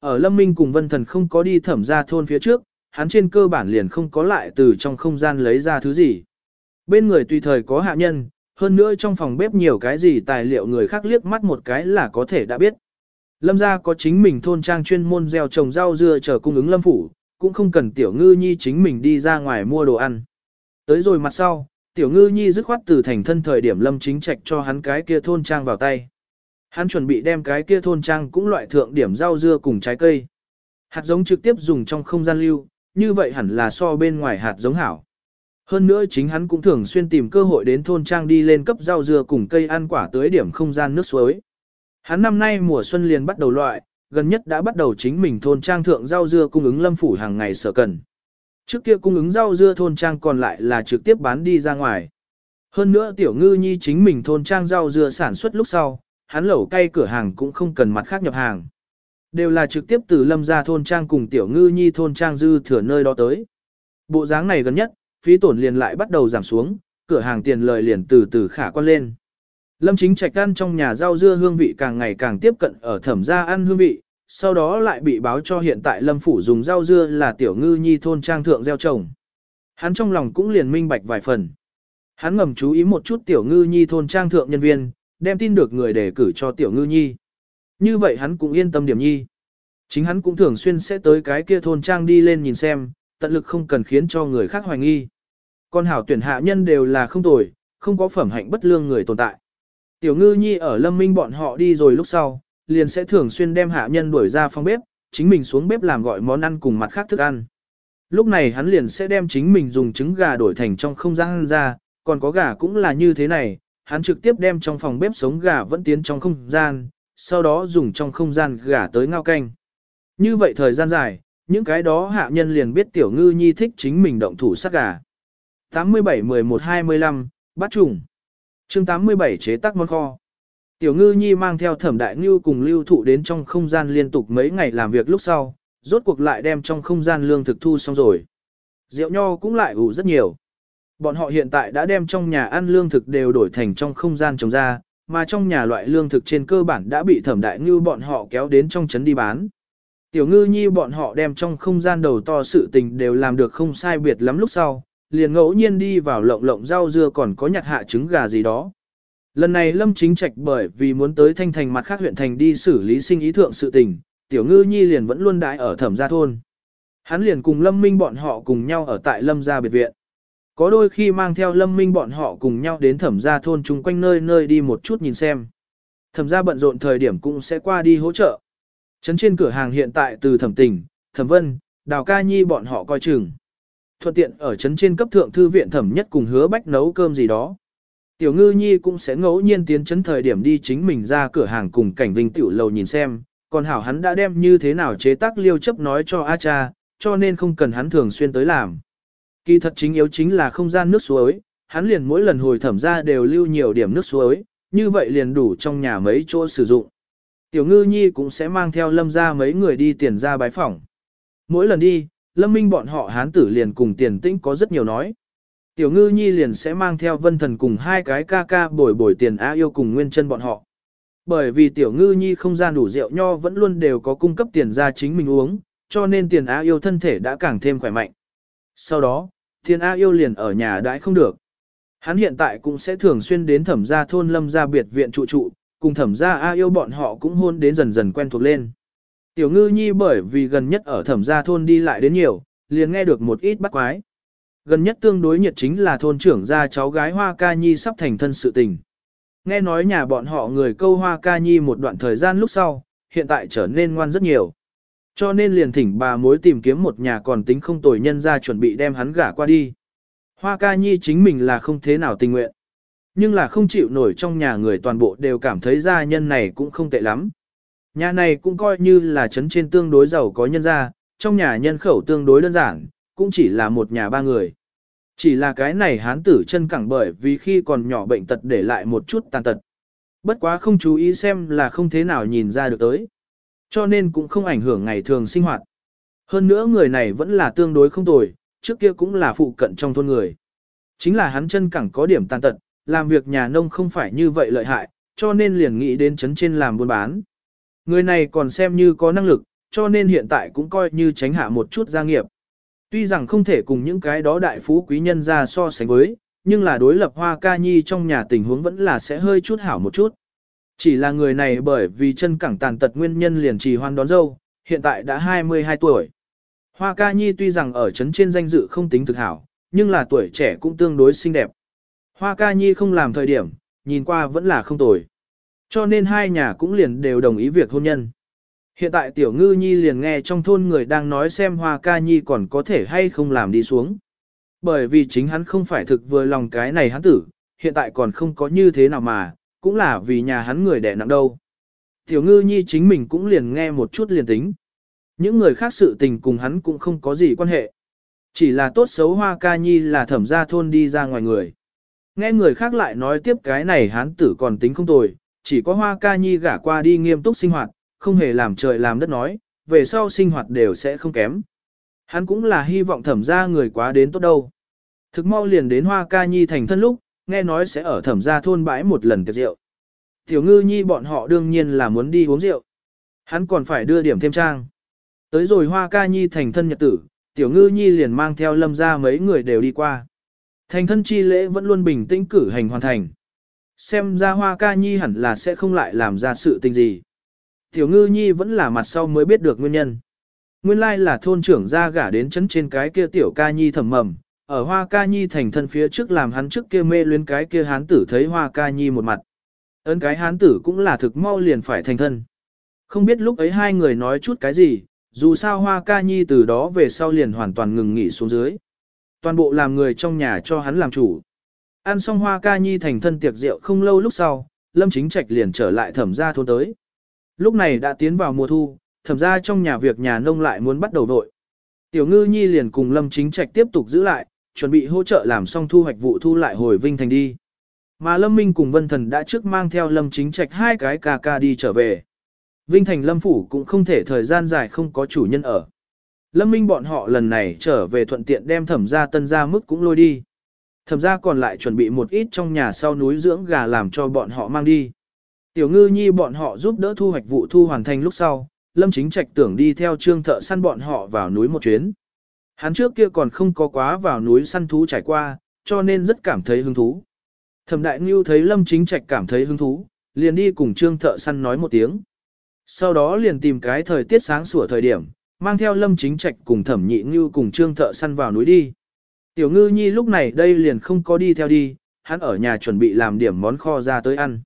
Ở Lâm Minh cùng Vân Thần không có đi thẩm ra thôn phía trước, hắn trên cơ bản liền không có lại từ trong không gian lấy ra thứ gì. Bên người tùy thời có hạ nhân, hơn nữa trong phòng bếp nhiều cái gì tài liệu người khác liếc mắt một cái là có thể đã biết. Lâm gia có chính mình thôn trang chuyên môn gieo trồng rau dưa chờ cung ứng lâm phủ, cũng không cần tiểu ngư nhi chính mình đi ra ngoài mua đồ ăn. Tới rồi mặt sau, tiểu ngư nhi dứt khoát từ thành thân thời điểm lâm chính trạch cho hắn cái kia thôn trang vào tay. Hắn chuẩn bị đem cái kia thôn trang cũng loại thượng điểm rau dưa cùng trái cây. Hạt giống trực tiếp dùng trong không gian lưu, như vậy hẳn là so bên ngoài hạt giống hảo. Hơn nữa chính hắn cũng thường xuyên tìm cơ hội đến thôn trang đi lên cấp rau dưa cùng cây ăn quả tới điểm không gian nước suối. Hắn năm nay mùa xuân liền bắt đầu loại, gần nhất đã bắt đầu chính mình thôn trang thượng rau dưa cung ứng lâm phủ hàng ngày sở cần. Trước kia cung ứng rau dưa thôn trang còn lại là trực tiếp bán đi ra ngoài. Hơn nữa tiểu ngư nhi chính mình thôn trang rau dưa sản xuất lúc sau, hắn lẩu cay cửa hàng cũng không cần mặt khác nhập hàng. Đều là trực tiếp từ lâm ra thôn trang cùng tiểu ngư nhi thôn trang dư thừa nơi đó tới. Bộ dáng này gần nhất, phí tổn liền lại bắt đầu giảm xuống, cửa hàng tiền lời liền từ từ khả quan lên. Lâm chính trạch ăn trong nhà rau dưa hương vị càng ngày càng tiếp cận ở thẩm gia ăn hương vị, sau đó lại bị báo cho hiện tại lâm phủ dùng rau dưa là tiểu ngư nhi thôn trang thượng gieo trồng. Hắn trong lòng cũng liền minh bạch vài phần. Hắn ngầm chú ý một chút tiểu ngư nhi thôn trang thượng nhân viên, đem tin được người đề cử cho tiểu ngư nhi. Như vậy hắn cũng yên tâm điểm nhi. Chính hắn cũng thường xuyên sẽ tới cái kia thôn trang đi lên nhìn xem, tận lực không cần khiến cho người khác hoài nghi. Con hảo tuyển hạ nhân đều là không tồi, không có phẩm hạnh bất lương người tồn tại. Tiểu ngư nhi ở lâm minh bọn họ đi rồi lúc sau, liền sẽ thường xuyên đem hạ nhân đuổi ra phòng bếp, chính mình xuống bếp làm gọi món ăn cùng mặt khác thức ăn. Lúc này hắn liền sẽ đem chính mình dùng trứng gà đổi thành trong không gian ra, còn có gà cũng là như thế này, hắn trực tiếp đem trong phòng bếp sống gà vẫn tiến trong không gian, sau đó dùng trong không gian gà tới ngao canh. Như vậy thời gian dài, những cái đó hạ nhân liền biết tiểu ngư nhi thích chính mình động thủ sát gà. 87-11-25, bắt trùng. chương 87 chế tác món kho. Tiểu ngư nhi mang theo thẩm đại ngư cùng lưu thụ đến trong không gian liên tục mấy ngày làm việc lúc sau, rốt cuộc lại đem trong không gian lương thực thu xong rồi. Rượu nho cũng lại ủ rất nhiều. Bọn họ hiện tại đã đem trong nhà ăn lương thực đều đổi thành trong không gian trồng ra, mà trong nhà loại lương thực trên cơ bản đã bị thẩm đại ngư bọn họ kéo đến trong trấn đi bán. Tiểu ngư nhi bọn họ đem trong không gian đầu to sự tình đều làm được không sai biệt lắm lúc sau, liền ngẫu nhiên đi vào lộng lộng rau dưa còn có nhặt hạ trứng gà gì đó. Lần này Lâm Chính Trạch bởi vì muốn tới thanh thành mặt khác huyện thành đi xử lý sinh ý thượng sự tình, tiểu ngư nhi liền vẫn luôn đãi ở thẩm gia thôn. Hắn liền cùng Lâm Minh bọn họ cùng nhau ở tại Lâm gia biệt viện. Có đôi khi mang theo Lâm Minh bọn họ cùng nhau đến thẩm gia thôn chung quanh nơi nơi đi một chút nhìn xem. Thẩm gia bận rộn thời điểm cũng sẽ qua đi hỗ trợ. Trấn trên cửa hàng hiện tại từ thẩm tình, thẩm vân, đào ca nhi bọn họ coi chừng. Thuận tiện ở trấn trên cấp thượng thư viện thẩm nhất cùng hứa bách nấu cơm gì đó. Tiểu ngư nhi cũng sẽ ngẫu nhiên tiến trấn thời điểm đi chính mình ra cửa hàng cùng cảnh vinh tiểu lầu nhìn xem, còn hảo hắn đã đem như thế nào chế tác liêu chấp nói cho A cha, cho nên không cần hắn thường xuyên tới làm. Kỳ thật chính yếu chính là không gian nước suối, hắn liền mỗi lần hồi thẩm ra đều lưu nhiều điểm nước suối, như vậy liền đủ trong nhà mấy chỗ sử dụng. Tiểu ngư nhi cũng sẽ mang theo lâm ra mấy người đi tiền ra bái phỏng. Mỗi lần đi, lâm minh bọn họ hán tử liền cùng tiền tĩnh có rất nhiều nói. Tiểu ngư nhi liền sẽ mang theo vân thần cùng hai cái ca ca bồi bồi tiền á yêu cùng nguyên chân bọn họ. Bởi vì tiểu ngư nhi không gian đủ rượu nho vẫn luôn đều có cung cấp tiền ra chính mình uống, cho nên tiền á yêu thân thể đã càng thêm khỏe mạnh. Sau đó, Thiên A yêu liền ở nhà đãi không được. Hắn hiện tại cũng sẽ thường xuyên đến thẩm gia thôn lâm gia biệt viện trụ trụ, cùng thẩm gia A yêu bọn họ cũng hôn đến dần dần quen thuộc lên. Tiểu ngư nhi bởi vì gần nhất ở thẩm gia thôn đi lại đến nhiều, liền nghe được một ít bắt quái. Gần nhất tương đối nhiệt chính là thôn trưởng gia cháu gái Hoa Ca Nhi sắp thành thân sự tình. Nghe nói nhà bọn họ người câu Hoa Ca Nhi một đoạn thời gian lúc sau, hiện tại trở nên ngoan rất nhiều. Cho nên liền thỉnh bà mối tìm kiếm một nhà còn tính không tồi nhân ra chuẩn bị đem hắn gả qua đi. Hoa Ca Nhi chính mình là không thế nào tình nguyện. Nhưng là không chịu nổi trong nhà người toàn bộ đều cảm thấy gia nhân này cũng không tệ lắm. Nhà này cũng coi như là trấn trên tương đối giàu có nhân gia, trong nhà nhân khẩu tương đối đơn giản, cũng chỉ là một nhà ba người. Chỉ là cái này hán tử chân cẳng bởi vì khi còn nhỏ bệnh tật để lại một chút tàn tật. Bất quá không chú ý xem là không thế nào nhìn ra được tới. Cho nên cũng không ảnh hưởng ngày thường sinh hoạt. Hơn nữa người này vẫn là tương đối không tồi, trước kia cũng là phụ cận trong thôn người. Chính là hắn chân cẳng có điểm tàn tật, làm việc nhà nông không phải như vậy lợi hại, cho nên liền nghĩ đến chấn trên làm buôn bán. Người này còn xem như có năng lực, cho nên hiện tại cũng coi như tránh hạ một chút gia nghiệp. Tuy rằng không thể cùng những cái đó đại phú quý nhân ra so sánh với, nhưng là đối lập Hoa Ca Nhi trong nhà tình huống vẫn là sẽ hơi chút hảo một chút. Chỉ là người này bởi vì chân cẳng tàn tật nguyên nhân liền trì hoan đón dâu, hiện tại đã 22 tuổi. Hoa Ca Nhi tuy rằng ở trấn trên danh dự không tính thực hảo, nhưng là tuổi trẻ cũng tương đối xinh đẹp. Hoa Ca Nhi không làm thời điểm, nhìn qua vẫn là không tồi. Cho nên hai nhà cũng liền đều đồng ý việc hôn nhân. Hiện tại Tiểu Ngư Nhi liền nghe trong thôn người đang nói xem Hoa Ca Nhi còn có thể hay không làm đi xuống. Bởi vì chính hắn không phải thực vừa lòng cái này hắn tử, hiện tại còn không có như thế nào mà, cũng là vì nhà hắn người đẻ nặng đâu. Tiểu ngư nhi chính mình cũng liền nghe một chút liền tính. Những người khác sự tình cùng hắn cũng không có gì quan hệ. Chỉ là tốt xấu hoa ca nhi là thẩm gia thôn đi ra ngoài người. Nghe người khác lại nói tiếp cái này hắn tử còn tính không tồi, chỉ có hoa ca nhi gả qua đi nghiêm túc sinh hoạt, không hề làm trời làm đất nói, về sau sinh hoạt đều sẽ không kém. Hắn cũng là hy vọng thẩm gia người quá đến tốt đâu. Thực mau liền đến hoa ca nhi thành thân lúc, nghe nói sẽ ở thẩm gia thôn bãi một lần tiệc rượu. Tiểu ngư nhi bọn họ đương nhiên là muốn đi uống rượu. Hắn còn phải đưa điểm thêm trang. Tới rồi hoa ca nhi thành thân nhật tử, tiểu ngư nhi liền mang theo lâm ra mấy người đều đi qua. Thành thân chi lễ vẫn luôn bình tĩnh cử hành hoàn thành. Xem ra hoa ca nhi hẳn là sẽ không lại làm ra sự tình gì. Tiểu ngư nhi vẫn là mặt sau mới biết được nguyên nhân. Nguyên lai là thôn trưởng ra gả đến chấn trên cái kia tiểu ca nhi thầm mầm, ở hoa ca nhi thành thân phía trước làm hắn trước kia mê luyến cái kia hán tử thấy hoa ca nhi một mặt. Ấn cái hán tử cũng là thực mau liền phải thành thân. Không biết lúc ấy hai người nói chút cái gì, dù sao hoa ca nhi từ đó về sau liền hoàn toàn ngừng nghỉ xuống dưới. Toàn bộ làm người trong nhà cho hắn làm chủ. Ăn xong hoa ca nhi thành thân tiệc rượu không lâu lúc sau, lâm chính trạch liền trở lại thẩm gia thôn tới. Lúc này đã tiến vào mùa thu, thẩm gia trong nhà việc nhà nông lại muốn bắt đầu vội. Tiểu ngư nhi liền cùng lâm chính trạch tiếp tục giữ lại, chuẩn bị hỗ trợ làm xong thu hoạch vụ thu lại hồi Vinh Thành đi. Mà Lâm Minh cùng Vân Thần đã trước mang theo Lâm Chính Trạch hai cái ca ca đi trở về. Vinh Thành Lâm Phủ cũng không thể thời gian dài không có chủ nhân ở. Lâm Minh bọn họ lần này trở về thuận tiện đem thẩm gia tân gia mức cũng lôi đi. Thẩm gia còn lại chuẩn bị một ít trong nhà sau núi dưỡng gà làm cho bọn họ mang đi. Tiểu ngư nhi bọn họ giúp đỡ thu hoạch vụ thu hoàn thành lúc sau, Lâm Chính Trạch tưởng đi theo trương thợ săn bọn họ vào núi một chuyến. Hắn trước kia còn không có quá vào núi săn thú trải qua, cho nên rất cảm thấy hứng thú. Thẩm Đại Ngưu thấy Lâm Chính Trạch cảm thấy hứng thú, liền đi cùng Trương Thợ Săn nói một tiếng. Sau đó liền tìm cái thời tiết sáng sủa thời điểm, mang theo Lâm Chính Trạch cùng Thẩm Nhị Ngưu cùng Trương Thợ Săn vào núi đi. Tiểu Ngư Nhi lúc này đây liền không có đi theo đi, hắn ở nhà chuẩn bị làm điểm món kho ra tới ăn.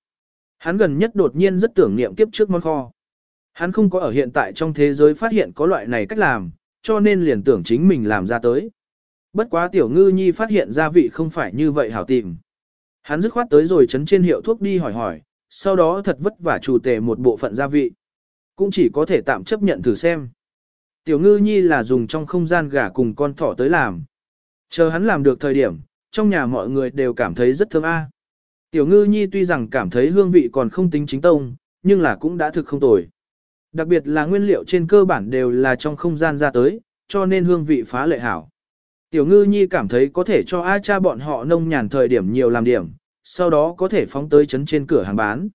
Hắn gần nhất đột nhiên rất tưởng niệm kiếp trước món kho. Hắn không có ở hiện tại trong thế giới phát hiện có loại này cách làm, cho nên liền tưởng chính mình làm ra tới. Bất quá tiểu ngư nhi phát hiện gia vị không phải như vậy hảo tìm. Hắn dứt khoát tới rồi chấn trên hiệu thuốc đi hỏi hỏi, sau đó thật vất vả chủ tề một bộ phận gia vị. Cũng chỉ có thể tạm chấp nhận thử xem. Tiểu ngư nhi là dùng trong không gian gà cùng con thỏ tới làm. Chờ hắn làm được thời điểm, trong nhà mọi người đều cảm thấy rất thơm a. Tiểu ngư nhi tuy rằng cảm thấy hương vị còn không tính chính tông, nhưng là cũng đã thực không tồi. Đặc biệt là nguyên liệu trên cơ bản đều là trong không gian ra tới, cho nên hương vị phá lệ hảo. Tiểu ngư nhi cảm thấy có thể cho A cha bọn họ nông nhàn thời điểm nhiều làm điểm, sau đó có thể phóng tới chấn trên cửa hàng bán.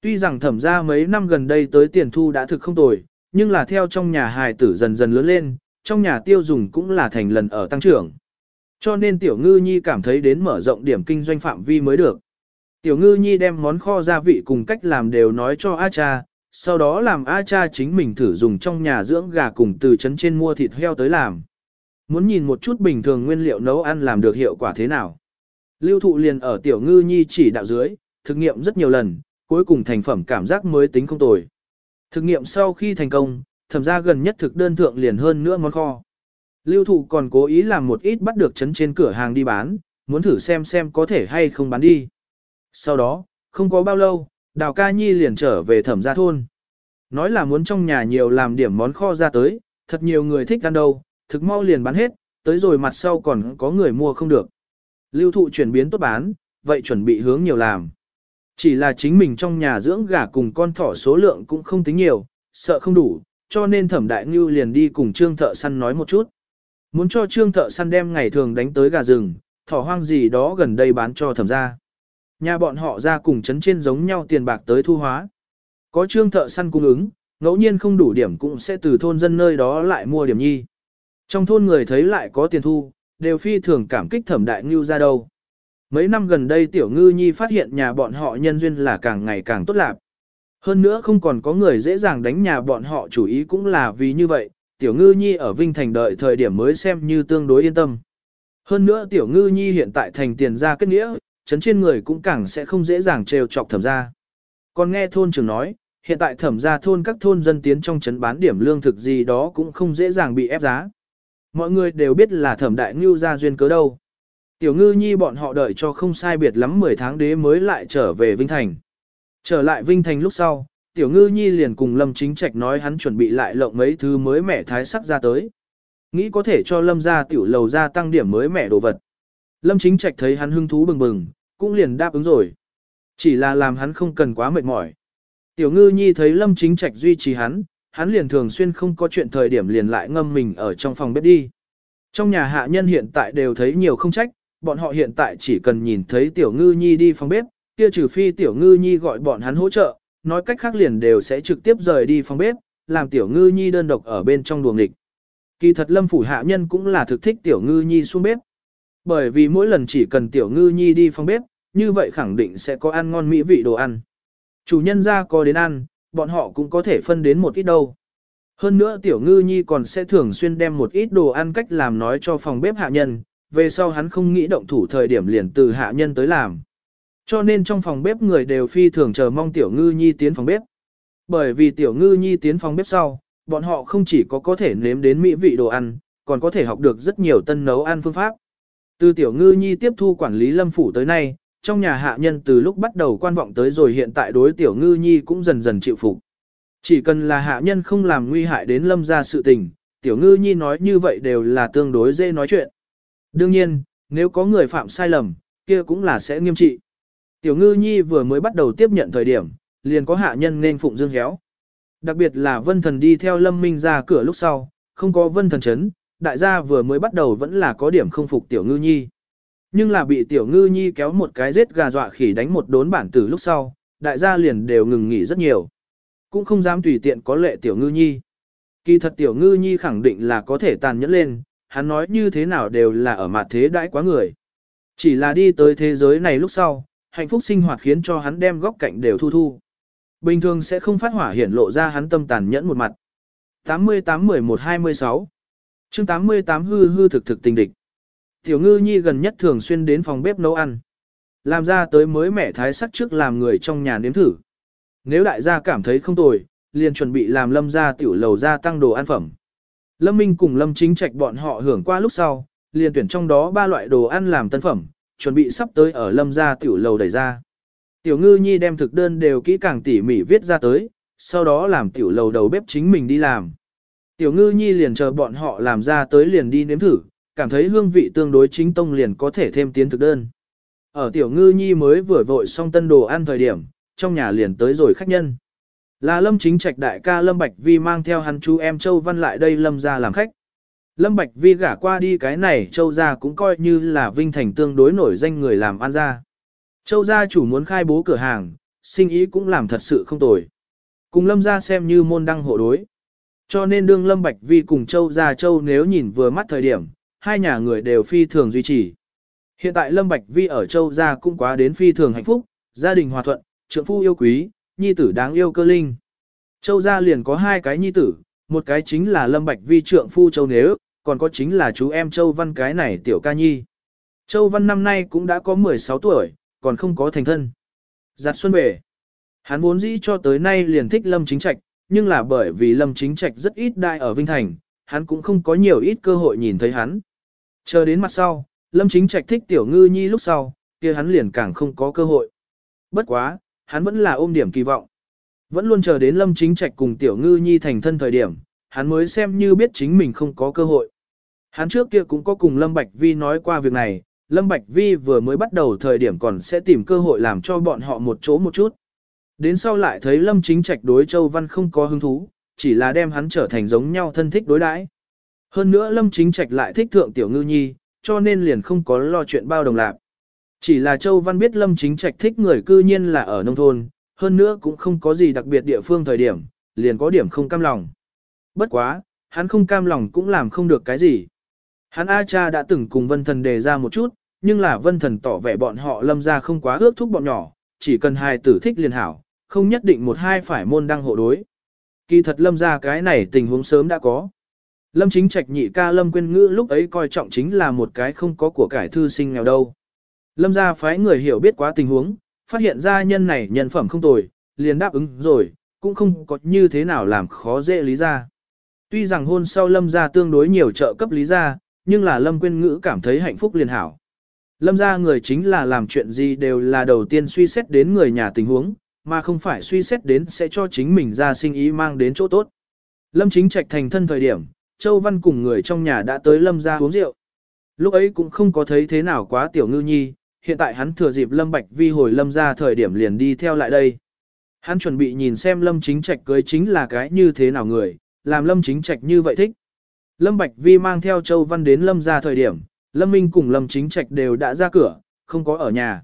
Tuy rằng thẩm ra mấy năm gần đây tới tiền thu đã thực không tồi, nhưng là theo trong nhà hài tử dần dần lớn lên, trong nhà tiêu dùng cũng là thành lần ở tăng trưởng. Cho nên tiểu ngư nhi cảm thấy đến mở rộng điểm kinh doanh phạm vi mới được. Tiểu ngư nhi đem món kho gia vị cùng cách làm đều nói cho A cha, sau đó làm A cha chính mình thử dùng trong nhà dưỡng gà cùng từ trấn trên mua thịt heo tới làm. Muốn nhìn một chút bình thường nguyên liệu nấu ăn làm được hiệu quả thế nào. Lưu thụ liền ở tiểu ngư nhi chỉ đạo dưới, thực nghiệm rất nhiều lần, cuối cùng thành phẩm cảm giác mới tính không tồi. Thực nghiệm sau khi thành công, thẩm ra gần nhất thực đơn thượng liền hơn nữa món kho. Lưu thụ còn cố ý làm một ít bắt được chấn trên cửa hàng đi bán, muốn thử xem xem có thể hay không bán đi. Sau đó, không có bao lâu, Đào ca nhi liền trở về thẩm gia thôn. Nói là muốn trong nhà nhiều làm điểm món kho ra tới, thật nhiều người thích ăn đâu, thực mau liền bán hết, tới rồi mặt sau còn có người mua không được. Lưu thụ chuyển biến tốt bán, vậy chuẩn bị hướng nhiều làm. Chỉ là chính mình trong nhà dưỡng gà cùng con thỏ số lượng cũng không tính nhiều, sợ không đủ, cho nên thẩm đại ngưu liền đi cùng trương thợ săn nói một chút. Muốn cho trương thợ săn đem ngày thường đánh tới gà rừng, thỏ hoang gì đó gần đây bán cho thẩm ra. Nhà bọn họ ra cùng chấn trên giống nhau tiền bạc tới thu hóa. Có trương thợ săn cung ứng, ngẫu nhiên không đủ điểm cũng sẽ từ thôn dân nơi đó lại mua điểm nhi. Trong thôn người thấy lại có tiền thu, đều phi thường cảm kích thẩm đại ngưu ra đâu. Mấy năm gần đây tiểu ngư nhi phát hiện nhà bọn họ nhân duyên là càng ngày càng tốt lạc. Hơn nữa không còn có người dễ dàng đánh nhà bọn họ chủ ý cũng là vì như vậy, tiểu ngư nhi ở Vinh Thành đợi thời điểm mới xem như tương đối yên tâm. Hơn nữa tiểu ngư nhi hiện tại thành tiền ra kết nghĩa, chấn trên người cũng càng sẽ không dễ dàng trêu chọc thẩm ra. Còn nghe thôn trưởng nói, hiện tại thẩm ra thôn các thôn dân tiến trong chấn bán điểm lương thực gì đó cũng không dễ dàng bị ép giá. Mọi người đều biết là thẩm đại ngưu ra duyên cớ đâu. Tiểu ngư nhi bọn họ đợi cho không sai biệt lắm 10 tháng đế mới lại trở về Vinh Thành. Trở lại Vinh Thành lúc sau, Tiểu ngư nhi liền cùng Lâm Chính Trạch nói hắn chuẩn bị lại lộng mấy thứ mới mẻ thái sắc ra tới. Nghĩ có thể cho Lâm ra tiểu lầu ra tăng điểm mới mẻ đồ vật. Lâm Chính Trạch thấy hắn hưng thú bừng bừng, cũng liền đáp ứng rồi. Chỉ là làm hắn không cần quá mệt mỏi. Tiểu ngư nhi thấy Lâm Chính Trạch duy trì hắn, hắn liền thường xuyên không có chuyện thời điểm liền lại ngâm mình ở trong phòng bếp đi. Trong nhà hạ nhân hiện tại đều thấy nhiều không trách, bọn họ hiện tại chỉ cần nhìn thấy Tiểu ngư nhi đi phòng bếp, kia trừ phi Tiểu ngư nhi gọi bọn hắn hỗ trợ, nói cách khác liền đều sẽ trực tiếp rời đi phòng bếp, làm Tiểu ngư nhi đơn độc ở bên trong đuồng địch. Kỳ thật Lâm phủ hạ nhân cũng là thực thích Tiểu ngư nhi xuống bếp. Bởi vì mỗi lần chỉ cần Tiểu ngư nhi đi phòng bếp, như vậy khẳng định sẽ có ăn ngon mỹ vị đồ ăn. Chủ nhân ra có đến ăn, bọn họ cũng có thể phân đến một ít đâu. Hơn nữa tiểu ngư nhi còn sẽ thường xuyên đem một ít đồ ăn cách làm nói cho phòng bếp hạ nhân, về sau hắn không nghĩ động thủ thời điểm liền từ hạ nhân tới làm. Cho nên trong phòng bếp người đều phi thường chờ mong tiểu ngư nhi tiến phòng bếp. Bởi vì tiểu ngư nhi tiến phòng bếp sau, bọn họ không chỉ có có thể nếm đến mỹ vị đồ ăn, còn có thể học được rất nhiều tân nấu ăn phương pháp. Từ tiểu ngư nhi tiếp thu quản lý lâm phủ tới nay, trong nhà hạ nhân từ lúc bắt đầu quan vọng tới rồi hiện tại đối tiểu ngư nhi cũng dần dần chịu phục. Chỉ cần là hạ nhân không làm nguy hại đến lâm ra sự tình, tiểu ngư nhi nói như vậy đều là tương đối dễ nói chuyện. Đương nhiên, nếu có người phạm sai lầm, kia cũng là sẽ nghiêm trị. Tiểu ngư nhi vừa mới bắt đầu tiếp nhận thời điểm, liền có hạ nhân nên phụng dương héo. Đặc biệt là vân thần đi theo lâm minh ra cửa lúc sau, không có vân thần chấn, đại gia vừa mới bắt đầu vẫn là có điểm không phục tiểu ngư nhi. Nhưng là bị tiểu ngư nhi kéo một cái giết gà dọa khỉ đánh một đốn bản tử lúc sau, đại gia liền đều ngừng nghỉ rất nhiều. Cũng không dám tùy tiện có lệ tiểu ngư nhi. Kỳ thật tiểu ngư nhi khẳng định là có thể tàn nhẫn lên, hắn nói như thế nào đều là ở mặt thế đãi quá người. Chỉ là đi tới thế giới này lúc sau, hạnh phúc sinh hoạt khiến cho hắn đem góc cạnh đều thu thu. Bình thường sẽ không phát hỏa hiển lộ ra hắn tâm tàn nhẫn một mặt. 88-11-26 chương 88 hư hư thực thực tình địch. Tiểu ngư nhi gần nhất thường xuyên đến phòng bếp nấu ăn. Làm ra tới mới mẻ thái sắc trước làm người trong nhà nếm thử. Nếu đại gia cảm thấy không tồi, liền chuẩn bị làm lâm gia tiểu lầu gia tăng đồ ăn phẩm. Lâm Minh cùng Lâm Chính Trạch bọn họ hưởng qua lúc sau, liền tuyển trong đó ba loại đồ ăn làm tân phẩm, chuẩn bị sắp tới ở lâm gia tiểu lầu đẩy ra. Tiểu ngư nhi đem thực đơn đều kỹ càng tỉ mỉ viết ra tới, sau đó làm tiểu lầu đầu bếp chính mình đi làm. Tiểu ngư nhi liền chờ bọn họ làm ra tới liền đi nếm thử, cảm thấy hương vị tương đối chính tông liền có thể thêm tiến thực đơn. Ở tiểu ngư nhi mới vừa vội xong tân đồ ăn thời điểm, trong nhà liền tới rồi khách nhân. Là Lâm Chính Trạch đại ca Lâm Bạch Vi mang theo hắn chú em Châu Văn lại đây Lâm ra làm khách. Lâm Bạch Vi gả qua đi cái này Châu gia cũng coi như là vinh thành tương đối nổi danh người làm ăn ra. Châu gia chủ muốn khai bố cửa hàng, sinh ý cũng làm thật sự không tồi. Cùng Lâm gia xem như môn đăng hộ đối. Cho nên đương Lâm Bạch Vi cùng Châu gia Châu nếu nhìn vừa mắt thời điểm, hai nhà người đều phi thường duy trì. Hiện tại Lâm Bạch Vi ở Châu gia cũng quá đến phi thường hạnh phúc, gia đình hòa thuận, trượng phu yêu quý, nhi tử đáng yêu cơ linh. Châu gia liền có hai cái nhi tử, một cái chính là Lâm Bạch Vi trượng phu Châu Nếu, còn có chính là chú em Châu Văn cái này tiểu ca nhi. Châu Văn năm nay cũng đã có 16 tuổi, còn không có thành thân. Giặt xuân về. Hắn vốn dĩ cho tới nay liền thích Lâm Chính Trạch, nhưng là bởi vì Lâm Chính Trạch rất ít đại ở Vinh Thành, hắn cũng không có nhiều ít cơ hội nhìn thấy hắn. Chờ đến mặt sau, Lâm Chính Trạch thích Tiểu Ngư Nhi lúc sau, kia hắn liền càng không có cơ hội. Bất quá, hắn vẫn là ôm điểm kỳ vọng. Vẫn luôn chờ đến Lâm Chính Trạch cùng Tiểu Ngư Nhi thành thân thời điểm, hắn mới xem như biết chính mình không có cơ hội. Hắn trước kia cũng có cùng Lâm Bạch Vi nói qua việc này, Lâm Bạch Vi vừa mới bắt đầu thời điểm còn sẽ tìm cơ hội làm cho bọn họ một chỗ một chút. Đến sau lại thấy Lâm Chính Trạch đối Châu Văn không có hứng thú, chỉ là đem hắn trở thành giống nhau thân thích đối đãi. Hơn nữa Lâm Chính Trạch lại thích thượng Tiểu Ngư Nhi, cho nên liền không có lo chuyện bao đồng lạc. Chỉ là Châu Văn biết Lâm Chính Trạch thích người cư nhiên là ở nông thôn, hơn nữa cũng không có gì đặc biệt địa phương thời điểm, liền có điểm không cam lòng. Bất quá, hắn không cam lòng cũng làm không được cái gì. Hắn A cha đã từng cùng vân thần đề ra một chút, nhưng là vân thần tỏ vẻ bọn họ lâm ra không quá ước thúc bọn nhỏ, chỉ cần hài tử thích liền hảo, không nhất định một hai phải môn đăng hộ đối. Kỳ thật lâm ra cái này tình huống sớm đã có. Lâm chính trạch nhị ca lâm quyên ngữ lúc ấy coi trọng chính là một cái không có của cải thư sinh nghèo đâu. Lâm ra phái người hiểu biết quá tình huống, phát hiện ra nhân này nhân phẩm không tồi, liền đáp ứng rồi, cũng không có như thế nào làm khó dễ lý ra. Tuy rằng hôn sau lâm ra tương đối nhiều trợ cấp lý ra, nhưng là lâm quyên ngữ cảm thấy hạnh phúc liền hảo. Lâm ra người chính là làm chuyện gì đều là đầu tiên suy xét đến người nhà tình huống, mà không phải suy xét đến sẽ cho chính mình ra sinh ý mang đến chỗ tốt. Lâm chính trạch thành thân thời điểm, Châu Văn cùng người trong nhà đã tới Lâm ra uống rượu. Lúc ấy cũng không có thấy thế nào quá tiểu ngư nhi, hiện tại hắn thừa dịp Lâm Bạch Vi hồi Lâm ra thời điểm liền đi theo lại đây. Hắn chuẩn bị nhìn xem Lâm chính trạch cưới chính là cái như thế nào người, làm Lâm chính trạch như vậy thích. Lâm Bạch Vi mang theo Châu Văn đến Lâm ra thời điểm, Lâm Minh cùng Lâm chính trạch đều đã ra cửa, không có ở nhà.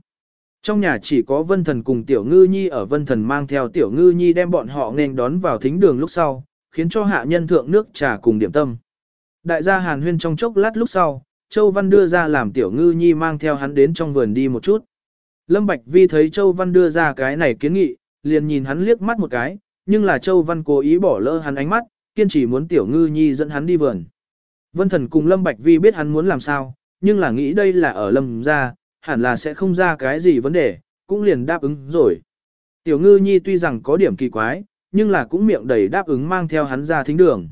Trong nhà chỉ có Vân Thần cùng Tiểu Ngư Nhi ở Vân Thần mang theo Tiểu Ngư Nhi đem bọn họ nên đón vào thính đường lúc sau, khiến cho hạ nhân thượng nước trà cùng điểm tâm. Đại gia Hàn Huyên trong chốc lát lúc sau, Châu Văn đưa ra làm Tiểu Ngư Nhi mang theo hắn đến trong vườn đi một chút. Lâm Bạch Vi thấy Châu Văn đưa ra cái này kiến nghị, liền nhìn hắn liếc mắt một cái, nhưng là Châu Văn cố ý bỏ lỡ hắn ánh mắt, kiên trì muốn Tiểu Ngư Nhi dẫn hắn đi vườn. Vân Thần cùng Lâm Bạch Vi biết hắn muốn làm sao, nhưng là nghĩ đây là ở Lâm gia, hẳn là sẽ không ra cái gì vấn đề, cũng liền đáp ứng rồi. Tiểu ngư nhi tuy rằng có điểm kỳ quái, nhưng là cũng miệng đầy đáp ứng mang theo hắn ra thính đường.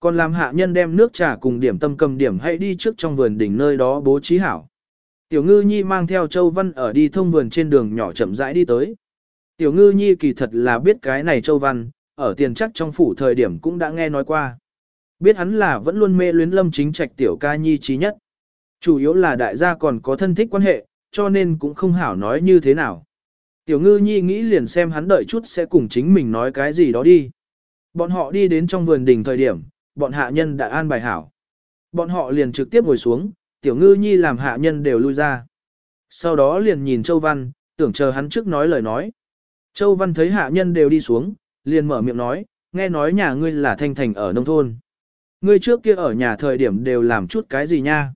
Còn làm hạ nhân đem nước trà cùng điểm tâm cầm điểm hãy đi trước trong vườn đỉnh nơi đó bố trí hảo. Tiểu ngư nhi mang theo châu văn ở đi thông vườn trên đường nhỏ chậm rãi đi tới. Tiểu ngư nhi kỳ thật là biết cái này châu văn, ở tiền chắc trong phủ thời điểm cũng đã nghe nói qua. Biết hắn là vẫn luôn mê luyến lâm chính trạch tiểu ca nhi trí nhất. Chủ yếu là đại gia còn có thân thích quan hệ, cho nên cũng không hảo nói như thế nào. Tiểu ngư nhi nghĩ liền xem hắn đợi chút sẽ cùng chính mình nói cái gì đó đi. Bọn họ đi đến trong vườn đình thời điểm, bọn hạ nhân đã an bài hảo. Bọn họ liền trực tiếp ngồi xuống, tiểu ngư nhi làm hạ nhân đều lui ra. Sau đó liền nhìn Châu Văn, tưởng chờ hắn trước nói lời nói. Châu Văn thấy hạ nhân đều đi xuống, liền mở miệng nói, nghe nói nhà ngươi là thanh thành ở nông thôn. Ngươi trước kia ở nhà thời điểm đều làm chút cái gì nha?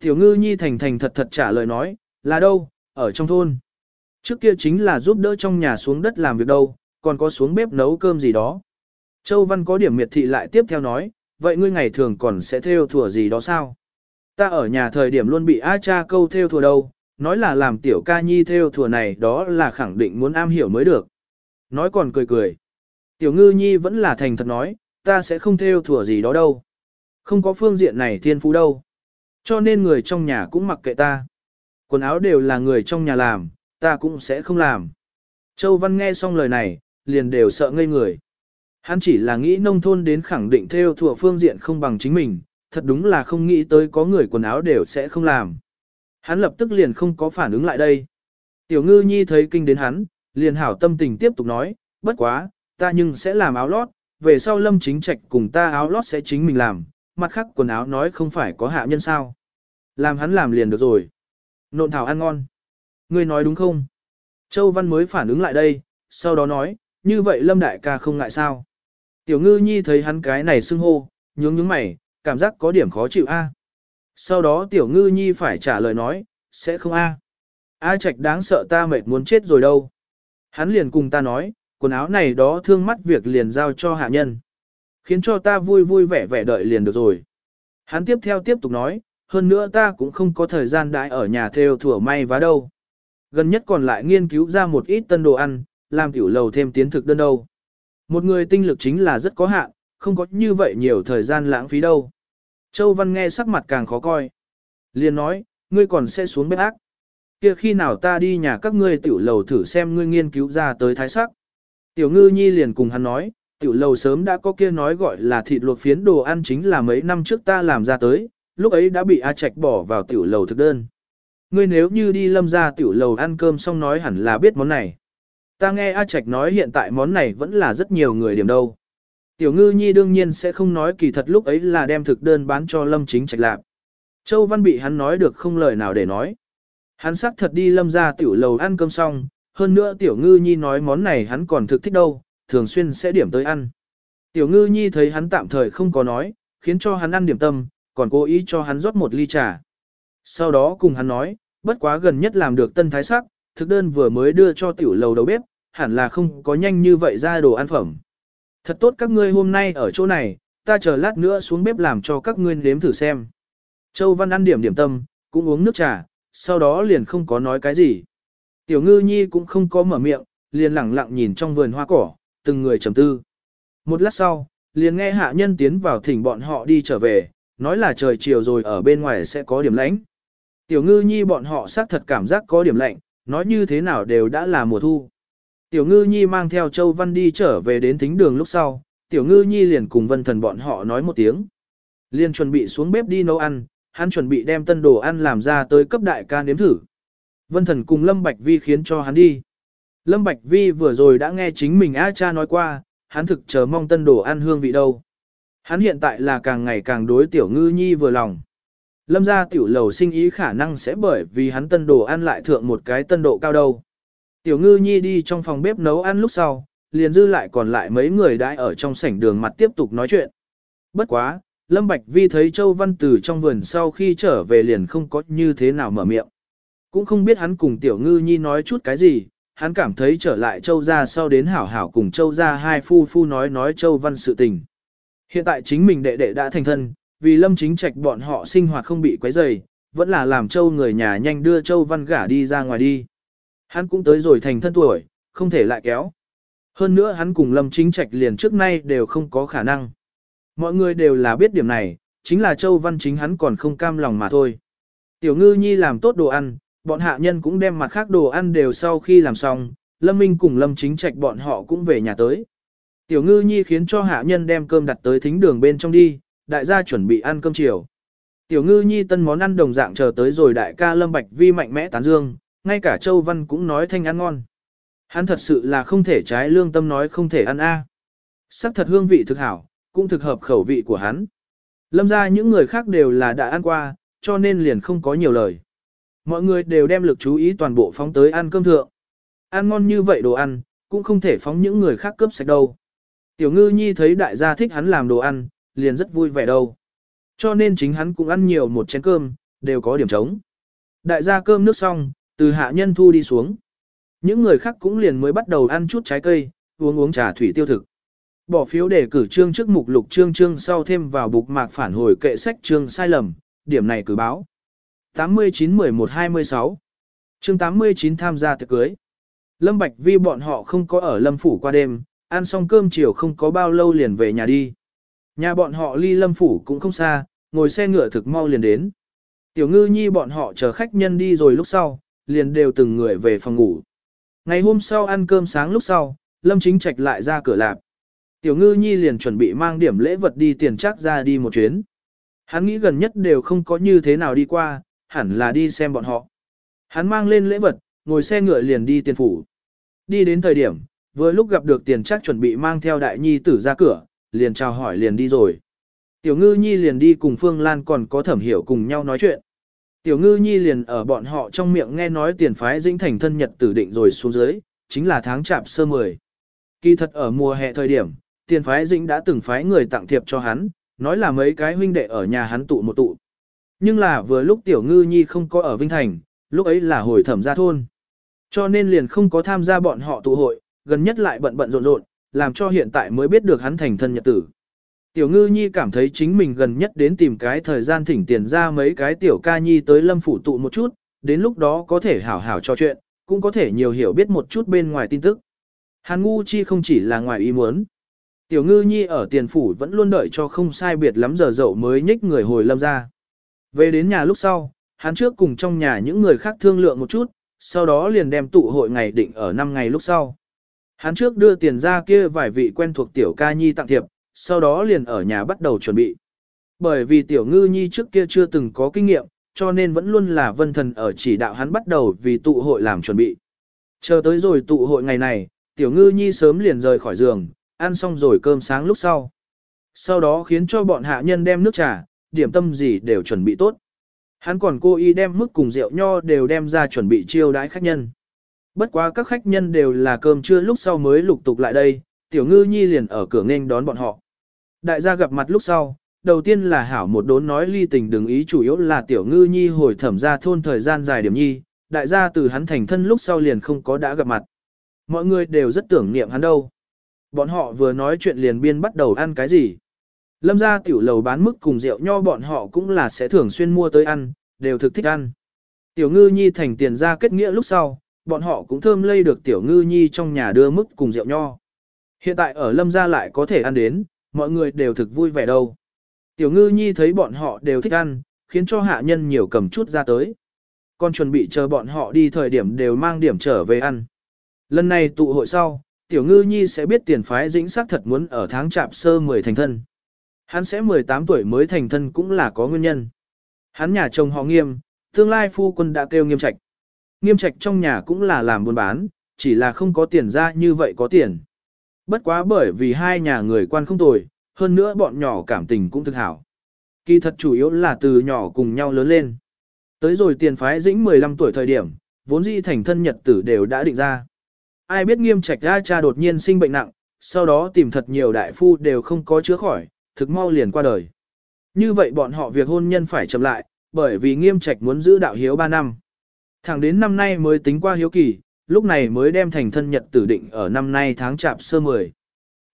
Tiểu ngư nhi thành thành thật thật trả lời nói, là đâu, ở trong thôn. Trước kia chính là giúp đỡ trong nhà xuống đất làm việc đâu, còn có xuống bếp nấu cơm gì đó. Châu Văn có điểm miệt thị lại tiếp theo nói, vậy ngươi ngày thường còn sẽ theo thùa gì đó sao? Ta ở nhà thời điểm luôn bị A cha câu theo thùa đâu, nói là làm tiểu ca nhi theo thùa này đó là khẳng định muốn am hiểu mới được. Nói còn cười cười. Tiểu ngư nhi vẫn là thành thật nói, ta sẽ không theo thùa gì đó đâu. Không có phương diện này thiên phú đâu. Cho nên người trong nhà cũng mặc kệ ta. Quần áo đều là người trong nhà làm, ta cũng sẽ không làm. Châu Văn nghe xong lời này, liền đều sợ ngây người. Hắn chỉ là nghĩ nông thôn đến khẳng định theo thuộc phương diện không bằng chính mình, thật đúng là không nghĩ tới có người quần áo đều sẽ không làm. Hắn lập tức liền không có phản ứng lại đây. Tiểu ngư nhi thấy kinh đến hắn, liền hảo tâm tình tiếp tục nói, bất quá, ta nhưng sẽ làm áo lót, về sau lâm chính trạch cùng ta áo lót sẽ chính mình làm, mặt khác quần áo nói không phải có hạ nhân sao. Làm hắn làm liền được rồi. Nộn thảo ăn ngon. Ngươi nói đúng không? Châu Văn mới phản ứng lại đây, sau đó nói, như vậy Lâm Đại ca không ngại sao? Tiểu ngư nhi thấy hắn cái này xưng hô, nhướng nhướng mày, cảm giác có điểm khó chịu a. Sau đó tiểu ngư nhi phải trả lời nói, sẽ không a. A trạch đáng sợ ta mệt muốn chết rồi đâu. Hắn liền cùng ta nói, quần áo này đó thương mắt việc liền giao cho hạ nhân. Khiến cho ta vui vui vẻ vẻ đợi liền được rồi. Hắn tiếp theo tiếp tục nói, hơn nữa ta cũng không có thời gian đãi ở nhà theo thủa may vá đâu. Gần nhất còn lại nghiên cứu ra một ít tân đồ ăn, làm tiểu lầu thêm tiến thực đơn đâu. Một người tinh lực chính là rất có hạn, không có như vậy nhiều thời gian lãng phí đâu. Châu Văn nghe sắc mặt càng khó coi. Liền nói, ngươi còn sẽ xuống bếp ác. Kia khi nào ta đi nhà các ngươi tiểu lầu thử xem ngươi nghiên cứu ra tới thái sắc. Tiểu ngư nhi liền cùng hắn nói, tiểu lầu sớm đã có kia nói gọi là thịt luộc phiến đồ ăn chính là mấy năm trước ta làm ra tới, lúc ấy đã bị A Trạch bỏ vào tiểu lầu thực đơn. Ngươi nếu như đi lâm ra tiểu lầu ăn cơm xong nói hẳn là biết món này. Ta nghe A Trạch nói hiện tại món này vẫn là rất nhiều người điểm đâu. Tiểu ngư nhi đương nhiên sẽ không nói kỳ thật lúc ấy là đem thực đơn bán cho lâm chính trạch lạp. Châu Văn bị hắn nói được không lời nào để nói. Hắn xác thật đi lâm ra tiểu lầu ăn cơm xong, hơn nữa tiểu ngư nhi nói món này hắn còn thực thích đâu, thường xuyên sẽ điểm tới ăn. Tiểu ngư nhi thấy hắn tạm thời không có nói, khiến cho hắn ăn điểm tâm, còn cố ý cho hắn rót một ly trà. Sau đó cùng hắn nói, bất quá gần nhất làm được tân thái sắc, thực đơn vừa mới đưa cho tiểu lầu đầu bếp, hẳn là không có nhanh như vậy ra đồ ăn phẩm. Thật tốt các ngươi hôm nay ở chỗ này, ta chờ lát nữa xuống bếp làm cho các ngươi nếm thử xem. Châu Văn ăn điểm điểm tâm, cũng uống nước trà, sau đó liền không có nói cái gì. Tiểu ngư nhi cũng không có mở miệng, liền lẳng lặng nhìn trong vườn hoa cỏ, từng người trầm tư. Một lát sau, liền nghe hạ nhân tiến vào thỉnh bọn họ đi trở về, nói là trời chiều rồi ở bên ngoài sẽ có điểm lạnh. Tiểu ngư nhi bọn họ xác thật cảm giác có điểm lạnh, nói như thế nào đều đã là mùa thu. Tiểu ngư nhi mang theo Châu Văn đi trở về đến thính đường lúc sau, tiểu ngư nhi liền cùng vân thần bọn họ nói một tiếng. Liền chuẩn bị xuống bếp đi nấu ăn, hắn chuẩn bị đem tân đồ ăn làm ra tới cấp đại ca nếm thử. Vân thần cùng Lâm Bạch Vi khiến cho hắn đi. Lâm Bạch Vi vừa rồi đã nghe chính mình A cha nói qua, hắn thực chờ mong tân đồ ăn hương vị đâu. Hắn hiện tại là càng ngày càng đối tiểu ngư nhi vừa lòng. Lâm gia tiểu lầu sinh ý khả năng sẽ bởi vì hắn tân đồ ăn lại thượng một cái tân độ cao đâu. Tiểu ngư nhi đi trong phòng bếp nấu ăn lúc sau, liền dư lại còn lại mấy người đã ở trong sảnh đường mặt tiếp tục nói chuyện. Bất quá, Lâm Bạch Vi thấy Châu Văn Tử trong vườn sau khi trở về liền không có như thế nào mở miệng. Cũng không biết hắn cùng Tiểu Ngư Nhi nói chút cái gì, hắn cảm thấy trở lại Châu gia sau đến hảo hảo cùng Châu gia hai phu phu nói nói Châu Văn sự tình. Hiện tại chính mình đệ đệ đã thành thân, vì Lâm Chính Trạch bọn họ sinh hoạt không bị quấy rầy, vẫn là làm Châu người nhà nhanh đưa Châu Văn gả đi ra ngoài đi. Hắn cũng tới rồi thành thân tuổi, không thể lại kéo. Hơn nữa hắn cùng Lâm Chính Trạch liền trước nay đều không có khả năng. Mọi người đều là biết điểm này, chính là Châu Văn chính hắn còn không cam lòng mà thôi. Tiểu ngư nhi làm tốt đồ ăn, bọn hạ nhân cũng đem mặt khác đồ ăn đều sau khi làm xong, Lâm Minh cùng Lâm Chính Trạch bọn họ cũng về nhà tới. Tiểu ngư nhi khiến cho hạ nhân đem cơm đặt tới thính đường bên trong đi, đại gia chuẩn bị ăn cơm chiều. Tiểu ngư nhi tân món ăn đồng dạng chờ tới rồi đại ca Lâm Bạch Vi mạnh mẽ tán dương, ngay cả Châu Văn cũng nói thanh ăn ngon. Hắn thật sự là không thể trái lương tâm nói không thể ăn a. Sắc thật hương vị thực hảo, cũng thực hợp khẩu vị của hắn. Lâm ra những người khác đều là đã ăn qua, cho nên liền không có nhiều lời. Mọi người đều đem lực chú ý toàn bộ phóng tới ăn cơm thượng. Ăn ngon như vậy đồ ăn, cũng không thể phóng những người khác cướp sạch đâu. Tiểu ngư nhi thấy đại gia thích hắn làm đồ ăn, liền rất vui vẻ đâu. Cho nên chính hắn cũng ăn nhiều một chén cơm, đều có điểm trống. Đại gia cơm nước xong, từ hạ nhân thu đi xuống. Những người khác cũng liền mới bắt đầu ăn chút trái cây, uống uống trà thủy tiêu thực. Bỏ phiếu để cử trương trước mục lục trương trương sau thêm vào bục mạc phản hồi kệ sách trương sai lầm, điểm này cử báo. 89-11-26 Chương 89 tham gia tiệc cưới. Lâm Bạch Vi bọn họ không có ở Lâm Phủ qua đêm, ăn xong cơm chiều không có bao lâu liền về nhà đi. Nhà bọn họ ly Lâm Phủ cũng không xa, ngồi xe ngựa thực mau liền đến. Tiểu ngư nhi bọn họ chờ khách nhân đi rồi lúc sau, liền đều từng người về phòng ngủ. Ngày hôm sau ăn cơm sáng lúc sau, Lâm Chính Trạch lại ra cửa lạp. Tiểu ngư nhi liền chuẩn bị mang điểm lễ vật đi tiền chắc ra đi một chuyến. Hắn nghĩ gần nhất đều không có như thế nào đi qua, hẳn là đi xem bọn họ. Hắn mang lên lễ vật, ngồi xe ngựa liền đi tiền phủ. Đi đến thời điểm, vừa lúc gặp được tiền chắc chuẩn bị mang theo đại nhi tử ra cửa, liền chào hỏi liền đi rồi. Tiểu ngư nhi liền đi cùng Phương Lan còn có thẩm hiểu cùng nhau nói chuyện. Tiểu ngư nhi liền ở bọn họ trong miệng nghe nói tiền phái dĩnh thành thân nhật tử định rồi xuống dưới, chính là tháng chạp sơ mười. Kỳ thật ở mùa hè thời điểm, tiền phái dĩnh đã từng phái người tặng thiệp cho hắn, nói là mấy cái huynh đệ ở nhà hắn tụ một tụ. Nhưng là vừa lúc tiểu ngư nhi không có ở Vinh Thành, lúc ấy là hồi thẩm gia thôn. Cho nên liền không có tham gia bọn họ tụ hội, gần nhất lại bận bận rộn rộn, làm cho hiện tại mới biết được hắn thành thân nhật tử. Tiểu ngư nhi cảm thấy chính mình gần nhất đến tìm cái thời gian thỉnh tiền ra mấy cái tiểu ca nhi tới lâm phủ tụ một chút, đến lúc đó có thể hảo hảo trò chuyện, cũng có thể nhiều hiểu biết một chút bên ngoài tin tức. Hàn ngu chi không chỉ là ngoài ý muốn. Tiểu ngư nhi ở tiền phủ vẫn luôn đợi cho không sai biệt lắm giờ dậu mới nhích người hồi lâm ra. Về đến nhà lúc sau, hắn trước cùng trong nhà những người khác thương lượng một chút, sau đó liền đem tụ hội ngày định ở 5 ngày lúc sau. Hắn trước đưa tiền ra kia vài vị quen thuộc tiểu ca nhi tặng thiệp, sau đó liền ở nhà bắt đầu chuẩn bị. Bởi vì tiểu ngư nhi trước kia chưa từng có kinh nghiệm, cho nên vẫn luôn là vân thần ở chỉ đạo hắn bắt đầu vì tụ hội làm chuẩn bị. Chờ tới rồi tụ hội ngày này, tiểu ngư nhi sớm liền rời khỏi giường, ăn xong rồi cơm sáng lúc sau. Sau đó khiến cho bọn hạ nhân đem nước trà, điểm tâm gì đều chuẩn bị tốt. Hắn còn cô y đem mức cùng rượu nho đều đem ra chuẩn bị chiêu đãi khách nhân. Bất quá các khách nhân đều là cơm trưa lúc sau mới lục tục lại đây, tiểu ngư nhi liền ở cửa nghênh đón bọn họ. Đại gia gặp mặt lúc sau, đầu tiên là hảo một đốn nói ly tình đừng ý chủ yếu là tiểu ngư nhi hồi thẩm ra thôn thời gian dài điểm nhi, đại gia từ hắn thành thân lúc sau liền không có đã gặp mặt. Mọi người đều rất tưởng niệm hắn đâu. Bọn họ vừa nói chuyện liền biên bắt đầu ăn cái gì. Lâm gia tiểu lầu bán mức cùng rượu nho bọn họ cũng là sẽ thường xuyên mua tới ăn, đều thực thích ăn. Tiểu ngư nhi thành tiền ra kết nghĩa lúc sau, bọn họ cũng thơm lây được tiểu ngư nhi trong nhà đưa mức cùng rượu nho. Hiện tại ở lâm gia lại có thể ăn đến, mọi người đều thực vui vẻ đâu. Tiểu ngư nhi thấy bọn họ đều thích ăn, khiến cho hạ nhân nhiều cầm chút ra tới. Còn chuẩn bị chờ bọn họ đi thời điểm đều mang điểm trở về ăn. Lần này tụ hội sau, tiểu ngư nhi sẽ biết tiền phái dĩnh sắc thật muốn ở tháng chạp sơ 10 thành thân. Hắn sẽ 18 tuổi mới thành thân cũng là có nguyên nhân. Hắn nhà chồng họ nghiêm, tương lai phu quân đã kêu nghiêm trạch. Nghiêm trạch trong nhà cũng là làm buôn bán, chỉ là không có tiền ra như vậy có tiền. Bất quá bởi vì hai nhà người quan không tồi, hơn nữa bọn nhỏ cảm tình cũng thực hảo. Kỳ thật chủ yếu là từ nhỏ cùng nhau lớn lên. Tới rồi tiền phái dĩnh 15 tuổi thời điểm, vốn dĩ thành thân nhật tử đều đã định ra. Ai biết nghiêm trạch ra cha đột nhiên sinh bệnh nặng, sau đó tìm thật nhiều đại phu đều không có chữa khỏi, thực mau liền qua đời. Như vậy bọn họ việc hôn nhân phải chậm lại, bởi vì nghiêm trạch muốn giữ đạo hiếu 3 năm. Thẳng đến năm nay mới tính qua hiếu kỳ, lúc này mới đem thành thân nhật tử định ở năm nay tháng chạp sơ 10.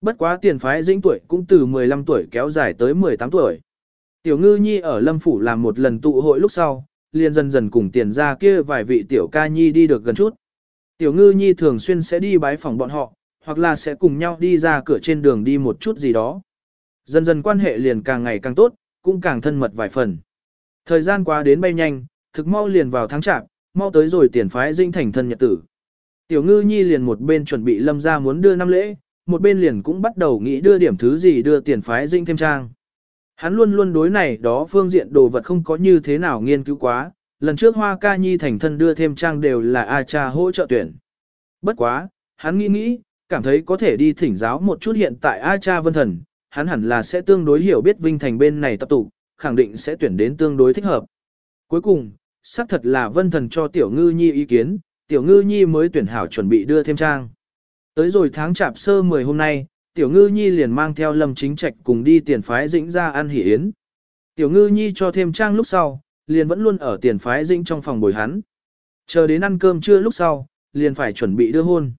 Bất quá tiền phái dĩnh tuổi cũng từ 15 tuổi kéo dài tới 18 tuổi. Tiểu ngư nhi ở lâm phủ làm một lần tụ hội lúc sau, liền dần dần cùng tiền ra kia vài vị tiểu ca nhi đi được gần chút. Tiểu ngư nhi thường xuyên sẽ đi bái phòng bọn họ, hoặc là sẽ cùng nhau đi ra cửa trên đường đi một chút gì đó. Dần dần quan hệ liền càng ngày càng tốt, cũng càng thân mật vài phần. Thời gian qua đến bay nhanh, thực mau liền vào tháng chạp, mau tới rồi tiền phái dinh thành thân nhật tử. Tiểu ngư nhi liền một bên chuẩn bị lâm ra muốn đưa năm lễ, một bên liền cũng bắt đầu nghĩ đưa điểm thứ gì đưa tiền phái dinh thêm trang. Hắn luôn luôn đối này đó phương diện đồ vật không có như thế nào nghiên cứu quá, lần trước hoa ca nhi thành thân đưa thêm trang đều là A cha hỗ trợ tuyển. Bất quá, hắn nghĩ nghĩ, cảm thấy có thể đi thỉnh giáo một chút hiện tại A cha vân thần, hắn hẳn là sẽ tương đối hiểu biết Vinh Thành bên này tập tụ, khẳng định sẽ tuyển đến tương đối thích hợp. Cuối cùng, xác thật là vân thần cho Tiểu Ngư Nhi ý kiến, Tiểu Ngư Nhi mới tuyển hảo chuẩn bị đưa thêm trang. Tới rồi tháng chạp sơ 10 hôm nay, Tiểu Ngư Nhi liền mang theo Lâm Chính Trạch cùng đi tiền phái dĩnh ra ăn hỉ yến. Tiểu Ngư Nhi cho thêm trang lúc sau, liền vẫn luôn ở tiền phái dĩnh trong phòng bồi hắn. Chờ đến ăn cơm trưa lúc sau, liền phải chuẩn bị đưa hôn.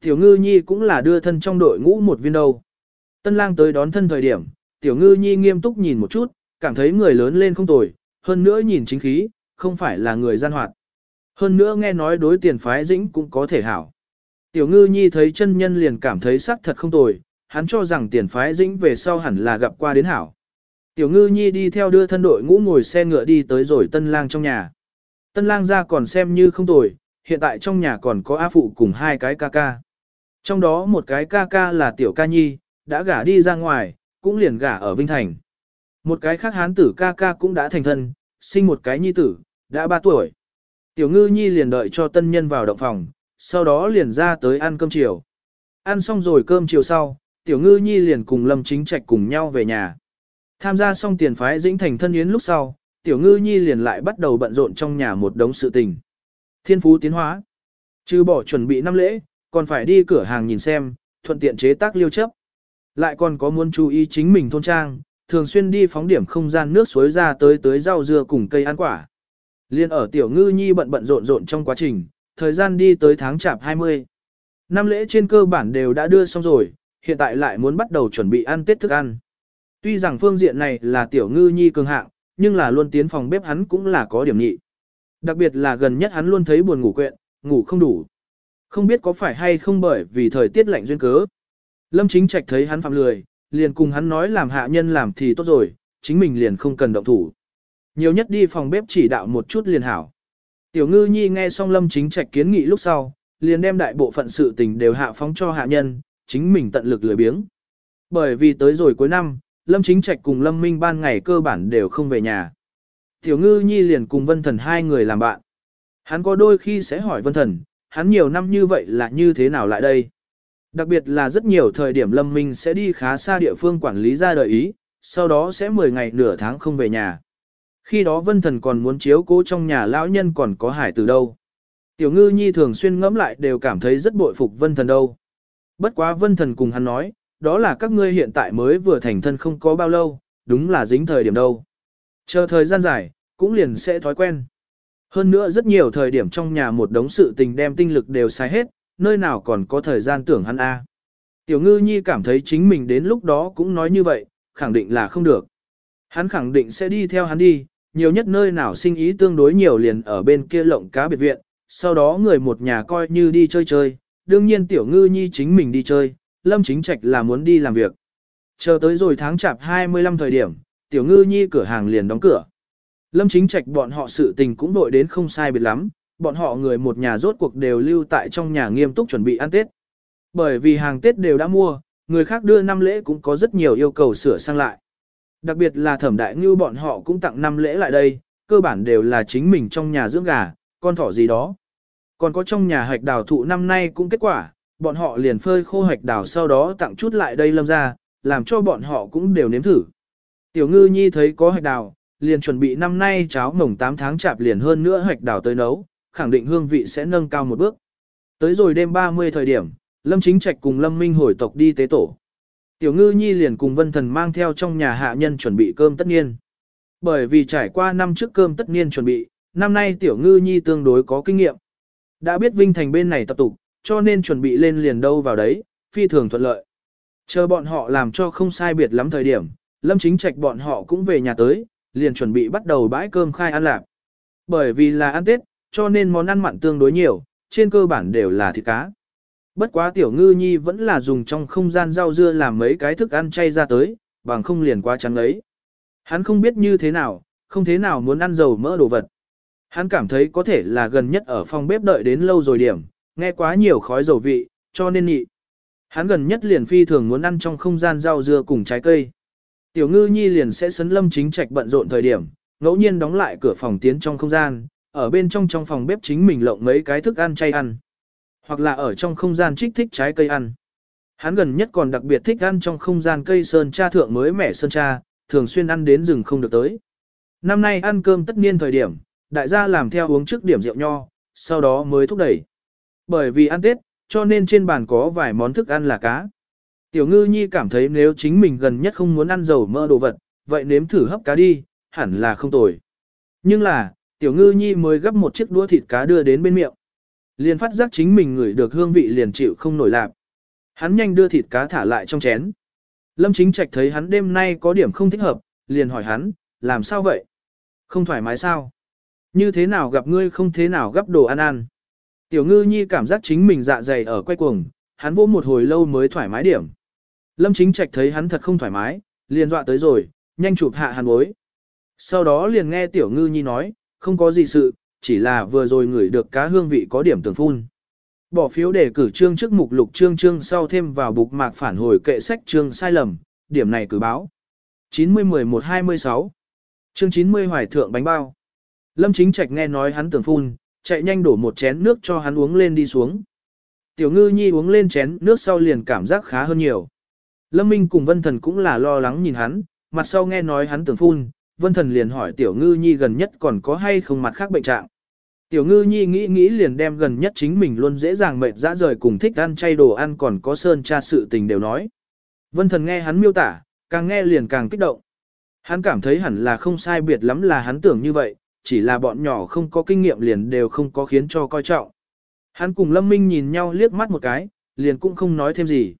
Tiểu Ngư Nhi cũng là đưa thân trong đội ngũ một viên đầu. Tân lang tới đón thân thời điểm, Tiểu Ngư Nhi nghiêm túc nhìn một chút, cảm thấy người lớn lên không tồi, hơn nữa nhìn chính khí, không phải là người gian hoạt. Hơn nữa nghe nói đối tiền phái dĩnh cũng có thể hảo. Tiểu ngư nhi thấy chân nhân liền cảm thấy sắc thật không tồi, hắn cho rằng tiền phái dĩnh về sau hẳn là gặp qua đến hảo. Tiểu ngư nhi đi theo đưa thân đội ngũ ngồi xe ngựa đi tới rồi tân lang trong nhà. Tân lang ra còn xem như không tồi, hiện tại trong nhà còn có A phụ cùng hai cái ca ca. Trong đó một cái ca ca là tiểu ca nhi, đã gả đi ra ngoài, cũng liền gả ở Vinh Thành. Một cái khác hán tử ca ca cũng đã thành thân, sinh một cái nhi tử, đã ba tuổi. Tiểu ngư nhi liền đợi cho tân nhân vào động phòng, sau đó liền ra tới ăn cơm chiều. Ăn xong rồi cơm chiều sau, tiểu ngư nhi liền cùng lâm chính trạch cùng nhau về nhà. Tham gia xong tiền phái dĩnh thành thân yến lúc sau, tiểu ngư nhi liền lại bắt đầu bận rộn trong nhà một đống sự tình. Thiên phú tiến hóa. Trừ bỏ chuẩn bị năm lễ, còn phải đi cửa hàng nhìn xem, thuận tiện chế tác liêu chấp. Lại còn có muốn chú ý chính mình thôn trang, thường xuyên đi phóng điểm không gian nước suối ra tới tới rau dưa cùng cây ăn quả. Liên ở tiểu ngư nhi bận bận rộn rộn trong quá trình, thời gian đi tới tháng chạp 20. Năm lễ trên cơ bản đều đã đưa xong rồi, hiện tại lại muốn bắt đầu chuẩn bị ăn Tết thức ăn. Tuy rằng phương diện này là tiểu ngư nhi cường hạng, nhưng là luôn tiến phòng bếp hắn cũng là có điểm nhị. Đặc biệt là gần nhất hắn luôn thấy buồn ngủ quện, ngủ không đủ. Không biết có phải hay không bởi vì thời tiết lạnh duyên cớ. Lâm chính trạch thấy hắn phạm lười, liền cùng hắn nói làm hạ nhân làm thì tốt rồi, chính mình liền không cần động thủ. Nhiều nhất đi phòng bếp chỉ đạo một chút liền hảo. Tiểu ngư nhi nghe xong lâm chính trạch kiến nghị lúc sau, liền đem đại bộ phận sự tình đều hạ phóng cho hạ nhân, chính mình tận lực lười biếng. Bởi vì tới rồi cuối năm, lâm chính trạch cùng lâm minh ban ngày cơ bản đều không về nhà. Tiểu ngư nhi liền cùng vân thần hai người làm bạn. Hắn có đôi khi sẽ hỏi vân thần, hắn nhiều năm như vậy là như thế nào lại đây? Đặc biệt là rất nhiều thời điểm lâm minh sẽ đi khá xa địa phương quản lý ra đời ý, sau đó sẽ 10 ngày nửa tháng không về nhà. Khi đó vân thần còn muốn chiếu cố trong nhà lão nhân còn có hải từ đâu. Tiểu ngư nhi thường xuyên ngẫm lại đều cảm thấy rất bội phục vân thần đâu. Bất quá vân thần cùng hắn nói, đó là các ngươi hiện tại mới vừa thành thân không có bao lâu, đúng là dính thời điểm đâu. Chờ thời gian dài, cũng liền sẽ thói quen. Hơn nữa rất nhiều thời điểm trong nhà một đống sự tình đem tinh lực đều sai hết, nơi nào còn có thời gian tưởng hắn a. Tiểu ngư nhi cảm thấy chính mình đến lúc đó cũng nói như vậy, khẳng định là không được. Hắn khẳng định sẽ đi theo hắn đi, nhiều nhất nơi nào sinh ý tương đối nhiều liền ở bên kia lộng cá biệt viện, sau đó người một nhà coi như đi chơi chơi, đương nhiên tiểu ngư nhi chính mình đi chơi, lâm chính trạch là muốn đi làm việc. Chờ tới rồi tháng chạp 25 thời điểm, tiểu ngư nhi cửa hàng liền đóng cửa. Lâm chính trạch bọn họ sự tình cũng đội đến không sai biệt lắm, bọn họ người một nhà rốt cuộc đều lưu tại trong nhà nghiêm túc chuẩn bị ăn Tết. Bởi vì hàng Tết đều đã mua, người khác đưa năm lễ cũng có rất nhiều yêu cầu sửa sang lại. Đặc biệt là thẩm đại ngưu bọn họ cũng tặng năm lễ lại đây, cơ bản đều là chính mình trong nhà dưỡng gà, con thỏ gì đó. Còn có trong nhà hạch đào thụ năm nay cũng kết quả, bọn họ liền phơi khô hạch đào sau đó tặng chút lại đây lâm ra, làm cho bọn họ cũng đều nếm thử. Tiểu ngư nhi thấy có hạch đào, liền chuẩn bị năm nay cháo mồng 8 tháng chạp liền hơn nữa hạch đào tới nấu, khẳng định hương vị sẽ nâng cao một bước. Tới rồi đêm 30 thời điểm, Lâm Chính Trạch cùng Lâm Minh hồi tộc đi tế tổ. Tiểu ngư nhi liền cùng vân thần mang theo trong nhà hạ nhân chuẩn bị cơm tất niên. Bởi vì trải qua năm trước cơm tất niên chuẩn bị, năm nay tiểu ngư nhi tương đối có kinh nghiệm. Đã biết Vinh Thành bên này tập tục, cho nên chuẩn bị lên liền đâu vào đấy, phi thường thuận lợi. Chờ bọn họ làm cho không sai biệt lắm thời điểm, Lâm Chính Trạch bọn họ cũng về nhà tới, liền chuẩn bị bắt đầu bãi cơm khai ăn lạc. Bởi vì là ăn Tết, cho nên món ăn mặn tương đối nhiều, trên cơ bản đều là thịt cá. Bất quá tiểu ngư nhi vẫn là dùng trong không gian rau dưa làm mấy cái thức ăn chay ra tới, bằng không liền quá trắng lấy. Hắn không biết như thế nào, không thế nào muốn ăn dầu mỡ đồ vật. Hắn cảm thấy có thể là gần nhất ở phòng bếp đợi đến lâu rồi điểm, nghe quá nhiều khói dầu vị, cho nên nhị. Hắn gần nhất liền phi thường muốn ăn trong không gian rau dưa cùng trái cây. Tiểu ngư nhi liền sẽ sấn lâm chính trạch bận rộn thời điểm, ngẫu nhiên đóng lại cửa phòng tiến trong không gian, ở bên trong trong phòng bếp chính mình lộng mấy cái thức ăn chay ăn. Hoặc là ở trong không gian trích thích trái cây ăn. Hắn gần nhất còn đặc biệt thích ăn trong không gian cây sơn cha thượng mới mẻ sơn cha, thường xuyên ăn đến rừng không được tới. Năm nay ăn cơm tất niên thời điểm, đại gia làm theo uống trước điểm rượu nho, sau đó mới thúc đẩy. Bởi vì ăn Tết, cho nên trên bàn có vài món thức ăn là cá. Tiểu ngư nhi cảm thấy nếu chính mình gần nhất không muốn ăn dầu mỡ đồ vật, vậy nếm thử hấp cá đi, hẳn là không tồi. Nhưng là, tiểu ngư nhi mới gấp một chiếc đũa thịt cá đưa đến bên miệng. Liền phát giác chính mình ngửi được hương vị liền chịu không nổi lạc. Hắn nhanh đưa thịt cá thả lại trong chén. Lâm chính trạch thấy hắn đêm nay có điểm không thích hợp, liền hỏi hắn, làm sao vậy? Không thoải mái sao? Như thế nào gặp ngươi không thế nào gấp đồ ăn ăn? Tiểu ngư nhi cảm giác chính mình dạ dày ở quay cuồng, hắn vô một hồi lâu mới thoải mái điểm. Lâm chính trạch thấy hắn thật không thoải mái, liền dọa tới rồi, nhanh chụp hạ hàn bối. Sau đó liền nghe tiểu ngư nhi nói, không có gì sự, chỉ là vừa rồi ngửi được cá hương vị có điểm tưởng phun. Bỏ phiếu để cử trương trước mục lục trương trương sau thêm vào bục mạc phản hồi kệ sách trương sai lầm, điểm này cử báo. 90-11-26 Chương 90 hoài thượng bánh bao. Lâm chính trạch nghe nói hắn tưởng phun, chạy nhanh đổ một chén nước cho hắn uống lên đi xuống. Tiểu ngư nhi uống lên chén nước sau liền cảm giác khá hơn nhiều. Lâm Minh cùng Vân Thần cũng là lo lắng nhìn hắn, mặt sau nghe nói hắn tưởng phun, Vân Thần liền hỏi Tiểu Ngư Nhi gần nhất còn có hay không mặt khác bệnh trạng. Tiểu Ngư Nhi nghĩ nghĩ liền đem gần nhất chính mình luôn dễ dàng mệt dã rời cùng thích ăn chay đồ ăn còn có sơn cha sự tình đều nói. Vân Thần nghe hắn miêu tả, càng nghe liền càng kích động. Hắn cảm thấy hẳn là không sai biệt lắm là hắn tưởng như vậy, chỉ là bọn nhỏ không có kinh nghiệm liền đều không có khiến cho coi trọng. Hắn cùng Lâm Minh nhìn nhau liếc mắt một cái, liền cũng không nói thêm gì.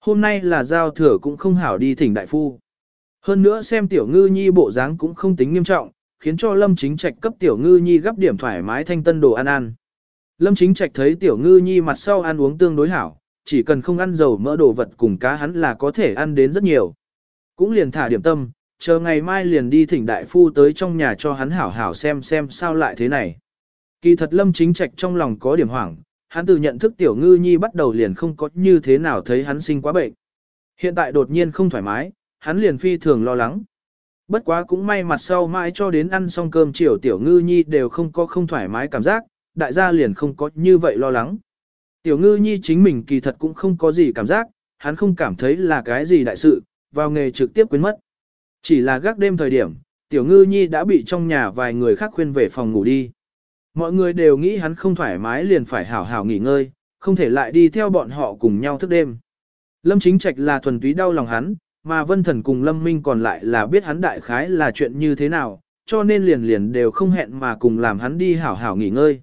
Hôm nay là giao thừa cũng không hảo đi thỉnh đại phu. Hơn nữa xem tiểu ngư nhi bộ dáng cũng không tính nghiêm trọng, khiến cho Lâm Chính Trạch cấp tiểu ngư nhi gấp điểm thoải mái thanh tân đồ ăn ăn. Lâm Chính Trạch thấy tiểu ngư nhi mặt sau ăn uống tương đối hảo, chỉ cần không ăn dầu mỡ đồ vật cùng cá hắn là có thể ăn đến rất nhiều. Cũng liền thả điểm tâm, chờ ngày mai liền đi thỉnh đại phu tới trong nhà cho hắn hảo hảo xem xem sao lại thế này. Kỳ thật Lâm Chính Trạch trong lòng có điểm hoảng, hắn từ nhận thức tiểu ngư nhi bắt đầu liền không có như thế nào thấy hắn sinh quá bệnh. Hiện tại đột nhiên không thoải mái, hắn liền phi thường lo lắng. Bất quá cũng may mặt sau mãi cho đến ăn xong cơm chiều tiểu ngư nhi đều không có không thoải mái cảm giác, đại gia liền không có như vậy lo lắng. Tiểu ngư nhi chính mình kỳ thật cũng không có gì cảm giác, hắn không cảm thấy là cái gì đại sự, vào nghề trực tiếp quên mất. Chỉ là gác đêm thời điểm, tiểu ngư nhi đã bị trong nhà vài người khác khuyên về phòng ngủ đi. Mọi người đều nghĩ hắn không thoải mái liền phải hảo hảo nghỉ ngơi, không thể lại đi theo bọn họ cùng nhau thức đêm. Lâm Chính Trạch là thuần túy đau lòng hắn, mà Vân Thần cùng Lâm Minh còn lại là biết hắn đại khái là chuyện như thế nào, cho nên liền liền đều không hẹn mà cùng làm hắn đi hảo hảo nghỉ ngơi.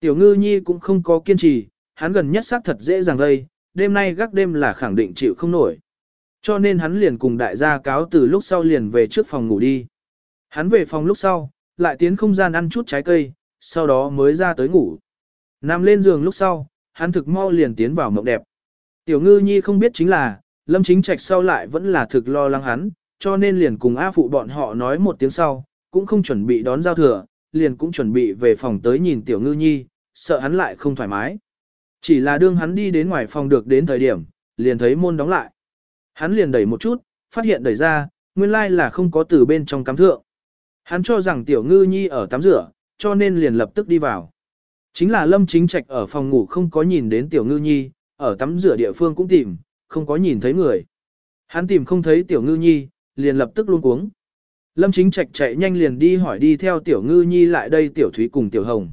Tiểu ngư nhi cũng không có kiên trì, hắn gần nhất xác thật dễ dàng gây, đêm nay gác đêm là khẳng định chịu không nổi. Cho nên hắn liền cùng đại gia cáo từ lúc sau liền về trước phòng ngủ đi. Hắn về phòng lúc sau, lại tiến không gian ăn chút trái cây, sau đó mới ra tới ngủ. Nằm lên giường lúc sau, hắn thực mau liền tiến vào mộng đẹp. Tiểu ngư nhi không biết chính là, lâm chính trạch sau lại vẫn là thực lo lắng hắn, cho nên liền cùng A phụ bọn họ nói một tiếng sau, cũng không chuẩn bị đón giao thừa, liền cũng chuẩn bị về phòng tới nhìn tiểu ngư nhi, sợ hắn lại không thoải mái. Chỉ là đương hắn đi đến ngoài phòng được đến thời điểm, liền thấy môn đóng lại. Hắn liền đẩy một chút, phát hiện đẩy ra, nguyên lai là không có từ bên trong cắm thượng. Hắn cho rằng tiểu ngư nhi ở tắm rửa, cho nên liền lập tức đi vào. Chính là lâm chính trạch ở phòng ngủ không có nhìn đến tiểu ngư nhi, ở tắm rửa địa phương cũng tìm, không có nhìn thấy người. Hắn tìm không thấy tiểu ngư nhi, liền lập tức luôn cuống. Lâm chính trạch chạy nhanh liền đi hỏi đi theo tiểu ngư nhi lại đây tiểu thúy cùng tiểu hồng.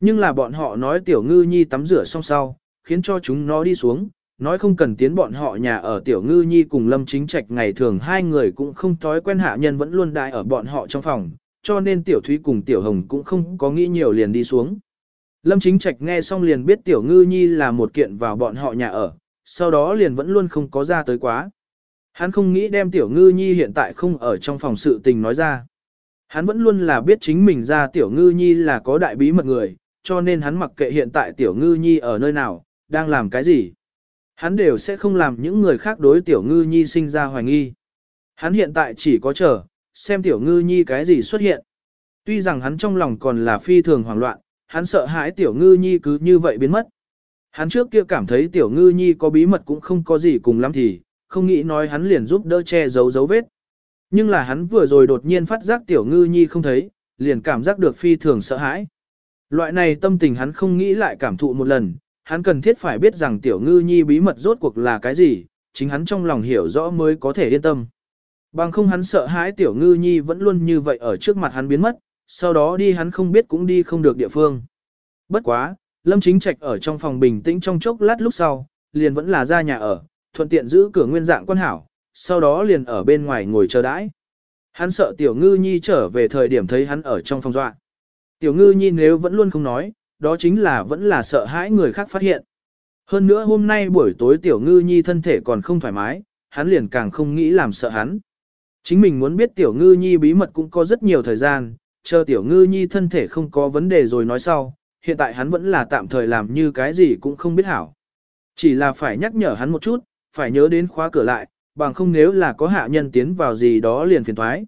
Nhưng là bọn họ nói tiểu ngư nhi tắm rửa xong sau, khiến cho chúng nó đi xuống, nói không cần tiến bọn họ nhà ở tiểu ngư nhi cùng lâm chính trạch ngày thường hai người cũng không thói quen hạ nhân vẫn luôn đại ở bọn họ trong phòng, cho nên tiểu thúy cùng tiểu hồng cũng không có nghĩ nhiều liền đi xuống. Lâm chính trạch nghe xong liền biết tiểu ngư nhi là một kiện vào bọn họ nhà ở, sau đó liền vẫn luôn không có ra tới quá. Hắn không nghĩ đem tiểu ngư nhi hiện tại không ở trong phòng sự tình nói ra. Hắn vẫn luôn là biết chính mình ra tiểu ngư nhi là có đại bí mật người, cho nên hắn mặc kệ hiện tại tiểu ngư nhi ở nơi nào, đang làm cái gì. Hắn đều sẽ không làm những người khác đối tiểu ngư nhi sinh ra hoài nghi. Hắn hiện tại chỉ có chờ, xem tiểu ngư nhi cái gì xuất hiện. Tuy rằng hắn trong lòng còn là phi thường hoảng loạn, hắn sợ hãi tiểu ngư nhi cứ như vậy biến mất. Hắn trước kia cảm thấy tiểu ngư nhi có bí mật cũng không có gì cùng lắm thì, không nghĩ nói hắn liền giúp đỡ che giấu dấu vết. Nhưng là hắn vừa rồi đột nhiên phát giác tiểu ngư nhi không thấy, liền cảm giác được phi thường sợ hãi. Loại này tâm tình hắn không nghĩ lại cảm thụ một lần, hắn cần thiết phải biết rằng tiểu ngư nhi bí mật rốt cuộc là cái gì, chính hắn trong lòng hiểu rõ mới có thể yên tâm. Bằng không hắn sợ hãi tiểu ngư nhi vẫn luôn như vậy ở trước mặt hắn biến mất, sau đó đi hắn không biết cũng đi không được địa phương. Bất quá, Lâm Chính Trạch ở trong phòng bình tĩnh trong chốc lát lúc sau, liền vẫn là ra nhà ở, thuận tiện giữ cửa nguyên dạng quan hảo, sau đó liền ở bên ngoài ngồi chờ đãi. Hắn sợ tiểu ngư nhi trở về thời điểm thấy hắn ở trong phòng dọa. Tiểu ngư nhi nếu vẫn luôn không nói, đó chính là vẫn là sợ hãi người khác phát hiện. Hơn nữa hôm nay buổi tối tiểu ngư nhi thân thể còn không thoải mái, hắn liền càng không nghĩ làm sợ hắn. Chính mình muốn biết tiểu ngư nhi bí mật cũng có rất nhiều thời gian, chờ tiểu ngư nhi thân thể không có vấn đề rồi nói sau, hiện tại hắn vẫn là tạm thời làm như cái gì cũng không biết hảo. Chỉ là phải nhắc nhở hắn một chút, phải nhớ đến khóa cửa lại, bằng không nếu là có hạ nhân tiến vào gì đó liền phiền thoái.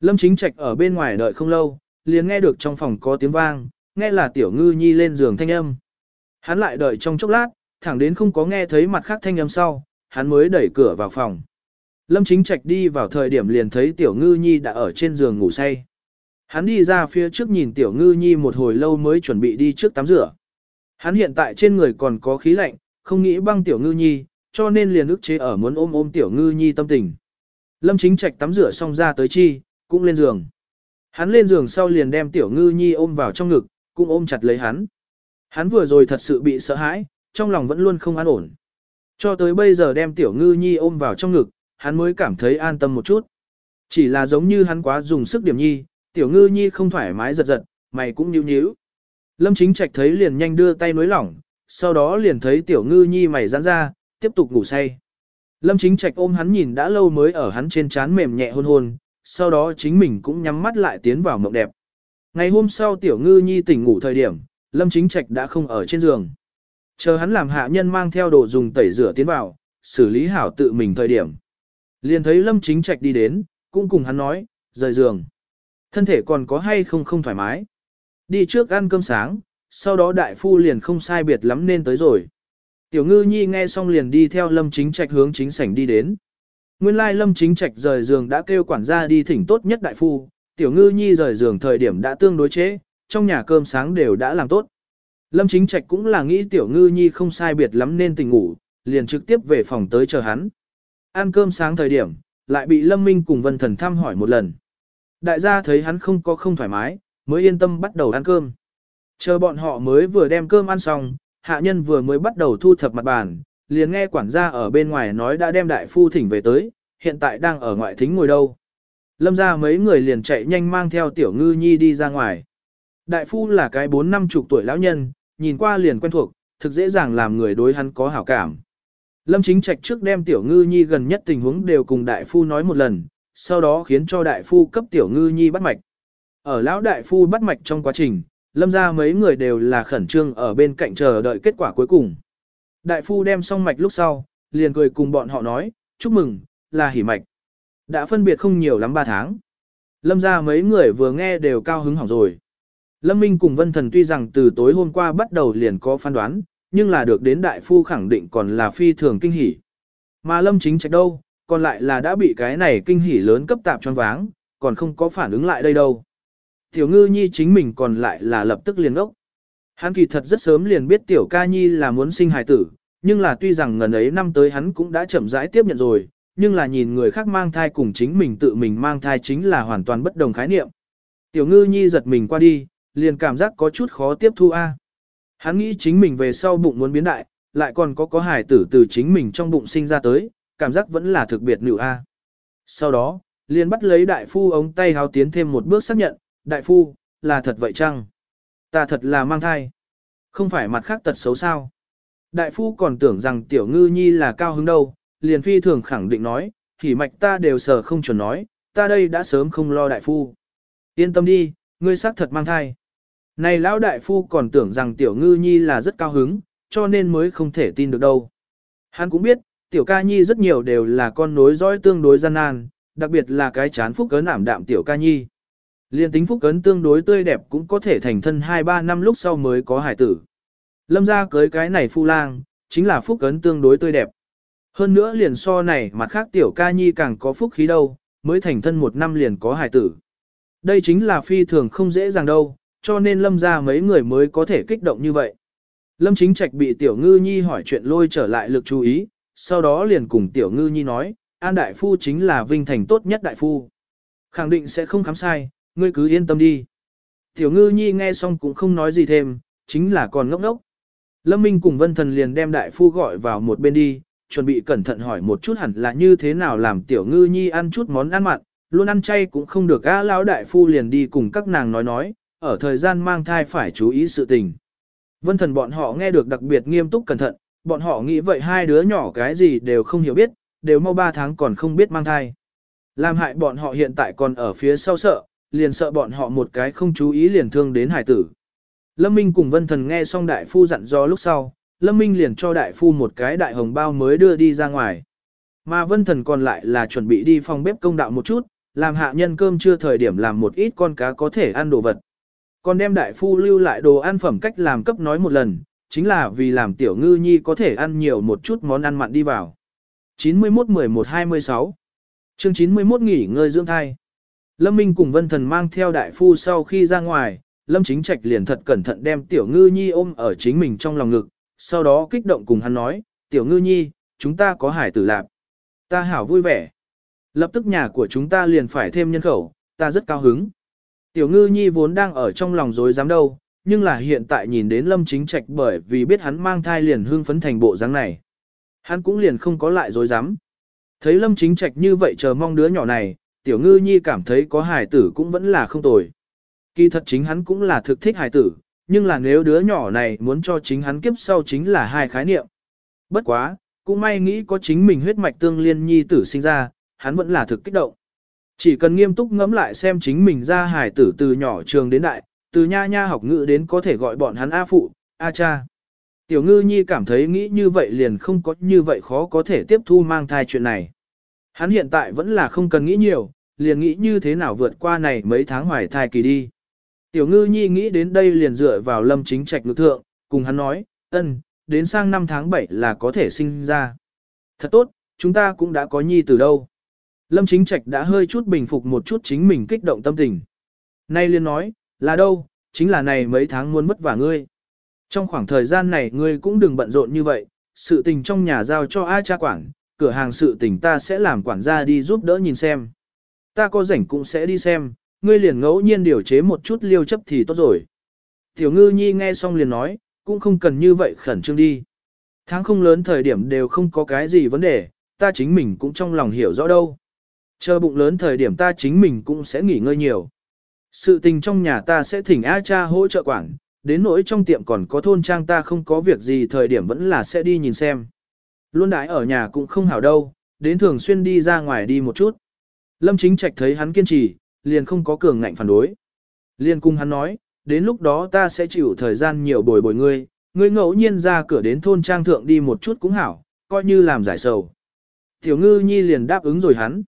Lâm Chính Trạch ở bên ngoài đợi không lâu, liền nghe được trong phòng có tiếng vang, nghe là tiểu ngư nhi lên giường thanh âm. Hắn lại đợi trong chốc lát, thẳng đến không có nghe thấy mặt khác thanh âm sau, hắn mới đẩy cửa vào phòng. Lâm Chính Trạch đi vào thời điểm liền thấy tiểu ngư nhi đã ở trên giường ngủ say. Hắn đi ra phía trước nhìn tiểu ngư nhi một hồi lâu mới chuẩn bị đi trước tắm rửa. Hắn hiện tại trên người còn có khí lạnh, không nghĩ băng tiểu ngư nhi, cho nên liền ức chế ở muốn ôm ôm tiểu ngư nhi tâm tình. Lâm chính trạch tắm rửa xong ra tới chi, cũng lên giường. Hắn lên giường sau liền đem tiểu ngư nhi ôm vào trong ngực, cũng ôm chặt lấy hắn. Hắn vừa rồi thật sự bị sợ hãi, trong lòng vẫn luôn không an ổn. Cho tới bây giờ đem tiểu ngư nhi ôm vào trong ngực, hắn mới cảm thấy an tâm một chút. Chỉ là giống như hắn quá dùng sức điểm nhi, tiểu ngư nhi không thoải mái giật giật, mày cũng nhíu nhíu. Lâm chính trạch thấy liền nhanh đưa tay nối lỏng, sau đó liền thấy tiểu ngư nhi mày giãn ra, tiếp tục ngủ say. Lâm chính trạch ôm hắn nhìn đã lâu mới ở hắn trên trán mềm nhẹ hôn hôn, sau đó chính mình cũng nhắm mắt lại tiến vào mộng đẹp. Ngày hôm sau tiểu ngư nhi tỉnh ngủ thời điểm, lâm chính trạch đã không ở trên giường. Chờ hắn làm hạ nhân mang theo đồ dùng tẩy rửa tiến vào, xử lý hảo tự mình thời điểm. Liền thấy lâm chính trạch đi đến, cũng cùng hắn nói, rời giường. Thân thể còn có hay không không thoải mái. Đi trước ăn cơm sáng, sau đó đại phu liền không sai biệt lắm nên tới rồi. Tiểu ngư nhi nghe xong liền đi theo lâm chính trạch hướng chính sảnh đi đến. Nguyên lai lâm chính trạch rời giường đã kêu quản gia đi thỉnh tốt nhất đại phu, tiểu ngư nhi rời giường thời điểm đã tương đối chế, trong nhà cơm sáng đều đã làm tốt. Lâm chính trạch cũng là nghĩ tiểu ngư nhi không sai biệt lắm nên tỉnh ngủ, liền trực tiếp về phòng tới chờ hắn. Ăn cơm sáng thời điểm, lại bị lâm minh cùng vân thần thăm hỏi một lần. Đại gia thấy hắn không có không thoải mái, mới yên tâm bắt đầu ăn cơm. Chờ bọn họ mới vừa đem cơm ăn xong, hạ nhân vừa mới bắt đầu thu thập mặt bàn, liền nghe quản gia ở bên ngoài nói đã đem đại phu thỉnh về tới, hiện tại đang ở ngoại thính ngồi đâu. Lâm ra mấy người liền chạy nhanh mang theo tiểu ngư nhi đi ra ngoài. Đại phu là cái bốn năm chục tuổi lão nhân, nhìn qua liền quen thuộc, thực dễ dàng làm người đối hắn có hảo cảm. Lâm chính trạch trước đem tiểu ngư nhi gần nhất tình huống đều cùng đại phu nói một lần, sau đó khiến cho đại phu cấp tiểu ngư nhi bắt mạch. Ở lão đại phu bắt mạch trong quá trình, lâm ra mấy người đều là khẩn trương ở bên cạnh chờ đợi kết quả cuối cùng. Đại phu đem xong mạch lúc sau, liền cười cùng bọn họ nói, chúc mừng, là hỉ mạch. Đã phân biệt không nhiều lắm 3 tháng. Lâm ra mấy người vừa nghe đều cao hứng hỏng rồi. Lâm Minh cùng Vân Thần tuy rằng từ tối hôm qua bắt đầu liền có phán đoán, nhưng là được đến đại phu khẳng định còn là phi thường kinh hỉ. Mà Lâm chính trạch đâu, còn lại là đã bị cái này kinh hỉ lớn cấp tạp choáng váng, còn không có phản ứng lại đây đâu. Tiểu ngư nhi chính mình còn lại là lập tức liền ốc. Hắn kỳ thật rất sớm liền biết tiểu ca nhi là muốn sinh hài tử, nhưng là tuy rằng ngần ấy năm tới hắn cũng đã chậm rãi tiếp nhận rồi, nhưng là nhìn người khác mang thai cùng chính mình tự mình mang thai chính là hoàn toàn bất đồng khái niệm. Tiểu ngư nhi giật mình qua đi, liền cảm giác có chút khó tiếp thu a. Hắn nghĩ chính mình về sau bụng muốn biến đại, lại còn có có hài tử từ chính mình trong bụng sinh ra tới, cảm giác vẫn là thực biệt nữ a. Sau đó, liền bắt lấy đại phu ống tay háo tiến thêm một bước xác nhận, đại phu, là thật vậy chăng? Ta thật là mang thai. Không phải mặt khác tật xấu sao? Đại phu còn tưởng rằng tiểu ngư nhi là cao hứng đâu, liền phi thường khẳng định nói, thì mạch ta đều sở không chuẩn nói, ta đây đã sớm không lo đại phu. Yên tâm đi, ngươi xác thật mang thai. Này lão đại phu còn tưởng rằng tiểu ngư nhi là rất cao hứng, cho nên mới không thể tin được đâu. Hắn cũng biết, tiểu ca nhi rất nhiều đều là con nối dõi tương đối gian nan, đặc biệt là cái chán phúc cấn ảm đạm tiểu ca nhi. Liên tính phúc cấn tương đối tươi đẹp cũng có thể thành thân 2-3 năm lúc sau mới có hải tử. Lâm ra cưới cái này phu lang, chính là phúc cấn tương đối tươi đẹp. Hơn nữa liền so này mặt khác tiểu ca nhi càng có phúc khí đâu, mới thành thân một năm liền có hải tử. Đây chính là phi thường không dễ dàng đâu, cho nên lâm ra mấy người mới có thể kích động như vậy. Lâm chính trạch bị tiểu ngư nhi hỏi chuyện lôi trở lại lực chú ý, sau đó liền cùng tiểu ngư nhi nói, an đại phu chính là vinh thành tốt nhất đại phu. Khẳng định sẽ không khám sai, ngươi cứ yên tâm đi. Tiểu ngư nhi nghe xong cũng không nói gì thêm, chính là còn ngốc ngốc. Lâm Minh cùng Vân Thần liền đem đại phu gọi vào một bên đi, chuẩn bị cẩn thận hỏi một chút hẳn là như thế nào làm tiểu ngư nhi ăn chút món ăn mặn, luôn ăn chay cũng không được a lão đại phu liền đi cùng các nàng nói nói, ở thời gian mang thai phải chú ý sự tình. Vân thần bọn họ nghe được đặc biệt nghiêm túc cẩn thận, bọn họ nghĩ vậy hai đứa nhỏ cái gì đều không hiểu biết, đều mau ba tháng còn không biết mang thai. Làm hại bọn họ hiện tại còn ở phía sau sợ, liền sợ bọn họ một cái không chú ý liền thương đến hải tử. Lâm Minh cùng Vân Thần nghe xong đại phu dặn dò lúc sau, Lâm Minh liền cho đại phu một cái đại hồng bao mới đưa đi ra ngoài. Mà Vân Thần còn lại là chuẩn bị đi phòng bếp công đạo một chút, làm hạ nhân cơm chưa thời điểm làm một ít con cá có thể ăn đồ vật. Còn đem đại phu lưu lại đồ ăn phẩm cách làm cấp nói một lần, chính là vì làm tiểu ngư nhi có thể ăn nhiều một chút món ăn mặn đi vào. 91-11-26 Chương 91 nghỉ ngơi dưỡng thai Lâm Minh cùng Vân Thần mang theo đại phu sau khi ra ngoài, Lâm Chính Trạch liền thật cẩn thận đem tiểu ngư nhi ôm ở chính mình trong lòng ngực, sau đó kích động cùng hắn nói, tiểu ngư nhi, chúng ta có hải tử lạp. Ta hảo vui vẻ. Lập tức nhà của chúng ta liền phải thêm nhân khẩu, ta rất cao hứng. Tiểu ngư nhi vốn đang ở trong lòng rối dám đâu, nhưng là hiện tại nhìn đến lâm chính trạch bởi vì biết hắn mang thai liền hưng phấn thành bộ dáng này. Hắn cũng liền không có lại dối dám. Thấy lâm chính trạch như vậy chờ mong đứa nhỏ này, tiểu ngư nhi cảm thấy có hài tử cũng vẫn là không tồi. Kỳ thật chính hắn cũng là thực thích hài tử, nhưng là nếu đứa nhỏ này muốn cho chính hắn kiếp sau chính là hai khái niệm. Bất quá, cũng may nghĩ có chính mình huyết mạch tương liên nhi tử sinh ra, hắn vẫn là thực kích động. Chỉ cần nghiêm túc ngẫm lại xem chính mình ra hài tử từ nhỏ trường đến đại, từ nha nha học ngữ đến có thể gọi bọn hắn A phụ, A cha. Tiểu ngư nhi cảm thấy nghĩ như vậy liền không có như vậy khó có thể tiếp thu mang thai chuyện này. Hắn hiện tại vẫn là không cần nghĩ nhiều, liền nghĩ như thế nào vượt qua này mấy tháng hoài thai kỳ đi. Tiểu ngư nhi nghĩ đến đây liền dựa vào lâm chính trạch lực thượng, cùng hắn nói, ân, đến sang năm tháng 7 là có thể sinh ra. Thật tốt, chúng ta cũng đã có nhi từ đâu. Lâm chính trạch đã hơi chút bình phục một chút chính mình kích động tâm tình. Nay liền nói, là đâu, chính là này mấy tháng muốn vất vả ngươi. Trong khoảng thời gian này ngươi cũng đừng bận rộn như vậy, sự tình trong nhà giao cho ai cha quản, cửa hàng sự tình ta sẽ làm quản gia đi giúp đỡ nhìn xem. Ta có rảnh cũng sẽ đi xem, ngươi liền ngẫu nhiên điều chế một chút liêu chấp thì tốt rồi. Tiểu ngư nhi nghe xong liền nói, cũng không cần như vậy khẩn trương đi. Tháng không lớn thời điểm đều không có cái gì vấn đề, ta chính mình cũng trong lòng hiểu rõ đâu. Chờ bụng lớn thời điểm ta chính mình cũng sẽ nghỉ ngơi nhiều. Sự tình trong nhà ta sẽ thỉnh A cha hỗ trợ quản, đến nỗi trong tiệm còn có thôn trang ta không có việc gì thời điểm vẫn là sẽ đi nhìn xem. Luôn đãi ở nhà cũng không hảo đâu, đến thường xuyên đi ra ngoài đi một chút. Lâm chính trạch thấy hắn kiên trì, liền không có cường ngạnh phản đối. Liền cùng hắn nói, đến lúc đó ta sẽ chịu thời gian nhiều bồi bồi ngươi, ngươi ngẫu nhiên ra cửa đến thôn trang thượng đi một chút cũng hảo, coi như làm giải sầu. Tiểu ngư nhi liền đáp ứng rồi hắn.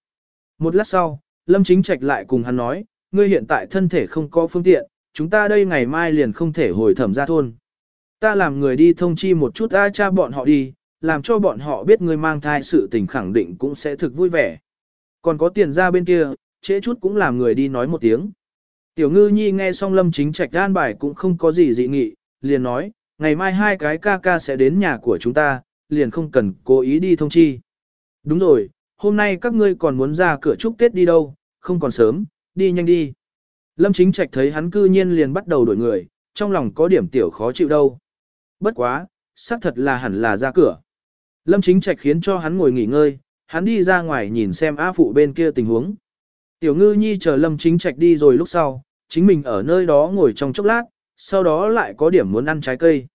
Một lát sau, Lâm chính trạch lại cùng hắn nói, ngươi hiện tại thân thể không có phương tiện, chúng ta đây ngày mai liền không thể hồi thẩm ra thôn. Ta làm người đi thông chi một chút A cha bọn họ đi, làm cho bọn họ biết ngươi mang thai sự tình khẳng định cũng sẽ thực vui vẻ. Còn có tiền ra bên kia, trễ chút cũng làm người đi nói một tiếng. Tiểu ngư nhi nghe xong lâm chính trạch gan bài cũng không có gì dị nghị, liền nói, ngày mai hai cái ca ca sẽ đến nhà của chúng ta, liền không cần cố ý đi thông chi. Đúng rồi, hôm nay các ngươi còn muốn ra cửa chúc Tết đi đâu, không còn sớm, đi nhanh đi. Lâm chính trạch thấy hắn cư nhiên liền bắt đầu đổi người, trong lòng có điểm tiểu khó chịu đâu. Bất quá, xác thật là hẳn là ra cửa. Lâm chính trạch khiến cho hắn ngồi nghỉ ngơi, hắn đi ra ngoài nhìn xem A phụ bên kia tình huống. Tiểu ngư nhi chờ lâm chính trạch đi rồi lúc sau, chính mình ở nơi đó ngồi trong chốc lát, sau đó lại có điểm muốn ăn trái cây.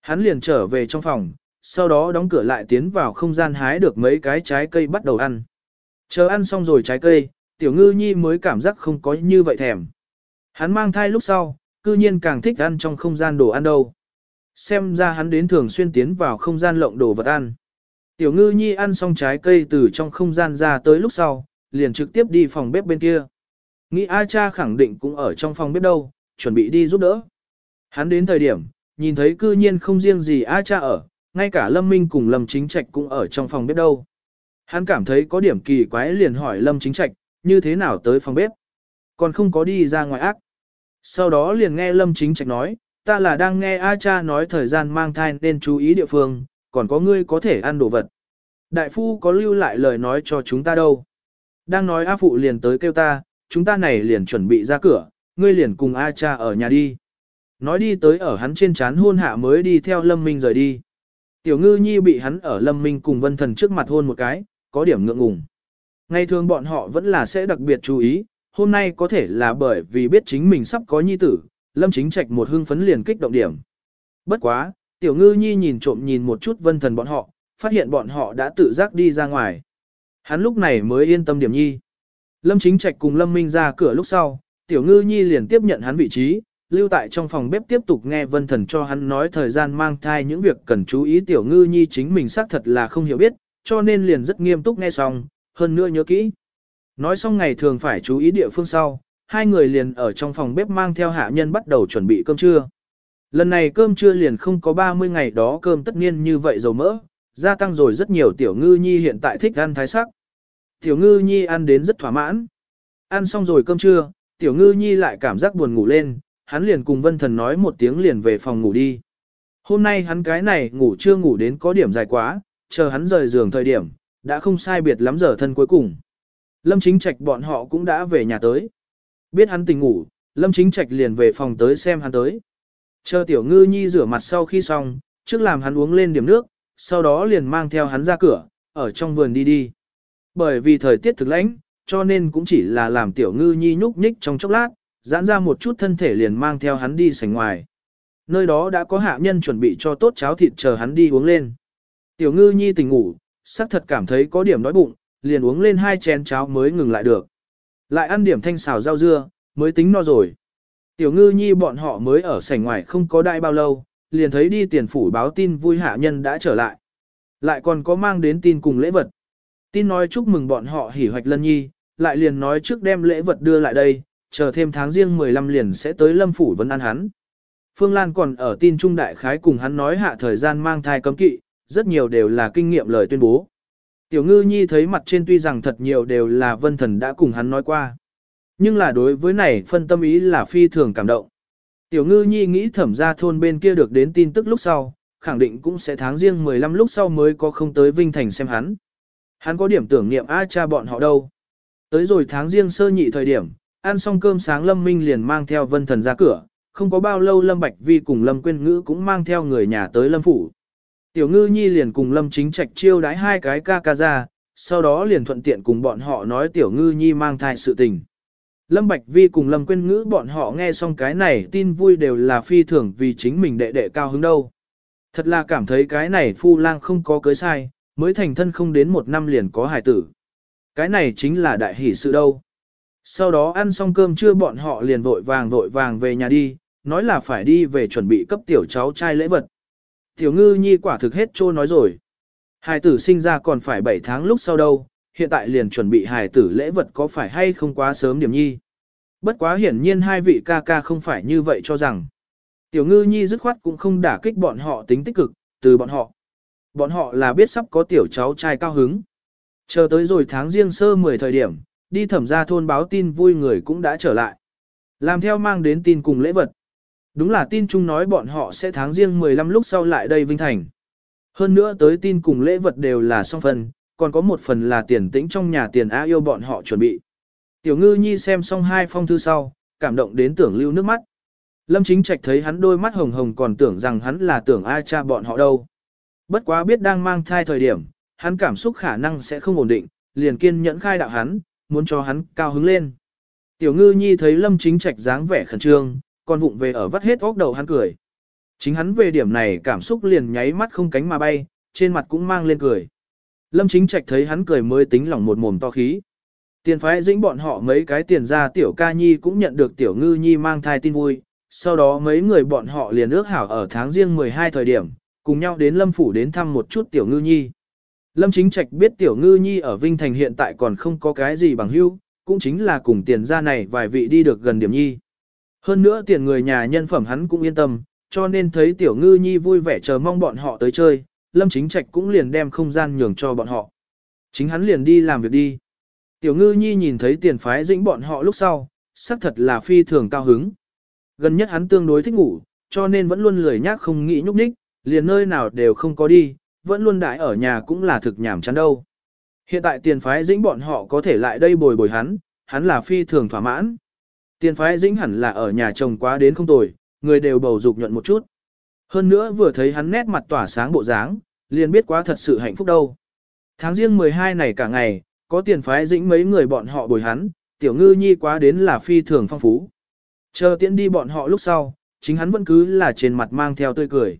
Hắn liền trở về trong phòng, sau đó đóng cửa lại tiến vào không gian hái được mấy cái trái cây bắt đầu ăn. Chờ ăn xong rồi trái cây, tiểu ngư nhi mới cảm giác không có như vậy thèm. Hắn mang thai lúc sau, cư nhiên càng thích ăn trong không gian đồ ăn đâu. Xem ra hắn đến thường xuyên tiến vào không gian lộng đồ vật ăn. Tiểu ngư nhi ăn xong trái cây từ trong không gian ra tới lúc sau, liền trực tiếp đi phòng bếp bên kia. Nghĩ A cha khẳng định cũng ở trong phòng bếp đâu, chuẩn bị đi giúp đỡ. Hắn đến thời điểm, nhìn thấy cư nhiên không riêng gì A cha ở, ngay cả Lâm Minh cùng Lâm Chính Trạch cũng ở trong phòng bếp đâu. Hắn cảm thấy có điểm kỳ quái liền hỏi Lâm Chính Trạch, như thế nào tới phòng bếp. Còn không có đi ra ngoài ác. Sau đó liền nghe Lâm Chính Trạch nói, ta là đang nghe A cha nói thời gian mang thai nên chú ý địa phương, còn có ngươi có thể ăn đồ vật. Đại phu có lưu lại lời nói cho chúng ta đâu. Đang nói A phụ liền tới kêu ta, chúng ta này liền chuẩn bị ra cửa, ngươi liền cùng A cha ở nhà đi. Nói đi tới ở hắn trên chán hôn hạ mới đi theo Lâm Minh rời đi. Tiểu ngư nhi bị hắn ở Lâm Minh cùng vân thần trước mặt hôn một cái, có điểm ngượng ngùng. Ngày thường bọn họ vẫn là sẽ đặc biệt chú ý, hôm nay có thể là bởi vì biết chính mình sắp có nhi tử, Lâm Chính Trạch một hưng phấn liền kích động điểm. Bất quá, Tiểu Ngư Nhi nhìn trộm nhìn một chút vân thần bọn họ, phát hiện bọn họ đã tự giác đi ra ngoài. Hắn lúc này mới yên tâm điểm nhi. Lâm Chính Trạch cùng Lâm Minh ra cửa lúc sau, Tiểu Ngư Nhi liền tiếp nhận hắn vị trí, lưu tại trong phòng bếp tiếp tục nghe vân thần cho hắn nói thời gian mang thai những việc cần chú ý Tiểu Ngư Nhi chính mình xác thật là không hiểu biết, cho nên liền rất nghiêm túc nghe xong, hơn nữa nhớ kỹ. Nói xong ngày thường phải chú ý địa phương sau, hai người liền ở trong phòng bếp mang theo hạ nhân bắt đầu chuẩn bị cơm trưa. Lần này cơm trưa liền không có 30 ngày đó cơm tất nhiên như vậy dầu mỡ, gia tăng rồi rất nhiều tiểu ngư nhi hiện tại thích ăn thái sắc. Tiểu ngư nhi ăn đến rất thỏa mãn. Ăn xong rồi cơm trưa, tiểu ngư nhi lại cảm giác buồn ngủ lên, hắn liền cùng vân thần nói một tiếng liền về phòng ngủ đi. Hôm nay hắn cái này ngủ chưa ngủ đến có điểm dài quá, chờ hắn rời giường thời điểm, đã không sai biệt lắm giờ thân cuối cùng. Lâm Chính Trạch bọn họ cũng đã về nhà tới. Biết hắn tỉnh ngủ, Lâm Chính Trạch liền về phòng tới xem hắn tới. Chờ tiểu ngư nhi rửa mặt sau khi xong, trước làm hắn uống lên điểm nước, sau đó liền mang theo hắn ra cửa, ở trong vườn đi đi. Bởi vì thời tiết thực lãnh, cho nên cũng chỉ là làm tiểu ngư nhi nhúc nhích trong chốc lát, giãn ra một chút thân thể liền mang theo hắn đi sảnh ngoài. Nơi đó đã có hạ nhân chuẩn bị cho tốt cháo thịt chờ hắn đi uống lên. Tiểu ngư nhi tỉnh ngủ, sắc thật cảm thấy có điểm đói bụng, liền uống lên hai chén cháo mới ngừng lại được. Lại ăn điểm thanh xào rau dưa, mới tính no rồi. Tiểu ngư nhi bọn họ mới ở sảnh ngoài không có đại bao lâu, liền thấy đi tiền phủ báo tin vui hạ nhân đã trở lại. Lại còn có mang đến tin cùng lễ vật. Tin nói chúc mừng bọn họ hỉ hoạch lân nhi, lại liền nói trước đem lễ vật đưa lại đây, chờ thêm tháng riêng 15 liền sẽ tới lâm phủ vấn ăn hắn. Phương Lan còn ở tin trung đại khái cùng hắn nói hạ thời gian mang thai cấm kỵ, rất nhiều đều là kinh nghiệm lời tuyên bố. Tiểu ngư nhi thấy mặt trên tuy rằng thật nhiều đều là vân thần đã cùng hắn nói qua. Nhưng là đối với này phân tâm ý là phi thường cảm động. Tiểu ngư nhi nghĩ thẩm ra thôn bên kia được đến tin tức lúc sau, khẳng định cũng sẽ tháng riêng 15 lúc sau mới có không tới Vinh Thành xem hắn. Hắn có điểm tưởng niệm A cha bọn họ đâu. Tới rồi tháng riêng sơ nhị thời điểm, ăn xong cơm sáng Lâm Minh liền mang theo vân thần ra cửa, không có bao lâu Lâm Bạch Vi cùng Lâm Quyên Ngữ cũng mang theo người nhà tới Lâm Phủ. Tiểu ngư nhi liền cùng Lâm Chính Trạch chiêu đái hai cái ca ca ra, sau đó liền thuận tiện cùng bọn họ nói Tiểu ngư nhi mang thai sự tình. Lâm Bạch Vi cùng Lâm Quyên Ngữ bọn họ nghe xong cái này tin vui đều là phi thường vì chính mình đệ đệ cao hứng đâu. Thật là cảm thấy cái này phu lang không có cưới sai, mới thành thân không đến một năm liền có hài tử. Cái này chính là đại hỷ sự đâu. Sau đó ăn xong cơm trưa bọn họ liền vội vàng vội vàng về nhà đi, nói là phải đi về chuẩn bị cấp tiểu cháu trai lễ vật. Tiểu ngư nhi quả thực hết trô nói rồi. Hài tử sinh ra còn phải 7 tháng lúc sau đâu, hiện tại liền chuẩn bị hài tử lễ vật có phải hay không quá sớm điểm nhi. Bất quá hiển nhiên hai vị ca ca không phải như vậy cho rằng. Tiểu ngư nhi dứt khoát cũng không đả kích bọn họ tính tích cực, từ bọn họ. Bọn họ là biết sắp có tiểu cháu trai cao hứng. Chờ tới rồi tháng riêng sơ 10 thời điểm, đi thẩm ra thôn báo tin vui người cũng đã trở lại. Làm theo mang đến tin cùng lễ vật. Đúng là tin chung nói bọn họ sẽ tháng riêng 15 lúc sau lại đây Vinh Thành. Hơn nữa tới tin cùng lễ vật đều là song phần, còn có một phần là tiền tĩnh trong nhà tiền á yêu bọn họ chuẩn bị. Tiểu ngư nhi xem xong hai phong thư sau, cảm động đến tưởng lưu nước mắt. Lâm chính trạch thấy hắn đôi mắt hồng hồng còn tưởng rằng hắn là tưởng ai cha bọn họ đâu. Bất quá biết đang mang thai thời điểm, hắn cảm xúc khả năng sẽ không ổn định, liền kiên nhẫn khai đạo hắn, muốn cho hắn cao hứng lên. Tiểu ngư nhi thấy lâm chính trạch dáng vẻ khẩn trương, còn vụng về ở vắt hết óc đầu hắn cười. Chính hắn về điểm này cảm xúc liền nháy mắt không cánh mà bay, trên mặt cũng mang lên cười. Lâm chính trạch thấy hắn cười mới tính lòng một mồm to khí. Tiền phái dĩnh bọn họ mấy cái tiền ra tiểu ca nhi cũng nhận được tiểu ngư nhi mang thai tin vui, sau đó mấy người bọn họ liền ước hảo ở tháng riêng 12 thời điểm, cùng nhau đến Lâm Phủ đến thăm một chút tiểu ngư nhi. Lâm Chính Trạch biết tiểu ngư nhi ở Vinh Thành hiện tại còn không có cái gì bằng hữu, cũng chính là cùng tiền ra này vài vị đi được gần điểm nhi. Hơn nữa tiền người nhà nhân phẩm hắn cũng yên tâm, cho nên thấy tiểu ngư nhi vui vẻ chờ mong bọn họ tới chơi, Lâm Chính Trạch cũng liền đem không gian nhường cho bọn họ. Chính hắn liền đi làm việc đi. Tiểu ngư nhi nhìn thấy tiền phái dĩnh bọn họ lúc sau, xác thật là phi thường cao hứng. Gần nhất hắn tương đối thích ngủ, cho nên vẫn luôn lười nhác không nghĩ nhúc nhích, liền nơi nào đều không có đi, vẫn luôn đại ở nhà cũng là thực nhảm chán đâu. Hiện tại tiền phái dĩnh bọn họ có thể lại đây bồi bồi hắn, hắn là phi thường thỏa mãn. Tiền phái dĩnh hẳn là ở nhà chồng quá đến không tồi, người đều bầu dục nhuận một chút. Hơn nữa vừa thấy hắn nét mặt tỏa sáng bộ dáng, liền biết quá thật sự hạnh phúc đâu. Tháng riêng 12 này cả ngày, có tiền phái dĩnh mấy người bọn họ bồi hắn, tiểu ngư nhi quá đến là phi thường phong phú. Chờ tiễn đi bọn họ lúc sau, chính hắn vẫn cứ là trên mặt mang theo tươi cười.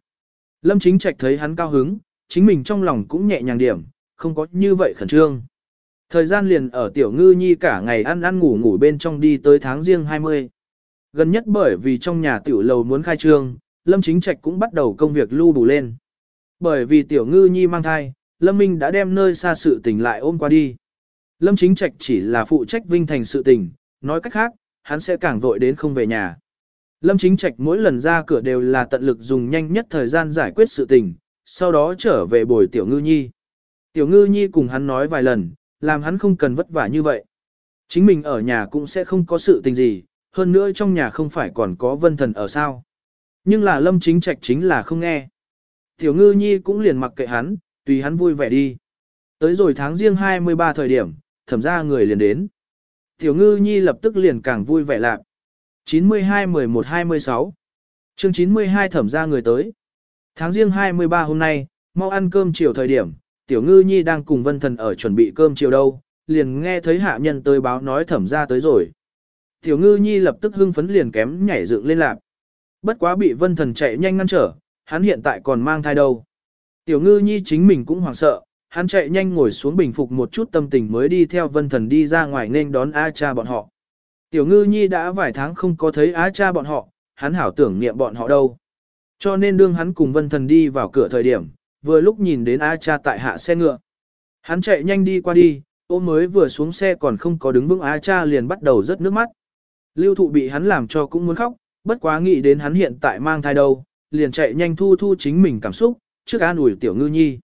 Lâm chính trạch thấy hắn cao hứng, chính mình trong lòng cũng nhẹ nhàng điểm, không có như vậy khẩn trương. Thời gian liền ở tiểu ngư nhi cả ngày ăn ăn ngủ ngủ bên trong đi tới tháng riêng 20. Gần nhất bởi vì trong nhà tiểu lầu muốn khai trương, Lâm Chính Trạch cũng bắt đầu công việc lưu đủ lên. Bởi vì tiểu ngư nhi mang thai, Lâm Minh đã đem nơi xa sự tình lại ôm qua đi. Lâm Chính Trạch chỉ là phụ trách vinh thành sự tình, nói cách khác, hắn sẽ càng vội đến không về nhà. Lâm Chính Trạch mỗi lần ra cửa đều là tận lực dùng nhanh nhất thời gian giải quyết sự tình, sau đó trở về bồi Tiểu Ngư Nhi. Tiểu Ngư Nhi cùng hắn nói vài lần, làm hắn không cần vất vả như vậy. Chính mình ở nhà cũng sẽ không có sự tình gì, hơn nữa trong nhà không phải còn có vân thần ở sao. Nhưng là Lâm Chính Trạch chính là không nghe. Tiểu Ngư Nhi cũng liền mặc kệ hắn, tùy hắn vui vẻ đi. Tới rồi tháng riêng 23 thời điểm, thẩm ra người liền đến. Tiểu ngư nhi lập tức liền càng vui vẻ lạc. 92-11-26 chương 92 thẩm ra người tới. Tháng riêng 23 hôm nay, mau ăn cơm chiều thời điểm, tiểu ngư nhi đang cùng vân thần ở chuẩn bị cơm chiều đâu, liền nghe thấy hạ nhân tới báo nói thẩm ra tới rồi. Tiểu ngư nhi lập tức hưng phấn liền kém nhảy dựng lên lạp. Bất quá bị vân thần chạy nhanh ngăn trở, hắn hiện tại còn mang thai đâu. Tiểu ngư nhi chính mình cũng hoảng sợ, hắn chạy nhanh ngồi xuống bình phục một chút tâm tình mới đi theo vân thần đi ra ngoài nên đón A cha bọn họ. Tiểu ngư nhi đã vài tháng không có thấy A cha bọn họ, hắn hảo tưởng niệm bọn họ đâu. Cho nên đương hắn cùng vân thần đi vào cửa thời điểm, vừa lúc nhìn đến A cha tại hạ xe ngựa. Hắn chạy nhanh đi qua đi, ôm mới vừa xuống xe còn không có đứng vững A cha liền bắt đầu rớt nước mắt. Lưu thụ bị hắn làm cho cũng muốn khóc, bất quá nghĩ đến hắn hiện tại mang thai đâu, liền chạy nhanh thu thu chính mình cảm xúc, trước an ủi tiểu ngư nhi.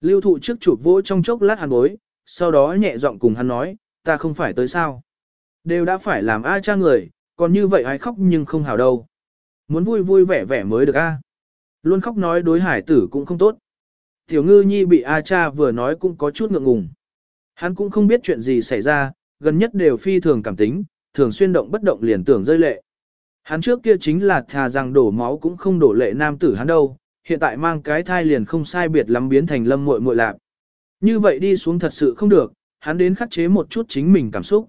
Lưu thụ trước chụp vỗ trong chốc lát hàn bối, sau đó nhẹ giọng cùng hắn nói, ta không phải tới sao. Đều đã phải làm A cha người, còn như vậy ai khóc nhưng không hào đâu. Muốn vui vui vẻ vẻ mới được A. Luôn khóc nói đối hải tử cũng không tốt. Tiểu ngư nhi bị A cha vừa nói cũng có chút ngượng ngùng. Hắn cũng không biết chuyện gì xảy ra, gần nhất đều phi thường cảm tính, thường xuyên động bất động liền tưởng rơi lệ. Hắn trước kia chính là thà rằng đổ máu cũng không đổ lệ nam tử hắn đâu, hiện tại mang cái thai liền không sai biệt lắm biến thành lâm muội muội lạp. Như vậy đi xuống thật sự không được, hắn đến khắc chế một chút chính mình cảm xúc.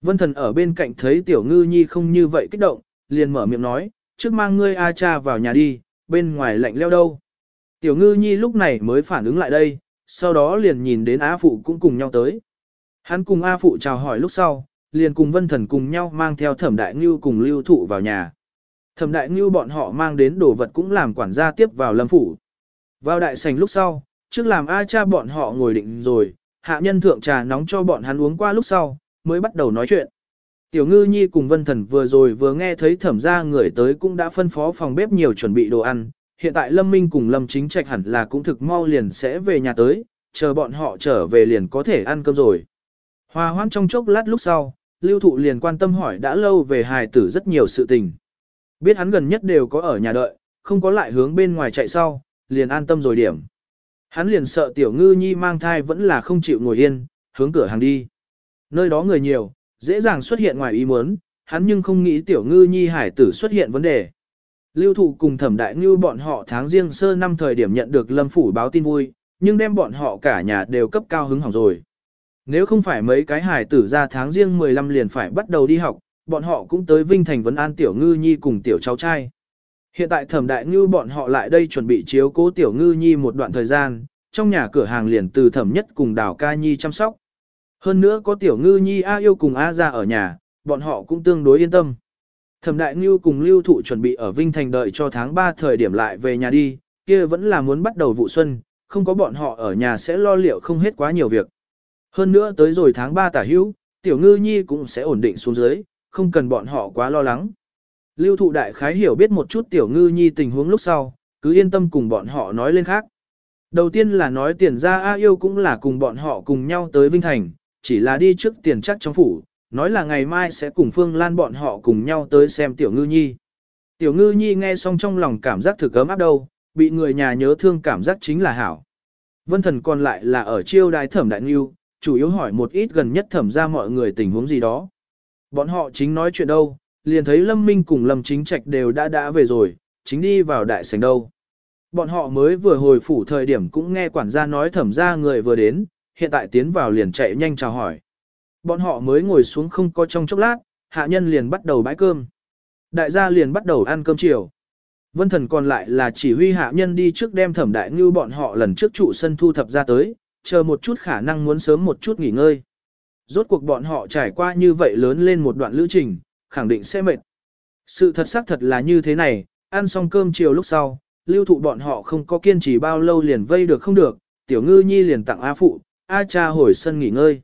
Vân thần ở bên cạnh thấy tiểu ngư nhi không như vậy kích động, liền mở miệng nói, trước mang ngươi A cha vào nhà đi, bên ngoài lạnh leo đâu. Tiểu ngư nhi lúc này mới phản ứng lại đây, sau đó liền nhìn đến A phụ cũng cùng nhau tới. Hắn cùng A phụ chào hỏi lúc sau, liền cùng vân thần cùng nhau mang theo thẩm đại ngưu cùng lưu thụ vào nhà. Thẩm đại ngưu bọn họ mang đến đồ vật cũng làm quản gia tiếp vào lâm phủ. Vào đại sảnh lúc sau, trước làm A cha bọn họ ngồi định rồi, hạ nhân thượng trà nóng cho bọn hắn uống qua lúc sau, mới bắt đầu nói chuyện. Tiểu ngư nhi cùng vân thần vừa rồi vừa nghe thấy thẩm gia người tới cũng đã phân phó phòng bếp nhiều chuẩn bị đồ ăn. Hiện tại Lâm Minh cùng Lâm Chính Trạch hẳn là cũng thực mau liền sẽ về nhà tới, chờ bọn họ trở về liền có thể ăn cơm rồi. Hòa hoãn trong chốc lát lúc sau, lưu thụ liền quan tâm hỏi đã lâu về hài tử rất nhiều sự tình. Biết hắn gần nhất đều có ở nhà đợi, không có lại hướng bên ngoài chạy sau, liền an tâm rồi điểm. Hắn liền sợ tiểu ngư nhi mang thai vẫn là không chịu ngồi yên, hướng cửa hàng đi. Nơi đó người nhiều, dễ dàng xuất hiện ngoài ý muốn, hắn nhưng không nghĩ tiểu ngư nhi hải tử xuất hiện vấn đề. Lưu thụ cùng thẩm đại ngư bọn họ tháng riêng sơ năm thời điểm nhận được lâm phủ báo tin vui, nhưng đem bọn họ cả nhà đều cấp cao hứng hỏng rồi. Nếu không phải mấy cái hải tử ra tháng riêng 15 liền phải bắt đầu đi học, bọn họ cũng tới Vinh Thành vấn an tiểu ngư nhi cùng tiểu cháu trai. Hiện tại thẩm đại ngư bọn họ lại đây chuẩn bị chiếu cố tiểu ngư nhi một đoạn thời gian, trong nhà cửa hàng liền từ thẩm nhất cùng đào ca nhi chăm sóc. Hơn nữa có tiểu ngư nhi A yêu cùng A ra ở nhà, bọn họ cũng tương đối yên tâm. Thẩm đại Ngưu cùng lưu thụ chuẩn bị ở Vinh Thành đợi cho tháng 3 thời điểm lại về nhà đi, kia vẫn là muốn bắt đầu vụ xuân, không có bọn họ ở nhà sẽ lo liệu không hết quá nhiều việc. Hơn nữa tới rồi tháng 3 tả hữu, tiểu ngư nhi cũng sẽ ổn định xuống dưới, không cần bọn họ quá lo lắng. Lưu thụ đại khái hiểu biết một chút tiểu ngư nhi tình huống lúc sau, cứ yên tâm cùng bọn họ nói lên khác. Đầu tiên là nói tiền ra A yêu cũng là cùng bọn họ cùng nhau tới Vinh Thành, chỉ là đi trước tiền chắc trong phủ, nói là ngày mai sẽ cùng Phương Lan bọn họ cùng nhau tới xem tiểu ngư nhi. Tiểu ngư nhi nghe xong trong lòng cảm giác thực ấm áp đâu, bị người nhà nhớ thương cảm giác chính là hảo. Vân thần còn lại là ở chiêu đài thẩm đại nghiêu, chủ yếu hỏi một ít gần nhất thẩm ra mọi người tình huống gì đó. Bọn họ chính nói chuyện đâu, liền thấy Lâm Minh cùng Lâm Chính Trạch đều đã đã về rồi, chính đi vào đại sảnh đâu. Bọn họ mới vừa hồi phủ thời điểm cũng nghe quản gia nói thẩm ra người vừa đến, hiện tại tiến vào liền chạy nhanh chào hỏi. Bọn họ mới ngồi xuống không có trong chốc lát, hạ nhân liền bắt đầu bãi cơm. Đại gia liền bắt đầu ăn cơm chiều. Vân thần còn lại là chỉ huy hạ nhân đi trước đem thẩm đại ngư bọn họ lần trước trụ sân thu thập ra tới, chờ một chút khả năng muốn sớm một chút nghỉ ngơi. Rốt cuộc bọn họ trải qua như vậy lớn lên một đoạn lữ trình, khẳng định sẽ mệt. Sự thật xác thật là như thế này, ăn xong cơm chiều lúc sau, lưu thụ bọn họ không có kiên trì bao lâu liền vây được không được, tiểu ngư nhi liền tặng A phụ, A cha hồi sân nghỉ ngơi.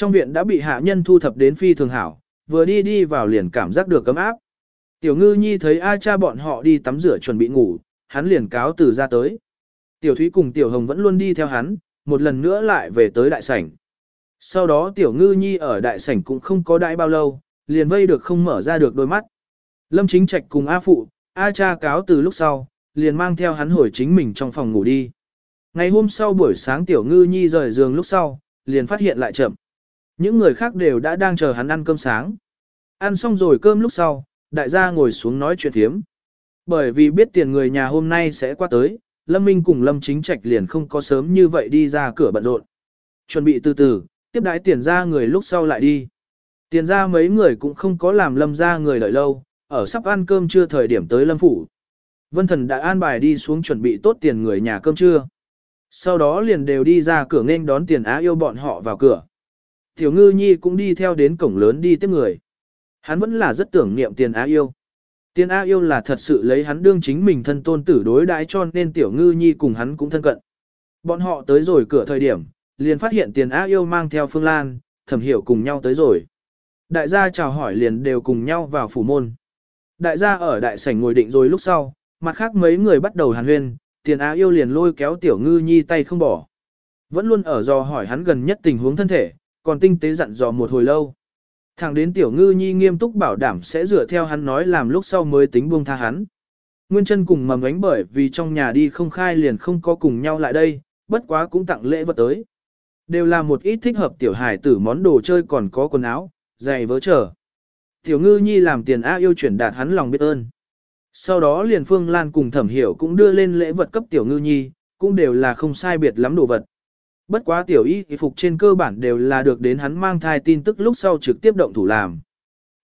Trong viện đã bị hạ nhân thu thập đến phi thường hảo, vừa đi đi vào liền cảm giác được cấm áp. Tiểu ngư nhi thấy A cha bọn họ đi tắm rửa chuẩn bị ngủ, hắn liền cáo từ ra tới. Tiểu thúy cùng tiểu hồng vẫn luôn đi theo hắn, một lần nữa lại về tới đại sảnh. Sau đó tiểu ngư nhi ở đại sảnh cũng không có đãi bao lâu, liền vây được không mở ra được đôi mắt. Lâm chính trạch cùng A phụ, A cha cáo từ lúc sau, liền mang theo hắn hồi chính mình trong phòng ngủ đi. Ngày hôm sau buổi sáng tiểu ngư nhi rời giường lúc sau, liền phát hiện lại chậm. Những người khác đều đã đang chờ hắn ăn cơm sáng. Ăn xong rồi cơm lúc sau, đại gia ngồi xuống nói chuyện thiếm. Bởi vì biết tiền người nhà hôm nay sẽ qua tới, Lâm Minh cùng Lâm Chính Trạch liền không có sớm như vậy đi ra cửa bận rộn. Chuẩn bị từ từ, tiếp đái tiền ra người lúc sau lại đi. Tiền ra mấy người cũng không có làm Lâm ra người đợi lâu, ở sắp ăn cơm trưa thời điểm tới Lâm Phủ. Vân Thần đã an bài đi xuống chuẩn bị tốt tiền người nhà cơm trưa. Sau đó liền đều đi ra cửa nghênh đón tiền á yêu bọn họ vào cửa. Tiểu ngư nhi cũng đi theo đến cổng lớn đi tiếp người. Hắn vẫn là rất tưởng niệm tiền á yêu. Tiền á yêu là thật sự lấy hắn đương chính mình thân tôn tử đối đãi cho nên tiểu ngư nhi cùng hắn cũng thân cận. Bọn họ tới rồi cửa thời điểm, liền phát hiện tiền á yêu mang theo phương lan, thẩm hiểu cùng nhau tới rồi. Đại gia chào hỏi liền đều cùng nhau vào phủ môn. Đại gia ở đại sảnh ngồi định rồi lúc sau, mặt khác mấy người bắt đầu hàn huyên, tiền á yêu liền lôi kéo tiểu ngư nhi tay không bỏ. Vẫn luôn ở do hỏi hắn gần nhất tình huống thân thể, còn tinh tế dặn dò một hồi lâu. Thẳng đến tiểu ngư nhi nghiêm túc bảo đảm sẽ dựa theo hắn nói làm lúc sau mới tính buông tha hắn. Nguyên chân cùng mầm ánh bởi vì trong nhà đi không khai liền không có cùng nhau lại đây, bất quá cũng tặng lễ vật tới. Đều là một ít thích hợp tiểu hài tử món đồ chơi còn có quần áo, giày vớ trở. Tiểu ngư nhi làm tiền A yêu chuyển đạt hắn lòng biết ơn. Sau đó liền Phương Lan cùng thẩm hiểu cũng đưa lên lễ vật cấp tiểu ngư nhi, cũng đều là không sai biệt lắm đồ vật. Bất quá tiểu y phục trên cơ bản đều là được đến hắn mang thai tin tức lúc sau trực tiếp động thủ làm.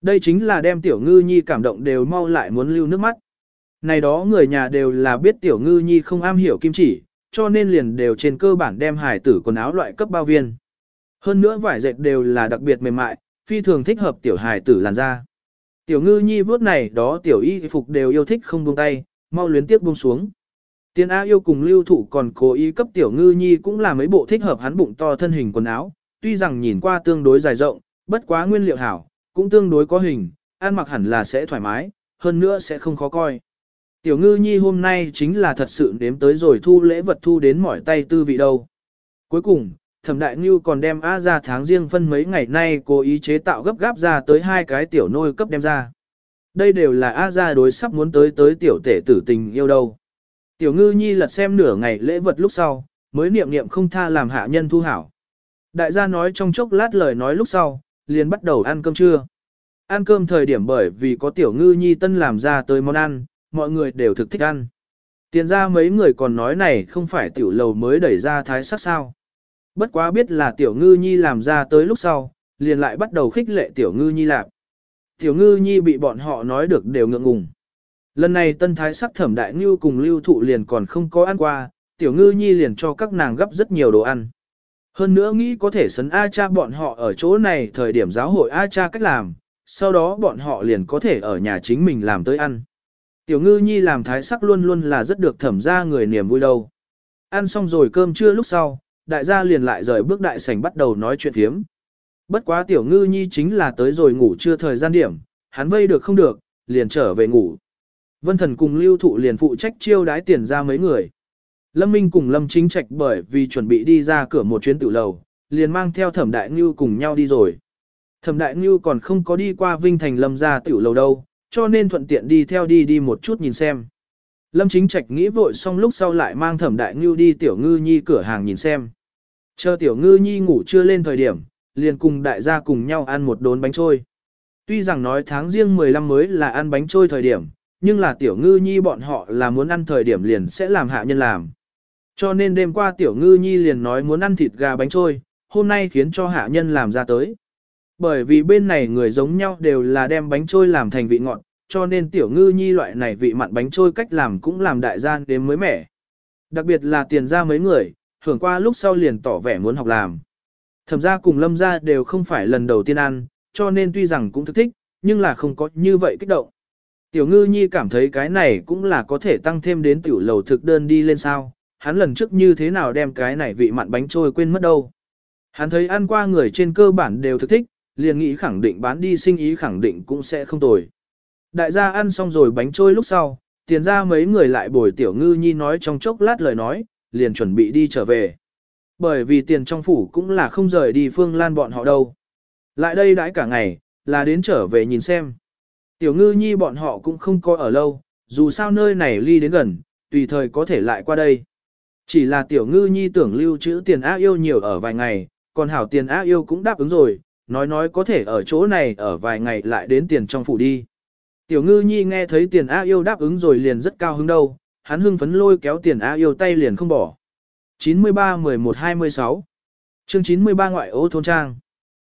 Đây chính là đem tiểu ngư nhi cảm động đều mau lại muốn lưu nước mắt. Này đó người nhà đều là biết tiểu ngư nhi không am hiểu kim chỉ, cho nên liền đều trên cơ bản đem hải tử quần áo loại cấp bao viên. Hơn nữa vải dệt đều là đặc biệt mềm mại, phi thường thích hợp tiểu hài tử làn da. Tiểu ngư nhi vuốt này đó tiểu y phục đều yêu thích không buông tay, mau luyến tiếp buông xuống. Tiên A yêu cùng lưu thủ còn cố ý cấp tiểu ngư nhi cũng là mấy bộ thích hợp hắn bụng to thân hình quần áo, tuy rằng nhìn qua tương đối dài rộng, bất quá nguyên liệu hảo, cũng tương đối có hình, ăn mặc hẳn là sẽ thoải mái, hơn nữa sẽ không khó coi. Tiểu ngư nhi hôm nay chính là thật sự đếm tới rồi thu lễ vật thu đến mỏi tay tư vị đâu. Cuối cùng, thẩm đại ngưu còn đem A ra tháng riêng phân mấy ngày nay cố ý chế tạo gấp gáp ra tới hai cái tiểu nôi cấp đem ra. Đây đều là A ra đối sắp muốn tới tới tiểu tể tử tình yêu đâu. Tiểu ngư nhi lật xem nửa ngày lễ vật lúc sau, mới niệm niệm không tha làm hạ nhân thu hảo. Đại gia nói trong chốc lát lời nói lúc sau, liền bắt đầu ăn cơm trưa. Ăn cơm thời điểm bởi vì có tiểu ngư nhi tân làm ra tới món ăn, mọi người đều thực thích ăn. Tiền ra mấy người còn nói này không phải tiểu lầu mới đẩy ra thái sắc sao. Bất quá biết là tiểu ngư nhi làm ra tới lúc sau, liền lại bắt đầu khích lệ tiểu ngư nhi lạp. Tiểu ngư nhi bị bọn họ nói được đều ngượng ngùng. Lần này tân thái sắc thẩm đại ngư cùng lưu thụ liền còn không có ăn qua, tiểu ngư nhi liền cho các nàng gấp rất nhiều đồ ăn. Hơn nữa nghĩ có thể sấn A cha bọn họ ở chỗ này thời điểm giáo hội A cha cách làm, sau đó bọn họ liền có thể ở nhà chính mình làm tới ăn. Tiểu ngư nhi làm thái sắc luôn luôn là rất được thẩm ra người niềm vui đâu. Ăn xong rồi cơm trưa lúc sau, đại gia liền lại rời bước đại sảnh bắt đầu nói chuyện thiếm. Bất quá tiểu ngư nhi chính là tới rồi ngủ chưa thời gian điểm, hắn vây được không được, liền trở về ngủ. Vân thần cùng lưu thụ liền phụ trách chiêu đái tiền ra mấy người. Lâm Minh cùng Lâm Chính Trạch bởi vì chuẩn bị đi ra cửa một chuyến Tử lầu, liền mang theo Thẩm Đại Ngưu cùng nhau đi rồi. Thẩm Đại Ngưu còn không có đi qua Vinh Thành Lâm ra tiểu lầu đâu, cho nên thuận tiện đi theo đi đi một chút nhìn xem. Lâm Chính Trạch nghĩ vội xong lúc sau lại mang Thẩm Đại Ngưu đi Tiểu Ngư Nhi cửa hàng nhìn xem. Chờ Tiểu Ngư Nhi ngủ chưa lên thời điểm, liền cùng đại gia cùng nhau ăn một đốn bánh trôi. Tuy rằng nói tháng riêng 15 mới là ăn bánh trôi thời điểm, nhưng là Tiểu Ngư Nhi bọn họ là muốn ăn thời điểm liền sẽ làm hạ nhân làm. Cho nên đêm qua Tiểu Ngư Nhi liền nói muốn ăn thịt gà bánh trôi, hôm nay khiến cho hạ nhân làm ra tới. Bởi vì bên này người giống nhau đều là đem bánh trôi làm thành vị ngọt, cho nên tiểu ngư nhi loại này vị mặn bánh trôi cách làm cũng làm đại gian đến mới mẻ. Đặc biệt là tiền ra mấy người, hưởng qua lúc sau liền tỏ vẻ muốn học làm. Thẩm ra cùng lâm ra đều không phải lần đầu tiên ăn, cho nên tuy rằng cũng thức thích, nhưng là không có như vậy kích động. Tiểu ngư nhi cảm thấy cái này cũng là có thể tăng thêm đến tiểu lầu thực đơn đi lên sao, hắn lần trước như thế nào đem cái này vị mặn bánh trôi quên mất đâu. Hắn thấy ăn qua người trên cơ bản đều thực thích, liền nghĩ khẳng định bán đi sinh ý khẳng định cũng sẽ không tồi. Đại gia ăn xong rồi bánh trôi lúc sau, tiền ra mấy người lại bồi tiểu ngư nhi nói trong chốc lát lời nói, liền chuẩn bị đi trở về. Bởi vì tiền trong phủ cũng là không rời đi phương lan bọn họ đâu. Lại đây đãi cả ngày, là đến trở về nhìn xem. Tiểu ngư nhi bọn họ cũng không coi ở lâu, dù sao nơi này ly đến gần, tùy thời có thể lại qua đây. Chỉ là tiểu ngư nhi tưởng lưu trữ tiền á yêu nhiều ở vài ngày, còn hảo tiền á yêu cũng đáp ứng rồi, nói nói có thể ở chỗ này ở vài ngày lại đến tiền trong phủ đi. Tiểu ngư nhi nghe thấy tiền á yêu đáp ứng rồi liền rất cao hứng đâu, hắn hưng phấn lôi kéo tiền á yêu tay liền không bỏ. 93-11-26 chương 93 ngoại ô thôn trang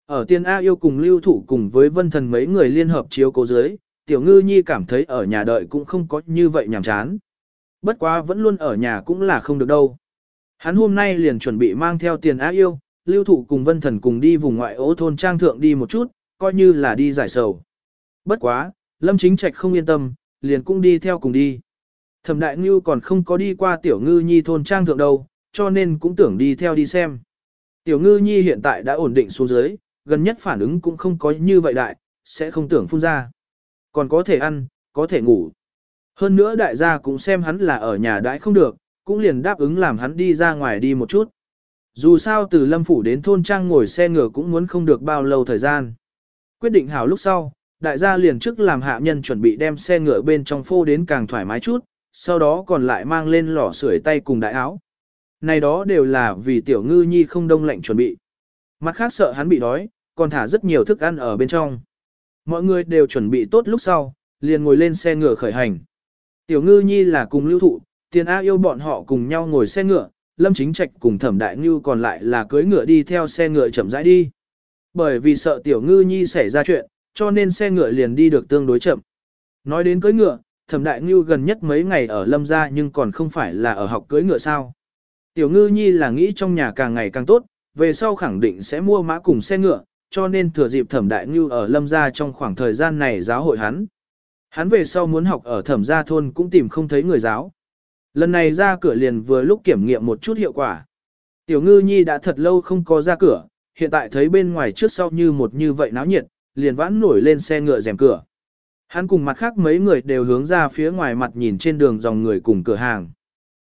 ở Tiên A yêu cùng lưu thủ cùng với vân thần mấy người liên hợp chiếu cố dưới, tiểu ngư nhi cảm thấy ở nhà đợi cũng không có như vậy nhàm chán. Bất quá vẫn luôn ở nhà cũng là không được đâu. Hắn hôm nay liền chuẩn bị mang theo tiền A yêu, lưu thủ cùng vân thần cùng đi vùng ngoại ô thôn trang thượng đi một chút, coi như là đi giải sầu. Bất quá, Lâm Chính Trạch không yên tâm, liền cũng đi theo cùng đi. Thẩm Đại Ngưu còn không có đi qua Tiểu Ngư Nhi thôn trang thượng đâu, cho nên cũng tưởng đi theo đi xem. Tiểu Ngư Nhi hiện tại đã ổn định xuống dưới, gần nhất phản ứng cũng không có như vậy đại, sẽ không tưởng phun ra. Còn có thể ăn, có thể ngủ. Hơn nữa đại gia cũng xem hắn là ở nhà đãi không được, cũng liền đáp ứng làm hắn đi ra ngoài đi một chút. Dù sao từ Lâm Phủ đến thôn trang ngồi xe ngựa cũng muốn không được bao lâu thời gian. Quyết định hảo lúc sau, đại gia liền trước làm hạ nhân chuẩn bị đem xe ngựa bên trong phô đến càng thoải mái chút, sau đó còn lại mang lên lò sưởi tay cùng đại áo. Này đó đều là vì tiểu ngư nhi không đông lạnh chuẩn bị. Mặt khác sợ hắn bị đói, còn thả rất nhiều thức ăn ở bên trong. Mọi người đều chuẩn bị tốt lúc sau, liền ngồi lên xe ngựa khởi hành. Tiểu ngư nhi là cùng lưu thụ, tiền A yêu bọn họ cùng nhau ngồi xe ngựa, lâm chính trạch cùng thẩm đại ngư còn lại là cưới ngựa đi theo xe ngựa chậm rãi đi. Bởi vì sợ tiểu ngư nhi xảy ra chuyện, cho nên xe ngựa liền đi được tương đối chậm. Nói đến cưới ngựa, thẩm đại ngư gần nhất mấy ngày ở lâm gia nhưng còn không phải là ở học cưới ngựa sao. Tiểu ngư nhi là nghĩ trong nhà càng ngày càng tốt, về sau khẳng định sẽ mua mã cùng xe ngựa, cho nên thừa dịp thẩm đại ngưu ở lâm gia trong khoảng thời gian này giáo hội hắn. Hắn về sau muốn học ở thẩm gia thôn cũng tìm không thấy người giáo. Lần này ra cửa liền vừa lúc kiểm nghiệm một chút hiệu quả. Tiểu ngư nhi đã thật lâu không có ra cửa, hiện tại thấy bên ngoài trước sau như một như vậy náo nhiệt, liền vãn nổi lên xe ngựa rèm cửa. Hắn cùng mặt khác mấy người đều hướng ra phía ngoài mặt nhìn trên đường dòng người cùng cửa hàng.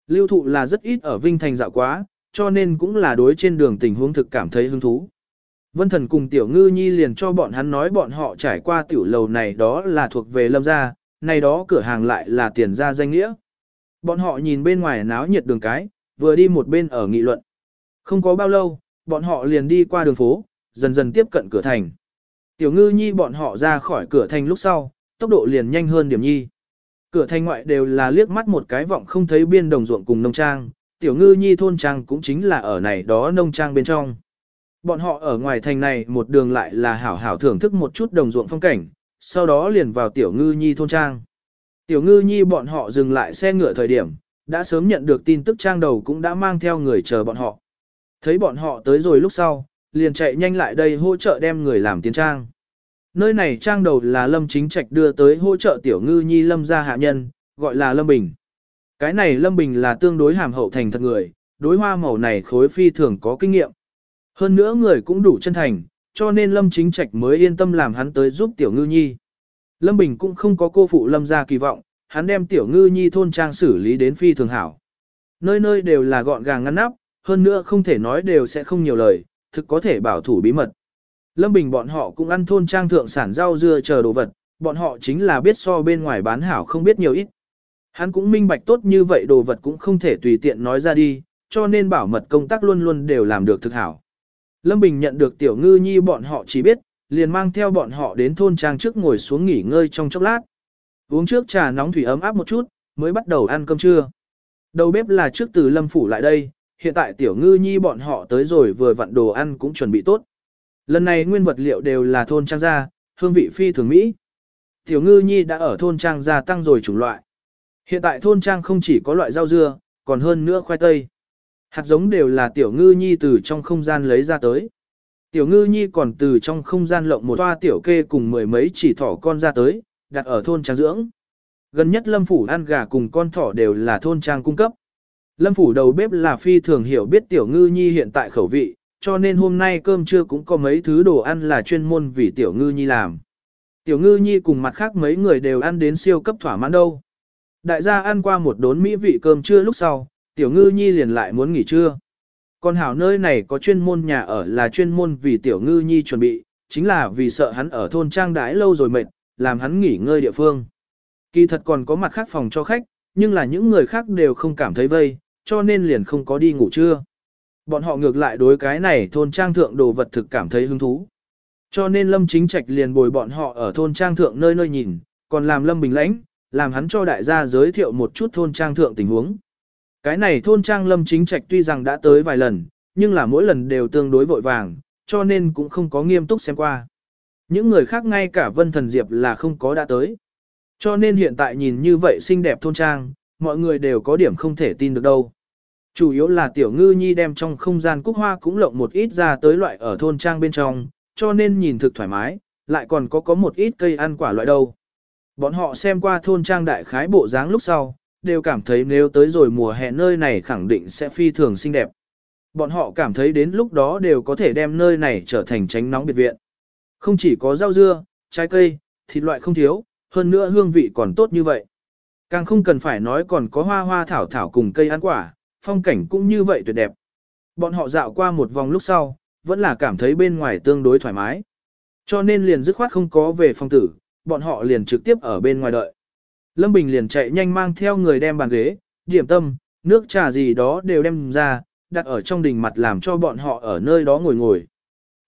Lưu thụ là rất ít ở Vinh Thành dạo quá, cho nên cũng là đối trên đường tình huống thực cảm thấy hứng thú. Vân Thần cùng Tiểu Ngư Nhi liền cho bọn hắn nói bọn họ trải qua tiểu lầu này đó là thuộc về lâm gia, này đó cửa hàng lại là tiền gia danh nghĩa. Bọn họ nhìn bên ngoài náo nhiệt đường cái, vừa đi một bên ở nghị luận. Không có bao lâu, bọn họ liền đi qua đường phố, dần dần tiếp cận cửa thành. Tiểu Ngư Nhi bọn họ ra khỏi cửa thành lúc sau, tốc độ liền nhanh hơn điểm nhi. Cửa thành ngoại đều là liếc mắt một cái vọng không thấy biên đồng ruộng cùng nông trang, Tiểu Ngư Nhi thôn trang cũng chính là ở này đó nông trang bên trong. Bọn họ ở ngoài thành này một đường lại là hảo hảo thưởng thức một chút đồng ruộng phong cảnh, sau đó liền vào tiểu ngư nhi thôn trang. Tiểu ngư nhi bọn họ dừng lại xe ngựa thời điểm, đã sớm nhận được tin tức trang đầu cũng đã mang theo người chờ bọn họ. Thấy bọn họ tới rồi lúc sau, liền chạy nhanh lại đây hỗ trợ đem người làm tiến trang. Nơi này trang đầu là Lâm Chính Trạch đưa tới hỗ trợ tiểu ngư nhi Lâm gia hạ nhân, gọi là Lâm Bình. Cái này Lâm Bình là tương đối hàm hậu thành thật người, đối hoa màu này khối phi thường có kinh nghiệm. Hơn nữa người cũng đủ chân thành, cho nên Lâm Chính Trạch mới yên tâm làm hắn tới giúp Tiểu Ngư Nhi. Lâm Bình cũng không có cô phụ Lâm ra kỳ vọng, hắn đem Tiểu Ngư Nhi thôn trang xử lý đến phi thường hảo. Nơi nơi đều là gọn gàng ngăn nắp, hơn nữa không thể nói đều sẽ không nhiều lời, thực có thể bảo thủ bí mật. Lâm Bình bọn họ cũng ăn thôn trang thượng sản rau dưa chờ đồ vật, bọn họ chính là biết so bên ngoài bán hảo không biết nhiều ít. Hắn cũng minh bạch tốt như vậy đồ vật cũng không thể tùy tiện nói ra đi, cho nên bảo mật công tác luôn luôn đều làm được thực hảo. Lâm Bình nhận được tiểu ngư nhi bọn họ chỉ biết, liền mang theo bọn họ đến thôn trang trước ngồi xuống nghỉ ngơi trong chốc lát. Uống trước trà nóng thủy ấm áp một chút, mới bắt đầu ăn cơm trưa. Đầu bếp là trước từ Lâm Phủ lại đây, hiện tại tiểu ngư nhi bọn họ tới rồi vừa vặn đồ ăn cũng chuẩn bị tốt. Lần này nguyên vật liệu đều là thôn trang gia, hương vị phi thường Mỹ. Tiểu ngư nhi đã ở thôn trang gia tăng rồi chủng loại. Hiện tại thôn trang không chỉ có loại rau dưa, còn hơn nữa khoai tây. Hạt giống đều là tiểu ngư nhi từ trong không gian lấy ra tới. Tiểu ngư nhi còn từ trong không gian lộng một toa tiểu kê cùng mười mấy chỉ thỏ con ra tới, đặt ở thôn trang dưỡng. Gần nhất lâm phủ ăn gà cùng con thỏ đều là thôn trang cung cấp. Lâm phủ đầu bếp là phi thường hiểu biết tiểu ngư nhi hiện tại khẩu vị, cho nên hôm nay cơm trưa cũng có mấy thứ đồ ăn là chuyên môn vì tiểu ngư nhi làm. Tiểu ngư nhi cùng mặt khác mấy người đều ăn đến siêu cấp thỏa mãn đâu. Đại gia ăn qua một đốn mỹ vị cơm trưa lúc sau, tiểu ngư nhi liền lại muốn nghỉ trưa. Còn hảo nơi này có chuyên môn nhà ở là chuyên môn vì tiểu ngư nhi chuẩn bị, chính là vì sợ hắn ở thôn trang đãi lâu rồi mệt, làm hắn nghỉ ngơi địa phương. Kỳ thật còn có mặt khác phòng cho khách, nhưng là những người khác đều không cảm thấy vây, cho nên liền không có đi ngủ trưa. Bọn họ ngược lại đối cái này thôn trang thượng đồ vật thực cảm thấy hứng thú. Cho nên Lâm Chính Trạch liền bồi bọn họ ở thôn trang thượng nơi nơi nhìn, còn làm Lâm Bình lãnh, làm hắn cho đại gia giới thiệu một chút thôn trang thượng tình huống. Cái này thôn trang lâm chính trạch tuy rằng đã tới vài lần, nhưng là mỗi lần đều tương đối vội vàng, cho nên cũng không có nghiêm túc xem qua. Những người khác ngay cả Vân Thần Diệp là không có đã tới. Cho nên hiện tại nhìn như vậy xinh đẹp thôn trang, mọi người đều có điểm không thể tin được đâu. Chủ yếu là tiểu ngư nhi đem trong không gian cúc hoa cũng lộng một ít ra tới loại ở thôn trang bên trong, cho nên nhìn thực thoải mái, lại còn có có một ít cây ăn quả loại đâu. Bọn họ xem qua thôn trang đại khái bộ dáng lúc sau, đều cảm thấy nếu tới rồi mùa hè nơi này khẳng định sẽ phi thường xinh đẹp. Bọn họ cảm thấy đến lúc đó đều có thể đem nơi này trở thành tránh nóng biệt viện. Không chỉ có rau dưa, trái cây, thịt loại không thiếu, hơn nữa hương vị còn tốt như vậy. Càng không cần phải nói còn có hoa hoa thảo thảo cùng cây ăn quả, phong cảnh cũng như vậy tuyệt đẹp. Bọn họ dạo qua một vòng lúc sau, vẫn là cảm thấy bên ngoài tương đối thoải mái. Cho nên liền dứt khoát không có về phòng tử, bọn họ liền trực tiếp ở bên ngoài đợi. Lâm Bình liền chạy nhanh mang theo người đem bàn ghế, điểm tâm, nước trà gì đó đều đem ra, đặt ở trong đình mặt làm cho bọn họ ở nơi đó ngồi ngồi.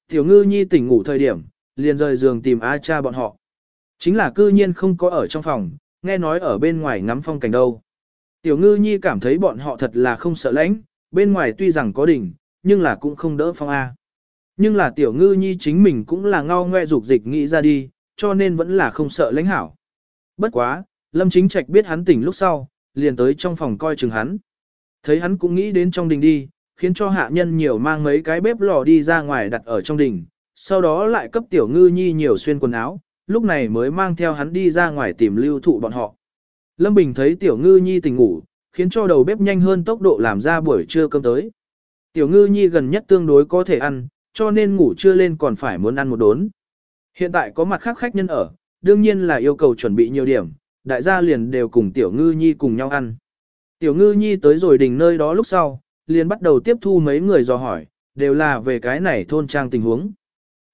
Tiểu ngư nhi tỉnh ngủ thời điểm, liền rời giường tìm A cha bọn họ. Chính là cư nhiên không có ở trong phòng, nghe nói ở bên ngoài ngắm phong cảnh đâu. Tiểu ngư nhi cảm thấy bọn họ thật là không sợ lãnh, bên ngoài tuy rằng có đỉnh, nhưng là cũng không đỡ phong A. Nhưng là tiểu ngư nhi chính mình cũng là ngao ngoe dục dịch nghĩ ra đi, cho nên vẫn là không sợ lãnh hảo. Bất quá, Lâm Chính Trạch biết hắn tỉnh lúc sau, liền tới trong phòng coi chừng hắn. Thấy hắn cũng nghĩ đến trong đình đi, khiến cho hạ nhân nhiều mang mấy cái bếp lò đi ra ngoài đặt ở trong đình, sau đó lại cấp tiểu ngư nhi nhiều xuyên quần áo, lúc này mới mang theo hắn đi ra ngoài tìm lưu thụ bọn họ. Lâm Bình thấy tiểu ngư nhi tỉnh ngủ, khiến cho đầu bếp nhanh hơn tốc độ làm ra buổi trưa cơm tới. Tiểu ngư nhi gần nhất tương đối có thể ăn, cho nên ngủ trưa lên còn phải muốn ăn một đốn. Hiện tại có mặt khác khách nhân ở, đương nhiên là yêu cầu chuẩn bị nhiều điểm, đại gia liền đều cùng tiểu ngư nhi cùng nhau ăn. Tiểu ngư nhi tới rồi đỉnh nơi đó lúc sau, liền bắt đầu tiếp thu mấy người dò hỏi, đều là về cái này thôn trang tình huống.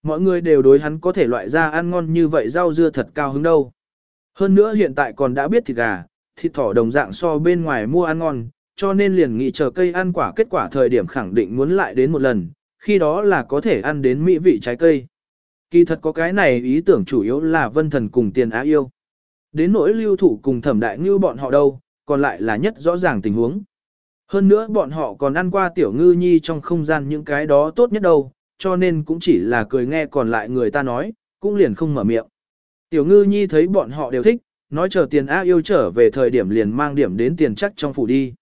Mọi người đều đối hắn có thể loại ra ăn ngon như vậy rau dưa thật cao hứng đâu. Hơn nữa hiện tại còn đã biết thịt gà, thịt thỏ đồng dạng so bên ngoài mua ăn ngon, cho nên liền nghĩ chờ cây ăn quả kết quả thời điểm khẳng định muốn lại đến một lần, khi đó là có thể ăn đến mỹ vị trái cây. Kỳ thật có cái này ý tưởng chủ yếu là vân thần cùng tiền á yêu. Đến nỗi lưu thủ cùng thẩm đại ngư bọn họ đâu, còn lại là nhất rõ ràng tình huống. Hơn nữa bọn họ còn ăn qua tiểu ngư nhi trong không gian những cái đó tốt nhất đâu, cho nên cũng chỉ là cười nghe còn lại người ta nói, cũng liền không mở miệng. Tiểu ngư nhi thấy bọn họ đều thích, nói chờ tiền A yêu trở về thời điểm liền mang điểm đến tiền chắc trong phủ đi.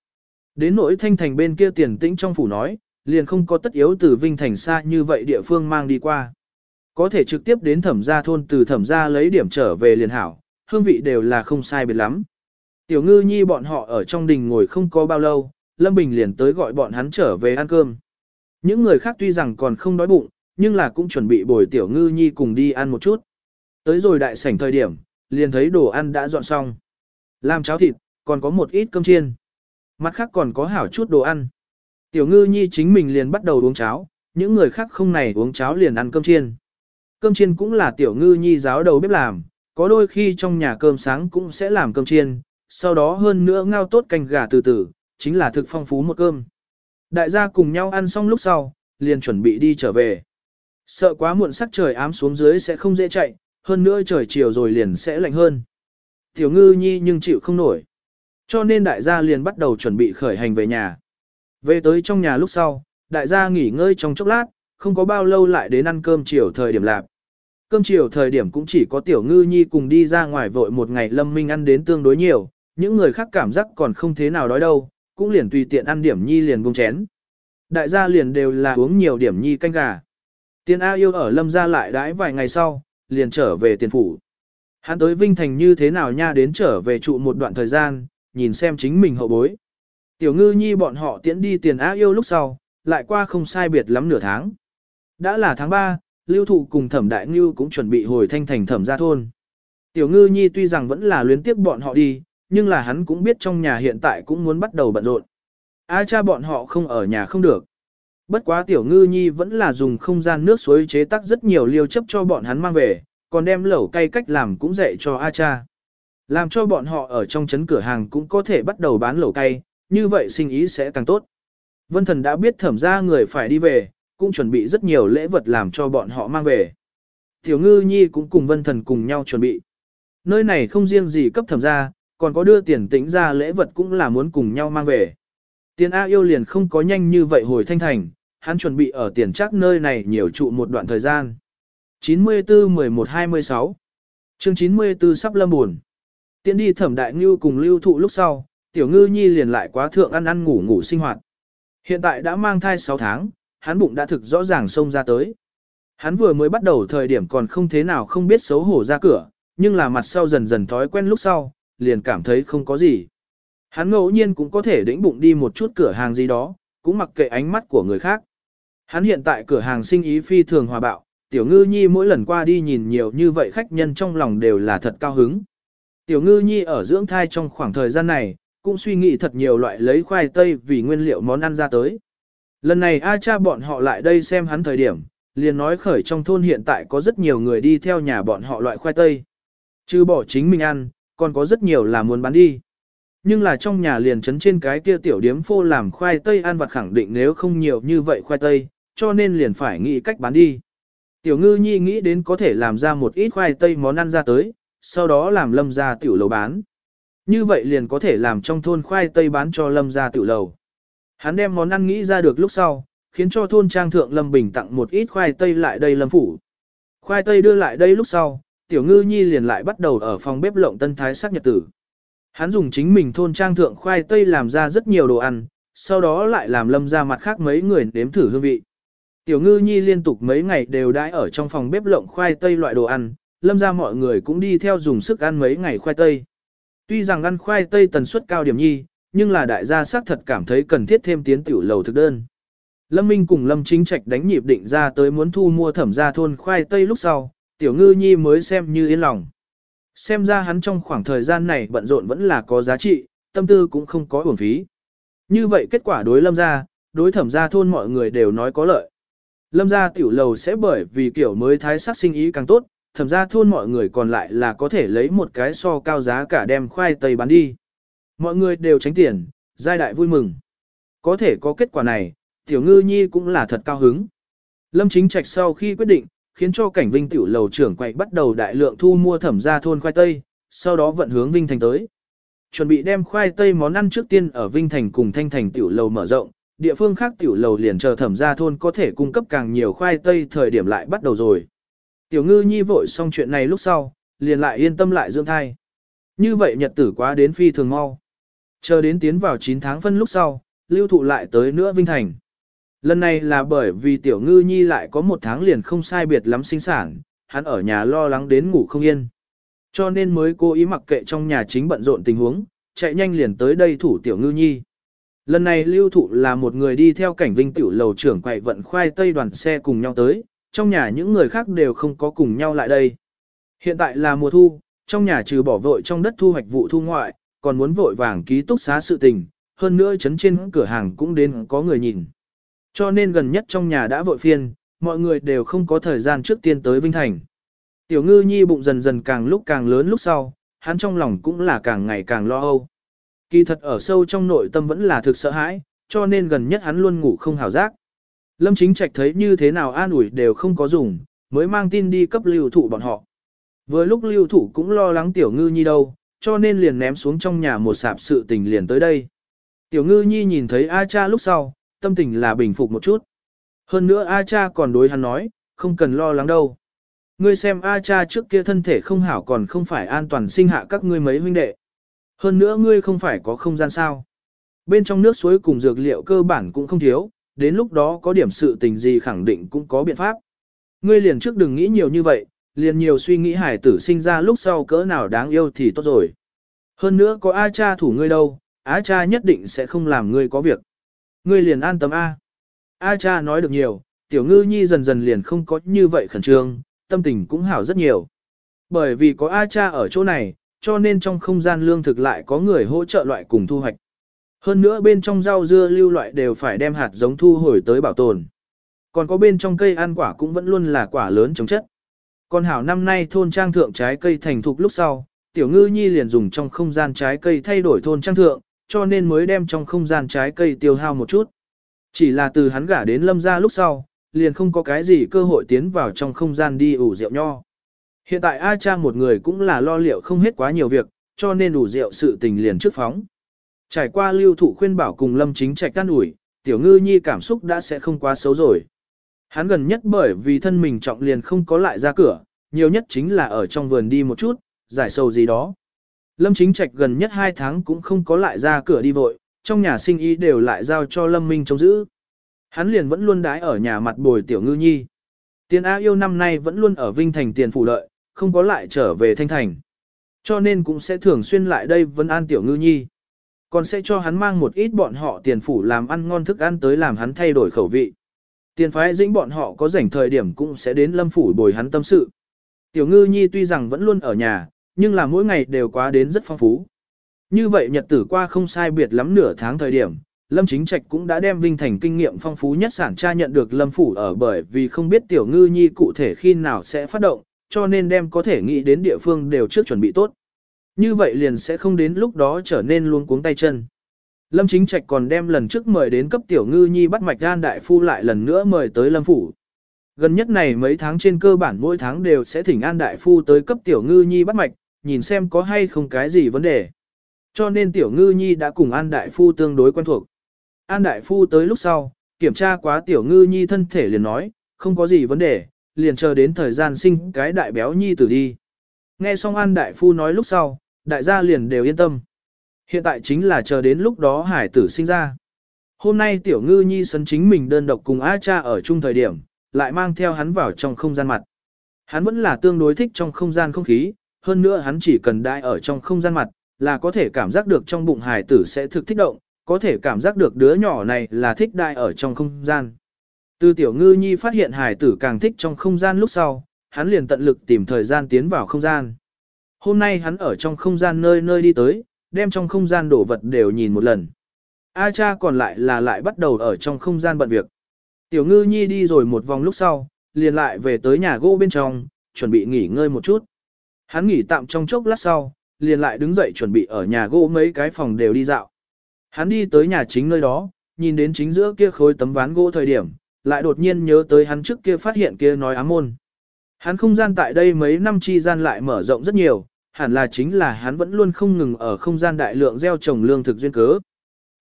Đến nỗi thanh thành bên kia tiền tĩnh trong phủ nói, liền không có tất yếu từ Vinh Thành xa như vậy địa phương mang đi qua. Có thể trực tiếp đến thẩm gia thôn từ thẩm gia lấy điểm trở về liền hảo, hương vị đều là không sai biệt lắm. Tiểu ngư nhi bọn họ ở trong đình ngồi không có bao lâu, Lâm Bình liền tới gọi bọn hắn trở về ăn cơm. Những người khác tuy rằng còn không đói bụng, nhưng là cũng chuẩn bị bồi tiểu ngư nhi cùng đi ăn một chút. Tới rồi đại sảnh thời điểm, liền thấy đồ ăn đã dọn xong. Làm cháo thịt, còn có một ít cơm chiên. Mặt khác còn có hảo chút đồ ăn. Tiểu ngư nhi chính mình liền bắt đầu uống cháo, những người khác không này uống cháo liền ăn cơm chiên. Cơm chiên cũng là tiểu ngư nhi giáo đầu bếp làm, có đôi khi trong nhà cơm sáng cũng sẽ làm cơm chiên, sau đó hơn nữa ngao tốt canh gà từ từ, chính là thực phong phú một cơm. Đại gia cùng nhau ăn xong lúc sau, liền chuẩn bị đi trở về. Sợ quá muộn sắc trời ám xuống dưới sẽ không dễ chạy, hơn nữa trời chiều rồi liền sẽ lạnh hơn. Tiểu ngư nhi nhưng chịu không nổi. Cho nên đại gia liền bắt đầu chuẩn bị khởi hành về nhà. Về tới trong nhà lúc sau, đại gia nghỉ ngơi trong chốc lát, không có bao lâu lại đến ăn cơm chiều thời điểm lạp. Cơm chiều thời điểm cũng chỉ có tiểu ngư nhi cùng đi ra ngoài vội một ngày lâm minh ăn đến tương đối nhiều, những người khác cảm giác còn không thế nào đói đâu, cũng liền tùy tiện ăn điểm nhi liền buông chén. Đại gia liền đều là uống nhiều điểm nhi canh gà. Tiên A yêu ở lâm gia lại đãi vài ngày sau, liền trở về tiền phủ. Hắn tới Vinh Thành như thế nào nha đến trở về trụ một đoạn thời gian, nhìn xem chính mình hậu bối. Tiểu ngư nhi bọn họ tiễn đi tiền á yêu lúc sau, lại qua không sai biệt lắm nửa tháng. Đã là tháng 3, lưu thụ cùng thẩm đại ngư cũng chuẩn bị hồi thanh thành thẩm gia thôn. Tiểu ngư nhi tuy rằng vẫn là luyến tiếc bọn họ đi, nhưng là hắn cũng biết trong nhà hiện tại cũng muốn bắt đầu bận rộn. A cha bọn họ không ở nhà không được. Bất quá tiểu ngư nhi vẫn là dùng không gian nước suối chế tác rất nhiều liêu chấp cho bọn hắn mang về, còn đem lẩu cay cách làm cũng dạy cho A cha. Làm cho bọn họ ở trong chấn cửa hàng cũng có thể bắt đầu bán lẩu cay, như vậy sinh ý sẽ càng tốt. Vân thần đã biết thẩm ra người phải đi về, cũng chuẩn bị rất nhiều lễ vật làm cho bọn họ mang về. Tiểu ngư nhi cũng cùng vân thần cùng nhau chuẩn bị. Nơi này không riêng gì cấp thẩm gia, còn có đưa tiền tĩnh ra lễ vật cũng là muốn cùng nhau mang về. Tiền A yêu liền không có nhanh như vậy hồi thanh thành, hắn chuẩn bị ở tiền chắc nơi này nhiều trụ một đoạn thời gian. 94-11-26 chương 94 sắp lâm buồn. Tiến đi thẩm đại ngưu cùng lưu thụ lúc sau, tiểu ngư nhi liền lại quá thượng ăn ăn ngủ ngủ sinh hoạt. Hiện tại đã mang thai 6 tháng, hắn bụng đã thực rõ ràng xông ra tới. Hắn vừa mới bắt đầu thời điểm còn không thế nào không biết xấu hổ ra cửa, nhưng là mặt sau dần dần thói quen lúc sau, liền cảm thấy không có gì. Hắn ngẫu nhiên cũng có thể đĩnh bụng đi một chút cửa hàng gì đó, cũng mặc kệ ánh mắt của người khác. Hắn hiện tại cửa hàng sinh ý phi thường hòa bạo, tiểu ngư nhi mỗi lần qua đi nhìn nhiều như vậy khách nhân trong lòng đều là thật cao hứng. Tiểu ngư nhi ở dưỡng thai trong khoảng thời gian này, cũng suy nghĩ thật nhiều loại lấy khoai tây vì nguyên liệu món ăn ra tới. Lần này A cha bọn họ lại đây xem hắn thời điểm, liền nói khởi trong thôn hiện tại có rất nhiều người đi theo nhà bọn họ loại khoai tây. Chứ bỏ chính mình ăn, còn có rất nhiều là muốn bán đi. Nhưng là trong nhà liền trấn trên cái kia tiểu điếm phô làm khoai tây ăn vặt khẳng định nếu không nhiều như vậy khoai tây, cho nên liền phải nghĩ cách bán đi. Tiểu ngư nhi nghĩ đến có thể làm ra một ít khoai tây món ăn ra tới, sau đó làm lâm ra tiểu lầu bán. Như vậy liền có thể làm trong thôn khoai tây bán cho lâm ra tiểu lầu. Hắn đem món ăn nghĩ ra được lúc sau, khiến cho thôn trang thượng lâm bình tặng một ít khoai tây lại đây lâm phủ. Khoai tây đưa lại đây lúc sau, tiểu ngư nhi liền lại bắt đầu ở phòng bếp lộng tân thái sắc nhật tử. Hắn dùng chính mình thôn trang thượng khoai tây làm ra rất nhiều đồ ăn, sau đó lại làm lâm ra mặt khác mấy người nếm thử hương vị. Tiểu ngư nhi liên tục mấy ngày đều đãi ở trong phòng bếp lộng khoai tây loại đồ ăn, lâm ra mọi người cũng đi theo dùng sức ăn mấy ngày khoai tây. Tuy rằng ăn khoai tây tần suất cao điểm nhi, nhưng là đại gia xác thật cảm thấy cần thiết thêm tiến tiểu lầu thực đơn. Lâm Minh cùng Lâm Chính Trạch đánh nhịp định ra tới muốn thu mua thẩm gia thôn khoai tây lúc sau, tiểu ngư nhi mới xem như yên lòng. Xem ra hắn trong khoảng thời gian này bận rộn vẫn là có giá trị, tâm tư cũng không có uổng phí. Như vậy kết quả đối lâm gia, đối thẩm gia thôn mọi người đều nói có lợi. Lâm gia tiểu lầu sẽ bởi vì kiểu mới thái sắc sinh ý càng tốt, thẩm gia thôn mọi người còn lại là có thể lấy một cái so cao giá cả đem khoai tây bán đi. Mọi người đều tránh tiền, giai đại vui mừng. Có thể có kết quả này, tiểu ngư nhi cũng là thật cao hứng. Lâm chính trạch sau khi quyết định, khiến cho cảnh vinh tiểu lầu trưởng quậy bắt đầu đại lượng thu mua thẩm gia thôn khoai tây, sau đó vận hướng Vinh Thành tới. Chuẩn bị đem khoai tây món ăn trước tiên ở Vinh Thành cùng Thanh Thành tiểu lầu mở rộng, địa phương khác tiểu lầu liền chờ thẩm gia thôn có thể cung cấp càng nhiều khoai tây thời điểm lại bắt đầu rồi. Tiểu ngư nhi vội xong chuyện này lúc sau, liền lại yên tâm lại dưỡng thai. Như vậy nhật tử quá đến phi thường mau. Chờ đến tiến vào 9 tháng phân lúc sau, lưu thụ lại tới nữa Vinh Thành. Lần này là bởi vì tiểu ngư nhi lại có một tháng liền không sai biệt lắm sinh sản, hắn ở nhà lo lắng đến ngủ không yên. Cho nên mới cố ý mặc kệ trong nhà chính bận rộn tình huống, chạy nhanh liền tới đây thủ tiểu ngư nhi. Lần này lưu thụ là một người đi theo cảnh vinh tiểu lầu trưởng quậy vận khoai tây đoàn xe cùng nhau tới, trong nhà những người khác đều không có cùng nhau lại đây. Hiện tại là mùa thu, trong nhà trừ bỏ vội trong đất thu hoạch vụ thu ngoại, còn muốn vội vàng ký túc xá sự tình, hơn nữa chấn trên cửa hàng cũng đến có người nhìn. Cho nên gần nhất trong nhà đã vội phiên, mọi người đều không có thời gian trước tiên tới Vinh Thành. Tiểu ngư nhi bụng dần dần càng lúc càng lớn lúc sau, hắn trong lòng cũng là càng ngày càng lo âu. Kỳ thật ở sâu trong nội tâm vẫn là thực sợ hãi, cho nên gần nhất hắn luôn ngủ không hào giác. Lâm chính trạch thấy như thế nào an ủi đều không có dùng, mới mang tin đi cấp lưu thụ bọn họ. Vừa lúc lưu thụ cũng lo lắng tiểu ngư nhi đâu, cho nên liền ném xuống trong nhà một sạp sự tình liền tới đây. Tiểu ngư nhi nhìn thấy A cha lúc sau, tâm tình là bình phục một chút. Hơn nữa A cha còn đối hắn nói, không cần lo lắng đâu. Ngươi xem A cha trước kia thân thể không hảo còn không phải an toàn sinh hạ các ngươi mấy huynh đệ. Hơn nữa ngươi không phải có không gian sao. Bên trong nước suối cùng dược liệu cơ bản cũng không thiếu, đến lúc đó có điểm sự tình gì khẳng định cũng có biện pháp. Ngươi liền trước đừng nghĩ nhiều như vậy, liền nhiều suy nghĩ hải tử sinh ra lúc sau cỡ nào đáng yêu thì tốt rồi. Hơn nữa có A cha thủ ngươi đâu, A cha nhất định sẽ không làm ngươi có việc. Ngươi liền an tâm A. A cha nói được nhiều, tiểu ngư nhi dần dần liền không có như vậy khẩn trương, tâm tình cũng hảo rất nhiều. Bởi vì có A cha ở chỗ này, cho nên trong không gian lương thực lại có người hỗ trợ loại cùng thu hoạch. Hơn nữa bên trong rau dưa lưu loại đều phải đem hạt giống thu hồi tới bảo tồn. Còn có bên trong cây ăn quả cũng vẫn luôn là quả lớn chống chất. Còn hảo năm nay thôn trang thượng trái cây thành thục lúc sau, tiểu ngư nhi liền dùng trong không gian trái cây thay đổi thôn trang thượng, cho nên mới đem trong không gian trái cây tiêu hao một chút. Chỉ là từ hắn gả đến lâm gia lúc sau, liền không có cái gì cơ hội tiến vào trong không gian đi ủ rượu nho. Hiện tại A Trang một người cũng là lo liệu không hết quá nhiều việc, cho nên ủ rượu sự tình liền trước phóng. Trải qua lưu thụ khuyên bảo cùng lâm chính trạch tan ủi, tiểu ngư nhi cảm xúc đã sẽ không quá xấu rồi. Hắn gần nhất bởi vì thân mình trọng liền không có lại ra cửa, nhiều nhất chính là ở trong vườn đi một chút, giải sầu gì đó. Lâm chính trạch gần nhất 2 tháng cũng không có lại ra cửa đi vội, trong nhà sinh ý đều lại giao cho Lâm Minh trông giữ. Hắn liền vẫn luôn đái ở nhà mặt bồi tiểu ngư nhi. Tiền A yêu năm nay vẫn luôn ở Vinh Thành tiền phủ lợi, không có lại trở về Thanh Thành. Cho nên cũng sẽ thường xuyên lại đây vấn an tiểu ngư nhi. Còn sẽ cho hắn mang một ít bọn họ tiền phủ làm ăn ngon thức ăn tới làm hắn thay đổi khẩu vị. Tiền phái dĩnh bọn họ có rảnh thời điểm cũng sẽ đến lâm phủ bồi hắn tâm sự. Tiểu ngư nhi tuy rằng vẫn luôn ở nhà, nhưng là mỗi ngày đều quá đến rất phong phú. Như vậy nhật tử qua không sai biệt lắm nửa tháng thời điểm, Lâm Chính Trạch cũng đã đem Vinh Thành kinh nghiệm phong phú nhất sản tra nhận được Lâm Phủ ở bởi vì không biết Tiểu Ngư Nhi cụ thể khi nào sẽ phát động, cho nên đem có thể nghĩ đến địa phương đều trước chuẩn bị tốt. Như vậy liền sẽ không đến lúc đó trở nên luôn cuống tay chân. Lâm Chính Trạch còn đem lần trước mời đến cấp Tiểu Ngư Nhi bắt mạch gan đại phu lại lần nữa mời tới Lâm Phủ. Gần nhất này mấy tháng trên cơ bản mỗi tháng đều sẽ thỉnh an đại phu tới cấp Tiểu Ngư Nhi bắt mạch, nhìn xem có hay không cái gì vấn đề. Cho nên tiểu ngư nhi đã cùng An Đại Phu tương đối quen thuộc. An Đại Phu tới lúc sau, kiểm tra quá tiểu ngư nhi thân thể liền nói, không có gì vấn đề, liền chờ đến thời gian sinh cái đại béo nhi tử đi. Nghe xong An Đại Phu nói lúc sau, đại gia liền đều yên tâm. Hiện tại chính là chờ đến lúc đó hải tử sinh ra. Hôm nay tiểu ngư nhi sấn chính mình đơn độc cùng A cha ở chung thời điểm, lại mang theo hắn vào trong không gian mặt. Hắn vẫn là tương đối thích trong không gian không khí, hơn nữa hắn chỉ cần đại ở trong không gian mặt, là có thể cảm giác được trong bụng hải tử sẽ thực thích động, có thể cảm giác được đứa nhỏ này là thích đại ở trong không gian. Từ tiểu ngư nhi phát hiện hải tử càng thích trong không gian lúc sau, hắn liền tận lực tìm thời gian tiến vào không gian. Hôm nay hắn ở trong không gian nơi nơi đi tới, đem trong không gian đổ vật đều nhìn một lần. A cha còn lại là lại bắt đầu ở trong không gian bận việc. Tiểu ngư nhi đi rồi một vòng lúc sau, liền lại về tới nhà gỗ bên trong, chuẩn bị nghỉ ngơi một chút. Hắn nghỉ tạm trong chốc lát sau, liền lại đứng dậy chuẩn bị ở nhà gỗ mấy cái phòng đều đi dạo. Hắn đi tới nhà chính nơi đó, nhìn đến chính giữa kia khối tấm ván gỗ thời điểm, lại đột nhiên nhớ tới hắn trước kia phát hiện kia nói ám môn. Hắn không gian tại đây mấy năm chi gian lại mở rộng rất nhiều, hẳn là chính là hắn vẫn luôn không ngừng ở không gian đại lượng gieo trồng lương thực duyên cớ.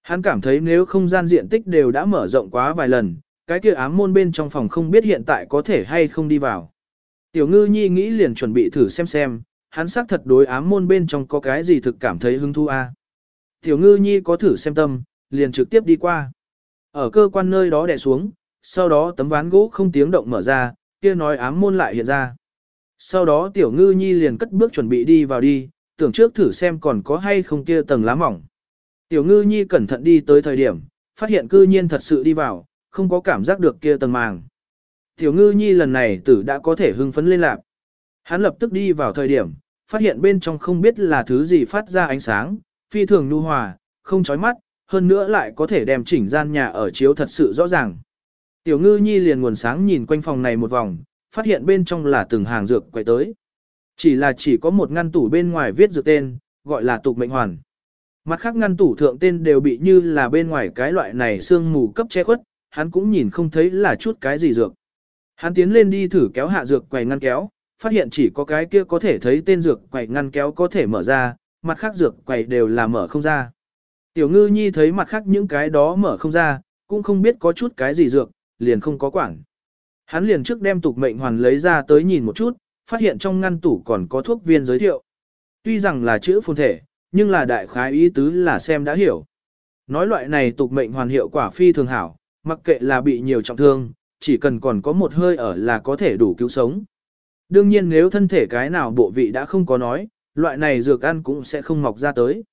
Hắn cảm thấy nếu không gian diện tích đều đã mở rộng quá vài lần, cái kia ám môn bên trong phòng không biết hiện tại có thể hay không đi vào. Tiểu ngư nhi nghĩ liền chuẩn bị thử xem xem, hắn xác thật đối ám môn bên trong có cái gì thực cảm thấy hứng thú a. Tiểu ngư nhi có thử xem tâm, liền trực tiếp đi qua. Ở cơ quan nơi đó đè xuống, sau đó tấm ván gỗ không tiếng động mở ra, kia nói ám môn lại hiện ra. Sau đó tiểu ngư nhi liền cất bước chuẩn bị đi vào đi, tưởng trước thử xem còn có hay không kia tầng lá mỏng. Tiểu ngư nhi cẩn thận đi tới thời điểm, phát hiện cư nhiên thật sự đi vào, không có cảm giác được kia tầng màng. Tiểu ngư nhi lần này tử đã có thể hưng phấn lên lạc. Hắn lập tức đi vào thời điểm, phát hiện bên trong không biết là thứ gì phát ra ánh sáng, phi thường nu hòa, không chói mắt, hơn nữa lại có thể đem chỉnh gian nhà ở chiếu thật sự rõ ràng. Tiểu ngư nhi liền nguồn sáng nhìn quanh phòng này một vòng, phát hiện bên trong là từng hàng dược quay tới. Chỉ là chỉ có một ngăn tủ bên ngoài viết dược tên, gọi là tục mệnh hoàn. Mặt khác ngăn tủ thượng tên đều bị như là bên ngoài cái loại này xương mù cấp che khuất, hắn cũng nhìn không thấy là chút cái gì dược. Hắn tiến lên đi thử kéo hạ dược quầy ngăn kéo, phát hiện chỉ có cái kia có thể thấy tên dược quầy ngăn kéo có thể mở ra, mặt khác dược quầy đều là mở không ra. Tiểu ngư nhi thấy mặt khác những cái đó mở không ra, cũng không biết có chút cái gì dược, liền không có quảng Hắn liền trước đem tục mệnh hoàn lấy ra tới nhìn một chút, phát hiện trong ngăn tủ còn có thuốc viên giới thiệu. Tuy rằng là chữ phồn thể, nhưng là đại khái ý tứ là xem đã hiểu. Nói loại này tục mệnh hoàn hiệu quả phi thường hảo, mặc kệ là bị nhiều trọng thương, chỉ cần còn có một hơi ở là có thể đủ cứu sống. Đương nhiên nếu thân thể cái nào bộ vị đã không có nói, loại này dược ăn cũng sẽ không mọc ra tới.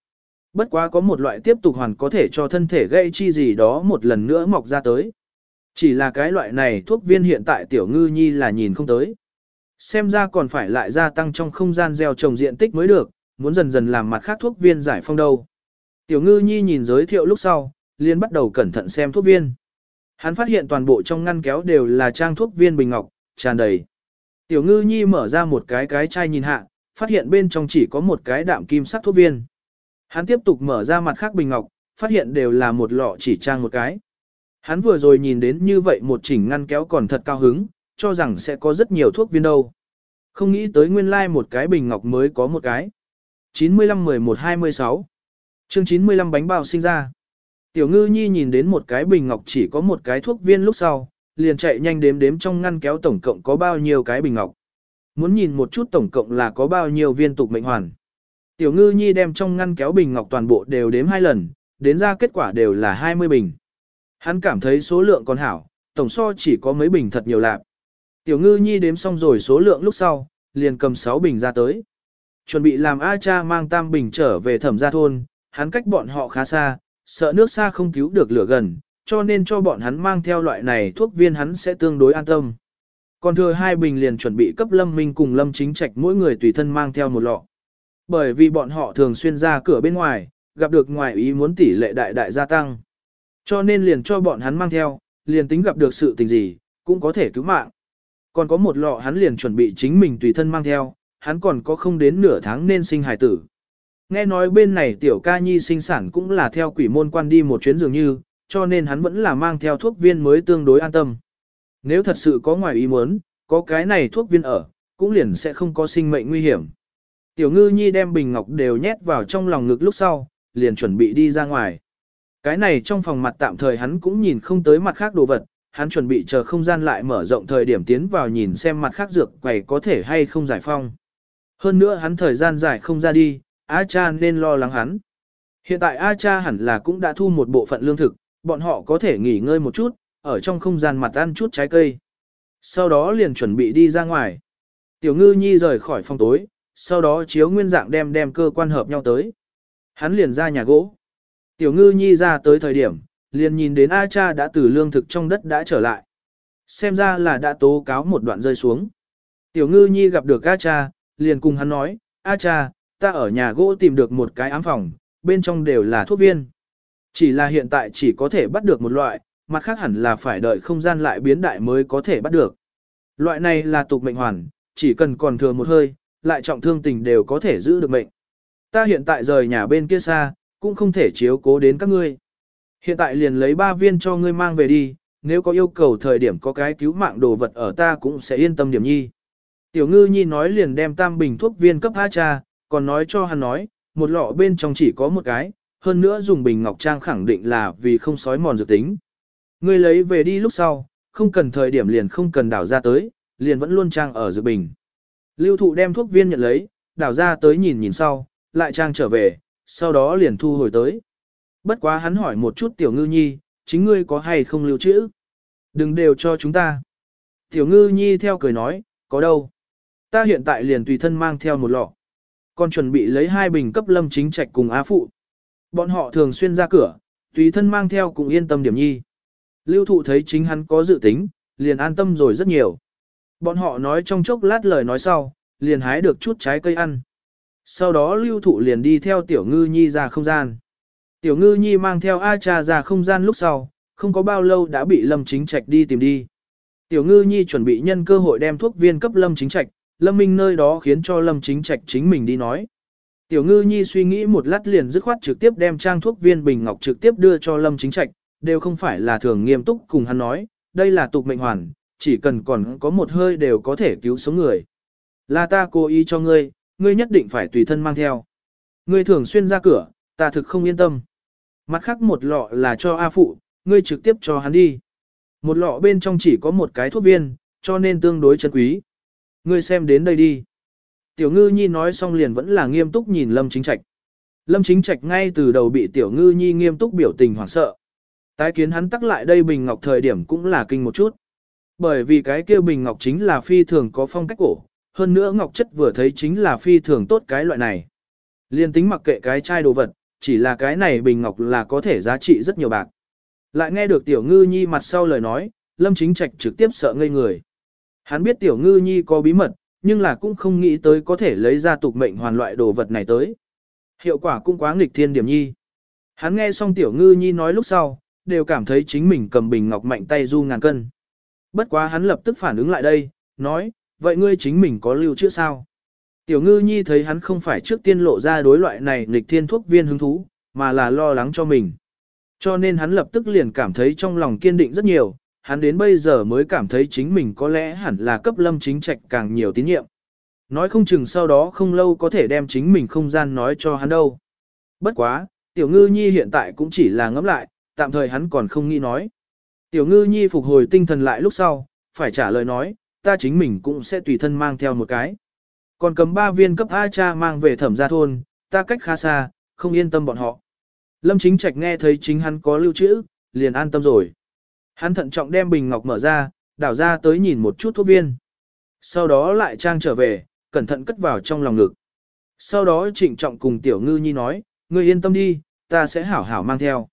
Bất quá có một loại tiếp tục hoàn có thể cho thân thể gây chi gì đó một lần nữa mọc ra tới. Chỉ là cái loại này thuốc viên hiện tại tiểu ngư nhi là nhìn không tới. Xem ra còn phải lại gia tăng trong không gian gieo trồng diện tích mới được, muốn dần dần làm mặt khác thuốc viên giải phong đâu. Tiểu ngư nhi nhìn giới thiệu lúc sau, liền bắt đầu cẩn thận xem thuốc viên. Hắn phát hiện toàn bộ trong ngăn kéo đều là trang thuốc viên bình ngọc, tràn đầy. Tiểu ngư nhi mở ra một cái cái chai nhìn hạ, phát hiện bên trong chỉ có một cái đạm kim sắc thuốc viên. Hắn tiếp tục mở ra mặt khác bình ngọc, phát hiện đều là một lọ chỉ trang một cái. Hắn vừa rồi nhìn đến như vậy một chỉnh ngăn kéo còn thật cao hứng, cho rằng sẽ có rất nhiều thuốc viên đâu. Không nghĩ tới nguyên lai like một cái bình ngọc mới có một cái. 95-11-26 Chương 95 bánh bao sinh ra. Tiểu ngư nhi nhìn đến một cái bình ngọc chỉ có một cái thuốc viên lúc sau, liền chạy nhanh đếm đếm trong ngăn kéo tổng cộng có bao nhiêu cái bình ngọc. Muốn nhìn một chút tổng cộng là có bao nhiêu viên tục mệnh hoàn. Tiểu ngư nhi đem trong ngăn kéo bình ngọc toàn bộ đều đếm hai lần, đến ra kết quả đều là 20 bình. Hắn cảm thấy số lượng còn hảo, tổng so chỉ có mấy bình thật nhiều lạc. Tiểu ngư nhi đếm xong rồi số lượng lúc sau, liền cầm 6 bình ra tới. Chuẩn bị làm A cha mang tam bình trở về thẩm gia thôn, hắn cách bọn họ khá xa, sợ nước xa không cứu được lửa gần, cho nên cho bọn hắn mang theo loại này thuốc viên hắn sẽ tương đối an tâm. Còn thừa hai bình liền chuẩn bị cấp Lâm Minh cùng Lâm Chính Trạch mỗi người tùy thân mang theo một lọ. Bởi vì bọn họ thường xuyên ra cửa bên ngoài, gặp được ngoài ý muốn tỷ lệ đại đại gia tăng. Cho nên liền cho bọn hắn mang theo, liền tính gặp được sự tình gì, cũng có thể cứu mạng. Còn có một lọ hắn liền chuẩn bị chính mình tùy thân mang theo, hắn còn có không đến nửa tháng nên sinh hài tử. Nghe nói bên này tiểu ca nhi sinh sản cũng là theo quỷ môn quan đi một chuyến dường như, cho nên hắn vẫn là mang theo thuốc viên mới tương đối an tâm. Nếu thật sự có ngoài ý muốn, có cái này thuốc viên ở, cũng liền sẽ không có sinh mệnh nguy hiểm. Tiểu ngư nhi đem bình ngọc đều nhét vào trong lòng ngực lúc sau, liền chuẩn bị đi ra ngoài. Cái này trong phòng mặt tạm thời hắn cũng nhìn không tới mặt khác đồ vật, hắn chuẩn bị chờ không gian lại mở rộng thời điểm tiến vào nhìn xem mặt khác dược quầy có thể hay không giải phong. Hơn nữa hắn thời gian dài không ra đi, A cha nên lo lắng hắn. Hiện tại A cha hẳn là cũng đã thu một bộ phận lương thực, bọn họ có thể nghỉ ngơi một chút, ở trong không gian mặt ăn chút trái cây. Sau đó liền chuẩn bị đi ra ngoài. Tiểu ngư nhi rời khỏi phòng tối, sau đó chiếu nguyên dạng đem đem cơ quan hợp nhau tới. Hắn liền ra nhà gỗ. Tiểu ngư nhi ra tới thời điểm, liền nhìn đến A cha đã từ lương thực trong đất đã trở lại. Xem ra là đã tố cáo một đoạn rơi xuống. Tiểu ngư nhi gặp được A cha, liền cùng hắn nói, A cha, ta ở nhà gỗ tìm được một cái ám phòng, bên trong đều là thuốc viên. Chỉ là hiện tại chỉ có thể bắt được một loại, mặt khác hẳn là phải đợi không gian lại biến đại mới có thể bắt được. Loại này là tục mệnh hoàn, chỉ cần còn thừa một hơi, lại trọng thương tình đều có thể giữ được mệnh. Ta hiện tại rời nhà bên kia xa, cũng không thể chiếu cố đến các ngươi. Hiện tại liền lấy ba viên cho ngươi mang về đi, nếu có yêu cầu thời điểm có cái cứu mạng đồ vật ở ta cũng sẽ yên tâm điểm nhi. Tiểu ngư nhi nói liền đem tam bình thuốc viên cấp A cha, còn nói cho hắn nói, một lọ bên trong chỉ có một cái, hơn nữa dùng bình ngọc trang khẳng định là vì không sói mòn dược tính. Ngươi lấy về đi lúc sau, không cần thời điểm liền không cần đảo ra tới, liền vẫn luôn trang ở dược bình. Lưu thụ đem thuốc viên nhận lấy, đảo ra tới nhìn nhìn sau, lại trang trở về, sau đó liền thu hồi tới. Bất quá hắn hỏi một chút tiểu ngư nhi, chính ngươi có hay không lưu trữ? Đừng đều cho chúng ta. Tiểu ngư nhi theo cười nói, có đâu. Ta hiện tại liền tùy thân mang theo một lọ. Còn chuẩn bị lấy hai bình cấp lâm chính trạch cùng á phụ. Bọn họ thường xuyên ra cửa, tùy thân mang theo cũng yên tâm điểm nhi. Lưu thụ thấy chính hắn có dự tính, liền an tâm rồi rất nhiều. Bọn họ nói trong chốc lát lời nói sau, liền hái được chút trái cây ăn. Sau đó lưu thụ liền đi theo tiểu ngư nhi ra không gian. Tiểu ngư nhi mang theo A cha ra không gian lúc sau, không có bao lâu đã bị lâm chính trạch đi tìm đi. Tiểu ngư nhi chuẩn bị nhân cơ hội đem thuốc viên cấp lâm chính trạch, lâm minh nơi đó khiến cho lâm chính trạch chính mình đi nói. Tiểu ngư nhi suy nghĩ một lát liền dứt khoát trực tiếp đem trang thuốc viên bình ngọc trực tiếp đưa cho lâm chính trạch, đều không phải là thường nghiêm túc cùng hắn nói, đây là tục mệnh hoàn, chỉ cần còn có một hơi đều có thể cứu sống người. Là ta cố ý cho ngươi, ngươi nhất định phải tùy thân mang theo. Ngươi thường xuyên ra cửa, ta thực không yên tâm. Mặt khác một lọ là cho A Phụ, ngươi trực tiếp cho hắn đi. Một lọ bên trong chỉ có một cái thuốc viên, cho nên tương đối chân quý. Ngươi xem đến đây đi. Tiểu ngư nhi nói xong liền vẫn là nghiêm túc nhìn Lâm Chính Trạch. Lâm Chính Trạch ngay từ đầu bị Tiểu ngư nhi nghiêm túc biểu tình hoảng sợ. Tái kiến hắn tắc lại đây bình ngọc thời điểm cũng là kinh một chút. Bởi vì cái kia bình ngọc chính là phi thường có phong cách cổ, hơn nữa ngọc chất vừa thấy chính là phi thường tốt cái loại này. Liên tính mặc kệ cái chai đồ vật, chỉ là cái này bình ngọc là có thể giá trị rất nhiều bạc. Lại nghe được tiểu ngư nhi mặt sau lời nói, lâm chính trạch trực tiếp sợ ngây người. Hắn biết tiểu ngư nhi có bí mật, nhưng là cũng không nghĩ tới có thể lấy ra tục mệnh hoàn loại đồ vật này tới. Hiệu quả cũng quá nghịch thiên điểm nhi. Hắn nghe xong tiểu ngư nhi nói lúc sau, đều cảm thấy chính mình cầm bình ngọc mạnh tay du ngàn cân. Bất quá hắn lập tức phản ứng lại đây, nói, vậy ngươi chính mình có lưu trữ sao? Tiểu ngư nhi thấy hắn không phải trước tiên lộ ra đối loại này nghịch thiên thuốc viên hứng thú, mà là lo lắng cho mình. Cho nên hắn lập tức liền cảm thấy trong lòng kiên định rất nhiều, hắn đến bây giờ mới cảm thấy chính mình có lẽ hẳn là cấp lâm chính trạch càng nhiều tín nhiệm. Nói không chừng sau đó không lâu có thể đem chính mình không gian nói cho hắn đâu. Bất quá, tiểu ngư nhi hiện tại cũng chỉ là ngẫm lại, tạm thời hắn còn không nghĩ nói. Tiểu ngư nhi phục hồi tinh thần lại lúc sau, phải trả lời nói, ta chính mình cũng sẽ tùy thân mang theo một cái. Còn cầm ba viên cấp A cha mang về thẩm gia thôn, ta cách khá xa, không yên tâm bọn họ. Lâm chính trạch nghe thấy chính hắn có lưu trữ, liền an tâm rồi. Hắn thận trọng đem bình ngọc mở ra, đảo ra tới nhìn một chút thuốc viên. Sau đó lại trang trở về, cẩn thận cất vào trong lòng ngực. Sau đó trịnh trọng cùng tiểu ngư nhi nói, ngươi yên tâm đi, ta sẽ hảo hảo mang theo.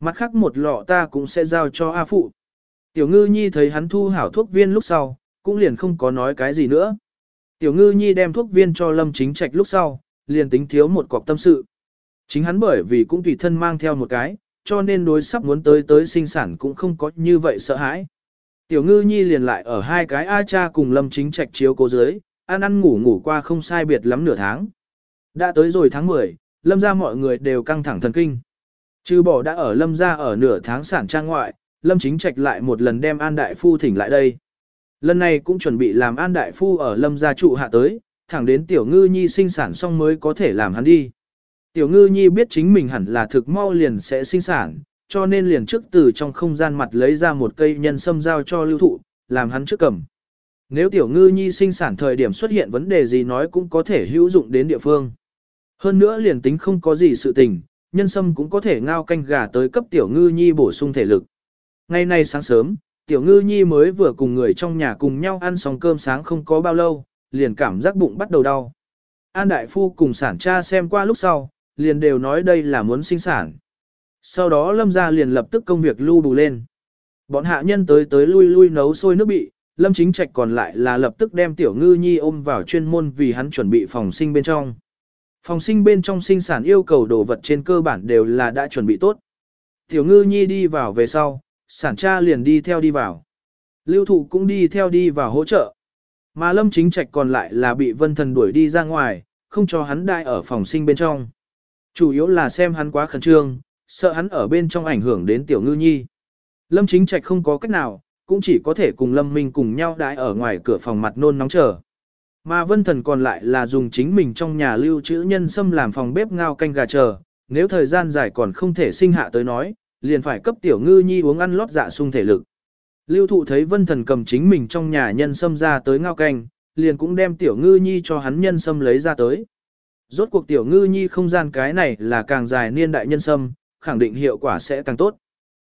Mặt khác một lọ ta cũng sẽ giao cho A Phụ. Tiểu ngư nhi thấy hắn thu hảo thuốc viên lúc sau, cũng liền không có nói cái gì nữa. Tiểu ngư nhi đem thuốc viên cho lâm chính trạch lúc sau, liền tính thiếu một cọc tâm sự. Chính hắn bởi vì cũng tùy thân mang theo một cái, cho nên đối sắp muốn tới tới sinh sản cũng không có như vậy sợ hãi. Tiểu ngư nhi liền lại ở hai cái A cha cùng lâm chính trạch chiếu cố dưới, ăn ăn ngủ ngủ qua không sai biệt lắm nửa tháng. Đã tới rồi tháng 10, lâm ra mọi người đều căng thẳng thần kinh. Trừ bỏ đã ở lâm ra ở nửa tháng sản trang ngoại, lâm chính trạch lại một lần đem an đại phu thỉnh lại đây. Lần này cũng chuẩn bị làm an đại phu ở lâm gia trụ hạ tới, thẳng đến tiểu ngư nhi sinh sản xong mới có thể làm hắn đi. Tiểu ngư nhi biết chính mình hẳn là thực mau liền sẽ sinh sản, cho nên liền trước từ trong không gian mặt lấy ra một cây nhân sâm giao cho lưu thụ, làm hắn trước cầm. Nếu tiểu ngư nhi sinh sản thời điểm xuất hiện vấn đề gì nói cũng có thể hữu dụng đến địa phương. Hơn nữa liền tính không có gì sự tình, nhân sâm cũng có thể ngao canh gà tới cấp tiểu ngư nhi bổ sung thể lực. Ngày nay sáng sớm, tiểu ngư nhi mới vừa cùng người trong nhà cùng nhau ăn xong cơm sáng không có bao lâu, liền cảm giác bụng bắt đầu đau. An đại phu cùng sản cha xem qua lúc sau, liền đều nói đây là muốn sinh sản. Sau đó lâm gia liền lập tức công việc lưu bù lên. Bọn hạ nhân tới tới lui lui nấu sôi nước bị, lâm chính trạch còn lại là lập tức đem tiểu ngư nhi ôm vào chuyên môn vì hắn chuẩn bị phòng sinh bên trong. Phòng sinh bên trong sinh sản yêu cầu đồ vật trên cơ bản đều là đã chuẩn bị tốt. Tiểu ngư nhi đi vào về sau, sản cha liền đi theo đi vào. Lưu thụ cũng đi theo đi vào hỗ trợ. Mà lâm chính trạch còn lại là bị vân thần đuổi đi ra ngoài, không cho hắn đại ở phòng sinh bên trong. Chủ yếu là xem hắn quá khẩn trương, sợ hắn ở bên trong ảnh hưởng đến tiểu ngư nhi. Lâm chính trạch không có cách nào, cũng chỉ có thể cùng Lâm Minh cùng nhau đại ở ngoài cửa phòng mặt nôn nóng chờ. Mà vân thần còn lại là dùng chính mình trong nhà lưu trữ nhân sâm làm phòng bếp ngao canh gà chờ, nếu thời gian dài còn không thể sinh hạ tới nói, liền phải cấp tiểu ngư nhi uống ăn lót dạ sung thể lực. Lưu thụ thấy vân thần cầm chính mình trong nhà nhân sâm ra tới ngao canh, liền cũng đem tiểu ngư nhi cho hắn nhân sâm lấy ra tới. Rốt cuộc tiểu ngư nhi không gian cái này là càng dài niên đại nhân sâm, khẳng định hiệu quả sẽ càng tốt.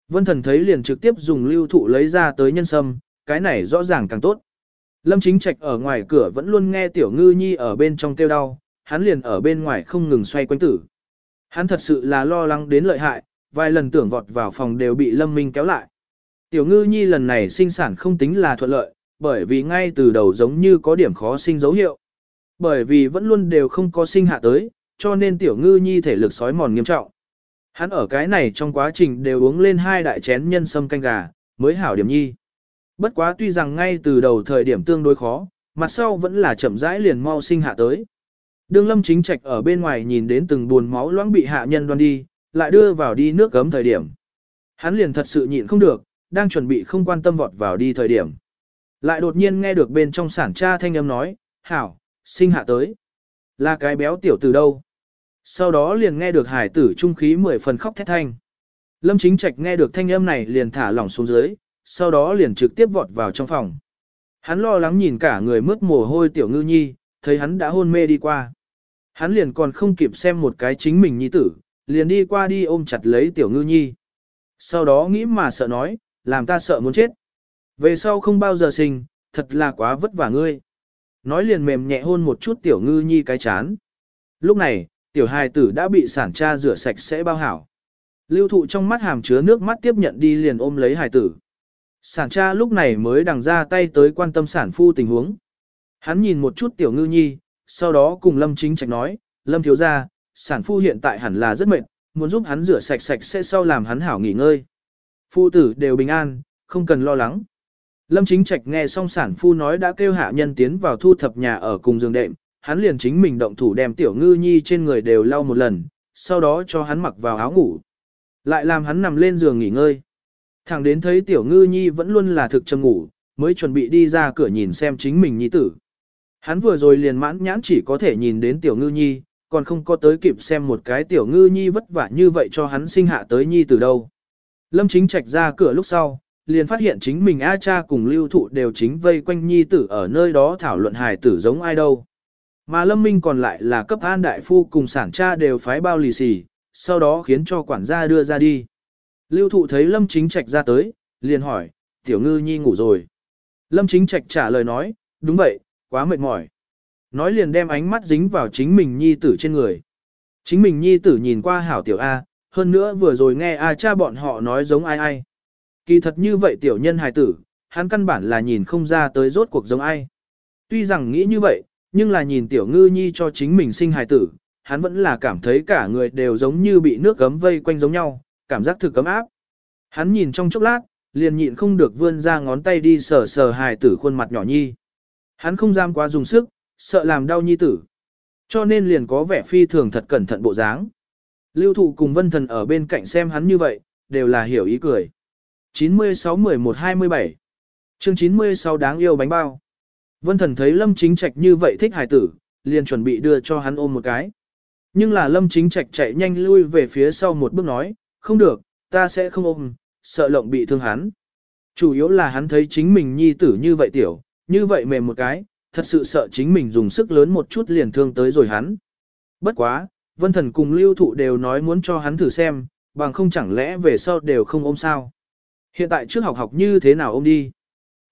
Vân thần thấy liền trực tiếp dùng lưu thụ lấy ra tới nhân sâm, cái này rõ ràng càng tốt. Lâm chính trạch ở ngoài cửa vẫn luôn nghe tiểu ngư nhi ở bên trong kêu đau, hắn liền ở bên ngoài không ngừng xoay quanh tử. Hắn thật sự là lo lắng đến lợi hại, vài lần tưởng vọt vào phòng đều bị Lâm Minh kéo lại. Tiểu ngư nhi lần này sinh sản không tính là thuận lợi, bởi vì ngay từ đầu giống như có điểm khó sinh dấu hiệu. Bởi vì vẫn luôn đều không có sinh hạ tới, cho nên tiểu ngư nhi thể lực sói mòn nghiêm trọng. Hắn ở cái này trong quá trình đều uống lên hai đại chén nhân sâm canh gà, mới hảo điểm nhi. Bất quá tuy rằng ngay từ đầu thời điểm tương đối khó, mặt sau vẫn là chậm rãi liền mau sinh hạ tới. Đương lâm chính trạch ở bên ngoài nhìn đến từng buồn máu loãng bị hạ nhân đoan đi, lại đưa vào đi nước gấm thời điểm. Hắn liền thật sự nhịn không được, đang chuẩn bị không quan tâm vọt vào đi thời điểm. Lại đột nhiên nghe được bên trong sản cha thanh âm nói, hảo, sinh hạ tới. Là cái béo tiểu từ đâu? Sau đó liền nghe được hải tử trung khí mười phần khóc thét thanh. Lâm chính trạch nghe được thanh âm này liền thả lỏng xuống dưới, sau đó liền trực tiếp vọt vào trong phòng. Hắn lo lắng nhìn cả người mướt mồ hôi tiểu ngư nhi, thấy hắn đã hôn mê đi qua. Hắn liền còn không kịp xem một cái chính mình nhi tử, liền đi qua đi ôm chặt lấy tiểu ngư nhi. Sau đó nghĩ mà sợ nói, làm ta sợ muốn chết. Về sau không bao giờ sinh, thật là quá vất vả ngươi. Nói liền mềm nhẹ hôn một chút tiểu ngư nhi cái chán. Lúc này, tiểu hài tử đã bị sản cha rửa sạch sẽ bao hảo. Lưu thụ trong mắt hàm chứa nước mắt tiếp nhận đi liền ôm lấy hài tử. Sản cha lúc này mới đằng ra tay tới quan tâm sản phu tình huống. Hắn nhìn một chút tiểu ngư nhi, sau đó cùng Lâm Chính Trạch nói, Lâm thiếu gia, sản phu hiện tại hẳn là rất mệt, muốn giúp hắn rửa sạch sạch sẽ sau làm hắn hảo nghỉ ngơi. Phu tử đều bình an, không cần lo lắng. Lâm Chính Trạch nghe xong sản phu nói đã kêu hạ nhân tiến vào thu thập nhà ở cùng giường đệm, hắn liền chính mình động thủ đem tiểu ngư nhi trên người đều lau một lần, sau đó cho hắn mặc vào áo ngủ. Lại làm hắn nằm lên giường nghỉ ngơi. Thẳng đến thấy tiểu ngư nhi vẫn luôn là thực châm ngủ, mới chuẩn bị đi ra cửa nhìn xem chính mình nhi tử. Hắn vừa rồi liền mãn nhãn chỉ có thể nhìn đến tiểu ngư nhi, còn không có tới kịp xem một cái tiểu ngư nhi vất vả như vậy cho hắn sinh hạ tới nhi từ đâu. Lâm chính trạch ra cửa lúc sau, liền phát hiện chính mình A cha cùng lưu thụ đều chính vây quanh nhi tử ở nơi đó thảo luận hài tử giống ai đâu. Mà Lâm Minh còn lại là cấp an đại phu cùng sản cha đều phái bao lì xì, sau đó khiến cho quản gia đưa ra đi. Lưu thụ thấy Lâm Chính Trạch ra tới, liền hỏi, tiểu ngư nhi ngủ rồi. Lâm Chính Trạch trả lời nói, đúng vậy, quá mệt mỏi. Nói liền đem ánh mắt dính vào chính mình nhi tử trên người. Chính mình nhi tử nhìn qua hảo tiểu A, hơn nữa vừa rồi nghe A cha bọn họ nói giống ai ai. Kỳ thật như vậy tiểu nhân hài tử, hắn căn bản là nhìn không ra tới rốt cuộc giống ai. Tuy rằng nghĩ như vậy, nhưng là nhìn tiểu ngư nhi cho chính mình sinh hài tử, hắn vẫn là cảm thấy cả người đều giống như bị nước gấm vây quanh giống nhau, cảm giác thực cấm áp. Hắn nhìn trong chốc lát, liền nhịn không được vươn ra ngón tay đi sờ sờ hài tử khuôn mặt nhỏ nhi. Hắn không dám quá dùng sức, sợ làm đau nhi tử. Cho nên liền có vẻ phi thường thật cẩn thận bộ dáng. Lưu thụ cùng vân thần ở bên cạnh xem hắn như vậy, đều là hiểu ý cười. 96-11-27 chương 96 đáng yêu bánh bao. Vân thần thấy lâm chính trạch như vậy thích hài tử, liền chuẩn bị đưa cho hắn ôm một cái. Nhưng là lâm chính trạch chạy nhanh lui về phía sau một bước nói, không được, ta sẽ không ôm, sợ lộng bị thương hắn. Chủ yếu là hắn thấy chính mình nhi tử như vậy tiểu, như vậy mềm một cái, thật sự sợ chính mình dùng sức lớn một chút liền thương tới rồi hắn. Bất quá, vân thần cùng lưu thụ đều nói muốn cho hắn thử xem, bằng không chẳng lẽ về sau đều không ôm sao. Hiện tại trước học học như thế nào ôm đi.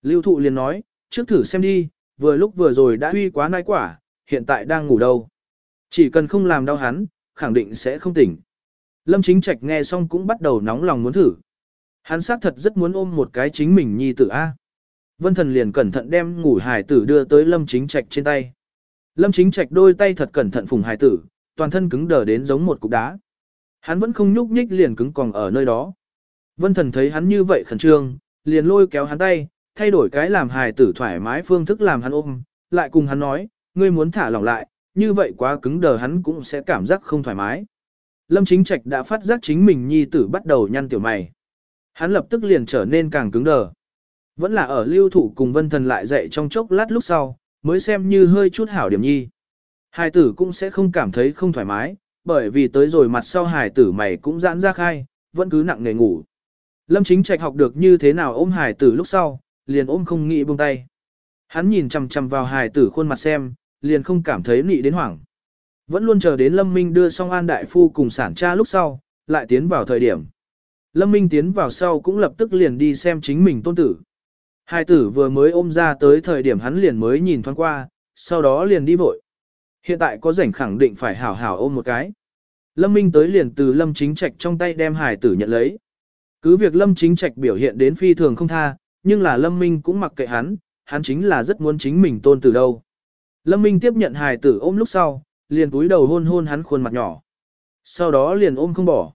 Lưu thụ liền nói, trước thử xem đi, vừa lúc vừa rồi đã huy quá nai quả, hiện tại đang ngủ đâu. Chỉ cần không làm đau hắn, khẳng định sẽ không tỉnh. Lâm Chính Trạch nghe xong cũng bắt đầu nóng lòng muốn thử. Hắn xác thật rất muốn ôm một cái chính mình nhi tử A. Vân Thần liền cẩn thận đem ngủ hải tử đưa tới Lâm Chính Trạch trên tay. Lâm Chính Trạch đôi tay thật cẩn thận phùng hải tử, toàn thân cứng đờ đến giống một cục đá. Hắn vẫn không nhúc nhích liền cứng còn ở nơi đó. Vân Thần thấy hắn như vậy khẩn trương, liền lôi kéo hắn tay, thay đổi cái làm hài tử thoải mái phương thức làm hắn ôm, lại cùng hắn nói, ngươi muốn thả lỏng lại, như vậy quá cứng đờ hắn cũng sẽ cảm giác không thoải mái. Lâm Chính Trạch đã phát giác chính mình nhi tử bắt đầu nhăn tiểu mày. Hắn lập tức liền trở nên càng cứng đờ. Vẫn là ở lưu thủ cùng vân thần lại dậy trong chốc lát lúc sau, mới xem như hơi chút hảo điểm nhi. Hải tử cũng sẽ không cảm thấy không thoải mái, bởi vì tới rồi mặt sau hải tử mày cũng giãn ra khai, vẫn cứ nặng nề ngủ. Lâm Chính Trạch học được như thế nào ôm hải tử lúc sau, liền ôm không nghĩ buông tay. Hắn nhìn chằm chằm vào hải tử khuôn mặt xem, liền không cảm thấy nị đến hoảng. Vẫn luôn chờ đến Lâm Minh đưa xong An Đại Phu cùng sản cha lúc sau, lại tiến vào thời điểm. Lâm Minh tiến vào sau cũng lập tức liền đi xem chính mình tôn tử. Hai tử vừa mới ôm ra tới thời điểm hắn liền mới nhìn thoáng qua, sau đó liền đi vội. Hiện tại có rảnh khẳng định phải hảo hảo ôm một cái. Lâm Minh tới liền từ Lâm Chính Trạch trong tay đem hải tử nhận lấy. Cứ việc Lâm Chính Trạch biểu hiện đến phi thường không tha, nhưng là Lâm Minh cũng mặc kệ hắn, hắn chính là rất muốn chính mình tôn từ đâu. Lâm Minh tiếp nhận hài tử ôm lúc sau, liền túi đầu hôn hôn hắn khuôn mặt nhỏ. Sau đó liền ôm không bỏ.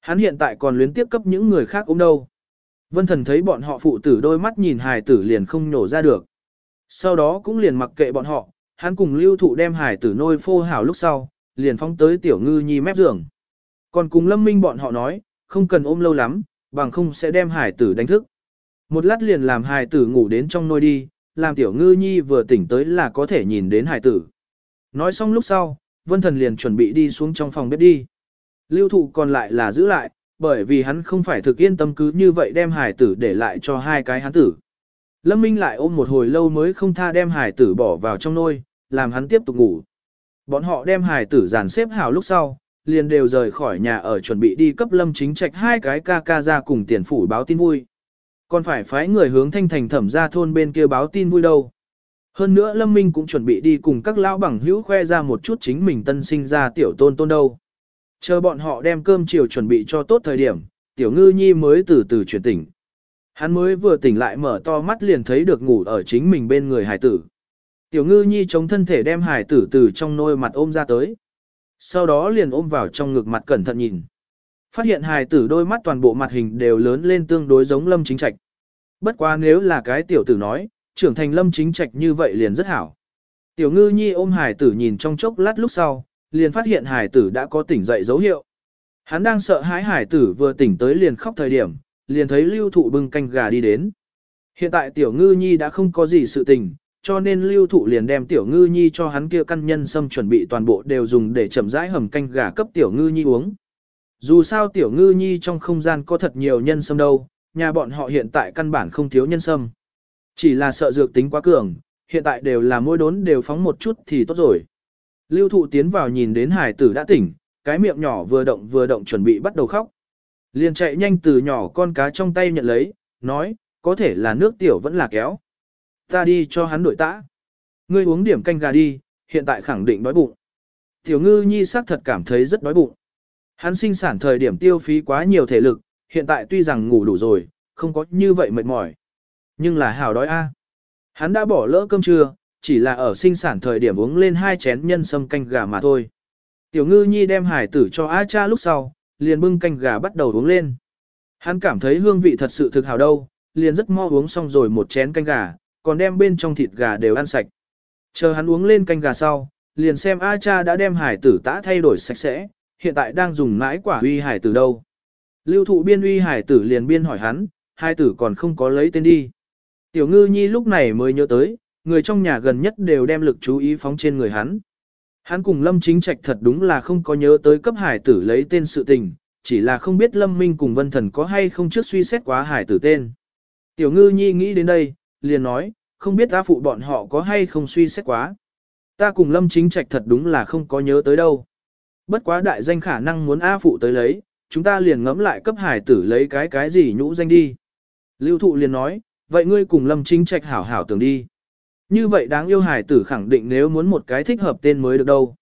Hắn hiện tại còn luyến tiếp cấp những người khác ôm đâu. Vân thần thấy bọn họ phụ tử đôi mắt nhìn hài tử liền không nổ ra được. Sau đó cũng liền mặc kệ bọn họ, hắn cùng lưu thụ đem hài tử nôi phô hảo lúc sau, liền phóng tới tiểu ngư nhi mép giường. Còn cùng lâm minh bọn họ nói, không cần ôm lâu lắm, bằng không sẽ đem hài tử đánh thức. Một lát liền làm hài tử ngủ đến trong nôi đi, làm tiểu ngư nhi vừa tỉnh tới là có thể nhìn đến hài tử. Nói xong lúc sau, vân thần liền chuẩn bị đi xuống trong phòng bếp đi. Lưu thụ còn lại là giữ lại, bởi vì hắn không phải thực yên tâm cứ như vậy đem hài tử để lại cho hai cái hắn tử. Lâm Minh lại ôm một hồi lâu mới không tha đem hài tử bỏ vào trong nôi, làm hắn tiếp tục ngủ. Bọn họ đem hài tử dàn xếp hào lúc sau, liền đều rời khỏi nhà ở chuẩn bị đi cấp lâm chính trạch hai cái ca ca ra cùng tiền phủ báo tin vui. Còn phải phái người hướng thanh thành thẩm ra thôn bên kia báo tin vui đâu. Hơn nữa Lâm Minh cũng chuẩn bị đi cùng các lão bằng hữu khoe ra một chút chính mình tân sinh ra tiểu tôn tôn đâu. Chờ bọn họ đem cơm chiều chuẩn bị cho tốt thời điểm, tiểu ngư nhi mới từ từ chuyển tỉnh. Hắn mới vừa tỉnh lại mở to mắt liền thấy được ngủ ở chính mình bên người hải tử. Tiểu ngư nhi chống thân thể đem hải tử từ trong nôi mặt ôm ra tới. Sau đó liền ôm vào trong ngực mặt cẩn thận nhìn. Phát hiện hài tử đôi mắt toàn bộ mặt hình đều lớn lên tương đối giống lâm chính trạch. Bất quá nếu là cái tiểu tử nói, trưởng thành lâm chính trạch như vậy liền rất hảo. Tiểu ngư nhi ôm hài tử nhìn trong chốc lát lúc sau, liền phát hiện hải tử đã có tỉnh dậy dấu hiệu. Hắn đang sợ hãi hải tử vừa tỉnh tới liền khóc thời điểm, liền thấy lưu thụ bưng canh gà đi đến. Hiện tại tiểu ngư nhi đã không có gì sự tình, cho nên lưu thụ liền đem tiểu ngư nhi cho hắn kia căn nhân sâm chuẩn bị toàn bộ đều dùng để chậm rãi hầm canh gà cấp tiểu ngư nhi uống. Dù sao tiểu ngư nhi trong không gian có thật nhiều nhân sâm đâu, nhà bọn họ hiện tại căn bản không thiếu nhân sâm. Chỉ là sợ dược tính quá cường, hiện tại đều là mỗi đốn đều phóng một chút thì tốt rồi. Lưu thụ tiến vào nhìn đến hải tử đã tỉnh, cái miệng nhỏ vừa động vừa động chuẩn bị bắt đầu khóc. Liền chạy nhanh từ nhỏ con cá trong tay nhận lấy, nói, có thể là nước tiểu vẫn là kéo. Ta đi cho hắn đổi tã. Ngươi uống điểm canh gà đi, hiện tại khẳng định đói bụng. Tiểu ngư nhi xác thật cảm thấy rất đói bụng. Hắn sinh sản thời điểm tiêu phí quá nhiều thể lực, hiện tại tuy rằng ngủ đủ rồi, không có như vậy mệt mỏi. Nhưng là hào đói a. Hắn đã bỏ lỡ cơm trưa, chỉ là ở sinh sản thời điểm uống lên hai chén nhân sâm canh gà mà thôi. Tiểu ngư nhi đem hải tử cho A cha lúc sau, liền bưng canh gà bắt đầu uống lên. Hắn cảm thấy hương vị thật sự thực hào đâu, liền rất mo uống xong rồi một chén canh gà, còn đem bên trong thịt gà đều ăn sạch. Chờ hắn uống lên canh gà sau, liền xem A cha đã đem hải tử tã thay đổi sạch sẽ, hiện tại đang dùng mãi quả uy hải tử đâu. Lưu thụ biên uy hải tử liền biên hỏi hắn, hai tử còn không có lấy tên đi. Tiểu ngư nhi lúc này mới nhớ tới, người trong nhà gần nhất đều đem lực chú ý phóng trên người hắn, Hắn cùng Lâm Chính Trạch thật đúng là không có nhớ tới cấp hải tử lấy tên sự tình, chỉ là không biết Lâm Minh cùng Vân Thần có hay không trước suy xét quá hải tử tên. Tiểu ngư nhi nghĩ đến đây, liền nói, không biết ta phụ bọn họ có hay không suy xét quá. Ta cùng Lâm Chính Trạch thật đúng là không có nhớ tới đâu. Bất quá đại danh khả năng muốn A phụ tới lấy, chúng ta liền ngẫm lại cấp hải tử lấy cái cái gì nhũ danh đi. Lưu thụ liền nói, vậy ngươi cùng Lâm Chính Trạch hảo hảo tưởng đi. Như vậy đáng yêu hải tử khẳng định nếu muốn một cái thích hợp tên mới được đâu.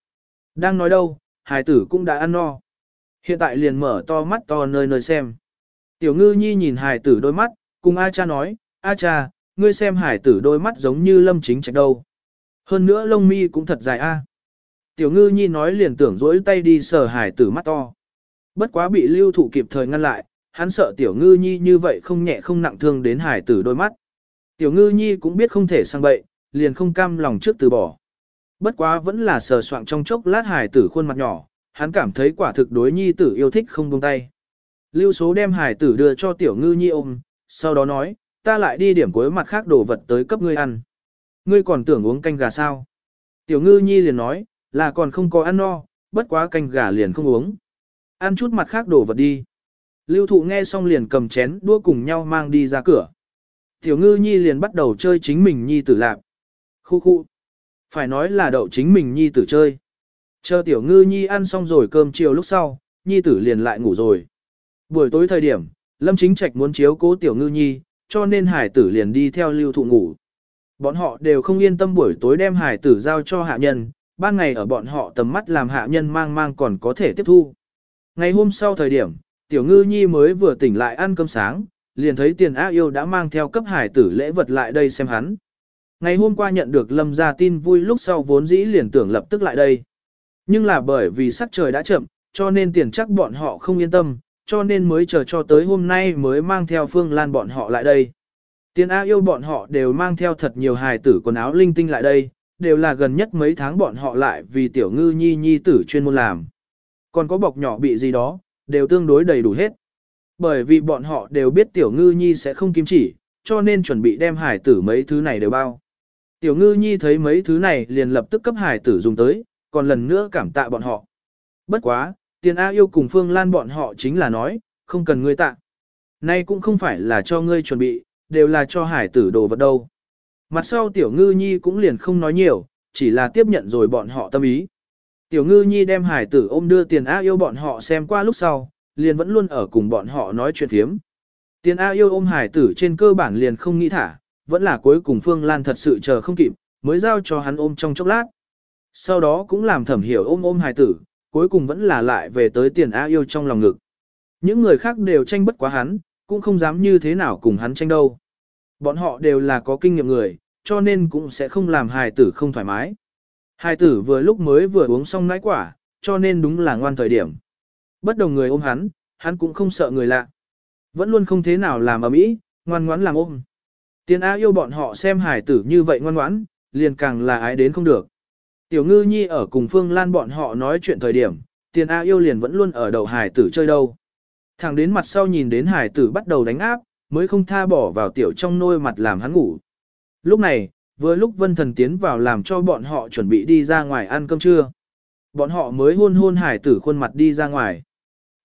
Đang nói đâu, hải tử cũng đã ăn no. Hiện tại liền mở to mắt to nơi nơi xem. Tiểu ngư nhi nhìn hải tử đôi mắt, cùng A cha nói, A cha, ngươi xem hải tử đôi mắt giống như lâm chính trạch đâu. Hơn nữa lông mi cũng thật dài A. Tiểu ngư nhi nói liền tưởng dỗi tay đi sờ hải tử mắt to. Bất quá bị lưu thụ kịp thời ngăn lại, hắn sợ tiểu ngư nhi như vậy không nhẹ không nặng thương đến hải tử đôi mắt. Tiểu ngư nhi cũng biết không thể sang bậy, liền không cam lòng trước từ bỏ. Bất quá vẫn là sờ soạng trong chốc lát hải tử khuôn mặt nhỏ, hắn cảm thấy quả thực đối nhi tử yêu thích không buông tay. Lưu số đem hải tử đưa cho tiểu ngư nhi ôm, sau đó nói, ta lại đi điểm cuối mặt khác đồ vật tới cấp ngươi ăn. Ngươi còn tưởng uống canh gà sao? Tiểu ngư nhi liền nói, là còn không có ăn no, bất quá canh gà liền không uống. Ăn chút mặt khác đồ vật đi. Lưu thụ nghe xong liền cầm chén đua cùng nhau mang đi ra cửa. Tiểu ngư nhi liền bắt đầu chơi chính mình nhi tử lạp. Khu khu. Phải nói là đậu chính mình nhi tử chơi. Chờ tiểu ngư nhi ăn xong rồi cơm chiều lúc sau, nhi tử liền lại ngủ rồi. Buổi tối thời điểm, Lâm Chính Trạch muốn chiếu cố tiểu ngư nhi, cho nên hải tử liền đi theo lưu thụ ngủ. Bọn họ đều không yên tâm buổi tối đem hải tử giao cho hạ nhân, ban ngày ở bọn họ tầm mắt làm hạ nhân mang mang còn có thể tiếp thu. Ngày hôm sau thời điểm, tiểu ngư nhi mới vừa tỉnh lại ăn cơm sáng, liền thấy tiền á yêu đã mang theo cấp hải tử lễ vật lại đây xem hắn. Ngày hôm qua nhận được lâm ra tin vui lúc sau vốn dĩ liền tưởng lập tức lại đây. Nhưng là bởi vì sắc trời đã chậm, cho nên tiền chắc bọn họ không yên tâm, cho nên mới chờ cho tới hôm nay mới mang theo Phương Lan bọn họ lại đây. Tiền A yêu bọn họ đều mang theo thật nhiều hài tử quần áo linh tinh lại đây, đều là gần nhất mấy tháng bọn họ lại vì tiểu ngư nhi nhi tử chuyên môn làm. Còn có bọc nhỏ bị gì đó, đều tương đối đầy đủ hết. Bởi vì bọn họ đều biết tiểu ngư nhi sẽ không kim chỉ, cho nên chuẩn bị đem hải tử mấy thứ này đều bao. Tiểu ngư nhi thấy mấy thứ này liền lập tức cấp hải tử dùng tới, còn lần nữa cảm tạ bọn họ. Bất quá, tiền A yêu cùng Phương Lan bọn họ chính là nói, không cần ngươi tạ. Nay cũng không phải là cho ngươi chuẩn bị, đều là cho hải tử đồ vật đâu. Mặt sau tiểu ngư nhi cũng liền không nói nhiều, chỉ là tiếp nhận rồi bọn họ tâm ý. Tiểu ngư nhi đem hải tử ôm đưa tiền A yêu bọn họ xem qua lúc sau, liền vẫn luôn ở cùng bọn họ nói chuyện phiếm. Tiền A yêu ôm hải tử trên cơ bản liền không nghĩ thả, vẫn là cuối cùng Phương Lan thật sự chờ không kịp, mới giao cho hắn ôm trong chốc lát. Sau đó cũng làm thẩm hiểu ôm ôm hải tử, cuối cùng vẫn là lại về tới tiền A yêu trong lòng ngực. Những người khác đều tranh bất quá hắn, cũng không dám như thế nào cùng hắn tranh đâu. Bọn họ đều là có kinh nghiệm người, cho nên cũng sẽ không làm hài tử không thoải mái. Hài tử vừa lúc mới vừa uống xong nãi quả, cho nên đúng là ngoan thời điểm. Bất đồng người ôm hắn, hắn cũng không sợ người lạ. Vẫn luôn không thế nào làm ở mỹ, ngoan ngoãn làm ôm. Tiền A yêu bọn họ xem hài tử như vậy ngoan ngoãn, liền càng là ái đến không được. Tiểu ngư nhi ở cùng Phương Lan bọn họ nói chuyện thời điểm, tiền A yêu liền vẫn luôn ở đầu hải tử chơi đâu. Thẳng đến mặt sau nhìn đến hải tử bắt đầu đánh áp, mới không tha bỏ vào tiểu trong nôi mặt làm hắn ngủ. Lúc này, vừa lúc vân thần tiến vào làm cho bọn họ chuẩn bị đi ra ngoài ăn cơm trưa. Bọn họ mới hôn hôn hải tử khuôn mặt đi ra ngoài.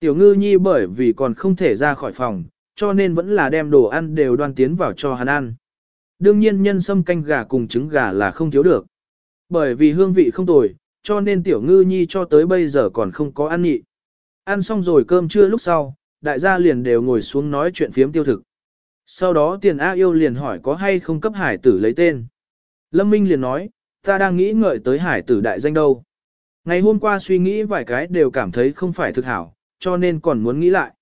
Tiểu ngư nhi bởi vì còn không thể ra khỏi phòng, cho nên vẫn là đem đồ ăn đều đoan tiến vào cho hắn ăn. Đương nhiên nhân sâm canh gà cùng trứng gà là không thiếu được. Bởi vì hương vị không tồi, cho nên tiểu ngư nhi cho tới bây giờ còn không có ăn nhị. Ăn xong rồi cơm trưa lúc sau, đại gia liền đều ngồi xuống nói chuyện phiếm tiêu thực. Sau đó tiền A yêu liền hỏi có hay không cấp hải tử lấy tên. Lâm Minh liền nói, ta đang nghĩ ngợi tới hải tử đại danh đâu. Ngày hôm qua suy nghĩ vài cái đều cảm thấy không phải thực hảo, cho nên còn muốn nghĩ lại.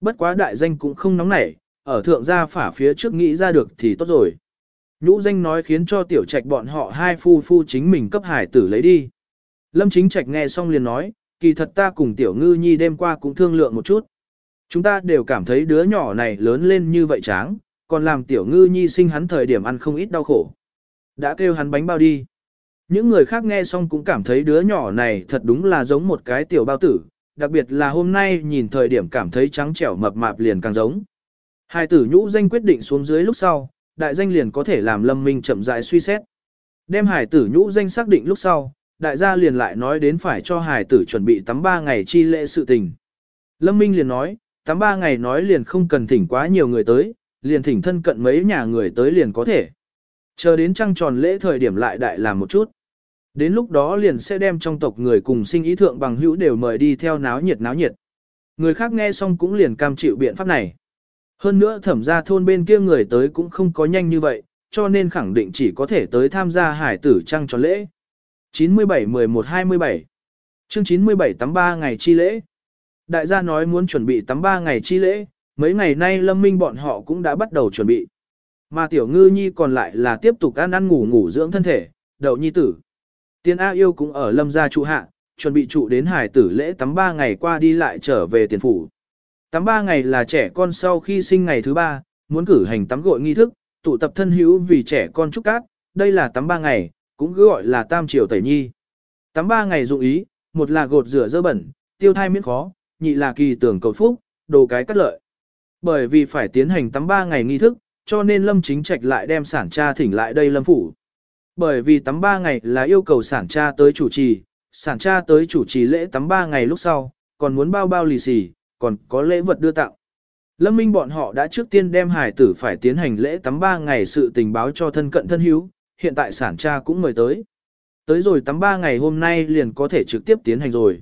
Bất quá đại danh cũng không nóng nảy, ở thượng gia phả phía trước nghĩ ra được thì tốt rồi. Nhũ danh nói khiến cho tiểu trạch bọn họ hai phu phu chính mình cấp hải tử lấy đi. Lâm chính trạch nghe xong liền nói, kỳ thật ta cùng tiểu ngư nhi đêm qua cũng thương lượng một chút. Chúng ta đều cảm thấy đứa nhỏ này lớn lên như vậy tráng, còn làm tiểu ngư nhi sinh hắn thời điểm ăn không ít đau khổ. Đã kêu hắn bánh bao đi. Những người khác nghe xong cũng cảm thấy đứa nhỏ này thật đúng là giống một cái tiểu bao tử, đặc biệt là hôm nay nhìn thời điểm cảm thấy trắng trẻo mập mạp liền càng giống. Hai tử nhũ danh quyết định xuống dưới lúc sau, đại danh liền có thể làm Lâm Minh chậm rãi suy xét. Đem hải tử nhũ danh xác định lúc sau, đại gia liền lại nói đến phải cho hải tử chuẩn bị tắm ba ngày chi lễ sự tình. Lâm Minh liền nói, tắm ba ngày nói liền không cần thỉnh quá nhiều người tới, liền thỉnh thân cận mấy nhà người tới liền có thể. Chờ đến trăng tròn lễ thời điểm lại đại làm một chút. Đến lúc đó liền sẽ đem trong tộc người cùng sinh ý thượng bằng hữu đều mời đi theo náo nhiệt náo nhiệt. Người khác nghe xong cũng liền cam chịu biện pháp này. Hơn nữa thẩm ra thôn bên kia người tới cũng không có nhanh như vậy, cho nên khẳng định chỉ có thể tới tham gia hải tử trăng tròn lễ. 97-11-27 Chương 97 tắm 3 ngày chi lễ Đại gia nói muốn chuẩn bị tắm 3 ngày chi lễ, mấy ngày nay lâm minh bọn họ cũng đã bắt đầu chuẩn bị. Mà tiểu ngư nhi còn lại là tiếp tục ăn ăn ngủ ngủ dưỡng thân thể, đậu nhi tử. Tiên A yêu cũng ở lâm gia trụ hạ, chuẩn bị trụ đến hải tử lễ tắm 3 ngày qua đi lại trở về tiền phủ. Tắm 3 ngày là trẻ con sau khi sinh ngày thứ 3, muốn cử hành tắm gội nghi thức, tụ tập thân hữu vì trẻ con trúc cát, đây là tắm 3 ngày, cũng cứ gọi là tam triều tẩy nhi. Tắm 3 ngày dụng ý, một là gột rửa dơ bẩn, tiêu thai miễn khó, nhị là kỳ tưởng cầu phúc, đồ cái cắt lợi. Bởi vì phải tiến hành tắm 3 ngày nghi thức, cho nên Lâm Chính Trạch lại đem sản cha thỉnh lại đây Lâm Phủ. Bởi vì tắm 3 ngày là yêu cầu sản cha tới chủ trì, sản cha tới chủ trì lễ tắm 3 ngày lúc sau, còn muốn bao bao lì xì, còn có lễ vật đưa tặng. Lâm Minh bọn họ đã trước tiên đem hải tử phải tiến hành lễ tắm 3 ngày sự tình báo cho thân cận thân hữu, hiện tại sản cha cũng mời tới. Tới rồi tắm 3 ngày hôm nay liền có thể trực tiếp tiến hành rồi.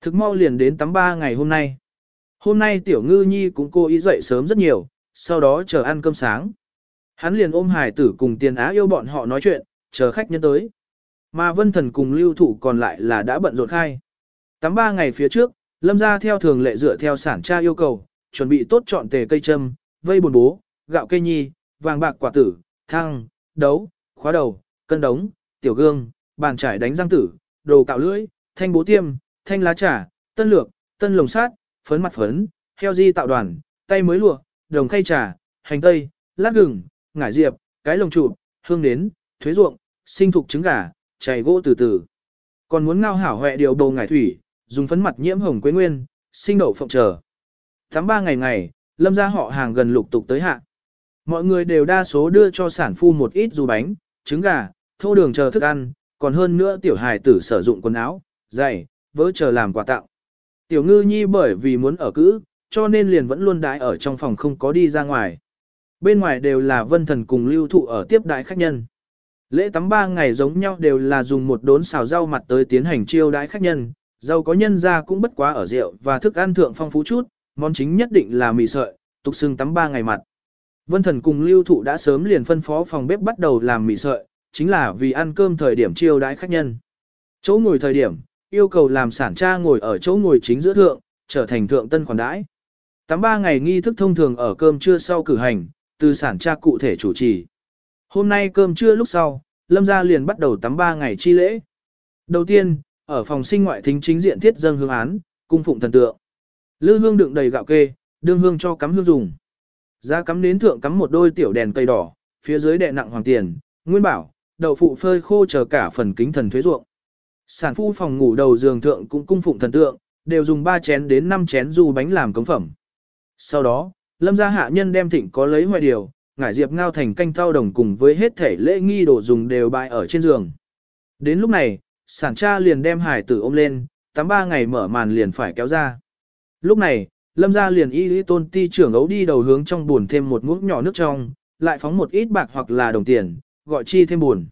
Thực mau liền đến tắm 3 ngày hôm nay. Hôm nay tiểu ngư nhi cũng cô ý dậy sớm rất nhiều, sau đó chờ ăn cơm sáng. Hắn liền ôm hải tử cùng tiền á yêu bọn họ nói chuyện, chờ khách nhân tới. Mà vân thần cùng lưu thủ còn lại là đã bận rộn khai. Tắm ba ngày phía trước, lâm gia theo thường lệ dựa theo sản cha yêu cầu, chuẩn bị tốt chọn tề cây châm, vây bồn bố, gạo cây nhi, vàng bạc quả tử, thăng, đấu, khóa đầu, cân đống, tiểu gương, bàn trải đánh răng tử, đồ cạo lưỡi, thanh bố tiêm, thanh lá trà, tân lược, tân lồng sát, phấn mặt phấn, heo di tạo đoàn, tay mới lụa, đồng khay trà, hành tây, lát gừng, ngải diệp, cái lồng trụ, hương nến, thuế ruộng, sinh thục trứng gà, chảy gỗ từ từ. Còn muốn ngao hảo hoẹ điều bầu ngải thủy, dùng phấn mặt nhiễm hồng quế nguyên, sinh đậu phộng trở. Tháng ba ngày ngày, lâm gia họ hàng gần lục tục tới hạ. Mọi người đều đa số đưa cho sản phu một ít dù bánh, trứng gà, thô đường chờ thức ăn, còn hơn nữa tiểu hài tử sử dụng quần áo, giày, vỡ chờ làm quà tặng. Tiểu ngư nhi bởi vì muốn ở cữ, cho nên liền vẫn luôn đãi ở trong phòng không có đi ra ngoài. Bên ngoài đều là vân thần cùng lưu thụ ở tiếp đại khách nhân. Lễ tắm ba ngày giống nhau đều là dùng một đốn xào rau mặt tới tiến hành chiêu đãi khách nhân, rau có nhân ra cũng bất quá ở rượu và thức ăn thượng phong phú chút, món chính nhất định là mì sợi, tục xương tắm ba ngày mặt. Vân thần cùng lưu thụ đã sớm liền phân phó phòng bếp bắt đầu làm mì sợi, chính là vì ăn cơm thời điểm chiêu đãi khách nhân. Chỗ ngồi thời điểm, yêu cầu làm sản cha ngồi ở chỗ ngồi chính giữa thượng, trở thành thượng tân khoản đãi. Tắm ba ngày nghi thức thông thường ở cơm trưa sau cử hành, từ sản cha cụ thể chủ trì. Hôm nay cơm trưa lúc sau, Lâm gia liền bắt đầu tắm ba ngày chi lễ. Đầu tiên, ở phòng sinh ngoại thính chính diện thiết dâng hương án, cung phụng thần tượng. Lư hương đựng đầy gạo kê, đương hương cho cắm hương dùng. Giá cắm đến thượng cắm một đôi tiểu đèn cây đỏ, phía dưới đè nặng hoàng tiền, nguyên bảo, đậu phụ phơi khô chờ cả phần kính thần thuế ruộng. Sản phu phòng ngủ đầu giường thượng cũng cung phụng thần tượng, đều dùng 3 chén đến 5 chén du bánh làm cống phẩm. Sau đó, lâm gia hạ nhân đem thịnh có lấy hoài điều, ngải diệp ngao thành canh thao đồng cùng với hết thể lễ nghi đồ dùng đều bại ở trên giường. Đến lúc này, sản cha liền đem hải tử ôm lên, tắm ba ngày mở màn liền phải kéo ra. Lúc này, lâm gia liền y lý tôn ti trưởng ấu đi đầu hướng trong buồn thêm một ngụm nhỏ nước trong, lại phóng một ít bạc hoặc là đồng tiền, gọi chi thêm buồn.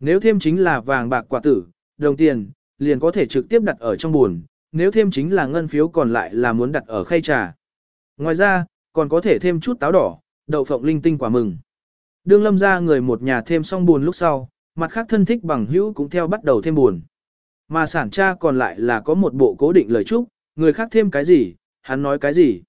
Nếu thêm chính là vàng bạc quả tử, đồng tiền, liền có thể trực tiếp đặt ở trong buồn, nếu thêm chính là ngân phiếu còn lại là muốn đặt ở khay trà. Ngoài ra, còn có thể thêm chút táo đỏ, đậu phộng linh tinh quả mừng. Đương lâm ra người một nhà thêm xong buồn lúc sau, mặt khác thân thích bằng hữu cũng theo bắt đầu thêm buồn. Mà sản cha còn lại là có một bộ cố định lời chúc, người khác thêm cái gì, hắn nói cái gì.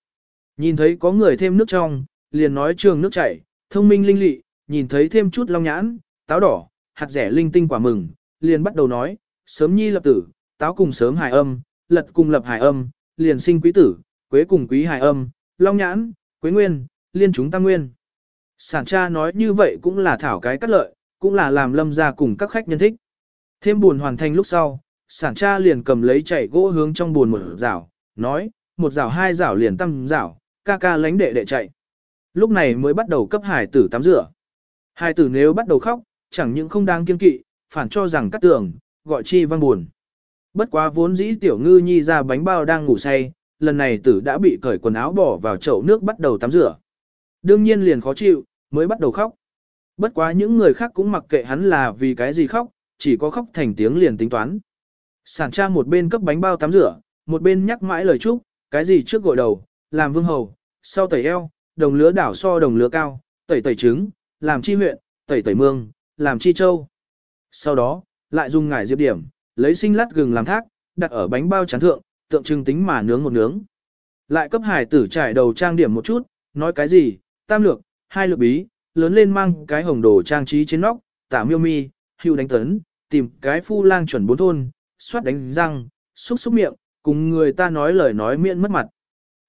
Nhìn thấy có người thêm nước trong, liền nói trường nước chảy, thông minh linh lị, nhìn thấy thêm chút long nhãn, táo đỏ, hạt rẻ linh tinh quả mừng, liền bắt đầu nói, sớm nhi lập tử, táo cùng sớm hài âm, lật cùng lập hài âm, liền sinh quý tử, quế cùng quý hài âm, long nhãn, quế nguyên, liên chúng tam nguyên. Sản cha nói như vậy cũng là thảo cái cắt lợi, cũng là làm lâm ra cùng các khách nhân thích. Thêm buồn hoàn thành lúc sau, sản cha liền cầm lấy chạy gỗ hướng trong buồn một rảo, nói, một rảo hai rảo liền tăng rảo, ca ca lánh đệ đệ chạy. Lúc này mới bắt đầu cấp hải tử tắm rửa. Hải tử nếu bắt đầu khóc, chẳng những không đáng kiên kỵ, phản cho rằng cắt tường, gọi chi vang buồn. Bất quá vốn dĩ tiểu ngư nhi ra bánh bao đang ngủ say, lần này tử đã bị cởi quần áo bỏ vào chậu nước bắt đầu tắm rửa. Đương nhiên liền khó chịu, mới bắt đầu khóc. Bất quá những người khác cũng mặc kệ hắn là vì cái gì khóc, chỉ có khóc thành tiếng liền tính toán. Sản cha một bên cấp bánh bao tắm rửa, một bên nhắc mãi lời chúc, cái gì trước gội đầu, làm vương hầu, sau tẩy eo, đồng lứa đảo so đồng lứa cao, tẩy tẩy trứng, làm chi huyện, tẩy tẩy mương, làm chi châu. Sau đó, lại dùng ngải diệp điểm, lấy sinh lát gừng làm thác, đặt ở bánh bao chán thượng, tượng trưng tính mà nướng một nướng. Lại cấp hải tử trải đầu trang điểm một chút, nói cái gì, tam lược, hai lược bí, lớn lên mang cái hồng đồ trang trí trên nóc, tả miêu mi, hưu đánh tấn, tìm cái phu lang chuẩn bốn thôn, xoát đánh răng, xúc xúc miệng, cùng người ta nói lời nói miệng mất mặt.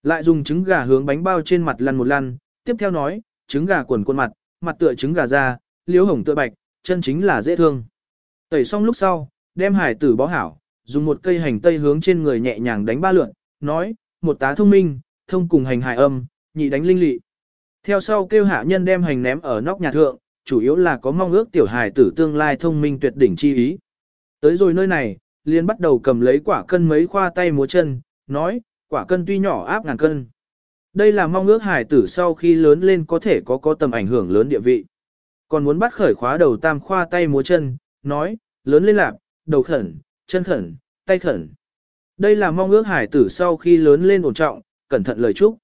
Lại dùng trứng gà hướng bánh bao trên mặt lăn một lăn, tiếp theo nói, trứng gà quần quần mặt, mặt tựa trứng gà ra, liếu hồng tựa bạch, chân chính là dễ thương. Tẩy xong lúc sau, đem hải tử bó hảo, dùng một cây hành tây hướng trên người nhẹ nhàng đánh ba lượn, nói, một tá thông minh, thông cùng hành hài âm, nhị đánh linh lị. Theo sau kêu hạ nhân đem hành ném ở nóc nhà thượng, chủ yếu là có mong ước tiểu hài tử tương lai thông minh tuyệt đỉnh chi ý. Tới rồi nơi này, liền bắt đầu cầm lấy quả cân mấy khoa tay múa chân, nói, quả cân tuy nhỏ áp ngàn cân. Đây là mong ước hài tử sau khi lớn lên có thể có có tầm ảnh hưởng lớn địa vị. Còn muốn bắt khởi khóa đầu tam khoa tay múa chân, nói, lớn lên lạc, đầu khẩn, chân khẩn, tay khẩn. Đây là mong ước hải tử sau khi lớn lên ổn trọng, cẩn thận lời chúc.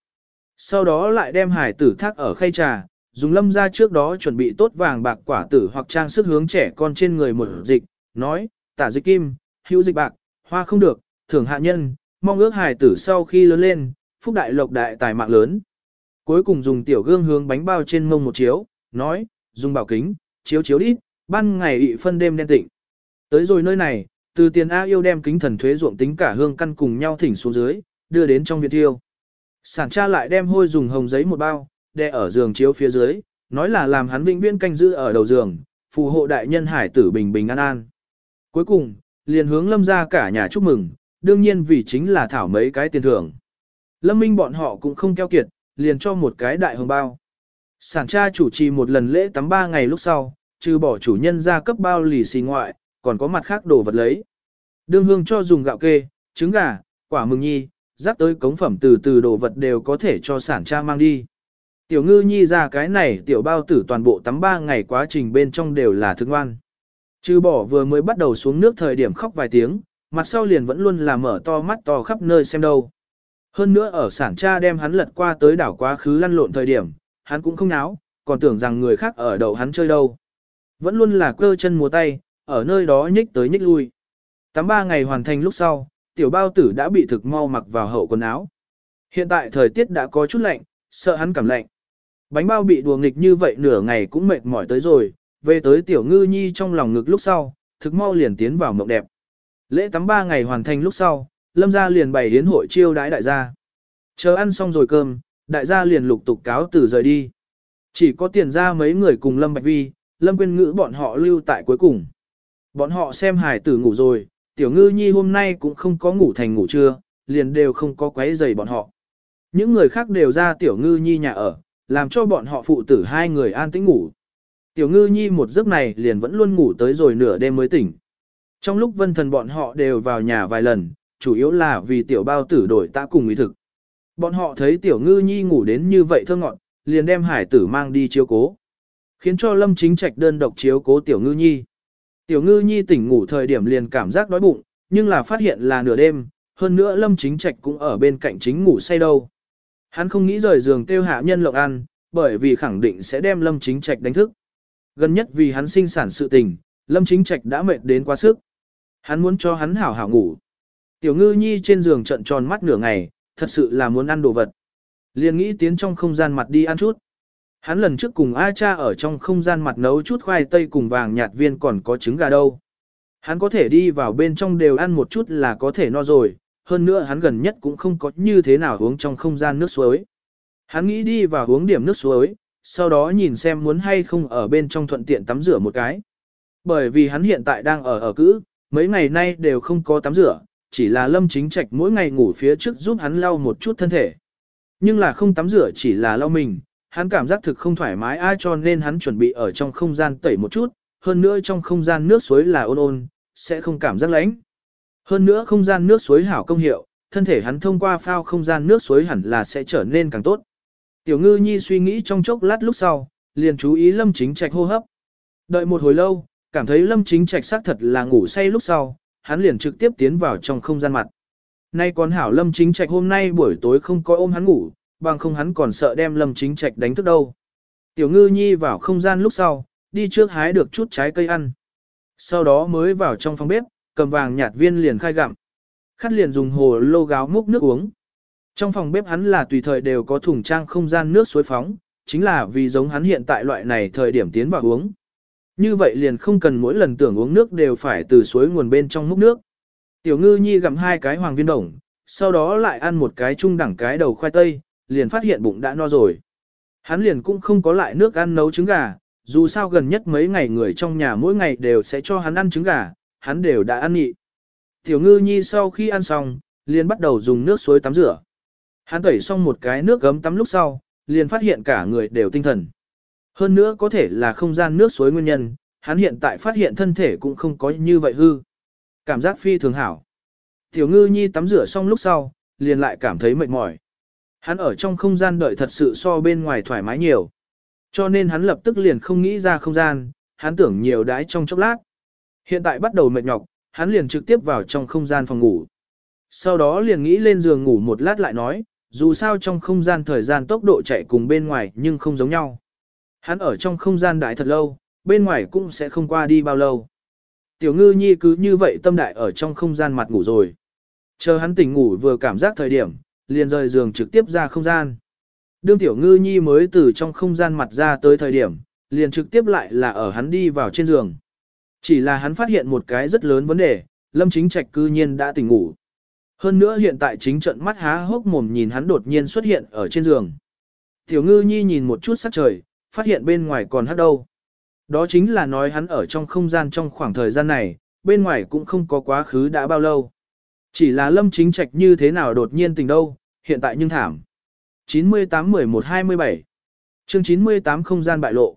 Sau đó lại đem hải tử thác ở khay trà, dùng lâm ra trước đó chuẩn bị tốt vàng bạc quả tử hoặc trang sức hướng trẻ con trên người một dịch, nói, tả dịch kim, hữu dịch bạc, hoa không được, thưởng hạ nhân, mong ước hải tử sau khi lớn lên, phúc đại lộc đại tài mạng lớn. Cuối cùng dùng tiểu gương hướng bánh bao trên mông một chiếu, nói, dùng bảo kính, chiếu chiếu đi, ban ngày ị phân đêm đen tịnh. Tới rồi nơi này, từ tiền A yêu đem kính thần thuế ruộng tính cả hương căn cùng nhau thỉnh xuống dưới, đưa đến trong viện thiêu. Sản cha lại đem hôi dùng hồng giấy một bao, đè ở giường chiếu phía dưới, nói là làm hắn vĩnh viễn canh giữ ở đầu giường, phù hộ đại nhân hải tử bình bình an an. Cuối cùng, liền hướng lâm ra cả nhà chúc mừng, đương nhiên vì chính là thảo mấy cái tiền thưởng. Lâm minh bọn họ cũng không keo kiệt, liền cho một cái đại hồng bao. Sản cha chủ trì một lần lễ tắm ba ngày lúc sau, trừ bỏ chủ nhân ra cấp bao lì xì ngoại, còn có mặt khác đồ vật lấy. Đương hương cho dùng gạo kê, trứng gà, quả mừng nhi, rắc tới cống phẩm từ từ đồ vật đều có thể cho sản cha mang đi. Tiểu ngư nhi ra cái này tiểu bao tử toàn bộ tắm ba ngày quá trình bên trong đều là thương ngoan. Trừ bỏ vừa mới bắt đầu xuống nước thời điểm khóc vài tiếng, mặt sau liền vẫn luôn là mở to mắt to khắp nơi xem đâu. Hơn nữa ở sản cha đem hắn lật qua tới đảo quá khứ lăn lộn thời điểm, hắn cũng không náo, còn tưởng rằng người khác ở đầu hắn chơi đâu. Vẫn luôn là cơ chân múa tay, ở nơi đó nhích tới nhích lui. Tắm ba ngày hoàn thành lúc sau, tiểu bao tử đã bị thực mau mặc vào hậu quần áo. Hiện tại thời tiết đã có chút lạnh, sợ hắn cảm lạnh. Bánh bao bị đùa nghịch như vậy nửa ngày cũng mệt mỏi tới rồi, về tới tiểu ngư nhi trong lòng ngực lúc sau, thực mau liền tiến vào mộng đẹp. Lễ tắm ba ngày hoàn thành lúc sau, lâm gia liền bày hiến hội chiêu đãi đại gia. Chờ ăn xong rồi cơm, đại gia liền lục tục cáo từ rời đi. Chỉ có tiền ra mấy người cùng Lâm Bạch Vi, Lâm Quyên Ngữ bọn họ lưu tại cuối cùng. Bọn họ xem Hải tử ngủ rồi, tiểu ngư nhi hôm nay cũng không có ngủ thành ngủ trưa, liền đều không có quấy giày bọn họ. Những người khác đều ra tiểu ngư nhi nhà ở, làm cho bọn họ phụ tử hai người an tĩnh ngủ. Tiểu ngư nhi một giấc này liền vẫn luôn ngủ tới rồi nửa đêm mới tỉnh. Trong lúc vân thần bọn họ đều vào nhà vài lần, chủ yếu là vì tiểu bao tử đổi tạ cùng ý thực. Bọn họ thấy tiểu ngư nhi ngủ đến như vậy thơ ngọn, liền đem hải tử mang đi chiếu cố. Khiến cho lâm chính trạch đơn độc chiếu cố tiểu ngư nhi. Tiểu ngư nhi tỉnh ngủ thời điểm liền cảm giác đói bụng, nhưng là phát hiện là nửa đêm, hơn nữa lâm chính trạch cũng ở bên cạnh chính ngủ say đâu. Hắn không nghĩ rời giường tiêu hạ nhân lộng ăn, bởi vì khẳng định sẽ đem lâm chính trạch đánh thức. Gần nhất vì hắn sinh sản sự tình, lâm chính trạch đã mệt đến quá sức. Hắn muốn cho hắn hảo hảo ngủ. Tiểu ngư nhi trên giường trận tròn mắt nửa ngày, thật sự là muốn ăn đồ vật. Liền nghĩ tiến trong không gian mặt đi ăn chút. Hắn lần trước cùng A cha ở trong không gian mặt nấu chút khoai tây cùng vàng nhạt viên còn có trứng gà đâu. Hắn có thể đi vào bên trong đều ăn một chút là có thể no rồi, hơn nữa hắn gần nhất cũng không có như thế nào uống trong không gian nước suối. Hắn nghĩ đi vào uống điểm nước suối, sau đó nhìn xem muốn hay không ở bên trong thuận tiện tắm rửa một cái. Bởi vì hắn hiện tại đang ở ở cữ, mấy ngày nay đều không có tắm rửa, chỉ là lâm chính trạch mỗi ngày ngủ phía trước giúp hắn lau một chút thân thể. Nhưng là không tắm rửa chỉ là lau mình, hắn cảm giác thực không thoải mái ai cho nên hắn chuẩn bị ở trong không gian tẩy một chút, hơn nữa trong không gian nước suối là ôn ôn, sẽ không cảm giác lạnh. Hơn nữa không gian nước suối hảo công hiệu, thân thể hắn thông qua phao không gian nước suối hẳn là sẽ trở nên càng tốt. Tiểu ngư nhi suy nghĩ trong chốc lát lúc sau, liền chú ý lâm chính trạch hô hấp. Đợi một hồi lâu, cảm thấy lâm chính trạch xác thật là ngủ say lúc sau, hắn liền trực tiếp tiến vào trong không gian mặt. Nay còn hảo lâm chính trạch hôm nay buổi tối không có ôm hắn ngủ, bằng không hắn còn sợ đem lâm chính trạch đánh thức đâu. Tiểu ngư nhi vào không gian lúc sau, đi trước hái được chút trái cây ăn. Sau đó mới vào trong phòng bếp, cầm vàng nhạt viên liền khai gặm. Khát liền dùng hồ lô gáo múc nước uống. Trong phòng bếp hắn là tùy thời đều có thùng trang không gian nước suối phóng, chính là vì giống hắn hiện tại loại này thời điểm tiến vào uống. Như vậy liền không cần mỗi lần tưởng uống nước đều phải từ suối nguồn bên trong múc nước. Tiểu ngư nhi gặm hai cái hoàng viên đồng, sau đó lại ăn một cái trung đẳng cái đầu khoai tây, liền phát hiện bụng đã no rồi. Hắn liền cũng không có lại nước ăn nấu trứng gà, dù sao gần nhất mấy ngày người trong nhà mỗi ngày đều sẽ cho hắn ăn trứng gà, hắn đều đã ăn nhị. Tiểu ngư nhi sau khi ăn xong, liền bắt đầu dùng nước suối tắm rửa. Hắn tẩy xong một cái nước gấm tắm lúc sau, liền phát hiện cả người đều tinh thần. Hơn nữa có thể là không gian nước suối nguyên nhân, hắn hiện tại phát hiện thân thể cũng không có như vậy hư. Cảm giác phi thường hảo. Tiểu ngư nhi tắm rửa xong lúc sau, liền lại cảm thấy mệt mỏi. Hắn ở trong không gian đợi thật sự so bên ngoài thoải mái nhiều. Cho nên hắn lập tức liền không nghĩ ra không gian, hắn tưởng nhiều đái trong chốc lát. Hiện tại bắt đầu mệt nhọc, hắn liền trực tiếp vào trong không gian phòng ngủ. Sau đó liền nghĩ lên giường ngủ một lát lại nói, dù sao trong không gian thời gian tốc độ chạy cùng bên ngoài nhưng không giống nhau. Hắn ở trong không gian đại thật lâu, bên ngoài cũng sẽ không qua đi bao lâu. Tiểu ngư nhi cứ như vậy tâm đại ở trong không gian mặt ngủ rồi. Chờ hắn tỉnh ngủ vừa cảm giác thời điểm, liền rời giường trực tiếp ra không gian. Đương tiểu ngư nhi mới từ trong không gian mặt ra tới thời điểm, liền trực tiếp lại là ở hắn đi vào trên giường. Chỉ là hắn phát hiện một cái rất lớn vấn đề, lâm chính trạch cư nhiên đã tỉnh ngủ. Hơn nữa hiện tại chính trận mắt há hốc mồm nhìn hắn đột nhiên xuất hiện ở trên giường. Tiểu ngư nhi nhìn một chút sắc trời, phát hiện bên ngoài còn hát đâu. Đó chính là nói hắn ở trong không gian trong khoảng thời gian này, bên ngoài cũng không có quá khứ đã bao lâu. Chỉ là lâm chính trạch như thế nào đột nhiên tình đâu, hiện tại nhưng thảm. 98-11-27 chương 98 không gian bại lộ.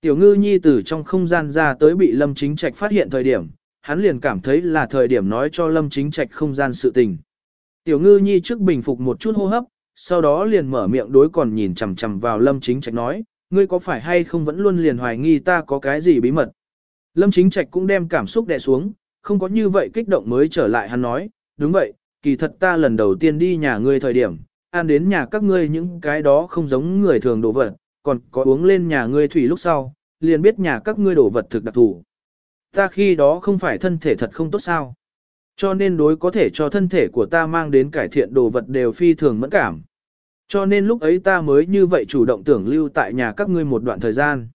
Tiểu ngư nhi từ trong không gian ra tới bị lâm chính trạch phát hiện thời điểm, hắn liền cảm thấy là thời điểm nói cho lâm chính trạch không gian sự tình. Tiểu ngư nhi trước bình phục một chút hô hấp, sau đó liền mở miệng đối còn nhìn chằm chằm vào lâm chính trạch nói, ngươi có phải hay không vẫn luôn liền hoài nghi ta có cái gì bí mật. Lâm chính trạch cũng đem cảm xúc đè xuống, không có như vậy kích động mới trở lại hắn nói, đúng vậy, kỳ thật ta lần đầu tiên đi nhà ngươi thời điểm, ăn đến nhà các ngươi những cái đó không giống người thường đồ vật, còn có uống lên nhà ngươi thủy lúc sau, liền biết nhà các ngươi đồ vật thực đặc thủ. Ta khi đó không phải thân thể thật không tốt sao. Cho nên đối có thể cho thân thể của ta mang đến cải thiện đồ vật đều phi thường mẫn cảm. Cho nên lúc ấy ta mới như vậy chủ động tưởng lưu tại nhà các ngươi một đoạn thời gian.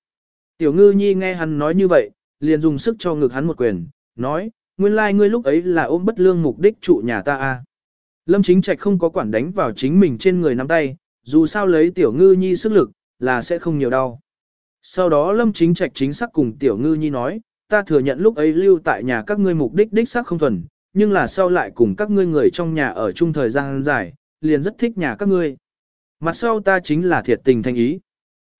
Tiểu ngư nhi nghe hắn nói như vậy, liền dùng sức cho ngực hắn một quyền, nói, nguyên lai like ngươi lúc ấy là ôm bất lương mục đích trụ nhà ta a. À. Lâm chính trạch không có quản đánh vào chính mình trên người nắm tay, dù sao lấy tiểu ngư nhi sức lực, là sẽ không nhiều đau. Sau đó lâm chính trạch chính xác cùng tiểu ngư nhi nói, ta thừa nhận lúc ấy lưu tại nhà các ngươi mục đích đích xác không thuần, nhưng là sau lại cùng các ngươi người trong nhà ở chung thời gian dài, liền rất thích nhà các ngươi. Mặt sau ta chính là thiệt tình thành ý.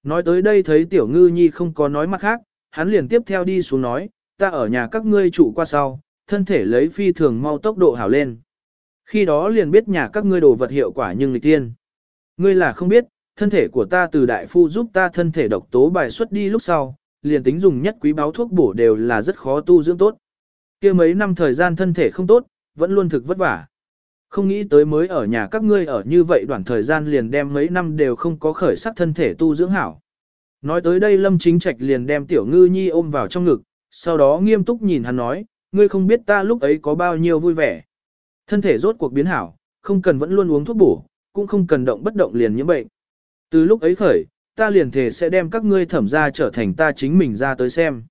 Nói tới đây thấy tiểu ngư nhi không có nói mặt khác, hắn liền tiếp theo đi xuống nói, ta ở nhà các ngươi trụ qua sau, thân thể lấy phi thường mau tốc độ hảo lên. Khi đó liền biết nhà các ngươi đồ vật hiệu quả nhưng nghịch tiên. Ngươi là không biết, thân thể của ta từ đại phu giúp ta thân thể độc tố bài xuất đi lúc sau, liền tính dùng nhất quý báo thuốc bổ đều là rất khó tu dưỡng tốt. kia mấy năm thời gian thân thể không tốt, vẫn luôn thực vất vả. Không nghĩ tới mới ở nhà các ngươi ở như vậy đoạn thời gian liền đem mấy năm đều không có khởi sắc thân thể tu dưỡng hảo. Nói tới đây Lâm Chính Trạch liền đem Tiểu Ngư Nhi ôm vào trong ngực, sau đó nghiêm túc nhìn hắn nói, ngươi không biết ta lúc ấy có bao nhiêu vui vẻ. Thân thể rốt cuộc biến hảo, không cần vẫn luôn uống thuốc bổ, cũng không cần động bất động liền nhiễm bệnh. Từ lúc ấy khởi, ta liền thể sẽ đem các ngươi thẩm ra trở thành ta chính mình ra tới xem.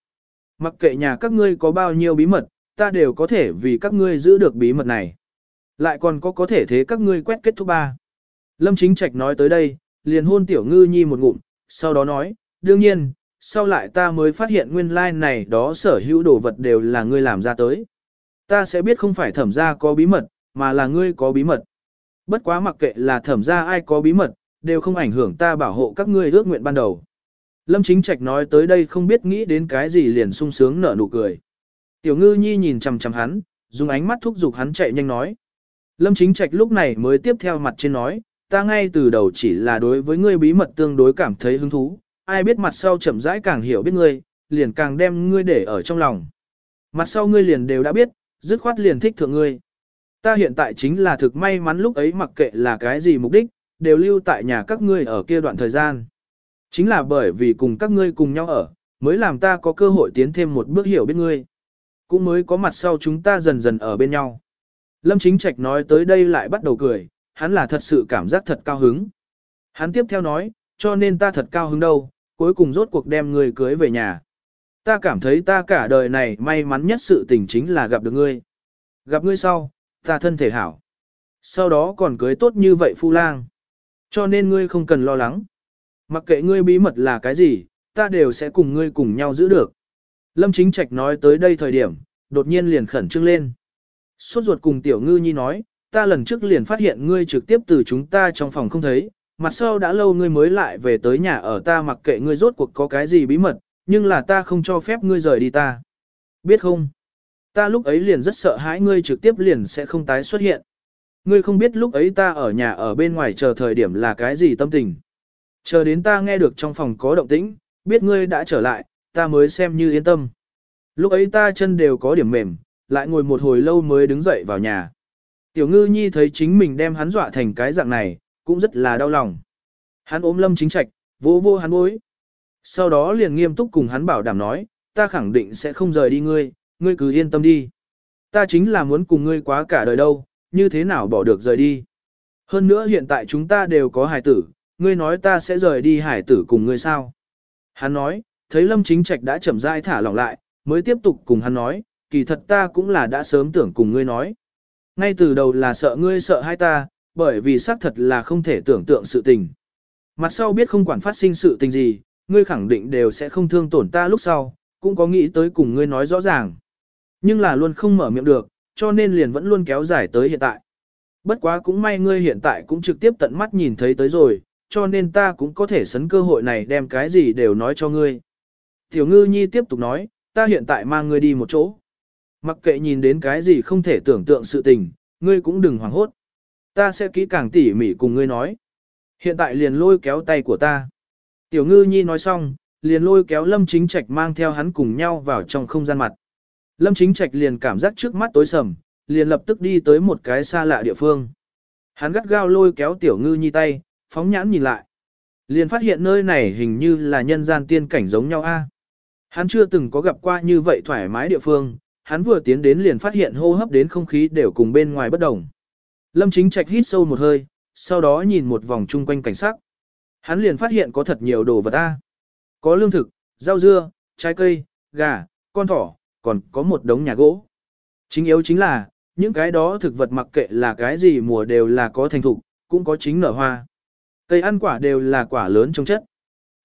Mặc kệ nhà các ngươi có bao nhiêu bí mật, ta đều có thể vì các ngươi giữ được bí mật này. Lại còn có có thể thế các ngươi quét kết thúc ba. Lâm Chính Trạch nói tới đây, liền hôn tiểu ngư nhi một ngụm, sau đó nói, đương nhiên, sau lại ta mới phát hiện nguyên lai like này đó sở hữu đồ vật đều là ngươi làm ra tới. Ta sẽ biết không phải thẩm ra có bí mật, mà là ngươi có bí mật. Bất quá mặc kệ là thẩm ra ai có bí mật, đều không ảnh hưởng ta bảo hộ các ngươi ước nguyện ban đầu. Lâm Chính Trạch nói tới đây không biết nghĩ đến cái gì liền sung sướng nở nụ cười. Tiểu ngư nhi nhìn chằm chằm hắn, dùng ánh mắt thúc giục hắn chạy nhanh nói. Lâm chính trạch lúc này mới tiếp theo mặt trên nói, ta ngay từ đầu chỉ là đối với ngươi bí mật tương đối cảm thấy hứng thú, ai biết mặt sau chậm rãi càng hiểu biết ngươi, liền càng đem ngươi để ở trong lòng. Mặt sau ngươi liền đều đã biết, dứt khoát liền thích thượng ngươi. Ta hiện tại chính là thực may mắn lúc ấy mặc kệ là cái gì mục đích, đều lưu tại nhà các ngươi ở kia đoạn thời gian. Chính là bởi vì cùng các ngươi cùng nhau ở, mới làm ta có cơ hội tiến thêm một bước hiểu biết ngươi. Cũng mới có mặt sau chúng ta dần dần ở bên nhau. Lâm Chính Trạch nói tới đây lại bắt đầu cười, hắn là thật sự cảm giác thật cao hứng. Hắn tiếp theo nói, cho nên ta thật cao hứng đâu, cuối cùng rốt cuộc đem ngươi cưới về nhà. Ta cảm thấy ta cả đời này may mắn nhất sự tình chính là gặp được ngươi. Gặp ngươi sau, ta thân thể hảo. Sau đó còn cưới tốt như vậy phu lang. Cho nên ngươi không cần lo lắng. Mặc kệ ngươi bí mật là cái gì, ta đều sẽ cùng ngươi cùng nhau giữ được. Lâm Chính Trạch nói tới đây thời điểm, đột nhiên liền khẩn trương lên. Suốt ruột cùng Tiểu Ngư Nhi nói, ta lần trước liền phát hiện ngươi trực tiếp từ chúng ta trong phòng không thấy, mặt sau đã lâu ngươi mới lại về tới nhà ở ta mặc kệ ngươi rốt cuộc có cái gì bí mật, nhưng là ta không cho phép ngươi rời đi ta. Biết không? Ta lúc ấy liền rất sợ hãi ngươi trực tiếp liền sẽ không tái xuất hiện. Ngươi không biết lúc ấy ta ở nhà ở bên ngoài chờ thời điểm là cái gì tâm tình. Chờ đến ta nghe được trong phòng có động tĩnh, biết ngươi đã trở lại, ta mới xem như yên tâm. Lúc ấy ta chân đều có điểm mềm, lại ngồi một hồi lâu mới đứng dậy vào nhà. Tiểu ngư nhi thấy chính mình đem hắn dọa thành cái dạng này, cũng rất là đau lòng. Hắn ôm lâm chính trạch, vô vô hắn bối. Sau đó liền nghiêm túc cùng hắn bảo đảm nói, ta khẳng định sẽ không rời đi ngươi, ngươi cứ yên tâm đi. Ta chính là muốn cùng ngươi quá cả đời đâu, như thế nào bỏ được rời đi. Hơn nữa hiện tại chúng ta đều có hải tử, ngươi nói ta sẽ rời đi hải tử cùng ngươi sao. Hắn nói, thấy lâm chính trạch đã chậm rãi thả lỏng lại, mới tiếp tục cùng hắn nói, kỳ thật ta cũng là đã sớm tưởng cùng ngươi nói. Ngay từ đầu là sợ ngươi sợ hai ta, bởi vì xác thật là không thể tưởng tượng sự tình. Mặt sau biết không quản phát sinh sự tình gì, ngươi khẳng định đều sẽ không thương tổn ta lúc sau, cũng có nghĩ tới cùng ngươi nói rõ ràng. Nhưng là luôn không mở miệng được, cho nên liền vẫn luôn kéo dài tới hiện tại. Bất quá cũng may ngươi hiện tại cũng trực tiếp tận mắt nhìn thấy tới rồi, cho nên ta cũng có thể sấn cơ hội này đem cái gì đều nói cho ngươi. Tiểu ngư nhi tiếp tục nói, ta hiện tại mang ngươi đi một chỗ. Mặc kệ nhìn đến cái gì không thể tưởng tượng sự tình, ngươi cũng đừng hoảng hốt. Ta sẽ kỹ càng tỉ mỉ cùng ngươi nói. Hiện tại liền lôi kéo tay của ta. Tiểu ngư nhi nói xong, liền lôi kéo lâm chính trạch mang theo hắn cùng nhau vào trong không gian mặt. Lâm chính trạch liền cảm giác trước mắt tối sầm, liền lập tức đi tới một cái xa lạ địa phương. Hắn gắt gao lôi kéo tiểu ngư nhi tay, phóng nhãn nhìn lại. Liền phát hiện nơi này hình như là nhân gian tiên cảnh giống nhau a. Hắn chưa từng có gặp qua như vậy thoải mái địa phương, hắn vừa tiến đến liền phát hiện hô hấp đến không khí đều cùng bên ngoài bất đồng. Lâm chính trạch hít sâu một hơi, sau đó nhìn một vòng chung quanh cảnh sắc. Hắn liền phát hiện có thật nhiều đồ vật ta, Có lương thực, rau dưa, trái cây, gà, con thỏ, còn có một đống nhà gỗ. Chính yếu chính là, những cái đó thực vật mặc kệ là cái gì mùa đều là có thành thục, cũng có chính nở hoa. Cây ăn quả đều là quả lớn trong chất.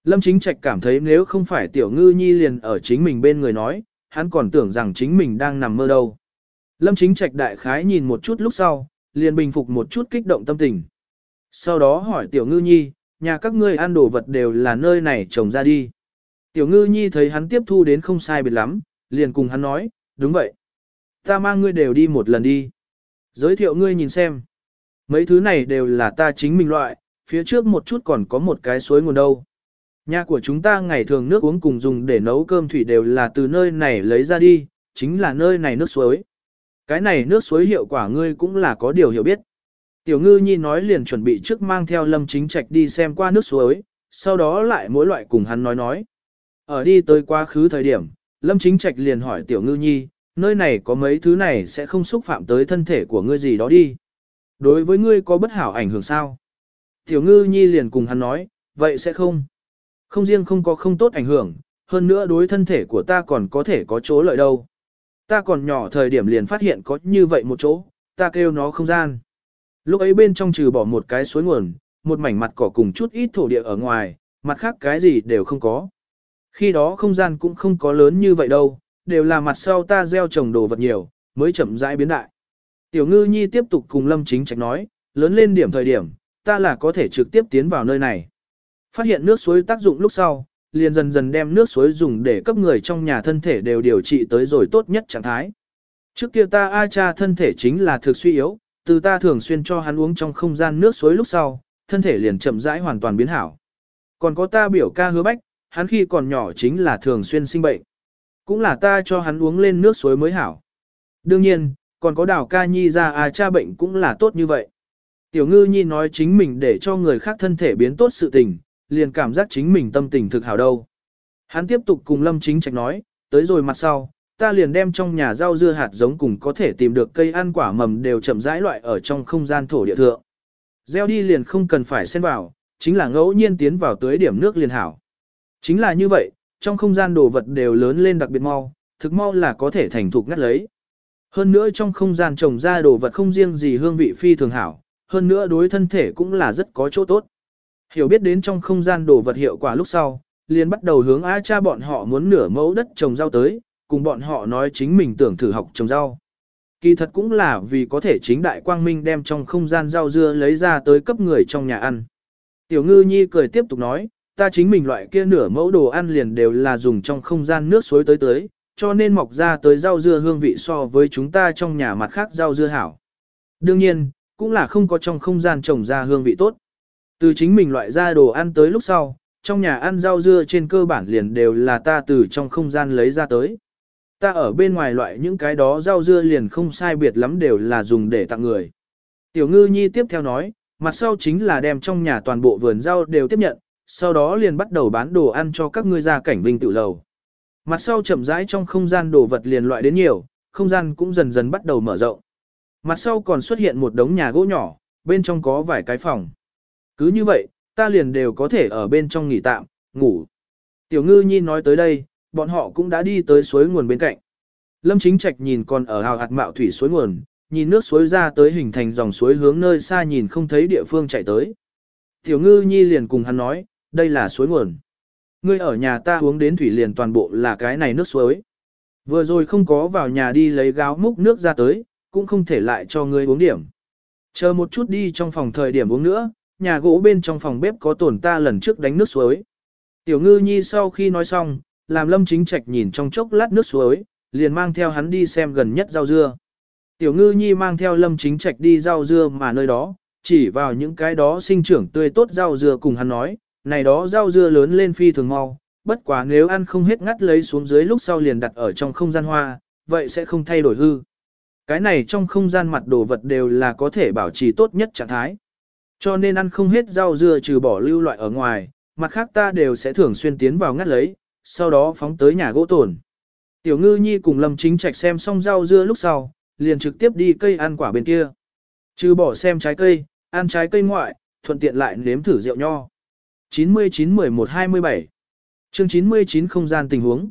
Lâm Chính Trạch cảm thấy nếu không phải tiểu ngư nhi liền ở chính mình bên người nói, hắn còn tưởng rằng chính mình đang nằm mơ đâu. Lâm Chính Trạch đại khái nhìn một chút lúc sau, liền bình phục một chút kích động tâm tình. Sau đó hỏi tiểu ngư nhi, nhà các ngươi ăn đồ vật đều là nơi này trồng ra đi. Tiểu ngư nhi thấy hắn tiếp thu đến không sai biệt lắm, liền cùng hắn nói, đúng vậy. Ta mang ngươi đều đi một lần đi. Giới thiệu ngươi nhìn xem. Mấy thứ này đều là ta chính mình loại, phía trước một chút còn có một cái suối nguồn đâu. Nhà của chúng ta ngày thường nước uống cùng dùng để nấu cơm thủy đều là từ nơi này lấy ra đi, chính là nơi này nước suối. Cái này nước suối hiệu quả ngươi cũng là có điều hiểu biết. Tiểu ngư nhi nói liền chuẩn bị trước mang theo lâm chính trạch đi xem qua nước suối, sau đó lại mỗi loại cùng hắn nói nói. Ở đi tới quá khứ thời điểm, lâm chính trạch liền hỏi tiểu ngư nhi, nơi này có mấy thứ này sẽ không xúc phạm tới thân thể của ngươi gì đó đi. Đối với ngươi có bất hảo ảnh hưởng sao? Tiểu ngư nhi liền cùng hắn nói, vậy sẽ không. Không riêng không có không tốt ảnh hưởng, hơn nữa đối thân thể của ta còn có thể có chỗ lợi đâu. Ta còn nhỏ thời điểm liền phát hiện có như vậy một chỗ, ta kêu nó không gian. Lúc ấy bên trong trừ bỏ một cái suối nguồn, một mảnh mặt cỏ cùng chút ít thổ địa ở ngoài, mặt khác cái gì đều không có. Khi đó không gian cũng không có lớn như vậy đâu, đều là mặt sau ta gieo trồng đồ vật nhiều, mới chậm rãi biến đại. Tiểu ngư nhi tiếp tục cùng lâm chính trạch nói, lớn lên điểm thời điểm, ta là có thể trực tiếp tiến vào nơi này. Phát hiện nước suối tác dụng lúc sau, liền dần dần đem nước suối dùng để cấp người trong nhà thân thể đều điều trị tới rồi tốt nhất trạng thái. Trước kia ta A cha thân thể chính là thực suy yếu, từ ta thường xuyên cho hắn uống trong không gian nước suối lúc sau, thân thể liền chậm rãi hoàn toàn biến hảo. Còn có ta biểu ca hứa bách, hắn khi còn nhỏ chính là thường xuyên sinh bệnh. Cũng là ta cho hắn uống lên nước suối mới hảo. Đương nhiên, còn có đào ca nhi ra à cha bệnh cũng là tốt như vậy. Tiểu ngư nhi nói chính mình để cho người khác thân thể biến tốt sự tình, liền cảm giác chính mình tâm tình thực hảo đâu. Hắn tiếp tục cùng Lâm Chính Trạch nói, tới rồi mặt sau, ta liền đem trong nhà rau dưa hạt giống cùng có thể tìm được cây ăn quả mầm đều chậm rãi loại ở trong không gian thổ địa thượng. Gieo đi liền không cần phải xen vào, chính là ngẫu nhiên tiến vào tới điểm nước liền hảo. Chính là như vậy, trong không gian đồ vật đều lớn lên đặc biệt mau, thực mau là có thể thành thục ngắt lấy. Hơn nữa trong không gian trồng ra đồ vật không riêng gì hương vị phi thường hảo, hơn nữa đối thân thể cũng là rất có chỗ tốt. Hiểu biết đến trong không gian đồ vật hiệu quả lúc sau, liền bắt đầu hướng A cha bọn họ muốn nửa mẫu đất trồng rau tới, cùng bọn họ nói chính mình tưởng thử học trồng rau. Kỳ thật cũng là vì có thể chính đại quang minh đem trong không gian rau dưa lấy ra tới cấp người trong nhà ăn. Tiểu ngư nhi cười tiếp tục nói, ta chính mình loại kia nửa mẫu đồ ăn liền đều là dùng trong không gian nước suối tới tới, cho nên mọc ra tới rau dưa hương vị so với chúng ta trong nhà mặt khác rau dưa hảo. Đương nhiên, cũng là không có trong không gian trồng ra hương vị tốt. Từ chính mình loại ra đồ ăn tới lúc sau, trong nhà ăn rau dưa trên cơ bản liền đều là ta từ trong không gian lấy ra tới. Ta ở bên ngoài loại những cái đó rau dưa liền không sai biệt lắm đều là dùng để tặng người. Tiểu ngư nhi tiếp theo nói, mặt sau chính là đem trong nhà toàn bộ vườn rau đều tiếp nhận, sau đó liền bắt đầu bán đồ ăn cho các ngươi ra cảnh vinh tự lầu. Mặt sau chậm rãi trong không gian đồ vật liền loại đến nhiều, không gian cũng dần dần bắt đầu mở rộng. Mặt sau còn xuất hiện một đống nhà gỗ nhỏ, bên trong có vài cái phòng. Cứ như vậy, ta liền đều có thể ở bên trong nghỉ tạm, ngủ. Tiểu ngư nhi nói tới đây, bọn họ cũng đã đi tới suối nguồn bên cạnh. Lâm chính trạch nhìn còn ở hào hạt mạo thủy suối nguồn, nhìn nước suối ra tới hình thành dòng suối hướng nơi xa nhìn không thấy địa phương chạy tới. Tiểu ngư nhi liền cùng hắn nói, đây là suối nguồn. Ngươi ở nhà ta uống đến thủy liền toàn bộ là cái này nước suối. Vừa rồi không có vào nhà đi lấy gáo múc nước ra tới, cũng không thể lại cho ngươi uống điểm. Chờ một chút đi trong phòng thời điểm uống nữa, nhà gỗ bên trong phòng bếp có tổn ta lần trước đánh nước suối. Tiểu ngư nhi sau khi nói xong, làm lâm chính trạch nhìn trong chốc lát nước suối, liền mang theo hắn đi xem gần nhất rau dưa. Tiểu ngư nhi mang theo lâm chính trạch đi rau dưa mà nơi đó, chỉ vào những cái đó sinh trưởng tươi tốt rau dưa cùng hắn nói, này đó rau dưa lớn lên phi thường mau, bất quá nếu ăn không hết ngắt lấy xuống dưới lúc sau liền đặt ở trong không gian hoa, vậy sẽ không thay đổi hư. Cái này trong không gian mặt đồ vật đều là có thể bảo trì tốt nhất trạng thái. Cho nên ăn không hết rau dưa trừ bỏ lưu loại ở ngoài, mặt khác ta đều sẽ thường xuyên tiến vào ngắt lấy, sau đó phóng tới nhà gỗ tổn. Tiểu ngư nhi cùng lâm chính trạch xem xong rau dưa lúc sau, liền trực tiếp đi cây ăn quả bên kia. Trừ bỏ xem trái cây, ăn trái cây ngoại, thuận tiện lại nếm thử rượu nho. 99-11-27 Chương 99 không gian tình huống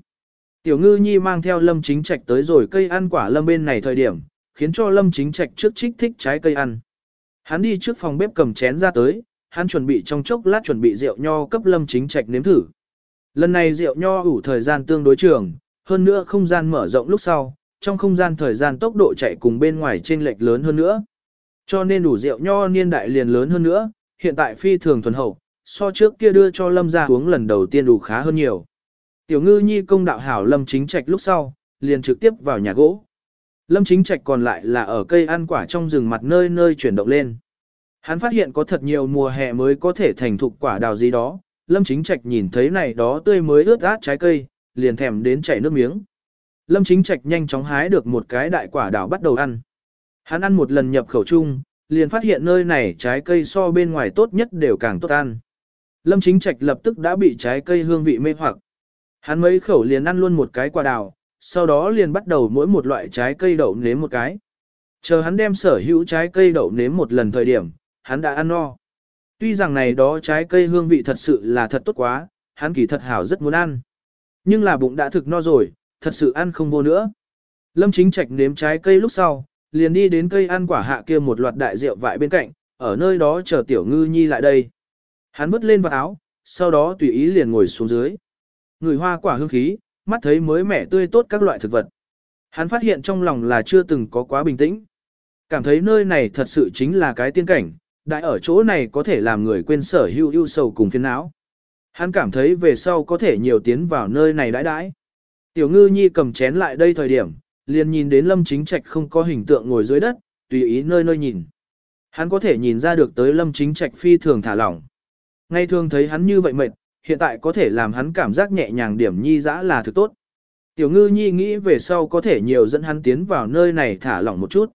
Tiểu ngư nhi mang theo lâm chính trạch tới rồi cây ăn quả lâm bên này thời điểm, khiến cho lâm chính trạch trước trích thích trái cây ăn. Hắn đi trước phòng bếp cầm chén ra tới, hắn chuẩn bị trong chốc lát chuẩn bị rượu nho cấp lâm chính trạch nếm thử. Lần này rượu nho ủ thời gian tương đối trường, hơn nữa không gian mở rộng lúc sau, trong không gian thời gian tốc độ chạy cùng bên ngoài trên lệch lớn hơn nữa. Cho nên đủ rượu nho niên đại liền lớn hơn nữa, hiện tại phi thường thuần hậu, so trước kia đưa cho lâm ra uống lần đầu tiên đủ khá hơn nhiều. Tiểu ngư nhi công đạo hảo lâm chính trạch lúc sau, liền trực tiếp vào nhà gỗ. Lâm chính trạch còn lại là ở cây ăn quả trong rừng mặt nơi nơi chuyển động lên. Hắn phát hiện có thật nhiều mùa hè mới có thể thành thục quả đào gì đó. Lâm chính trạch nhìn thấy này đó tươi mới ướt át trái cây, liền thèm đến chảy nước miếng. Lâm chính trạch nhanh chóng hái được một cái đại quả đào bắt đầu ăn. Hắn ăn một lần nhập khẩu chung, liền phát hiện nơi này trái cây so bên ngoài tốt nhất đều càng tốt ăn. Lâm chính trạch lập tức đã bị trái cây hương vị mê hoặc. Hắn mấy khẩu liền ăn luôn một cái quả đào, sau đó liền bắt đầu mỗi một loại trái cây đậu nếm một cái. Chờ hắn đem sở hữu trái cây đậu nếm một lần thời điểm, hắn đã ăn no. Tuy rằng này đó trái cây hương vị thật sự là thật tốt quá, hắn kỳ thật hảo rất muốn ăn. Nhưng là bụng đã thực no rồi, thật sự ăn không vô nữa. Lâm chính trạch nếm trái cây lúc sau, liền đi đến cây ăn quả hạ kia một loạt đại rượu vại bên cạnh, ở nơi đó chờ tiểu ngư nhi lại đây. Hắn vứt lên vào áo, sau đó tùy ý liền ngồi xuống dưới. Người hoa quả hương khí, mắt thấy mới mẻ tươi tốt các loại thực vật. Hắn phát hiện trong lòng là chưa từng có quá bình tĩnh. Cảm thấy nơi này thật sự chính là cái tiên cảnh, đại ở chỗ này có thể làm người quên sở hữu ưu sầu cùng phiền não. Hắn cảm thấy về sau có thể nhiều tiến vào nơi này đãi đãi. Tiểu ngư nhi cầm chén lại đây thời điểm, liền nhìn đến lâm chính trạch không có hình tượng ngồi dưới đất, tùy ý nơi nơi nhìn. Hắn có thể nhìn ra được tới lâm chính trạch phi thường thả lỏng. Ngay thường thấy hắn như vậy mệt, hiện tại có thể làm hắn cảm giác nhẹ nhàng điểm nhi dã là thực tốt. Tiểu ngư nhi nghĩ về sau có thể nhiều dẫn hắn tiến vào nơi này thả lỏng một chút.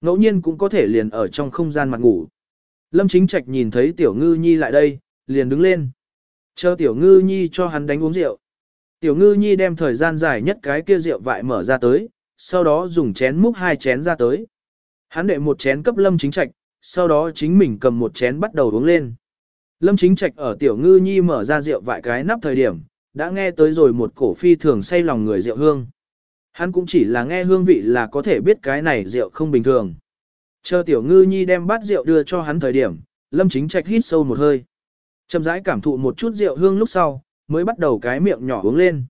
Ngẫu nhiên cũng có thể liền ở trong không gian mặt ngủ. Lâm chính trạch nhìn thấy tiểu ngư nhi lại đây, liền đứng lên. Chờ tiểu ngư nhi cho hắn đánh uống rượu. Tiểu ngư nhi đem thời gian dài nhất cái kia rượu vại mở ra tới, sau đó dùng chén múc hai chén ra tới. Hắn đệ một chén cấp lâm chính trạch, sau đó chính mình cầm một chén bắt đầu uống lên. Lâm chính trạch ở tiểu ngư nhi mở ra rượu vại cái nắp thời điểm, đã nghe tới rồi một cổ phi thường say lòng người rượu hương. Hắn cũng chỉ là nghe hương vị là có thể biết cái này rượu không bình thường. Chờ tiểu ngư nhi đem bát rượu đưa cho hắn thời điểm, lâm chính trạch hít sâu một hơi. Chậm rãi cảm thụ một chút rượu hương lúc sau, mới bắt đầu cái miệng nhỏ uống lên.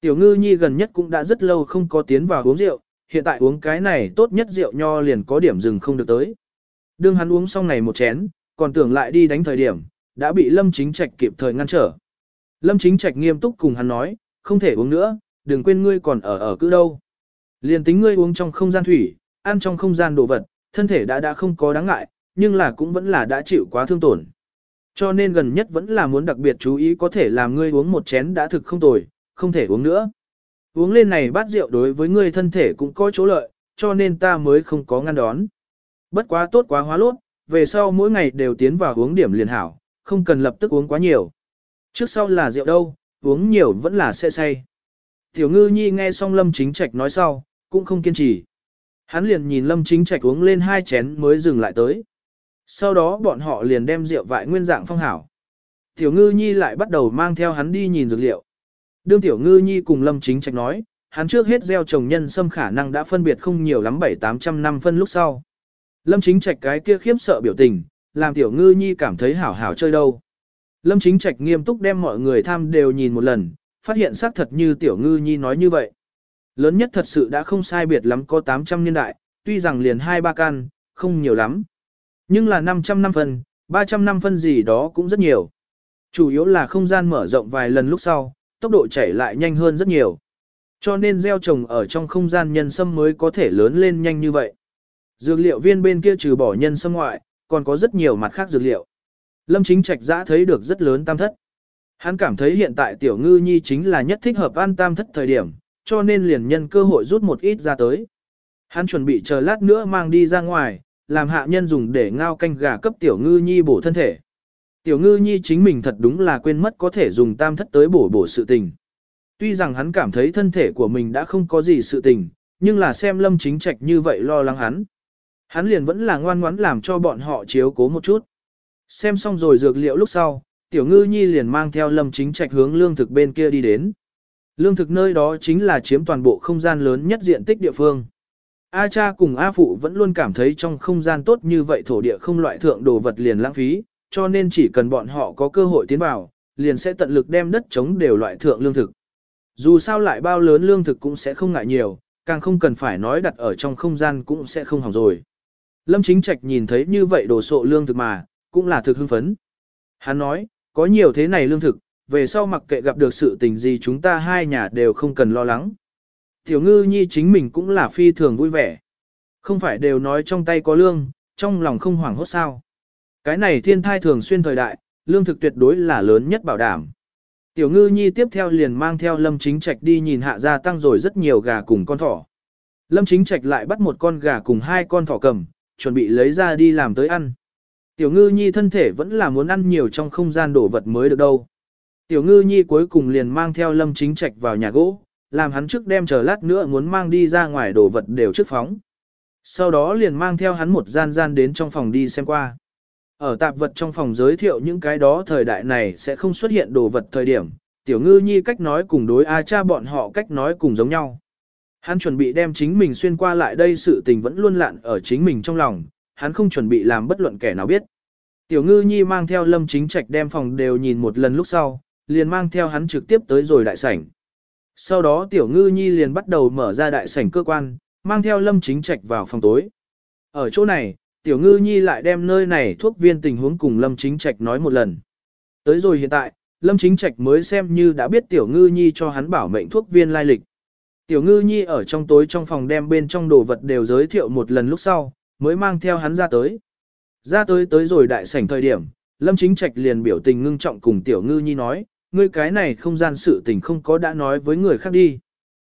Tiểu ngư nhi gần nhất cũng đã rất lâu không có tiến vào uống rượu, hiện tại uống cái này tốt nhất rượu nho liền có điểm dừng không được tới. Đương hắn uống xong này một chén, còn tưởng lại đi đánh thời điểm, đã bị Lâm Chính Trạch kịp thời ngăn trở. Lâm Chính Trạch nghiêm túc cùng hắn nói, không thể uống nữa, đừng quên ngươi còn ở ở cứ đâu. Liền tính ngươi uống trong không gian thủy, ăn trong không gian đồ vật, thân thể đã đã không có đáng ngại, nhưng là cũng vẫn là đã chịu quá thương tổn. Cho nên gần nhất vẫn là muốn đặc biệt chú ý có thể làm ngươi uống một chén đã thực không tồi, không thể uống nữa. Uống lên này bát rượu đối với ngươi thân thể cũng có chỗ lợi, cho nên ta mới không có ngăn đón. Bất quá tốt quá hóa lốt, về sau mỗi ngày đều tiến vào uống điểm liền hảo, không cần lập tức uống quá nhiều. Trước sau là rượu đâu, uống nhiều vẫn là sẽ say. Tiểu ngư nhi nghe xong lâm chính trạch nói sau, cũng không kiên trì. Hắn liền nhìn lâm chính trạch uống lên hai chén mới dừng lại tới. Sau đó bọn họ liền đem rượu vại nguyên dạng phong hảo. Tiểu ngư nhi lại bắt đầu mang theo hắn đi nhìn dược liệu. Đương tiểu ngư nhi cùng lâm chính trạch nói, hắn trước hết gieo trồng nhân sâm khả năng đã phân biệt không nhiều lắm bảy tám trăm năm phân lúc sau. Lâm chính trạch cái kia khiếp sợ biểu tình, làm tiểu ngư nhi cảm thấy hảo hảo chơi đâu. Lâm chính trạch nghiêm túc đem mọi người tham đều nhìn một lần, phát hiện xác thật như tiểu ngư nhi nói như vậy. Lớn nhất thật sự đã không sai biệt lắm có 800 niên đại, tuy rằng liền hai ba can, không nhiều lắm. Nhưng là 500 năm phân, 300 năm phân gì đó cũng rất nhiều. Chủ yếu là không gian mở rộng vài lần lúc sau, tốc độ chảy lại nhanh hơn rất nhiều. Cho nên gieo trồng ở trong không gian nhân sâm mới có thể lớn lên nhanh như vậy. Dược liệu viên bên kia trừ bỏ nhân sâm ngoại, còn có rất nhiều mặt khác dược liệu. Lâm Chính Trạch giã thấy được rất lớn tam thất. Hắn cảm thấy hiện tại tiểu ngư nhi chính là nhất thích hợp ăn tam thất thời điểm, cho nên liền nhân cơ hội rút một ít ra tới. Hắn chuẩn bị chờ lát nữa mang đi ra ngoài, làm hạ nhân dùng để ngao canh gà cấp tiểu ngư nhi bổ thân thể. Tiểu ngư nhi chính mình thật đúng là quên mất có thể dùng tam thất tới bổ bổ sự tình. Tuy rằng hắn cảm thấy thân thể của mình đã không có gì sự tình, nhưng là xem lâm chính trạch như vậy lo lắng hắn. Hắn liền vẫn là ngoan ngoãn làm cho bọn họ chiếu cố một chút. Xem xong rồi dược liệu lúc sau, tiểu ngư nhi liền mang theo lâm chính trạch hướng lương thực bên kia đi đến. Lương thực nơi đó chính là chiếm toàn bộ không gian lớn nhất diện tích địa phương. A cha cùng A phụ vẫn luôn cảm thấy trong không gian tốt như vậy thổ địa không loại thượng đồ vật liền lãng phí, cho nên chỉ cần bọn họ có cơ hội tiến vào, liền sẽ tận lực đem đất chống đều loại thượng lương thực. Dù sao lại bao lớn lương thực cũng sẽ không ngại nhiều, càng không cần phải nói đặt ở trong không gian cũng sẽ không hỏng rồi. Lâm Chính Trạch nhìn thấy như vậy đồ sộ lương thực mà, cũng là thực hưng phấn. Hắn nói, có nhiều thế này lương thực, về sau mặc kệ gặp được sự tình gì chúng ta hai nhà đều không cần lo lắng. Tiểu ngư nhi chính mình cũng là phi thường vui vẻ. Không phải đều nói trong tay có lương, trong lòng không hoảng hốt sao. Cái này thiên thai thường xuyên thời đại, lương thực tuyệt đối là lớn nhất bảo đảm. Tiểu ngư nhi tiếp theo liền mang theo lâm chính trạch đi nhìn hạ gia tăng rồi rất nhiều gà cùng con thỏ. Lâm chính trạch lại bắt một con gà cùng hai con thỏ cầm, chuẩn bị lấy ra đi làm tới ăn. Tiểu ngư nhi thân thể vẫn là muốn ăn nhiều trong không gian đổ vật mới được đâu. Tiểu ngư nhi cuối cùng liền mang theo lâm chính trạch vào nhà gỗ, làm hắn trước đem chờ lát nữa muốn mang đi ra ngoài đồ vật đều trước phóng. Sau đó liền mang theo hắn một gian gian đến trong phòng đi xem qua. Ở tạp vật trong phòng giới thiệu những cái đó thời đại này sẽ không xuất hiện đồ vật thời điểm, tiểu ngư nhi cách nói cùng đối A cha bọn họ cách nói cùng giống nhau. Hắn chuẩn bị đem chính mình xuyên qua lại đây sự tình vẫn luôn lạn ở chính mình trong lòng, hắn không chuẩn bị làm bất luận kẻ nào biết. Tiểu ngư nhi mang theo lâm chính trạch đem phòng đều nhìn một lần lúc sau, liền mang theo hắn trực tiếp tới rồi đại sảnh. Sau đó tiểu ngư nhi liền bắt đầu mở ra đại sảnh cơ quan, mang theo lâm chính trạch vào phòng tối. Ở chỗ này, tiểu ngư nhi lại đem nơi này thuốc viên tình huống cùng lâm chính trạch nói một lần. Tới rồi hiện tại, Lâm Chính Trạch mới xem như đã biết Tiểu Ngư Nhi cho hắn bảo mệnh thuốc viên lai lịch. Tiểu Ngư Nhi ở trong tối trong phòng đem bên trong đồ vật đều giới thiệu một lần lúc sau, mới mang theo hắn ra tới. Ra tới tới rồi đại sảnh thời điểm, Lâm Chính Trạch liền biểu tình ngưng trọng cùng Tiểu Ngư Nhi nói, ngươi cái này không gian sự tình không có đã nói với người khác đi.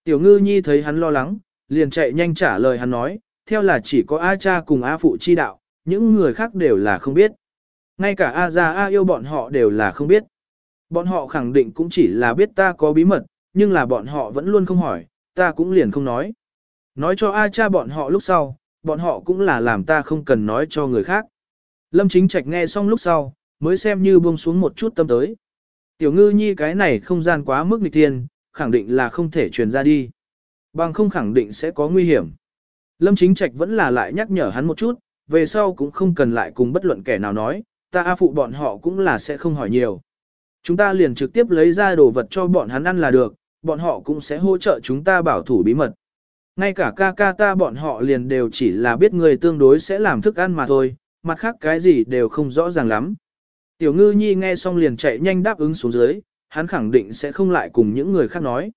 Tiểu Ngư Nhi thấy hắn lo lắng, liền chạy nhanh trả lời hắn nói, theo là chỉ có A cha cùng A phụ chi đạo, những người khác đều là không biết. Ngay cả A gia A yêu bọn họ đều là không biết. Bọn họ khẳng định cũng chỉ là biết ta có bí mật, nhưng là bọn họ vẫn luôn không hỏi, ta cũng liền không nói. Nói cho A cha bọn họ lúc sau, bọn họ cũng là làm ta không cần nói cho người khác. Lâm Chính Trạch nghe xong lúc sau, mới xem như buông xuống một chút tâm tới. Tiểu ngư nhi cái này không gian quá mức nghịch thiên, khẳng định là không thể truyền ra đi. Bằng không khẳng định sẽ có nguy hiểm. Lâm Chính Trạch vẫn là lại nhắc nhở hắn một chút, về sau cũng không cần lại cùng bất luận kẻ nào nói, ta A phụ bọn họ cũng là sẽ không hỏi nhiều. Chúng ta liền trực tiếp lấy ra đồ vật cho bọn hắn ăn là được, bọn họ cũng sẽ hỗ trợ chúng ta bảo thủ bí mật. Ngay cả ca ca ta bọn họ liền đều chỉ là biết người tương đối sẽ làm thức ăn mà thôi, mặt khác cái gì đều không rõ ràng lắm. Tiểu ngư nhi nghe xong liền chạy nhanh đáp ứng xuống dưới, hắn khẳng định sẽ không lại cùng những người khác nói.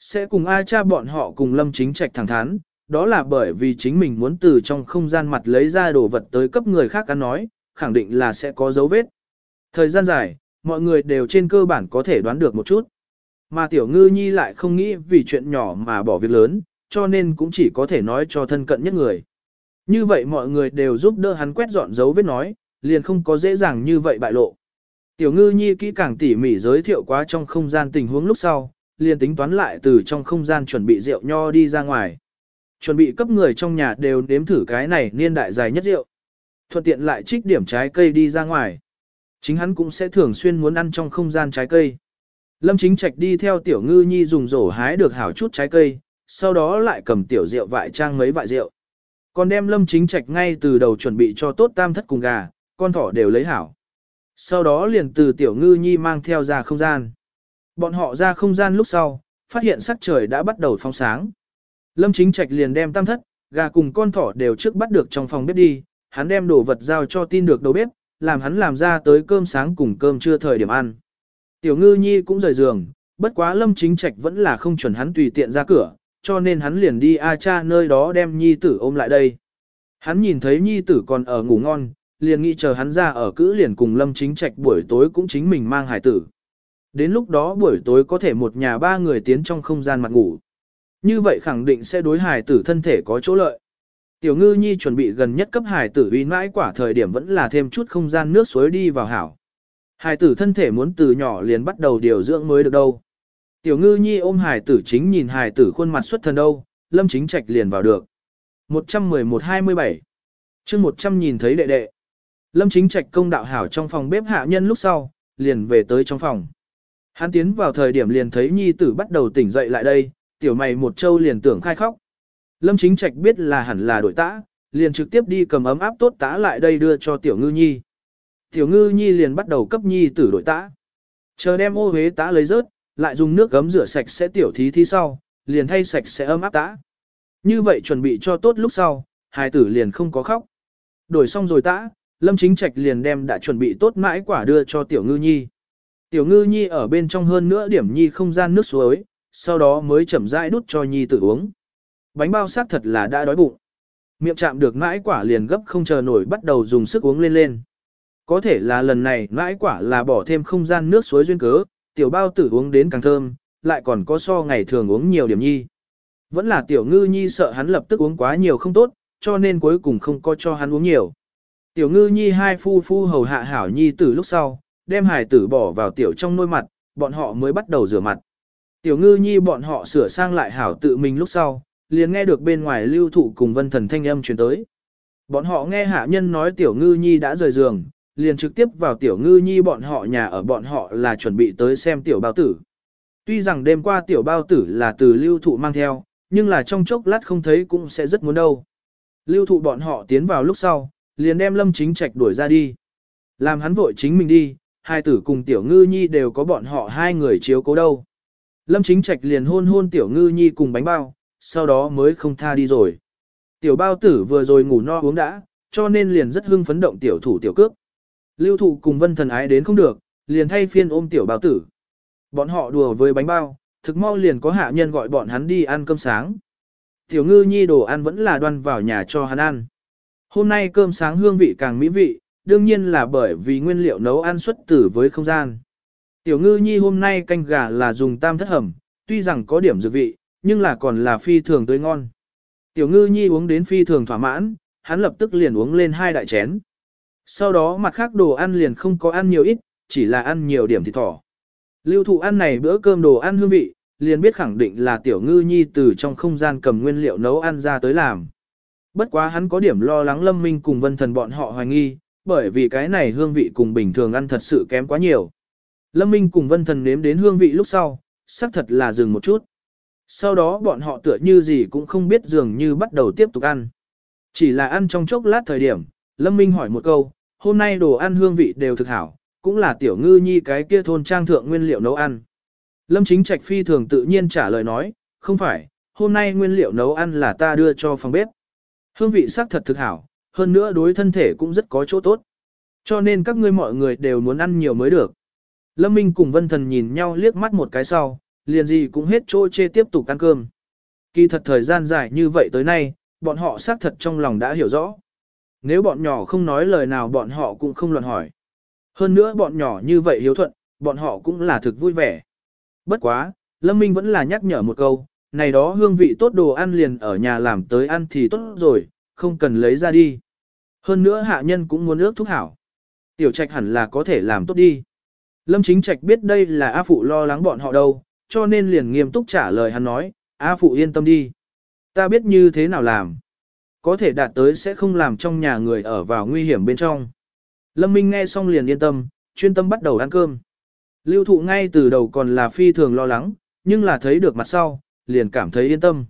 Sẽ cùng ai cha bọn họ cùng lâm chính trạch thẳng thắn, đó là bởi vì chính mình muốn từ trong không gian mặt lấy ra đồ vật tới cấp người khác ăn nói, khẳng định là sẽ có dấu vết. Thời gian dài, mọi người đều trên cơ bản có thể đoán được một chút. Mà tiểu ngư nhi lại không nghĩ vì chuyện nhỏ mà bỏ việc lớn, cho nên cũng chỉ có thể nói cho thân cận nhất người. Như vậy mọi người đều giúp đỡ hắn quét dọn dấu vết nói, liền không có dễ dàng như vậy bại lộ. Tiểu ngư nhi kỹ càng tỉ mỉ giới thiệu quá trong không gian tình huống lúc sau, liền tính toán lại từ trong không gian chuẩn bị rượu nho đi ra ngoài. Chuẩn bị cấp người trong nhà đều nếm thử cái này niên đại dài nhất rượu. Thuận tiện lại trích điểm trái cây đi ra ngoài. Chính hắn cũng sẽ thường xuyên muốn ăn trong không gian trái cây. Lâm Chính Trạch đi theo tiểu ngư nhi dùng rổ hái được hảo chút trái cây, sau đó lại cầm tiểu rượu vại trang mấy vại rượu. Còn đem Lâm Chính Trạch ngay từ đầu chuẩn bị cho tốt tam thất cùng gà, con thỏ đều lấy hảo. Sau đó liền từ tiểu ngư nhi mang theo ra không gian. Bọn họ ra không gian lúc sau, phát hiện sắc trời đã bắt đầu phong sáng. Lâm Chính Trạch liền đem tam thất, gà cùng con thỏ đều trước bắt được trong phòng bếp đi, hắn đem đồ vật giao cho tin được đầu bếp, làm hắn làm ra tới cơm sáng cùng cơm trưa thời điểm ăn. Tiểu ngư nhi cũng rời giường, bất quá lâm chính trạch vẫn là không chuẩn hắn tùy tiện ra cửa, cho nên hắn liền đi A cha nơi đó đem nhi tử ôm lại đây. Hắn nhìn thấy nhi tử còn ở ngủ ngon, liền nghĩ chờ hắn ra ở cữ liền cùng lâm chính trạch buổi tối cũng chính mình mang hải tử. Đến lúc đó buổi tối có thể một nhà ba người tiến trong không gian mặt ngủ. Như vậy khẳng định sẽ đối hải tử thân thể có chỗ lợi. Tiểu ngư nhi chuẩn bị gần nhất cấp hải tử uy mãi quả thời điểm vẫn là thêm chút không gian nước suối đi vào hảo. Hải tử thân thể muốn từ nhỏ liền bắt đầu điều dưỡng mới được đâu. Tiểu ngư nhi ôm hải tử chính nhìn hải tử khuôn mặt xuất thần đâu, lâm chính trạch liền vào được. 111-27 chương 100 nhìn thấy đệ đệ. Lâm chính trạch công đạo hảo trong phòng bếp hạ nhân lúc sau, liền về tới trong phòng. Hắn tiến vào thời điểm liền thấy nhi tử bắt đầu tỉnh dậy lại đây, tiểu mày một châu liền tưởng khai khóc. Lâm Chính Trạch biết là hẳn là đội tã, liền trực tiếp đi cầm ấm áp tốt tã lại đây đưa cho Tiểu Ngư Nhi. Tiểu Ngư Nhi liền bắt đầu cấp Nhi tử đội tã. Chờ đem ô huế tã lấy rớt, lại dùng nước gấm rửa sạch sẽ tiểu thí thí sau, liền thay sạch sẽ ấm áp tã. Như vậy chuẩn bị cho tốt lúc sau, hài tử liền không có khóc. Đổi xong rồi tã, Lâm Chính Trạch liền đem đã chuẩn bị tốt mãi quả đưa cho Tiểu Ngư Nhi. Tiểu Ngư Nhi ở bên trong hơn nữa điểm Nhi không gian nước suối, sau đó mới chậm rãi đút cho Nhi tử uống bánh bao xác thật là đã đói bụng. Miệng chạm được mãi quả liền gấp không chờ nổi bắt đầu dùng sức uống lên lên. Có thể là lần này mãi quả là bỏ thêm không gian nước suối duyên cớ, tiểu bao tử uống đến càng thơm, lại còn có so ngày thường uống nhiều điểm nhi. Vẫn là tiểu ngư nhi sợ hắn lập tức uống quá nhiều không tốt, cho nên cuối cùng không có cho hắn uống nhiều. Tiểu ngư nhi hai phu phu hầu hạ hảo nhi từ lúc sau, đem hải tử bỏ vào tiểu trong nôi mặt, bọn họ mới bắt đầu rửa mặt. Tiểu ngư nhi bọn họ sửa sang lại hảo tự mình lúc sau, liền nghe được bên ngoài lưu thụ cùng vân thần thanh âm truyền tới. Bọn họ nghe hạ nhân nói tiểu ngư nhi đã rời giường, liền trực tiếp vào tiểu ngư nhi bọn họ nhà ở bọn họ là chuẩn bị tới xem tiểu bao tử. Tuy rằng đêm qua tiểu bao tử là từ lưu thụ mang theo, nhưng là trong chốc lát không thấy cũng sẽ rất muốn đâu. Lưu thụ bọn họ tiến vào lúc sau, liền đem lâm chính trạch đuổi ra đi. Làm hắn vội chính mình đi, hai tử cùng tiểu ngư nhi đều có bọn họ hai người chiếu cố đâu. Lâm chính trạch liền hôn hôn tiểu ngư nhi cùng bánh bao, sau đó mới không tha đi rồi. Tiểu bao tử vừa rồi ngủ no uống đã, cho nên liền rất hưng phấn động tiểu thủ tiểu cước. Lưu thụ cùng vân thần ái đến không được, liền thay phiên ôm tiểu bao tử. Bọn họ đùa với bánh bao, thực mau liền có hạ nhân gọi bọn hắn đi ăn cơm sáng. Tiểu ngư nhi đồ ăn vẫn là đoan vào nhà cho hắn ăn. Hôm nay cơm sáng hương vị càng mỹ vị, đương nhiên là bởi vì nguyên liệu nấu ăn xuất tử với không gian. Tiểu ngư nhi hôm nay canh gà là dùng tam thất hầm, tuy rằng có điểm dược vị, nhưng là còn là phi thường tươi ngon. Tiểu ngư nhi uống đến phi thường thỏa mãn, hắn lập tức liền uống lên hai đại chén. Sau đó mặt khác đồ ăn liền không có ăn nhiều ít, chỉ là ăn nhiều điểm thịt thỏ. Lưu thụ ăn này bữa cơm đồ ăn hương vị, liền biết khẳng định là tiểu ngư nhi từ trong không gian cầm nguyên liệu nấu ăn ra tới làm. Bất quá hắn có điểm lo lắng lâm minh cùng vân thần bọn họ hoài nghi, bởi vì cái này hương vị cùng bình thường ăn thật sự kém quá nhiều. Lâm Minh cùng vân thần nếm đến hương vị lúc sau, xác thật là dừng một chút. Sau đó bọn họ tựa như gì cũng không biết dường như bắt đầu tiếp tục ăn. Chỉ là ăn trong chốc lát thời điểm, Lâm Minh hỏi một câu, hôm nay đồ ăn hương vị đều thực hảo, cũng là tiểu ngư nhi cái kia thôn trang thượng nguyên liệu nấu ăn. Lâm Chính Trạch phi thường tự nhiên trả lời nói, không phải, hôm nay nguyên liệu nấu ăn là ta đưa cho phòng bếp. Hương vị sắc thật thực hảo, hơn nữa đối thân thể cũng rất có chỗ tốt. Cho nên các ngươi mọi người đều muốn ăn nhiều mới được. Lâm Minh cùng Vân Thần nhìn nhau liếc mắt một cái sau, liền gì cũng hết chỗ chê tiếp tục ăn cơm. Kỳ thật thời gian dài như vậy tới nay, bọn họ xác thật trong lòng đã hiểu rõ. Nếu bọn nhỏ không nói lời nào bọn họ cũng không luận hỏi. Hơn nữa bọn nhỏ như vậy hiếu thuận, bọn họ cũng là thực vui vẻ. Bất quá, Lâm Minh vẫn là nhắc nhở một câu, này đó hương vị tốt đồ ăn liền ở nhà làm tới ăn thì tốt rồi, không cần lấy ra đi. Hơn nữa hạ nhân cũng muốn ước thúc hảo. Tiểu trạch hẳn là có thể làm tốt đi. Lâm chính trạch biết đây là A Phụ lo lắng bọn họ đâu, cho nên liền nghiêm túc trả lời hắn nói, A Phụ yên tâm đi. Ta biết như thế nào làm. Có thể đạt tới sẽ không làm trong nhà người ở vào nguy hiểm bên trong. Lâm Minh nghe xong liền yên tâm, chuyên tâm bắt đầu ăn cơm. Lưu thụ ngay từ đầu còn là phi thường lo lắng, nhưng là thấy được mặt sau, liền cảm thấy yên tâm.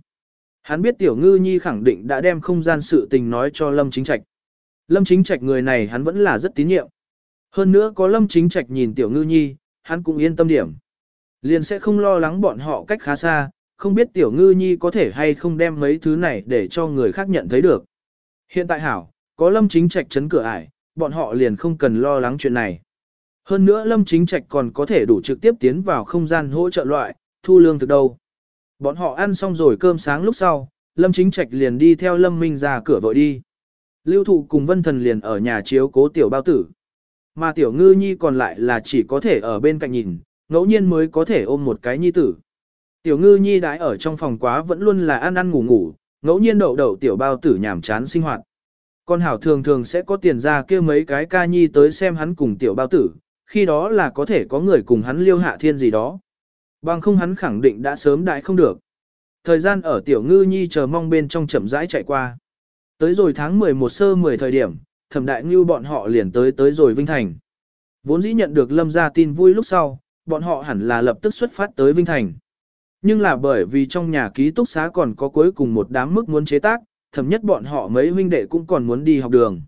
Hắn biết tiểu ngư nhi khẳng định đã đem không gian sự tình nói cho Lâm Chính Trạch. Lâm Chính Trạch người này hắn vẫn là rất tín nhiệm. Hơn nữa có Lâm Chính Trạch nhìn tiểu ngư nhi, hắn cũng yên tâm điểm. Liền sẽ không lo lắng bọn họ cách khá xa, không biết tiểu ngư nhi có thể hay không đem mấy thứ này để cho người khác nhận thấy được. Hiện tại hảo, có Lâm Chính Trạch chấn cửa ải, bọn họ liền không cần lo lắng chuyện này. Hơn nữa Lâm Chính Trạch còn có thể đủ trực tiếp tiến vào không gian hỗ trợ loại, thu lương từ đâu. Bọn họ ăn xong rồi cơm sáng lúc sau, Lâm Chính Trạch liền đi theo Lâm Minh ra cửa vội đi. Lưu thụ cùng Vân Thần liền ở nhà chiếu cố tiểu bao tử. Mà tiểu ngư nhi còn lại là chỉ có thể ở bên cạnh nhìn, ngẫu nhiên mới có thể ôm một cái nhi tử. Tiểu ngư nhi đãi ở trong phòng quá vẫn luôn là ăn ăn ngủ ngủ, ngẫu nhiên đậu đậu tiểu bao tử nhảm chán sinh hoạt. Con hảo thường thường sẽ có tiền ra kia mấy cái ca nhi tới xem hắn cùng tiểu bao tử, khi đó là có thể có người cùng hắn liêu hạ thiên gì đó. Bằng không hắn khẳng định đã sớm đại không được. Thời gian ở tiểu ngư nhi chờ mong bên trong chậm rãi chạy qua. Tới rồi tháng 11 sơ 10 thời điểm, thẩm đại ngưu bọn họ liền tới tới rồi Vinh Thành. Vốn dĩ nhận được lâm ra tin vui lúc sau, bọn họ hẳn là lập tức xuất phát tới Vinh Thành. Nhưng là bởi vì trong nhà ký túc xá còn có cuối cùng một đám mức muốn chế tác, thầm nhất bọn họ mấy huynh đệ cũng còn muốn đi học đường.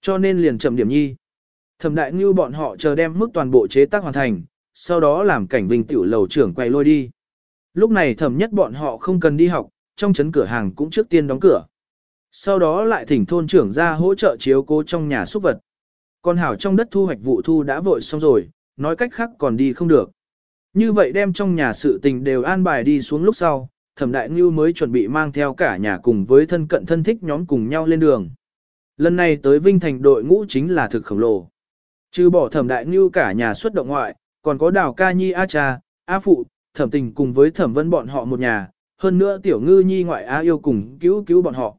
Cho nên liền chậm điểm nhi. Thẩm đại như bọn họ chờ đem mức toàn bộ chế tác hoàn thành, sau đó làm cảnh vinh tiểu lầu trưởng quay lôi đi. Lúc này thẩm nhất bọn họ không cần đi học, trong chấn cửa hàng cũng trước tiên đóng cửa. Sau đó lại thỉnh thôn trưởng ra hỗ trợ chiếu cố trong nhà súc vật. Còn hảo trong đất thu hoạch vụ thu đã vội xong rồi, nói cách khác còn đi không được. Như vậy đem trong nhà sự tình đều an bài đi xuống lúc sau, thẩm đại ngưu mới chuẩn bị mang theo cả nhà cùng với thân cận thân thích nhóm cùng nhau lên đường. Lần này tới Vinh Thành đội ngũ chính là thực khổng lồ. Trừ bỏ thẩm đại ngưu cả nhà xuất động ngoại, còn có đào ca nhi A cha, A phụ, thẩm tình cùng với thẩm vân bọn họ một nhà, hơn nữa tiểu ngư nhi ngoại A yêu cùng cứu cứu bọn họ.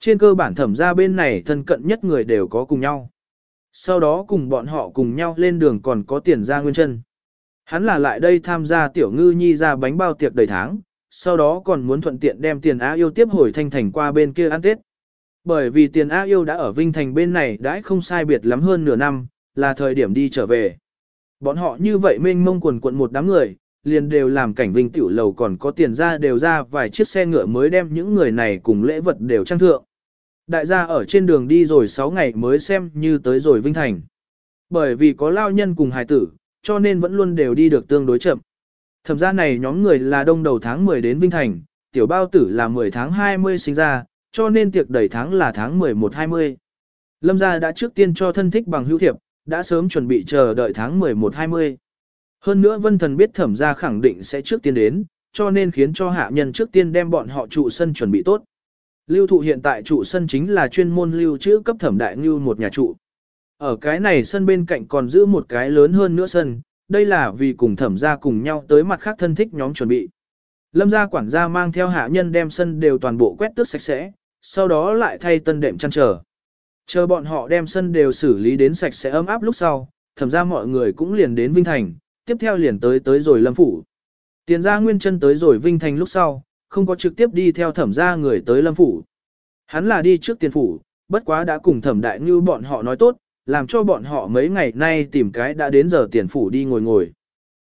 Trên cơ bản thẩm ra bên này thân cận nhất người đều có cùng nhau. Sau đó cùng bọn họ cùng nhau lên đường còn có tiền ra nguyên chân. Hắn là lại đây tham gia tiểu ngư nhi ra bánh bao tiệc đầy tháng, sau đó còn muốn thuận tiện đem tiền A yêu tiếp hồi thanh thành qua bên kia ăn Tết. Bởi vì tiền A yêu đã ở Vinh Thành bên này đã không sai biệt lắm hơn nửa năm, là thời điểm đi trở về. Bọn họ như vậy mênh mông quần quận một đám người, liền đều làm cảnh Vinh tiểu lầu còn có tiền ra đều ra vài chiếc xe ngựa mới đem những người này cùng lễ vật đều trang thượng. Đại gia ở trên đường đi rồi 6 ngày mới xem như tới rồi Vinh Thành. Bởi vì có lao nhân cùng hài tử, cho nên vẫn luôn đều đi được tương đối chậm. Thẩm ra này nhóm người là đông đầu tháng 10 đến Vinh Thành, tiểu bao tử là 10 tháng 20 sinh ra, cho nên tiệc đầy tháng là tháng 11-20. Lâm gia đã trước tiên cho thân thích bằng hữu thiệp, đã sớm chuẩn bị chờ đợi tháng 11-20. Hơn nữa vân thần biết thẩm gia khẳng định sẽ trước tiên đến, cho nên khiến cho hạ nhân trước tiên đem bọn họ trụ sân chuẩn bị tốt. Lưu thụ hiện tại trụ sân chính là chuyên môn lưu trữ cấp thẩm đại ngưu một nhà trụ. Ở cái này sân bên cạnh còn giữ một cái lớn hơn nữa sân, đây là vì cùng thẩm gia cùng nhau tới mặt khác thân thích nhóm chuẩn bị. Lâm gia quản gia mang theo hạ nhân đem sân đều toàn bộ quét tước sạch sẽ, sau đó lại thay tân đệm chăn trở. Chờ bọn họ đem sân đều xử lý đến sạch sẽ ấm áp lúc sau, thẩm ra mọi người cũng liền đến Vinh Thành, tiếp theo liền tới tới rồi Lâm Phủ. Tiền ra nguyên chân tới rồi Vinh Thành lúc sau, không có trực tiếp đi theo thẩm ra người tới Lâm Phủ. Hắn là đi trước tiền phủ, bất quá đã cùng thẩm đại như bọn họ nói tốt, làm cho bọn họ mấy ngày nay tìm cái đã đến giờ tiền phủ đi ngồi ngồi.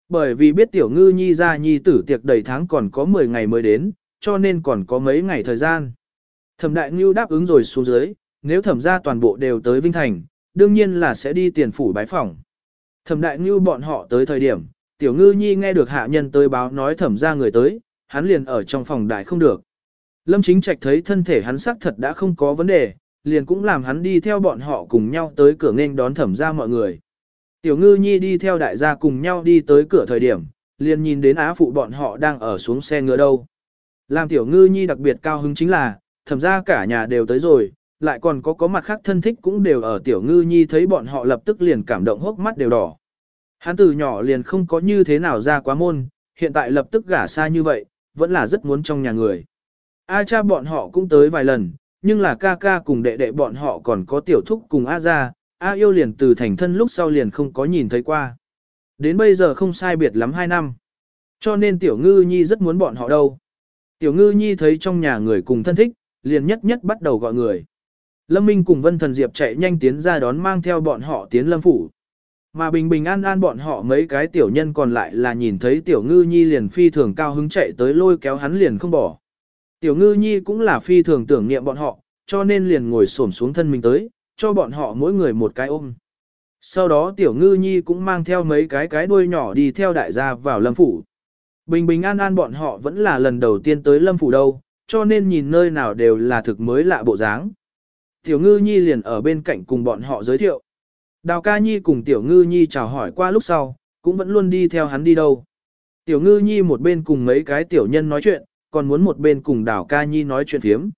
Bởi vì biết tiểu ngư nhi ra nhi tử tiệc đầy tháng còn có 10 ngày mới đến, cho nên còn có mấy ngày thời gian. Thẩm đại ngưu đáp ứng rồi xuống dưới, nếu thẩm ra toàn bộ đều tới Vinh Thành, đương nhiên là sẽ đi tiền phủ bái phỏng. Thẩm đại ngưu bọn họ tới thời điểm, tiểu ngư nhi nghe được hạ nhân tới báo nói thẩm ra người tới, hắn liền ở trong phòng đại không được. Lâm chính trạch thấy thân thể hắn xác thật đã không có vấn đề, liền cũng làm hắn đi theo bọn họ cùng nhau tới cửa nghênh đón thẩm ra mọi người. Tiểu ngư nhi đi theo đại gia cùng nhau đi tới cửa thời điểm, liền nhìn đến á phụ bọn họ đang ở xuống xe ngựa đâu. Làm tiểu ngư nhi đặc biệt cao hứng chính là, thẩm ra cả nhà đều tới rồi, lại còn có có mặt khác thân thích cũng đều ở tiểu ngư nhi thấy bọn họ lập tức liền cảm động hốc mắt đều đỏ. Hắn từ nhỏ liền không có như thế nào ra quá môn, hiện tại lập tức gả xa như vậy, vẫn là rất muốn trong nhà người. A cha bọn họ cũng tới vài lần, nhưng là ca ca cùng đệ đệ bọn họ còn có tiểu thúc cùng A ra, A yêu liền từ thành thân lúc sau liền không có nhìn thấy qua. Đến bây giờ không sai biệt lắm 2 năm. Cho nên tiểu ngư nhi rất muốn bọn họ đâu. Tiểu ngư nhi thấy trong nhà người cùng thân thích, liền nhất nhất bắt đầu gọi người. Lâm Minh cùng Vân Thần Diệp chạy nhanh tiến ra đón mang theo bọn họ tiến Lâm Phủ. Mà bình bình an an bọn họ mấy cái tiểu nhân còn lại là nhìn thấy tiểu ngư nhi liền phi thường cao hứng chạy tới lôi kéo hắn liền không bỏ. Tiểu ngư nhi cũng là phi thường tưởng niệm bọn họ, cho nên liền ngồi xổm xuống thân mình tới, cho bọn họ mỗi người một cái ôm. Sau đó tiểu ngư nhi cũng mang theo mấy cái cái đuôi nhỏ đi theo đại gia vào lâm phủ. Bình bình an an bọn họ vẫn là lần đầu tiên tới lâm phủ đâu, cho nên nhìn nơi nào đều là thực mới lạ bộ dáng. Tiểu ngư nhi liền ở bên cạnh cùng bọn họ giới thiệu. Đào ca nhi cùng tiểu ngư nhi chào hỏi qua lúc sau, cũng vẫn luôn đi theo hắn đi đâu. Tiểu ngư nhi một bên cùng mấy cái tiểu nhân nói chuyện, còn muốn một bên cùng đào ca nhi nói chuyện phiếm.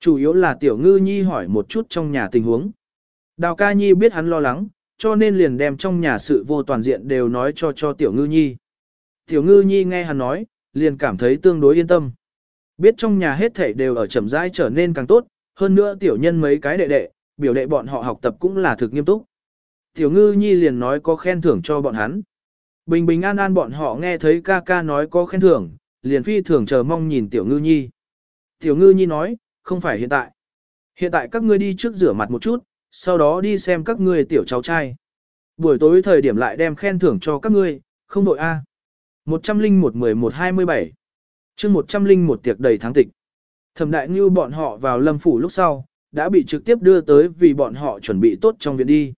Chủ yếu là tiểu ngư nhi hỏi một chút trong nhà tình huống. Đào ca nhi biết hắn lo lắng, cho nên liền đem trong nhà sự vô toàn diện đều nói cho cho tiểu ngư nhi. Tiểu ngư nhi nghe hắn nói, liền cảm thấy tương đối yên tâm. Biết trong nhà hết thảy đều ở chậm rãi trở nên càng tốt, hơn nữa tiểu nhân mấy cái đệ đệ, biểu đệ bọn họ học tập cũng là thực nghiêm túc. Tiểu ngư nhi liền nói có khen thưởng cho bọn hắn. Bình bình an an bọn họ nghe thấy ca ca nói có khen thưởng, liền phi thường chờ mong nhìn tiểu ngư nhi. Tiểu ngư nhi nói, không phải hiện tại. Hiện tại các ngươi đi trước rửa mặt một chút, sau đó đi xem các ngươi tiểu cháu trai. Buổi tối thời điểm lại đem khen thưởng cho các ngươi, không đội A. 101 11 27 chương 101 tiệc đầy tháng tịch. Thẩm đại ngưu bọn họ vào lâm phủ lúc sau, đã bị trực tiếp đưa tới vì bọn họ chuẩn bị tốt trong viện đi.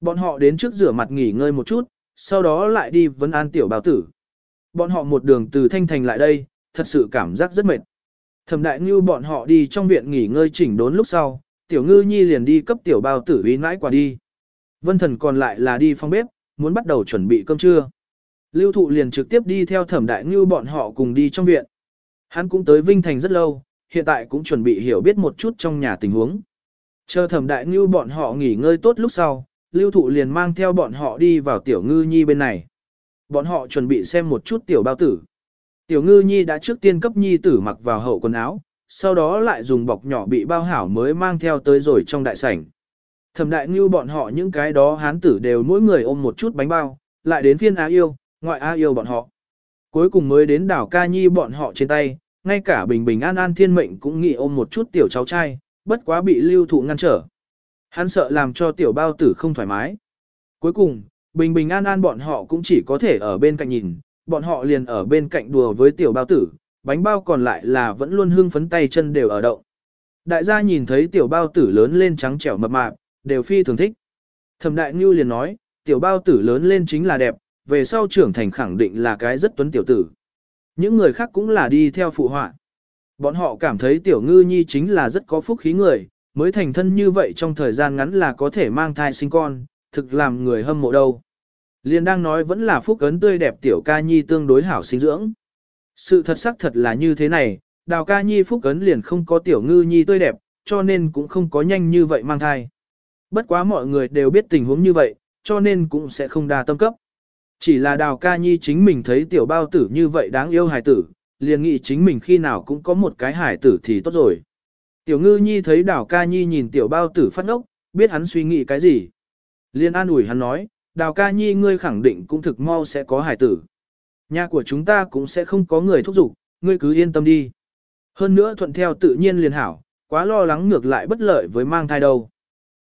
Bọn họ đến trước rửa mặt nghỉ ngơi một chút, sau đó lại đi vấn an tiểu bào tử. Bọn họ một đường từ Thanh Thành lại đây, thật sự cảm giác rất mệt. Thẩm đại ngưu bọn họ đi trong viện nghỉ ngơi chỉnh đốn lúc sau, tiểu ngư nhi liền đi cấp tiểu bao tử uy nãi quả đi. Vân thần còn lại là đi phòng bếp, muốn bắt đầu chuẩn bị cơm trưa. Lưu thụ liền trực tiếp đi theo thẩm đại ngưu bọn họ cùng đi trong viện. Hắn cũng tới Vinh Thành rất lâu, hiện tại cũng chuẩn bị hiểu biết một chút trong nhà tình huống. Chờ thẩm đại ngưu bọn họ nghỉ ngơi tốt lúc sau, lưu thụ liền mang theo bọn họ đi vào tiểu ngư nhi bên này. Bọn họ chuẩn bị xem một chút tiểu bao tử. Tiểu ngư nhi đã trước tiên cấp nhi tử mặc vào hậu quần áo, sau đó lại dùng bọc nhỏ bị bao hảo mới mang theo tới rồi trong đại sảnh. Thẩm đại ngưu bọn họ những cái đó hán tử đều mỗi người ôm một chút bánh bao, lại đến phiên á yêu, ngoại á yêu bọn họ. Cuối cùng mới đến đảo ca nhi bọn họ trên tay, ngay cả bình bình an an thiên mệnh cũng nghĩ ôm một chút tiểu cháu trai, bất quá bị lưu thụ ngăn trở. Hắn sợ làm cho tiểu bao tử không thoải mái. Cuối cùng, bình bình an an bọn họ cũng chỉ có thể ở bên cạnh nhìn, bọn họ liền ở bên cạnh đùa với tiểu bao tử, bánh bao còn lại là vẫn luôn hưng phấn tay chân đều ở động. Đại gia nhìn thấy tiểu bao tử lớn lên trắng trẻo mập mạp, đều phi thường thích. Thẩm đại ngưu liền nói, tiểu bao tử lớn lên chính là đẹp, về sau trưởng thành khẳng định là cái rất tuấn tiểu tử. Những người khác cũng là đi theo phụ họa. Bọn họ cảm thấy tiểu ngư nhi chính là rất có phúc khí người, mới thành thân như vậy trong thời gian ngắn là có thể mang thai sinh con, thực làm người hâm mộ đâu. Liên đang nói vẫn là phúc ấn tươi đẹp tiểu ca nhi tương đối hảo sinh dưỡng. Sự thật xác thật là như thế này, đào ca nhi phúc ấn liền không có tiểu ngư nhi tươi đẹp, cho nên cũng không có nhanh như vậy mang thai. Bất quá mọi người đều biết tình huống như vậy, cho nên cũng sẽ không đa tâm cấp. Chỉ là đào ca nhi chính mình thấy tiểu bao tử như vậy đáng yêu hài tử, liền nghĩ chính mình khi nào cũng có một cái hài tử thì tốt rồi. Tiểu ngư nhi thấy đào ca nhi nhìn tiểu bao tử phát ngốc, biết hắn suy nghĩ cái gì. Liên an ủi hắn nói, đào ca nhi ngươi khẳng định cũng thực mau sẽ có hải tử. Nhà của chúng ta cũng sẽ không có người thúc giục, ngươi cứ yên tâm đi. Hơn nữa thuận theo tự nhiên liền hảo, quá lo lắng ngược lại bất lợi với mang thai đâu.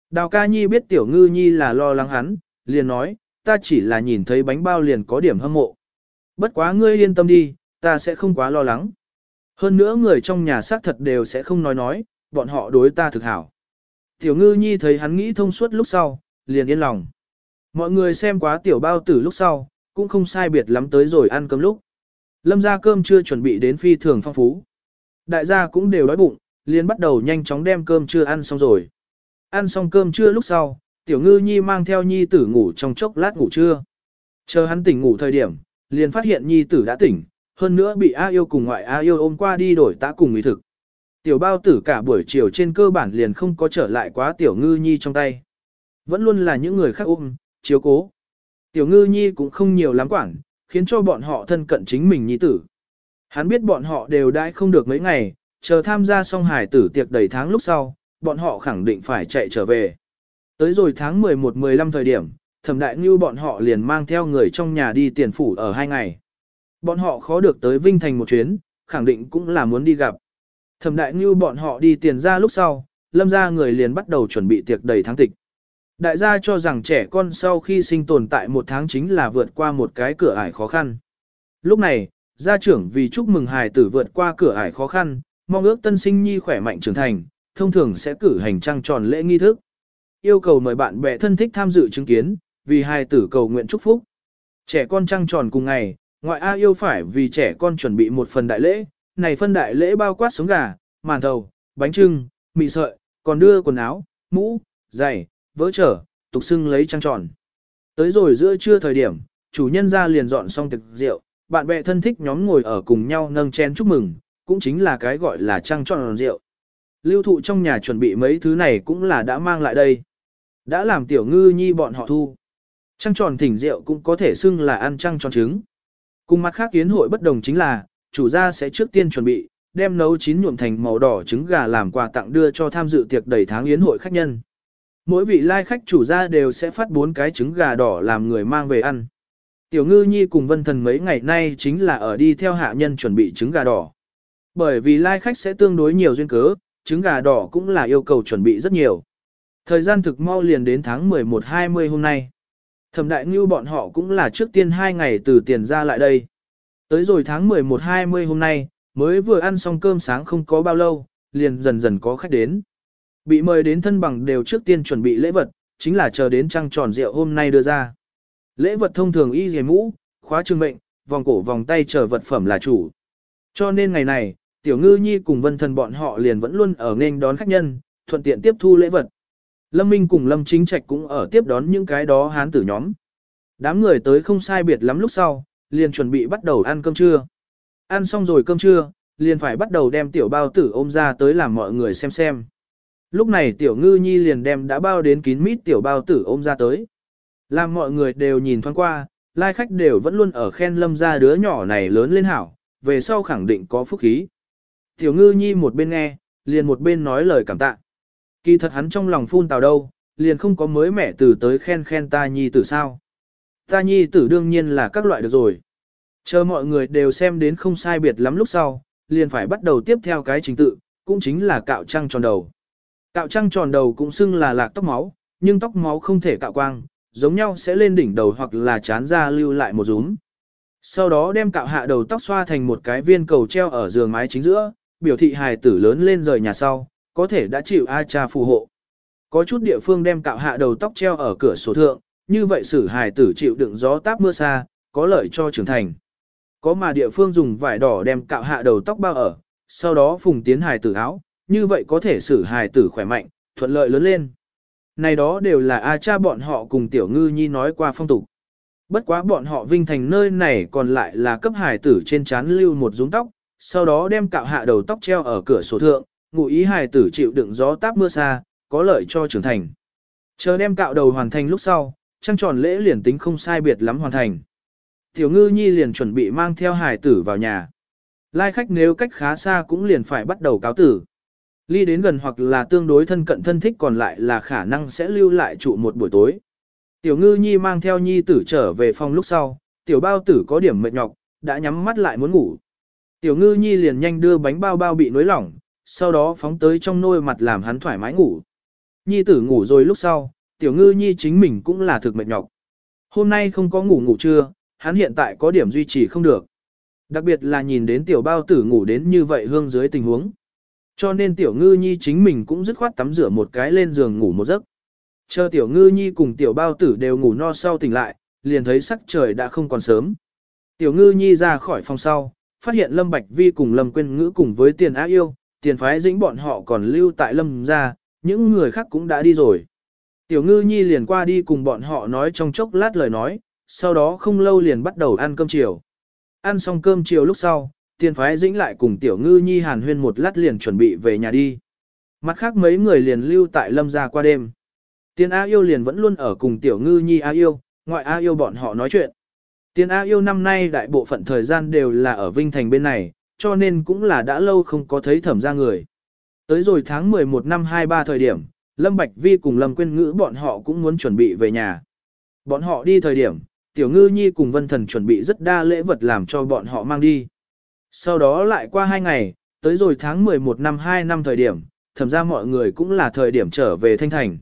Đào ca nhi biết tiểu ngư nhi là lo lắng hắn, liền nói, ta chỉ là nhìn thấy bánh bao liền có điểm hâm mộ. Bất quá ngươi yên tâm đi, ta sẽ không quá lo lắng. Hơn nữa người trong nhà xác thật đều sẽ không nói nói, bọn họ đối ta thực hảo. Tiểu ngư nhi thấy hắn nghĩ thông suốt lúc sau, liền yên lòng. Mọi người xem quá tiểu bao tử lúc sau, cũng không sai biệt lắm tới rồi ăn cơm lúc. Lâm ra cơm chưa chuẩn bị đến phi thường phong phú. Đại gia cũng đều đói bụng, liền bắt đầu nhanh chóng đem cơm chưa ăn xong rồi. Ăn xong cơm trưa lúc sau, tiểu ngư nhi mang theo nhi tử ngủ trong chốc lát ngủ trưa. Chờ hắn tỉnh ngủ thời điểm, liền phát hiện nhi tử đã tỉnh, hơn nữa bị A yêu cùng ngoại A yêu ôm qua đi đổi tã cùng ý thực. Tiểu bao tử cả buổi chiều trên cơ bản liền không có trở lại quá tiểu ngư nhi trong tay. Vẫn luôn là những người khác ôm, chiếu cố. Tiểu ngư nhi cũng không nhiều lắm quản, khiến cho bọn họ thân cận chính mình nhi tử. Hắn biết bọn họ đều đãi không được mấy ngày, chờ tham gia xong hải tử tiệc đầy tháng lúc sau, bọn họ khẳng định phải chạy trở về. Tới rồi tháng 11-15 thời điểm, thẩm đại ngưu bọn họ liền mang theo người trong nhà đi tiền phủ ở hai ngày. Bọn họ khó được tới Vinh Thành một chuyến, khẳng định cũng là muốn đi gặp. Thẩm đại ngưu bọn họ đi tiền ra lúc sau, lâm ra người liền bắt đầu chuẩn bị tiệc đầy tháng tịch. Đại gia cho rằng trẻ con sau khi sinh tồn tại một tháng chính là vượt qua một cái cửa ải khó khăn. Lúc này, gia trưởng vì chúc mừng hài tử vượt qua cửa ải khó khăn, mong ước tân sinh nhi khỏe mạnh trưởng thành, thông thường sẽ cử hành trăng tròn lễ nghi thức. Yêu cầu mời bạn bè thân thích tham dự chứng kiến, vì hài tử cầu nguyện chúc phúc. Trẻ con trăng tròn cùng ngày, ngoại A yêu phải vì trẻ con chuẩn bị một phần đại lễ, này phân đại lễ bao quát sống gà, màn thầu, bánh trưng, mì sợi, còn đưa quần áo, mũ, giày, vỡ trở, tục xưng lấy trăng tròn. Tới rồi giữa trưa thời điểm, chủ nhân ra liền dọn xong thực rượu, bạn bè thân thích nhóm ngồi ở cùng nhau nâng chén chúc mừng, cũng chính là cái gọi là trăng tròn rượu. Lưu thụ trong nhà chuẩn bị mấy thứ này cũng là đã mang lại đây. Đã làm tiểu ngư nhi bọn họ thu. Trăng tròn thỉnh rượu cũng có thể xưng là ăn trăng tròn trứng. Cùng mặt khác kiến hội bất đồng chính là, chủ gia sẽ trước tiên chuẩn bị, đem nấu chín nhuộm thành màu đỏ trứng gà làm quà tặng đưa cho tham dự tiệc đầy tháng yến hội khách nhân. Mỗi vị lai khách chủ gia đều sẽ phát bốn cái trứng gà đỏ làm người mang về ăn. Tiểu ngư nhi cùng vân thần mấy ngày nay chính là ở đi theo hạ nhân chuẩn bị trứng gà đỏ. Bởi vì lai khách sẽ tương đối nhiều duyên cớ, trứng gà đỏ cũng là yêu cầu chuẩn bị rất nhiều. Thời gian thực mau liền đến tháng 11-20 hôm nay. Thẩm đại ngưu bọn họ cũng là trước tiên 2 ngày từ tiền ra lại đây. Tới rồi tháng 11-20 hôm nay, mới vừa ăn xong cơm sáng không có bao lâu, liền dần dần có khách đến. Bị mời đến thân bằng đều trước tiên chuẩn bị lễ vật, chính là chờ đến trăng tròn rượu hôm nay đưa ra. Lễ vật thông thường y dề mũ, khóa trương mệnh, vòng cổ vòng tay chờ vật phẩm là chủ. Cho nên ngày này, Tiểu Ngư Nhi cùng Vân Thần bọn họ liền vẫn luôn ở nghênh đón khách nhân, thuận tiện tiếp thu lễ vật. Lâm Minh cùng Lâm Chính Trạch cũng ở tiếp đón những cái đó hán tử nhóm. Đám người tới không sai biệt lắm lúc sau, liền chuẩn bị bắt đầu ăn cơm trưa. Ăn xong rồi cơm trưa, liền phải bắt đầu đem tiểu bao tử ôm ra tới làm mọi người xem xem. Lúc này tiểu ngư nhi liền đem đã bao đến kín mít tiểu bao tử ôm ra tới. Làm mọi người đều nhìn thoáng qua, lai khách đều vẫn luôn ở khen lâm ra đứa nhỏ này lớn lên hảo, về sau khẳng định có phúc khí. Tiểu ngư nhi một bên nghe, liền một bên nói lời cảm tạ. Kỳ thật hắn trong lòng phun tào đâu, liền không có mới mẻ từ tới khen khen ta nhi tử sao. Ta nhi tử đương nhiên là các loại được rồi. Chờ mọi người đều xem đến không sai biệt lắm lúc sau, liền phải bắt đầu tiếp theo cái trình tự, cũng chính là cạo trăng tròn đầu. Cạo trăng tròn đầu cũng xưng là lạc tóc máu, nhưng tóc máu không thể cạo quang, giống nhau sẽ lên đỉnh đầu hoặc là chán ra lưu lại một rúm. Sau đó đem cạo hạ đầu tóc xoa thành một cái viên cầu treo ở giường mái chính giữa, biểu thị hài tử lớn lên rời nhà sau, có thể đã chịu A cha phù hộ. Có chút địa phương đem cạo hạ đầu tóc treo ở cửa sổ thượng, như vậy xử hài tử chịu đựng gió táp mưa xa, có lợi cho trưởng thành. Có mà địa phương dùng vải đỏ đem cạo hạ đầu tóc bao ở, sau đó phùng tiến hài tử áo, như vậy có thể xử hài tử khỏe mạnh, thuận lợi lớn lên. Này đó đều là A cha bọn họ cùng tiểu ngư nhi nói qua phong tục. Bất quá bọn họ vinh thành nơi này còn lại là cấp hài tử trên chán lưu một rúng tóc, sau đó đem cạo hạ đầu tóc treo ở cửa sổ thượng, ngụ ý hài tử chịu đựng gió táp mưa xa, có lợi cho trưởng thành. Chờ đem cạo đầu hoàn thành lúc sau, trăng tròn lễ liền tính không sai biệt lắm hoàn thành. Tiểu ngư nhi liền chuẩn bị mang theo hài tử vào nhà. Lai khách nếu cách khá xa cũng liền phải bắt đầu cáo tử. Ly đến gần hoặc là tương đối thân cận thân thích còn lại là khả năng sẽ lưu lại trụ một buổi tối. Tiểu ngư nhi mang theo nhi tử trở về phòng lúc sau, tiểu bao tử có điểm mệt nhọc, đã nhắm mắt lại muốn ngủ. Tiểu ngư nhi liền nhanh đưa bánh bao bao bị nối lỏng, sau đó phóng tới trong nôi mặt làm hắn thoải mái ngủ. Nhi tử ngủ rồi lúc sau, tiểu ngư nhi chính mình cũng là thực mệt nhọc. Hôm nay không có ngủ ngủ trưa, hắn hiện tại có điểm duy trì không được. Đặc biệt là nhìn đến tiểu bao tử ngủ đến như vậy hương dưới tình huống. Cho nên tiểu ngư nhi chính mình cũng dứt khoát tắm rửa một cái lên giường ngủ một giấc. Chờ tiểu ngư nhi cùng tiểu bao tử đều ngủ no sau tỉnh lại, liền thấy sắc trời đã không còn sớm. Tiểu ngư nhi ra khỏi phòng sau, phát hiện Lâm Bạch Vi cùng Lâm Quyên Ngữ cùng với tiền á yêu, tiền phái dĩnh bọn họ còn lưu tại Lâm gia, những người khác cũng đã đi rồi. Tiểu ngư nhi liền qua đi cùng bọn họ nói trong chốc lát lời nói, sau đó không lâu liền bắt đầu ăn cơm chiều. Ăn xong cơm chiều lúc sau, tiền phái dĩnh lại cùng tiểu ngư nhi hàn huyên một lát liền chuẩn bị về nhà đi. Mặt khác mấy người liền lưu tại lâm gia qua đêm. Tiền A yêu liền vẫn luôn ở cùng tiểu ngư nhi A yêu, ngoại A yêu bọn họ nói chuyện. Tiền A yêu năm nay đại bộ phận thời gian đều là ở Vinh Thành bên này, cho nên cũng là đã lâu không có thấy thẩm ra người. Tới rồi tháng 11 năm 23 thời điểm, Lâm Bạch Vi cùng Lâm Quyên Ngữ bọn họ cũng muốn chuẩn bị về nhà. Bọn họ đi thời điểm, Tiểu Ngư Nhi cùng Vân Thần chuẩn bị rất đa lễ vật làm cho bọn họ mang đi. Sau đó lại qua hai ngày, tới rồi tháng 11 năm 2 năm thời điểm, thẩm ra mọi người cũng là thời điểm trở về Thanh Thành.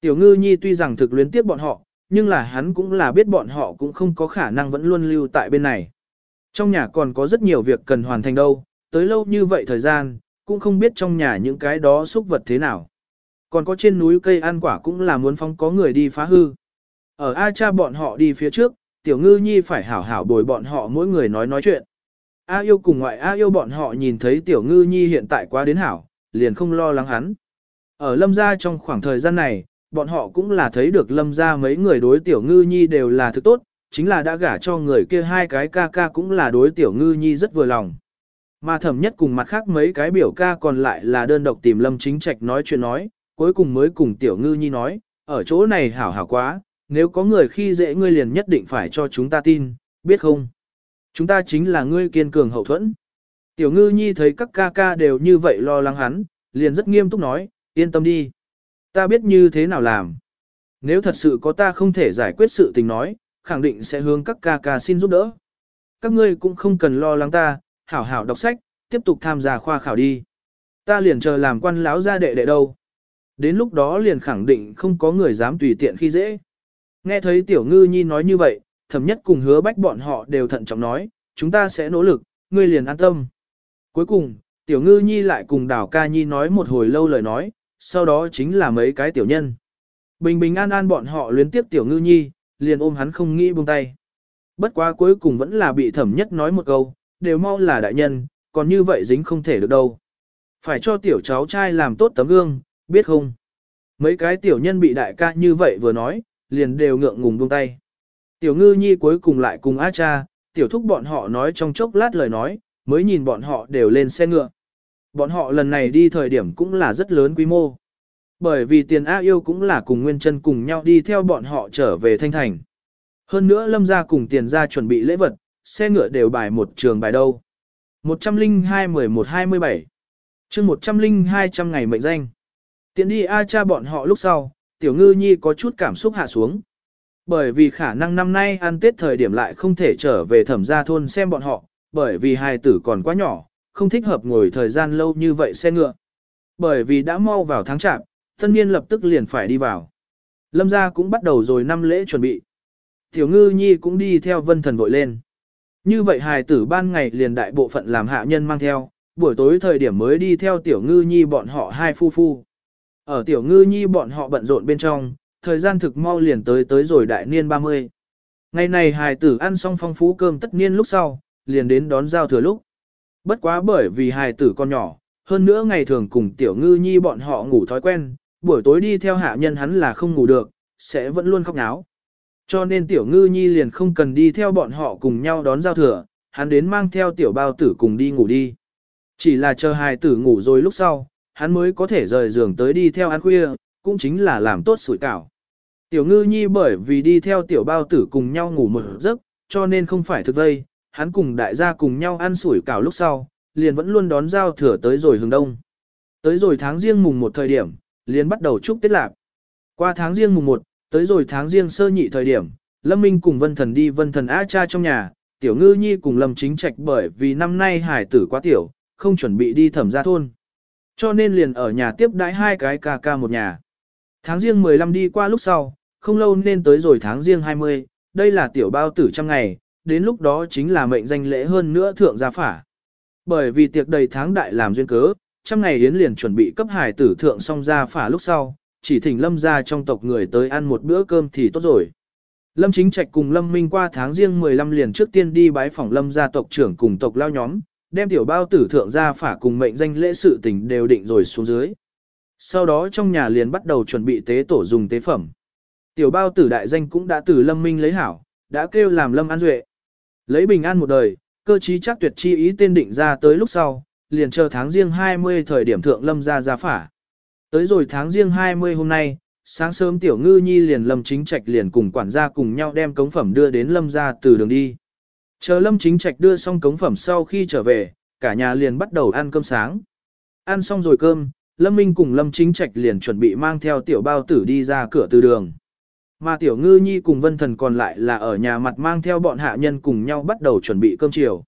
Tiểu Ngư Nhi tuy rằng thực luyến tiếp bọn họ, nhưng là hắn cũng là biết bọn họ cũng không có khả năng vẫn luôn lưu tại bên này. Trong nhà còn có rất nhiều việc cần hoàn thành đâu, tới lâu như vậy thời gian, cũng không biết trong nhà những cái đó xúc vật thế nào. Còn có trên núi cây ăn quả cũng là muốn phong có người đi phá hư. Ở A cha bọn họ đi phía trước, tiểu ngư nhi phải hảo hảo bồi bọn họ mỗi người nói nói chuyện. A yêu cùng ngoại A yêu bọn họ nhìn thấy tiểu ngư nhi hiện tại quá đến hảo, liền không lo lắng hắn. Ở lâm gia trong khoảng thời gian này, bọn họ cũng là thấy được lâm gia mấy người đối tiểu ngư nhi đều là thứ tốt, chính là đã gả cho người kia hai cái ca ca cũng là đối tiểu ngư nhi rất vừa lòng. Mà thẩm nhất cùng mặt khác mấy cái biểu ca còn lại là đơn độc tìm lâm chính trạch nói chuyện nói, cuối cùng mới cùng tiểu ngư nhi nói, ở chỗ này hảo hảo quá, nếu có người khi dễ ngươi liền nhất định phải cho chúng ta tin, biết không? Chúng ta chính là ngươi kiên cường hậu thuẫn. Tiểu ngư nhi thấy các ca ca đều như vậy lo lắng hắn, liền rất nghiêm túc nói, yên tâm đi. Ta biết như thế nào làm. Nếu thật sự có ta không thể giải quyết sự tình nói, khẳng định sẽ hướng các ca ca xin giúp đỡ. Các ngươi cũng không cần lo lắng ta, hảo hảo đọc sách, tiếp tục tham gia khoa khảo đi. Ta liền chờ làm quan láo gia đệ đệ đâu. Đến lúc đó liền khẳng định không có người dám tùy tiện khi dễ. Nghe thấy tiểu ngư nhi nói như vậy, thẩm nhất cùng hứa bách bọn họ đều thận trọng nói, chúng ta sẽ nỗ lực, ngươi liền an tâm. Cuối cùng, tiểu ngư nhi lại cùng đảo ca nhi nói một hồi lâu lời nói, sau đó chính là mấy cái tiểu nhân. Bình bình an an bọn họ luyến tiếp tiểu ngư nhi, liền ôm hắn không nghĩ buông tay. Bất quá cuối cùng vẫn là bị thẩm nhất nói một câu, đều mau là đại nhân, còn như vậy dính không thể được đâu. Phải cho tiểu cháu trai làm tốt tấm gương, biết không? Mấy cái tiểu nhân bị đại ca như vậy vừa nói, liền đều ngượng ngùng buông tay. Tiểu ngư nhi cuối cùng lại cùng A cha, tiểu thúc bọn họ nói trong chốc lát lời nói, mới nhìn bọn họ đều lên xe ngựa. Bọn họ lần này đi thời điểm cũng là rất lớn quy mô. Bởi vì tiền A yêu cũng là cùng Nguyên chân cùng nhau đi theo bọn họ trở về Thanh Thành. Hơn nữa Lâm gia cùng tiền gia chuẩn bị lễ vật, xe ngựa đều bài một trường bài đâu. 102-11-27 chương 102-200 ngày mệnh danh. Tiện đi A cha bọn họ lúc sau, tiểu ngư nhi có chút cảm xúc hạ xuống. Bởi vì khả năng năm nay ăn tết thời điểm lại không thể trở về thẩm gia thôn xem bọn họ, bởi vì hai tử còn quá nhỏ, không thích hợp ngồi thời gian lâu như vậy xe ngựa. Bởi vì đã mau vào tháng chạp, tân niên lập tức liền phải đi vào. Lâm gia cũng bắt đầu rồi năm lễ chuẩn bị. Tiểu ngư nhi cũng đi theo vân thần vội lên. Như vậy hài tử ban ngày liền đại bộ phận làm hạ nhân mang theo, buổi tối thời điểm mới đi theo tiểu ngư nhi bọn họ hai phu phu. Ở tiểu ngư nhi bọn họ bận rộn bên trong, thời gian thực mau liền tới tới rồi đại niên 30. Ngày này hài tử ăn xong phong phú cơm tất niên lúc sau, liền đến đón giao thừa lúc. Bất quá bởi vì hài tử con nhỏ, hơn nữa ngày thường cùng tiểu ngư nhi bọn họ ngủ thói quen, buổi tối đi theo hạ nhân hắn là không ngủ được, sẽ vẫn luôn khóc náo. Cho nên tiểu ngư nhi liền không cần đi theo bọn họ cùng nhau đón giao thừa, hắn đến mang theo tiểu bao tử cùng đi ngủ đi. Chỉ là chờ hài tử ngủ rồi lúc sau, hắn mới có thể rời giường tới đi theo ăn khuya, cũng chính là làm tốt sủi cảo. Tiểu ngư nhi bởi vì đi theo tiểu bao tử cùng nhau ngủ một giấc, cho nên không phải thực vây, hắn cùng đại gia cùng nhau ăn sủi cảo lúc sau, liền vẫn luôn đón giao thừa tới rồi hướng đông. Tới rồi tháng riêng mùng một thời điểm, liền bắt đầu chúc Tết Lạc. Qua tháng riêng mùng một, tới rồi tháng riêng sơ nhị thời điểm, Lâm Minh cùng Vân Thần đi Vân Thần A cha trong nhà, Tiểu Ngư Nhi cùng Lâm Chính Trạch bởi vì năm nay hải tử quá tiểu, không chuẩn bị đi thẩm gia thôn. Cho nên liền ở nhà tiếp đãi hai cái ca ca một nhà. Tháng riêng 15 đi qua lúc sau, không lâu nên tới rồi tháng riêng 20, đây là tiểu bao tử trăm ngày, đến lúc đó chính là mệnh danh lễ hơn nữa thượng gia phả. Bởi vì tiệc đầy tháng đại làm duyên cớ, trăm ngày yến liền chuẩn bị cấp hải tử thượng xong gia phả lúc sau, chỉ thỉnh lâm gia trong tộc người tới ăn một bữa cơm thì tốt rồi. Lâm Chính Trạch cùng Lâm Minh qua tháng riêng 15 liền trước tiên đi bái phỏng Lâm gia tộc trưởng cùng tộc lao nhóm, đem tiểu bao tử thượng gia phả cùng mệnh danh lễ sự tình đều định rồi xuống dưới. Sau đó trong nhà liền bắt đầu chuẩn bị tế tổ dùng tế phẩm. Tiểu bao tử đại danh cũng đã từ Lâm Minh lấy hảo, đã kêu làm Lâm An Duệ. Lấy bình an một đời, cơ trí chắc tuyệt chi ý tên định ra tới lúc sau, liền chờ tháng riêng 20 thời điểm thượng Lâm gia gia phả. Tới rồi tháng riêng 20 hôm nay, sáng sớm tiểu ngư nhi liền Lâm Chính Trạch liền cùng quản gia cùng nhau đem cống phẩm đưa đến Lâm gia từ đường đi. Chờ Lâm Chính Trạch đưa xong cống phẩm sau khi trở về, cả nhà liền bắt đầu ăn cơm sáng. Ăn xong rồi cơm, Lâm Minh cùng Lâm Chính Trạch liền chuẩn bị mang theo tiểu bao tử đi ra cửa từ đường. Mà tiểu ngư nhi cùng vân thần còn lại là ở nhà mặt mang theo bọn hạ nhân cùng nhau bắt đầu chuẩn bị cơm chiều.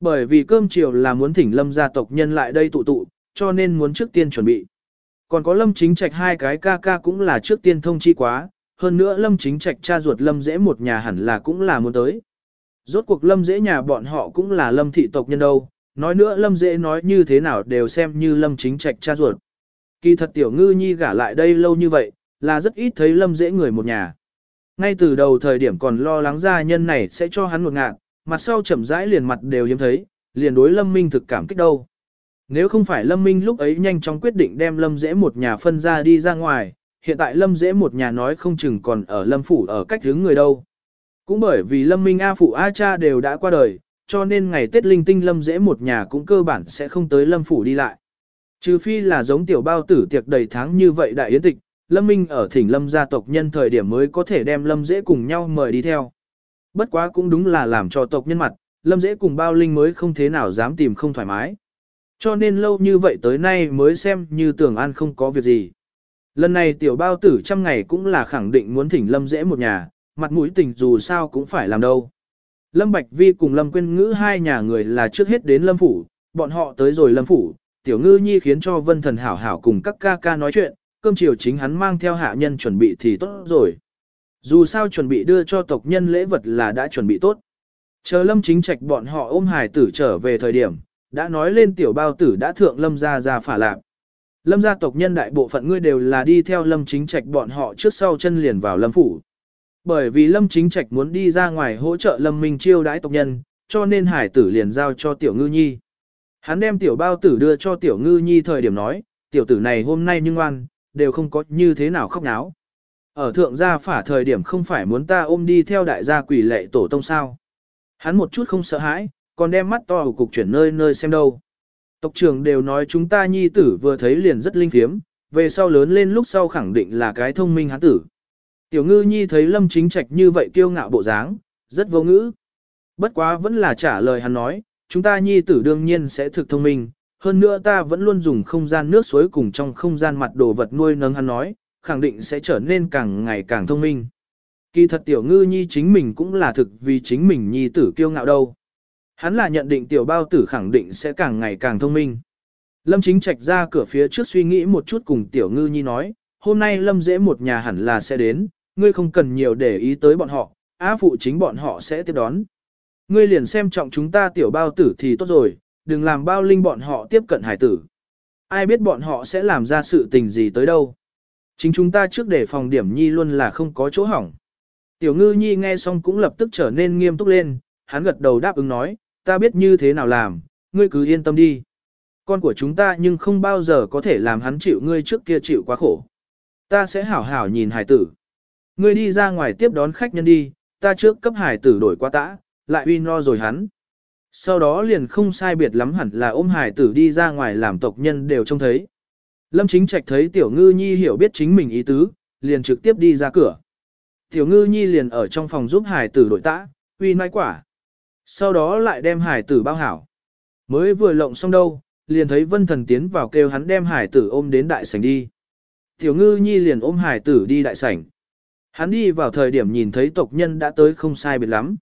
Bởi vì cơm chiều là muốn thỉnh lâm gia tộc nhân lại đây tụ tụ, cho nên muốn trước tiên chuẩn bị. Còn có lâm chính trạch hai cái ca ca cũng là trước tiên thông chi quá, hơn nữa lâm chính trạch cha ruột lâm dễ một nhà hẳn là cũng là muốn tới. Rốt cuộc lâm dễ nhà bọn họ cũng là lâm thị tộc nhân đâu, nói nữa lâm dễ nói như thế nào đều xem như lâm chính trạch cha ruột. Kỳ thật tiểu ngư nhi gả lại đây lâu như vậy, là rất ít thấy lâm dễ người một nhà. Ngay từ đầu thời điểm còn lo lắng gia nhân này sẽ cho hắn một ngạn, mặt sau chậm rãi liền mặt đều hiếm thấy, liền đối lâm minh thực cảm kích đâu. Nếu không phải lâm minh lúc ấy nhanh chóng quyết định đem lâm dễ một nhà phân ra đi ra ngoài, hiện tại lâm dễ một nhà nói không chừng còn ở lâm phủ ở cách hướng người đâu. Cũng bởi vì lâm minh A phụ A cha đều đã qua đời, cho nên ngày Tết linh tinh lâm dễ một nhà cũng cơ bản sẽ không tới lâm phủ đi lại. Trừ phi là giống tiểu bao tử tiệc đầy tháng như vậy đại yến tịch, Lâm Minh ở thỉnh Lâm gia tộc nhân thời điểm mới có thể đem Lâm dễ cùng nhau mời đi theo. Bất quá cũng đúng là làm cho tộc nhân mặt, Lâm dễ cùng bao linh mới không thế nào dám tìm không thoải mái. Cho nên lâu như vậy tới nay mới xem như tưởng an không có việc gì. Lần này tiểu bao tử trăm ngày cũng là khẳng định muốn thỉnh Lâm dễ một nhà, mặt mũi tình dù sao cũng phải làm đâu. Lâm Bạch Vi cùng Lâm Quyên Ngữ hai nhà người là trước hết đến Lâm Phủ, bọn họ tới rồi Lâm Phủ, Tiểu Ngư Nhi khiến cho Vân Thần hảo hảo cùng các ca ca nói chuyện, cơm chiều chính hắn mang theo hạ nhân chuẩn bị thì tốt rồi. Dù sao chuẩn bị đưa cho tộc nhân lễ vật là đã chuẩn bị tốt. Chờ lâm chính trạch bọn họ ôm hài tử trở về thời điểm, đã nói lên tiểu bao tử đã thượng lâm gia gia phả lạc. Lâm gia tộc nhân đại bộ phận ngươi đều là đi theo lâm chính trạch bọn họ trước sau chân liền vào lâm phủ. Bởi vì lâm chính trạch muốn đi ra ngoài hỗ trợ lâm minh chiêu đãi tộc nhân, cho nên hải tử liền giao cho tiểu ngư nhi. Hắn đem tiểu bao tử đưa cho tiểu ngư nhi thời điểm nói, tiểu tử này hôm nay nhưng ngoan, đều không có như thế nào khóc náo. Ở thượng gia phả thời điểm không phải muốn ta ôm đi theo đại gia quỷ lệ tổ tông sao. Hắn một chút không sợ hãi, còn đem mắt to của cục chuyển nơi nơi xem đâu. Tộc trưởng đều nói chúng ta nhi tử vừa thấy liền rất linh thiếm, về sau lớn lên lúc sau khẳng định là cái thông minh hắn tử. Tiểu ngư nhi thấy lâm chính trạch như vậy kiêu ngạo bộ dáng, rất vô ngữ. Bất quá vẫn là trả lời hắn nói, chúng ta nhi tử đương nhiên sẽ thực thông minh, hơn nữa ta vẫn luôn dùng không gian nước suối cùng trong không gian mặt đồ vật nuôi nấng hắn nói, khẳng định sẽ trở nên càng ngày càng thông minh. Kỳ thật tiểu ngư nhi chính mình cũng là thực vì chính mình nhi tử kiêu ngạo đâu. Hắn là nhận định tiểu bao tử khẳng định sẽ càng ngày càng thông minh. Lâm chính trạch ra cửa phía trước suy nghĩ một chút cùng tiểu ngư nhi nói, hôm nay lâm dễ một nhà hẳn là sẽ đến, ngươi không cần nhiều để ý tới bọn họ, á phụ chính bọn họ sẽ tiếp đón. Ngươi liền xem trọng chúng ta tiểu bao tử thì tốt rồi, đừng làm bao linh bọn họ tiếp cận hải tử. Ai biết bọn họ sẽ làm ra sự tình gì tới đâu. Chính chúng ta trước để phòng điểm nhi luôn là không có chỗ hỏng. Tiểu ngư nhi nghe xong cũng lập tức trở nên nghiêm túc lên, hắn gật đầu đáp ứng nói, ta biết như thế nào làm, ngươi cứ yên tâm đi. Con của chúng ta nhưng không bao giờ có thể làm hắn chịu ngươi trước kia chịu quá khổ. Ta sẽ hảo hảo nhìn hải tử. Ngươi đi ra ngoài tiếp đón khách nhân đi, ta trước cấp hải tử đổi qua tã, lại uy no rồi hắn. Sau đó liền không sai biệt lắm hẳn là ôm hải tử đi ra ngoài làm tộc nhân đều trông thấy. Lâm chính trạch thấy tiểu ngư nhi hiểu biết chính mình ý tứ, liền trực tiếp đi ra cửa. Tiểu ngư nhi liền ở trong phòng giúp hải tử đổi tã, uy nai quả. Sau đó lại đem hải tử bao hảo. Mới vừa lộng xong đâu, liền thấy vân thần tiến vào kêu hắn đem hải tử ôm đến đại sảnh đi. Tiểu ngư nhi liền ôm hải tử đi đại sảnh. Hắn đi vào thời điểm nhìn thấy tộc nhân đã tới không sai biệt lắm.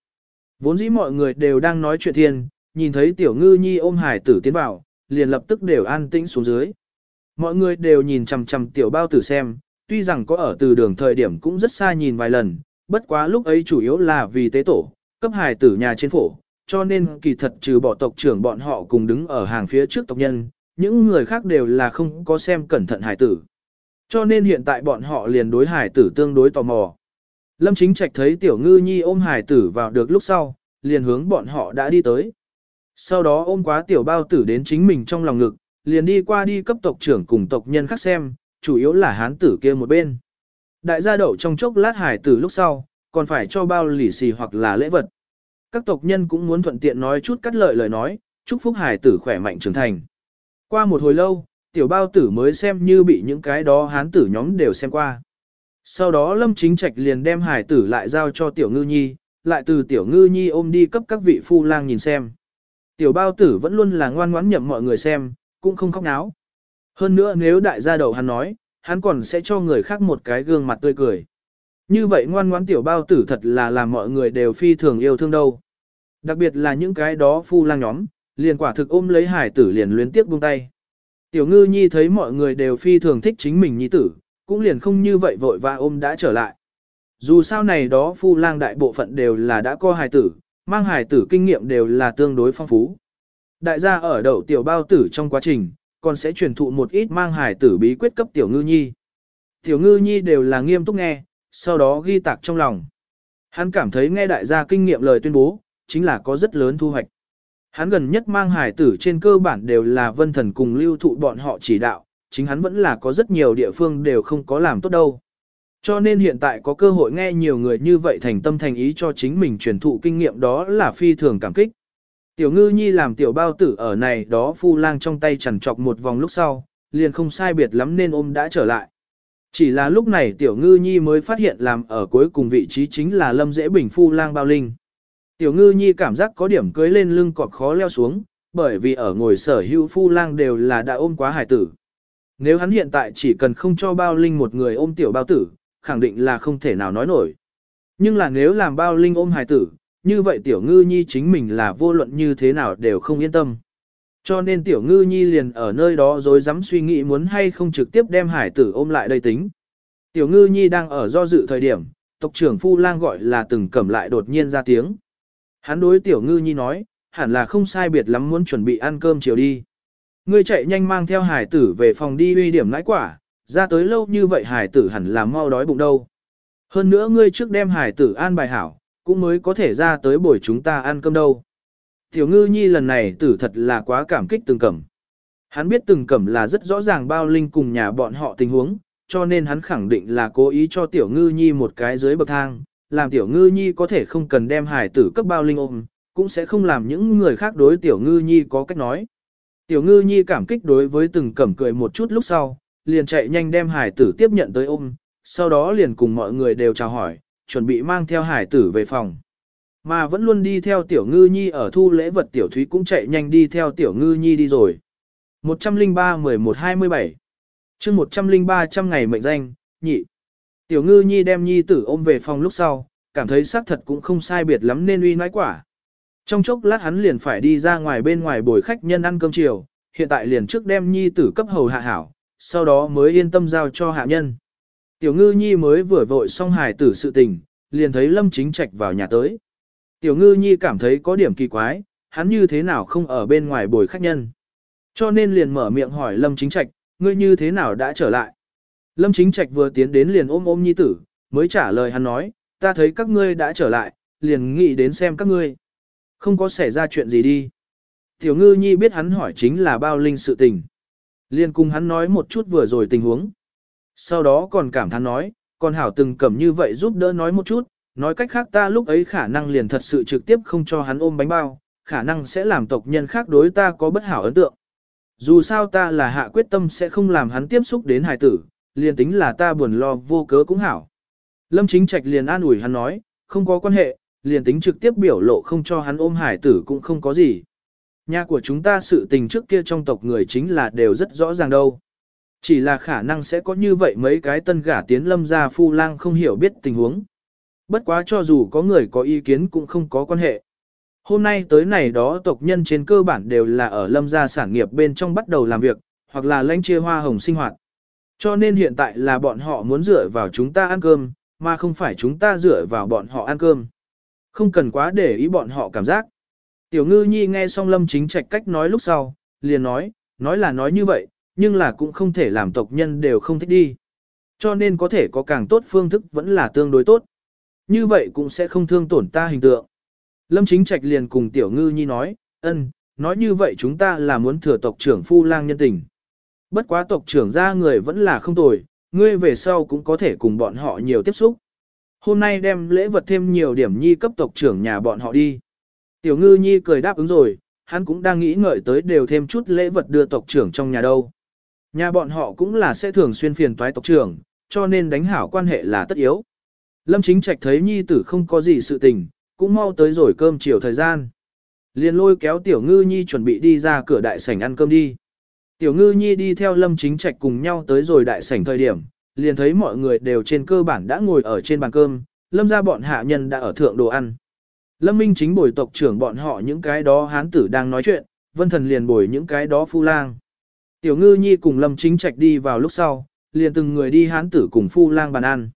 Vốn dĩ mọi người đều đang nói chuyện thiên, nhìn thấy tiểu ngư nhi ôm hải tử tiến vào, liền lập tức đều an tĩnh xuống dưới. Mọi người đều nhìn chằm chằm tiểu bao tử xem, tuy rằng có ở từ đường thời điểm cũng rất xa nhìn vài lần, bất quá lúc ấy chủ yếu là vì tế tổ, cấp hải tử nhà trên phổ, cho nên kỳ thật trừ bỏ tộc trưởng bọn họ cùng đứng ở hàng phía trước tộc nhân, những người khác đều là không có xem cẩn thận hải tử. Cho nên hiện tại bọn họ liền đối hải tử tương đối tò mò. Lâm Chính Trạch thấy Tiểu Ngư Nhi ôm hải tử vào được lúc sau, liền hướng bọn họ đã đi tới. Sau đó ôm quá Tiểu Bao Tử đến chính mình trong lòng ngực, liền đi qua đi cấp tộc trưởng cùng tộc nhân khác xem, chủ yếu là hán tử kia một bên. Đại gia đậu trong chốc lát hải tử lúc sau, còn phải cho bao lì xì hoặc là lễ vật. Các tộc nhân cũng muốn thuận tiện nói chút cắt lợi lời nói, chúc phúc hải tử khỏe mạnh trưởng thành. Qua một hồi lâu, tiểu bao tử mới xem như bị những cái đó hán tử nhóm đều xem qua. Sau đó Lâm Chính Trạch liền đem hải tử lại giao cho tiểu ngư nhi, lại từ tiểu ngư nhi ôm đi cấp các vị phu lang nhìn xem. Tiểu bao tử vẫn luôn là ngoan ngoãn nhậm mọi người xem, cũng không khóc náo. Hơn nữa nếu đại gia đầu hắn nói, hắn còn sẽ cho người khác một cái gương mặt tươi cười. Như vậy ngoan ngoãn tiểu bao tử thật là làm mọi người đều phi thường yêu thương đâu. Đặc biệt là những cái đó phu lang nhóm, liền quả thực ôm lấy hải tử liền luyến tiếc buông tay. Tiểu ngư nhi thấy mọi người đều phi thường thích chính mình nhi tử, cũng liền không như vậy vội và ôm đã trở lại. Dù sao này đó phu lang đại bộ phận đều là đã có hài tử, mang hài tử kinh nghiệm đều là tương đối phong phú. Đại gia ở đậu tiểu bao tử trong quá trình, còn sẽ truyền thụ một ít mang hài tử bí quyết cấp tiểu ngư nhi. Tiểu ngư nhi đều là nghiêm túc nghe, sau đó ghi tạc trong lòng. Hắn cảm thấy nghe đại gia kinh nghiệm lời tuyên bố, chính là có rất lớn thu hoạch. Hắn gần nhất mang hài tử trên cơ bản đều là vân thần cùng lưu thụ bọn họ chỉ đạo, chính hắn vẫn là có rất nhiều địa phương đều không có làm tốt đâu. Cho nên hiện tại có cơ hội nghe nhiều người như vậy thành tâm thành ý cho chính mình truyền thụ kinh nghiệm đó là phi thường cảm kích. Tiểu ngư nhi làm tiểu bao tử ở này đó phu lang trong tay chẳng chọc một vòng lúc sau, liền không sai biệt lắm nên ôm đã trở lại. Chỉ là lúc này tiểu ngư nhi mới phát hiện làm ở cuối cùng vị trí chính là lâm dễ bình phu lang bao linh. Tiểu ngư nhi cảm giác có điểm cưới lên lưng cọp khó leo xuống, bởi vì ở ngồi sở hữu phu lang đều là đã ôm quá hải tử. Nếu hắn hiện tại chỉ cần không cho bao linh một người ôm tiểu bao tử, khẳng định là không thể nào nói nổi. Nhưng là nếu làm bao linh ôm hải tử, như vậy tiểu ngư nhi chính mình là vô luận như thế nào đều không yên tâm. Cho nên tiểu ngư nhi liền ở nơi đó rồi dám suy nghĩ muốn hay không trực tiếp đem hải tử ôm lại đây tính. Tiểu ngư nhi đang ở do dự thời điểm, tộc trưởng phu lang gọi là từng cẩm lại đột nhiên ra tiếng. Hắn đối tiểu ngư nhi nói, hẳn là không sai biệt lắm muốn chuẩn bị ăn cơm chiều đi. Ngươi chạy nhanh mang theo hải tử về phòng đi uy điểm lãi quả, ra tới lâu như vậy hải tử hẳn là mau đói bụng đâu. Hơn nữa ngươi trước đem hải tử an bài hảo, cũng mới có thể ra tới buổi chúng ta ăn cơm đâu. Tiểu ngư nhi lần này tử thật là quá cảm kích từng cẩm. Hắn biết từng cẩm là rất rõ ràng bao linh cùng nhà bọn họ tình huống, cho nên hắn khẳng định là cố ý cho tiểu ngư nhi một cái dưới bậc thang, làm tiểu ngư nhi có thể không cần đem hải tử cấp bao linh ôm, cũng sẽ không làm những người khác đối tiểu ngư nhi có cách nói. Tiểu ngư nhi cảm kích đối với từng cẩm cười một chút lúc sau, liền chạy nhanh đem hải tử tiếp nhận tới ôm, sau đó liền cùng mọi người đều chào hỏi, chuẩn bị mang theo hải tử về phòng. Mà vẫn luôn đi theo tiểu ngư nhi ở thu lễ vật tiểu thúy cũng chạy nhanh đi theo tiểu ngư nhi đi rồi. 103-11-27 chương 103 trăm ngày mệnh danh, nhị. Tiểu ngư nhi đem nhi tử ôm về phòng lúc sau, cảm thấy xác thật cũng không sai biệt lắm nên uy nói quả. Trong chốc lát hắn liền phải đi ra ngoài bên ngoài bồi khách nhân ăn cơm chiều, hiện tại liền trước đem nhi tử cấp hầu hạ hảo, sau đó mới yên tâm giao cho hạ nhân. Tiểu ngư nhi mới vừa vội xong hài tử sự tình, liền thấy lâm chính trạch vào nhà tới. Tiểu ngư nhi cảm thấy có điểm kỳ quái, hắn như thế nào không ở bên ngoài bồi khách nhân. Cho nên liền mở miệng hỏi lâm chính trạch, ngươi như thế nào đã trở lại. Lâm chính trạch vừa tiến đến liền ôm ôm nhi tử, mới trả lời hắn nói, ta thấy các ngươi đã trở lại, liền nghĩ đến xem các ngươi. Không có xảy ra chuyện gì đi. Tiểu ngư nhi biết hắn hỏi chính là bao linh sự tình. liền cùng hắn nói một chút vừa rồi tình huống. Sau đó còn cảm thán nói, còn hảo từng cầm như vậy giúp đỡ nói một chút, nói cách khác ta lúc ấy khả năng liền thật sự trực tiếp không cho hắn ôm bánh bao, khả năng sẽ làm tộc nhân khác đối ta có bất hảo ấn tượng. Dù sao ta là hạ quyết tâm sẽ không làm hắn tiếp xúc đến hài tử, liền tính là ta buồn lo vô cớ cũng hảo. Lâm Chính Trạch liền an ủi hắn nói, không có quan hệ, liền tính trực tiếp biểu lộ không cho hắn ôm hải tử cũng không có gì. Nhà của chúng ta sự tình trước kia trong tộc người chính là đều rất rõ ràng đâu. Chỉ là khả năng sẽ có như vậy mấy cái tân gả tiến lâm gia phu lang không hiểu biết tình huống. Bất quá cho dù có người có ý kiến cũng không có quan hệ. Hôm nay tới này đó tộc nhân trên cơ bản đều là ở lâm gia sản nghiệp bên trong bắt đầu làm việc, hoặc là lãnh chia hoa hồng sinh hoạt. Cho nên hiện tại là bọn họ muốn dựa vào chúng ta ăn cơm, mà không phải chúng ta dựa vào bọn họ ăn cơm. Không cần quá để ý bọn họ cảm giác. Tiểu ngư nhi nghe xong lâm chính trạch cách nói lúc sau, liền nói, nói là nói như vậy, nhưng là cũng không thể làm tộc nhân đều không thích đi. Cho nên có thể có càng tốt phương thức vẫn là tương đối tốt. Như vậy cũng sẽ không thương tổn ta hình tượng. Lâm chính trạch liền cùng tiểu ngư nhi nói, ân, nói như vậy chúng ta là muốn thừa tộc trưởng phu lang nhân tình. Bất quá tộc trưởng ra người vẫn là không tồi, ngươi về sau cũng có thể cùng bọn họ nhiều tiếp xúc. Hôm nay đem lễ vật thêm nhiều điểm nhi cấp tộc trưởng nhà bọn họ đi. Tiểu ngư nhi cười đáp ứng rồi, hắn cũng đang nghĩ ngợi tới đều thêm chút lễ vật đưa tộc trưởng trong nhà đâu. Nhà bọn họ cũng là sẽ thường xuyên phiền toái tộc trưởng, cho nên đánh hảo quan hệ là tất yếu. Lâm chính trạch thấy nhi tử không có gì sự tình, cũng mau tới rồi cơm chiều thời gian. Liền lôi kéo tiểu ngư nhi chuẩn bị đi ra cửa đại sảnh ăn cơm đi. Tiểu ngư nhi đi theo lâm chính trạch cùng nhau tới rồi đại sảnh thời điểm, liền thấy mọi người đều trên cơ bản đã ngồi ở trên bàn cơm, lâm ra bọn hạ nhân đã ở thượng đồ ăn. Lâm Minh chính bồi tộc trưởng bọn họ những cái đó hán tử đang nói chuyện, vân thần liền bồi những cái đó phu lang. Tiểu ngư nhi cùng lâm chính trạch đi vào lúc sau, liền từng người đi hán tử cùng phu lang bàn ăn.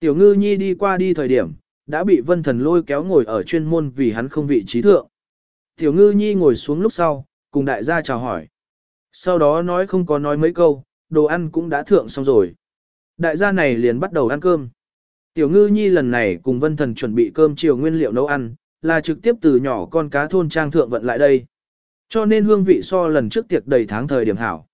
Tiểu ngư nhi đi qua đi thời điểm, đã bị vân thần lôi kéo ngồi ở chuyên môn vì hắn không vị trí thượng. Tiểu ngư nhi ngồi xuống lúc sau, cùng đại gia chào hỏi. Sau đó nói không có nói mấy câu, đồ ăn cũng đã thượng xong rồi. Đại gia này liền bắt đầu ăn cơm. Tiểu ngư nhi lần này cùng vân thần chuẩn bị cơm chiều nguyên liệu nấu ăn, là trực tiếp từ nhỏ con cá thôn trang thượng vận lại đây. Cho nên hương vị so lần trước tiệc đầy tháng thời điểm hảo.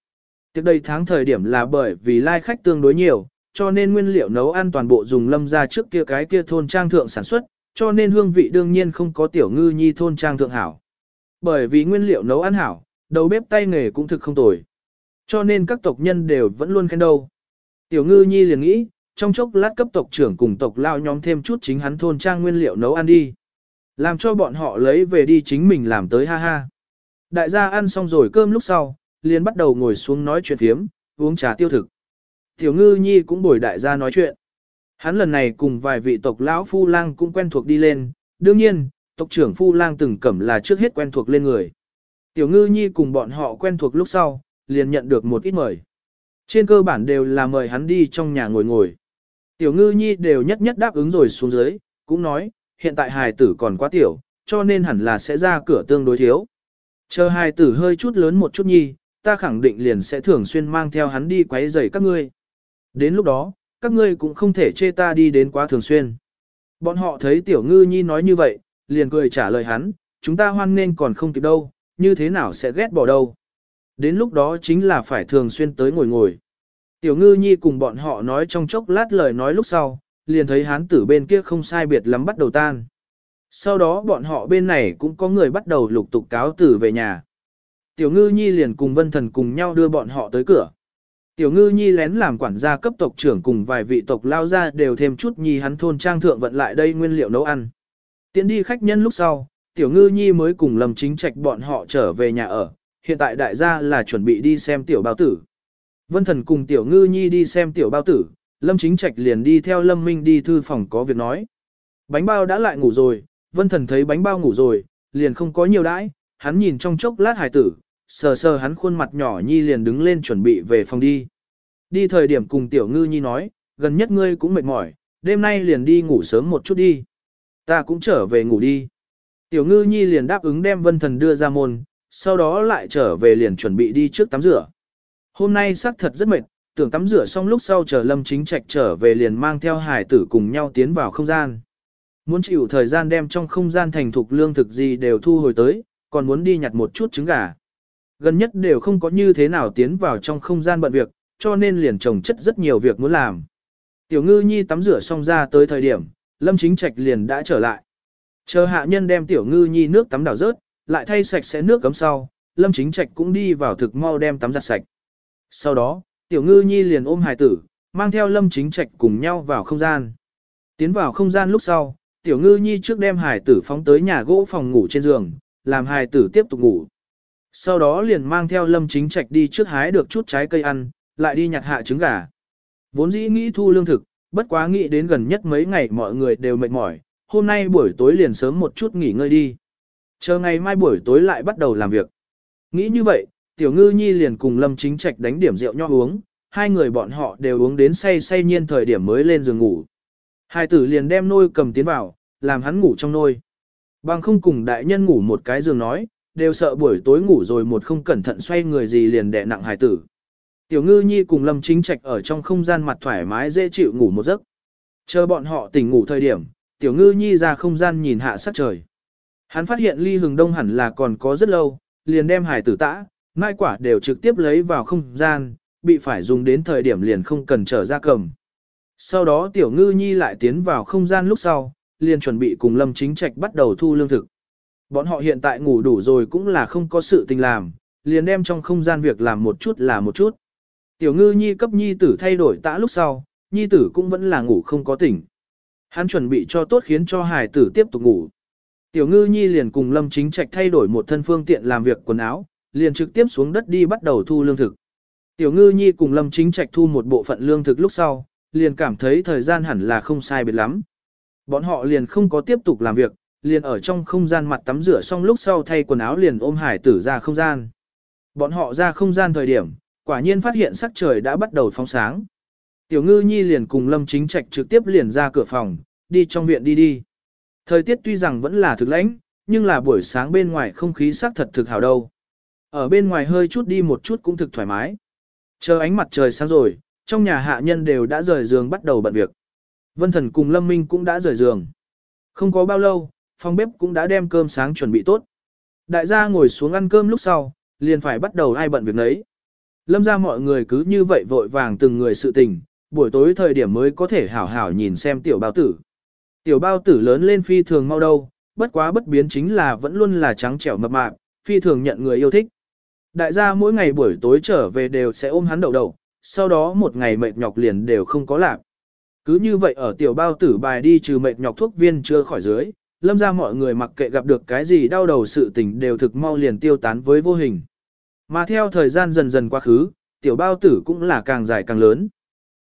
Tiệc đầy tháng thời điểm là bởi vì lai khách tương đối nhiều, cho nên nguyên liệu nấu ăn toàn bộ dùng lâm ra trước kia cái kia thôn trang thượng sản xuất, cho nên hương vị đương nhiên không có tiểu ngư nhi thôn trang thượng hảo. Bởi vì nguyên liệu nấu ăn hảo, đầu bếp tay nghề cũng thực không tồi. Cho nên các tộc nhân đều vẫn luôn khen đâu. Tiểu ngư nhi liền nghĩ, trong chốc lát cấp tộc trưởng cùng tộc lao nhóm thêm chút chính hắn thôn trang nguyên liệu nấu ăn đi. Làm cho bọn họ lấy về đi chính mình làm tới ha ha. Đại gia ăn xong rồi cơm lúc sau, liền bắt đầu ngồi xuống nói chuyện phiếm, uống trà tiêu thực. Tiểu ngư nhi cũng bồi đại gia nói chuyện. Hắn lần này cùng vài vị tộc lão phu lang cũng quen thuộc đi lên, đương nhiên, tộc trưởng phu lang từng cẩm là trước hết quen thuộc lên người. Tiểu ngư nhi cùng bọn họ quen thuộc lúc sau, liền nhận được một ít mời. Trên cơ bản đều là mời hắn đi trong nhà ngồi ngồi. Tiểu ngư nhi đều nhất nhất đáp ứng rồi xuống dưới, cũng nói, hiện tại hài tử còn quá tiểu, cho nên hẳn là sẽ ra cửa tương đối thiếu. Chờ hài tử hơi chút lớn một chút nhi, ta khẳng định liền sẽ thường xuyên mang theo hắn đi quấy rầy các ngươi. Đến lúc đó, các ngươi cũng không thể chê ta đi đến quá thường xuyên. Bọn họ thấy tiểu ngư nhi nói như vậy, liền cười trả lời hắn, chúng ta hoan nên còn không kịp đâu, như thế nào sẽ ghét bỏ đâu. Đến lúc đó chính là phải thường xuyên tới ngồi ngồi. Tiểu ngư nhi cùng bọn họ nói trong chốc lát lời nói lúc sau, liền thấy hán tử bên kia không sai biệt lắm bắt đầu tan. Sau đó bọn họ bên này cũng có người bắt đầu lục tục cáo tử về nhà. Tiểu ngư nhi liền cùng vân thần cùng nhau đưa bọn họ tới cửa. Tiểu ngư nhi lén làm quản gia cấp tộc trưởng cùng vài vị tộc lao ra đều thêm chút nhi hắn thôn trang thượng vận lại đây nguyên liệu nấu ăn. Tiến đi khách nhân lúc sau, tiểu ngư nhi mới cùng Lâm chính trạch bọn họ trở về nhà ở, hiện tại đại gia là chuẩn bị đi xem tiểu bao tử. Vân thần cùng tiểu ngư nhi đi xem tiểu bao tử, lâm chính trạch liền đi theo lâm minh đi thư phòng có việc nói. Bánh bao đã lại ngủ rồi, vân thần thấy bánh bao ngủ rồi, liền không có nhiều đãi, hắn nhìn trong chốc lát hài tử, sờ sờ hắn khuôn mặt nhỏ nhi liền đứng lên chuẩn bị về phòng đi. Đi thời điểm cùng tiểu ngư nhi nói, gần nhất ngươi cũng mệt mỏi, đêm nay liền đi ngủ sớm một chút đi. Ta cũng trở về ngủ đi. Tiểu ngư nhi liền đáp ứng đem vân thần đưa ra môn, sau đó lại trở về liền chuẩn bị đi trước tắm rửa. Hôm nay xác thật rất mệt, tưởng tắm rửa xong lúc sau chờ lâm chính trạch trở về liền mang theo hải tử cùng nhau tiến vào không gian. Muốn chịu thời gian đem trong không gian thành thục lương thực gì đều thu hồi tới, còn muốn đi nhặt một chút trứng gà. Gần nhất đều không có như thế nào tiến vào trong không gian bận việc, cho nên liền trồng chất rất nhiều việc muốn làm. Tiểu ngư nhi tắm rửa xong ra tới thời điểm, lâm chính trạch liền đã trở lại. Chờ hạ nhân đem tiểu ngư nhi nước tắm đảo rớt, lại thay sạch sẽ nước cấm sau, lâm chính trạch cũng đi vào thực mau đem tắm giặt sạch. Sau đó, tiểu ngư nhi liền ôm hài tử, mang theo lâm chính trạch cùng nhau vào không gian. Tiến vào không gian lúc sau, tiểu ngư nhi trước đem hài tử phóng tới nhà gỗ phòng ngủ trên giường, làm hài tử tiếp tục ngủ. Sau đó liền mang theo lâm chính trạch đi trước hái được chút trái cây ăn, lại đi nhặt hạ trứng gà. Vốn dĩ nghĩ thu lương thực, bất quá nghĩ đến gần nhất mấy ngày mọi người đều mệt mỏi, hôm nay buổi tối liền sớm một chút nghỉ ngơi đi. Chờ ngày mai buổi tối lại bắt đầu làm việc. Nghĩ như vậy, tiểu ngư nhi liền cùng lâm chính trạch đánh điểm rượu nho uống, hai người bọn họ đều uống đến say say nhiên thời điểm mới lên giường ngủ. Hai tử liền đem nôi cầm tiến vào, làm hắn ngủ trong nôi. Bằng không cùng đại nhân ngủ một cái giường nói, đều sợ buổi tối ngủ rồi một không cẩn thận xoay người gì liền đè nặng hài tử. Tiểu ngư nhi cùng lâm chính trạch ở trong không gian mặt thoải mái dễ chịu ngủ một giấc. Chờ bọn họ tỉnh ngủ thời điểm, tiểu ngư nhi ra không gian nhìn hạ sắc trời. Hắn phát hiện ly hừng đông hẳn là còn có rất lâu, liền đem hải tử tã, mai quả đều trực tiếp lấy vào không gian, bị phải dùng đến thời điểm liền không cần trở ra cầm. Sau đó tiểu ngư nhi lại tiến vào không gian lúc sau, liền chuẩn bị cùng lâm chính trạch bắt đầu thu lương thực. Bọn họ hiện tại ngủ đủ rồi cũng là không có sự tình làm, liền đem trong không gian việc làm một chút là một chút. Tiểu ngư nhi cấp nhi tử thay đổi tã lúc sau, nhi tử cũng vẫn là ngủ không có tỉnh. Hắn chuẩn bị cho tốt khiến cho hài tử tiếp tục ngủ. Tiểu ngư nhi liền cùng lâm chính trạch thay đổi một thân phương tiện làm việc quần áo, liền trực tiếp xuống đất đi bắt đầu thu lương thực. Tiểu ngư nhi cùng lâm chính trạch thu một bộ phận lương thực lúc sau, liền cảm thấy thời gian hẳn là không sai biệt lắm. Bọn họ liền không có tiếp tục làm việc, liền ở trong không gian mặt tắm rửa xong lúc sau thay quần áo liền ôm hải tử ra không gian. Bọn họ ra không gian thời điểm, quả nhiên phát hiện sắc trời đã bắt đầu phóng sáng. Tiểu ngư nhi liền cùng lâm chính trạch trực tiếp liền ra cửa phòng, đi trong viện đi đi. Thời tiết tuy rằng vẫn là thực lãnh, nhưng là buổi sáng bên ngoài không khí sắc thật thực hào đâu. Ở bên ngoài hơi chút đi một chút cũng thực thoải mái. Chờ ánh mặt trời sáng rồi, trong nhà hạ nhân đều đã rời giường bắt đầu bận việc. Vân Thần cùng Lâm Minh cũng đã rời giường. Không có bao lâu, phòng bếp cũng đã đem cơm sáng chuẩn bị tốt. Đại gia ngồi xuống ăn cơm lúc sau, liền phải bắt đầu ai bận việc nấy. Lâm ra mọi người cứ như vậy vội vàng từng người sự tình, buổi tối thời điểm mới có thể hảo hảo nhìn xem tiểu bao tử. Tiểu bao tử lớn lên phi thường mau đâu, bất quá bất biến chính là vẫn luôn là trắng trẻo mập mạp, phi thường nhận người yêu thích. Đại gia mỗi ngày buổi tối trở về đều sẽ ôm hắn đầu đầu, sau đó một ngày mệt nhọc liền đều không có làm. Cứ như vậy ở tiểu bao tử bài đi trừ mệt nhọc thuốc viên chưa khỏi dưới, lâm ra mọi người mặc kệ gặp được cái gì đau đầu sự tình đều thực mau liền tiêu tán với vô hình. Mà theo thời gian dần dần quá khứ, tiểu bao tử cũng là càng dài càng lớn.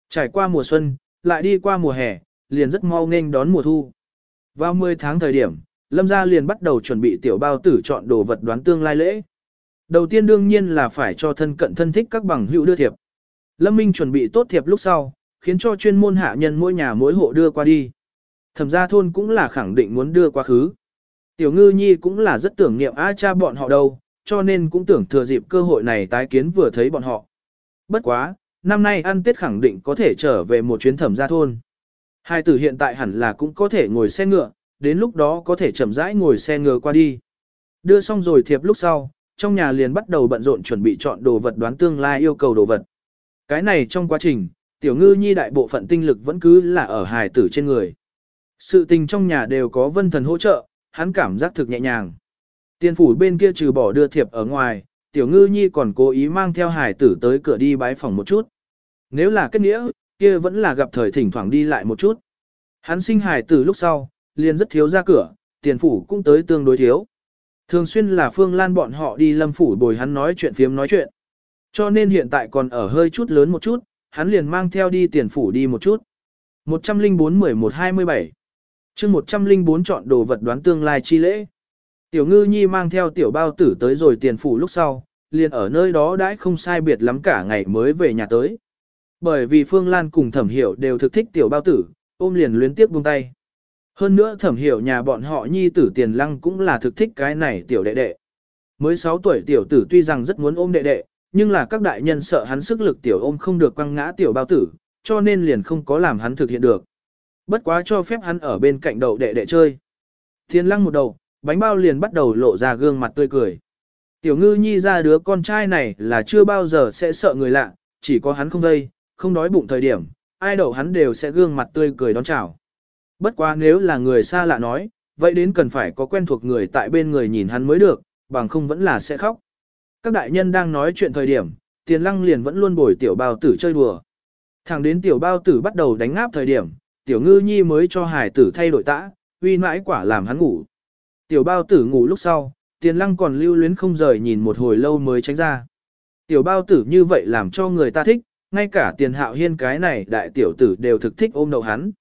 Trải qua mùa xuân, lại đi qua mùa hè, liền rất mau nghênh đón mùa thu. Vào 10 tháng thời điểm, Lâm gia liền bắt đầu chuẩn bị tiểu bao tử chọn đồ vật đoán tương lai lễ. Đầu tiên đương nhiên là phải cho thân cận thân thích các bằng hữu đưa thiệp. Lâm Minh chuẩn bị tốt thiệp lúc sau, khiến cho chuyên môn hạ nhân mỗi nhà mỗi hộ đưa qua đi. Thẩm gia thôn cũng là khẳng định muốn đưa quá khứ. Tiểu ngư nhi cũng là rất tưởng niệm A cha bọn họ đâu, cho nên cũng tưởng thừa dịp cơ hội này tái kiến vừa thấy bọn họ. Bất quá, năm nay ăn Tết khẳng định có thể trở về một chuyến thẩm gia thôn. Hai tử hiện tại hẳn là cũng có thể ngồi xe ngựa, đến lúc đó có thể chậm rãi ngồi xe ngựa qua đi. Đưa xong rồi thiệp lúc sau, trong nhà liền bắt đầu bận rộn chuẩn bị chọn đồ vật đoán tương lai yêu cầu đồ vật. Cái này trong quá trình, tiểu ngư nhi đại bộ phận tinh lực vẫn cứ là ở hài tử trên người. Sự tình trong nhà đều có vân thần hỗ trợ, hắn cảm giác thực nhẹ nhàng. Tiên phủ bên kia trừ bỏ đưa thiệp ở ngoài, tiểu ngư nhi còn cố ý mang theo Hải tử tới cửa đi bái phòng một chút. Nếu là kết nghĩa, kia vẫn là gặp thời thỉnh thoảng đi lại một chút. Hắn sinh Hải tử lúc sau, liền rất thiếu ra cửa, tiền phủ cũng tới tương đối thiếu. Thường xuyên là Phương Lan bọn họ đi lâm phủ bồi hắn nói chuyện phiếm nói chuyện. Cho nên hiện tại còn ở hơi chút lớn một chút, hắn liền mang theo đi tiền phủ đi một chút. 104-11-27 chương 104 chọn đồ vật đoán tương lai chi lễ. Tiểu ngư nhi mang theo tiểu bao tử tới rồi tiền phủ lúc sau, liền ở nơi đó đãi không sai biệt lắm cả ngày mới về nhà tới. Bởi vì Phương Lan cùng thẩm hiểu đều thực thích tiểu bao tử, ôm liền luyến tiếp buông tay. Hơn nữa thẩm hiểu nhà bọn họ nhi tử tiền lăng cũng là thực thích cái này tiểu đệ đệ. Mới 6 tuổi tiểu tử tuy rằng rất muốn ôm đệ đệ, nhưng là các đại nhân sợ hắn sức lực tiểu ôm không được quăng ngã tiểu bao tử, cho nên liền không có làm hắn thực hiện được. Bất quá cho phép hắn ở bên cạnh đầu đệ đệ chơi. Tiền lăng một đầu, bánh bao liền bắt đầu lộ ra gương mặt tươi cười. Tiểu ngư nhi ra đứa con trai này là chưa bao giờ sẽ sợ người lạ, chỉ có hắn không vây, không đói bụng thời điểm, ai đậu hắn đều sẽ gương mặt tươi cười đón chào. Bất quá nếu là người xa lạ nói, vậy đến cần phải có quen thuộc người tại bên người nhìn hắn mới được, bằng không vẫn là sẽ khóc. Các đại nhân đang nói chuyện thời điểm, tiền lăng liền vẫn luôn bồi tiểu bao tử chơi đùa. Thẳng đến tiểu bao tử bắt đầu đánh ngáp thời điểm, tiểu ngư nhi mới cho hải tử thay đổi tã, uy mãi quả làm hắn ngủ. Tiểu bao tử ngủ lúc sau, tiền lăng còn lưu luyến không rời nhìn một hồi lâu mới tránh ra. Tiểu bao tử như vậy làm cho người ta thích, ngay cả tiền hạo hiên cái này đại tiểu tử đều thực thích ôm đầu hắn.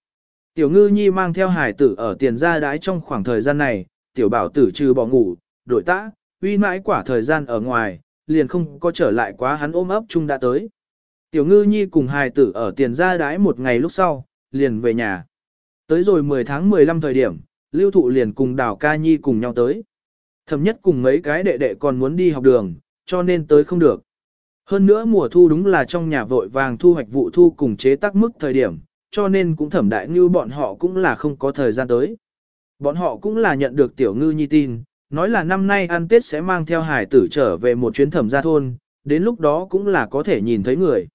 Tiểu ngư nhi mang theo hải tử ở tiền gia đái trong khoảng thời gian này, tiểu bảo tử trừ bỏ ngủ, đổi tã, uy mãi quả thời gian ở ngoài, liền không có trở lại quá hắn ôm ấp chung đã tới. Tiểu ngư nhi cùng hài tử ở tiền gia đái một ngày lúc sau, liền về nhà. Tới rồi 10 tháng 15 thời điểm, lưu thụ liền cùng đào ca nhi cùng nhau tới. Thầm nhất cùng mấy cái đệ đệ còn muốn đi học đường, cho nên tới không được. Hơn nữa mùa thu đúng là trong nhà vội vàng thu hoạch vụ thu cùng chế tác mức thời điểm, cho nên cũng thẩm đại như bọn họ cũng là không có thời gian tới. Bọn họ cũng là nhận được tiểu ngư nhi tin, nói là năm nay ăn Tết sẽ mang theo hải tử trở về một chuyến thẩm gia thôn, đến lúc đó cũng là có thể nhìn thấy người.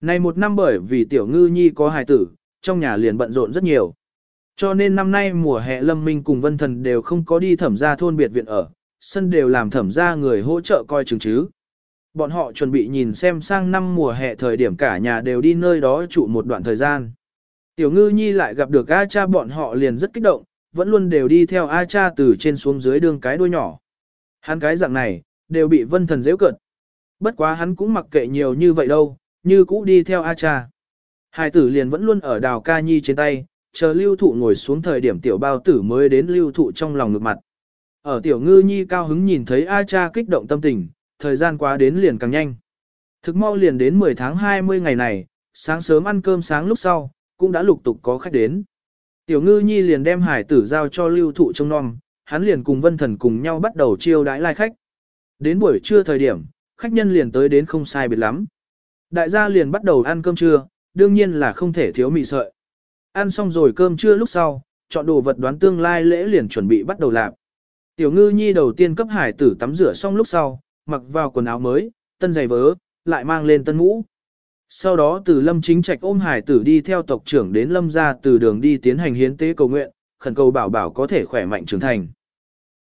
Này một năm bởi vì tiểu ngư nhi có hải tử, trong nhà liền bận rộn rất nhiều. Cho nên năm nay mùa hè Lâm Minh cùng Vân Thần đều không có đi thẩm gia thôn biệt viện ở, sân đều làm thẩm gia người hỗ trợ coi chừng chứ. Bọn họ chuẩn bị nhìn xem sang năm mùa hè thời điểm cả nhà đều đi nơi đó trụ một đoạn thời gian. Tiểu ngư nhi lại gặp được A cha bọn họ liền rất kích động, vẫn luôn đều đi theo A cha từ trên xuống dưới đường cái đuôi nhỏ. Hắn cái dạng này, đều bị vân thần dễ cận. Bất quá hắn cũng mặc kệ nhiều như vậy đâu, như cũ đi theo A cha. Hai tử liền vẫn luôn ở đào ca nhi trên tay, chờ lưu thụ ngồi xuống thời điểm tiểu bao tử mới đến lưu thụ trong lòng ngược mặt. Ở tiểu ngư nhi cao hứng nhìn thấy A cha kích động tâm tình, thời gian quá đến liền càng nhanh. Thực mau liền đến 10 tháng 20 ngày này, sáng sớm ăn cơm sáng lúc sau, cũng đã lục tục có khách đến. Tiểu ngư nhi liền đem hải tử giao cho lưu thụ trông non, hắn liền cùng vân thần cùng nhau bắt đầu chiêu đãi lai khách. Đến buổi trưa thời điểm, khách nhân liền tới đến không sai biệt lắm. Đại gia liền bắt đầu ăn cơm trưa, đương nhiên là không thể thiếu mì sợi. Ăn xong rồi cơm trưa lúc sau, chọn đồ vật đoán tương lai lễ liền chuẩn bị bắt đầu làm. Tiểu ngư nhi đầu tiên cấp hải tử tắm rửa xong lúc sau, mặc vào quần áo mới, tân giày vớ, lại mang lên tân mũ. Sau đó từ lâm chính trạch ôm hải tử đi theo tộc trưởng đến lâm ra từ đường đi tiến hành hiến tế cầu nguyện, khẩn cầu bảo bảo có thể khỏe mạnh trưởng thành.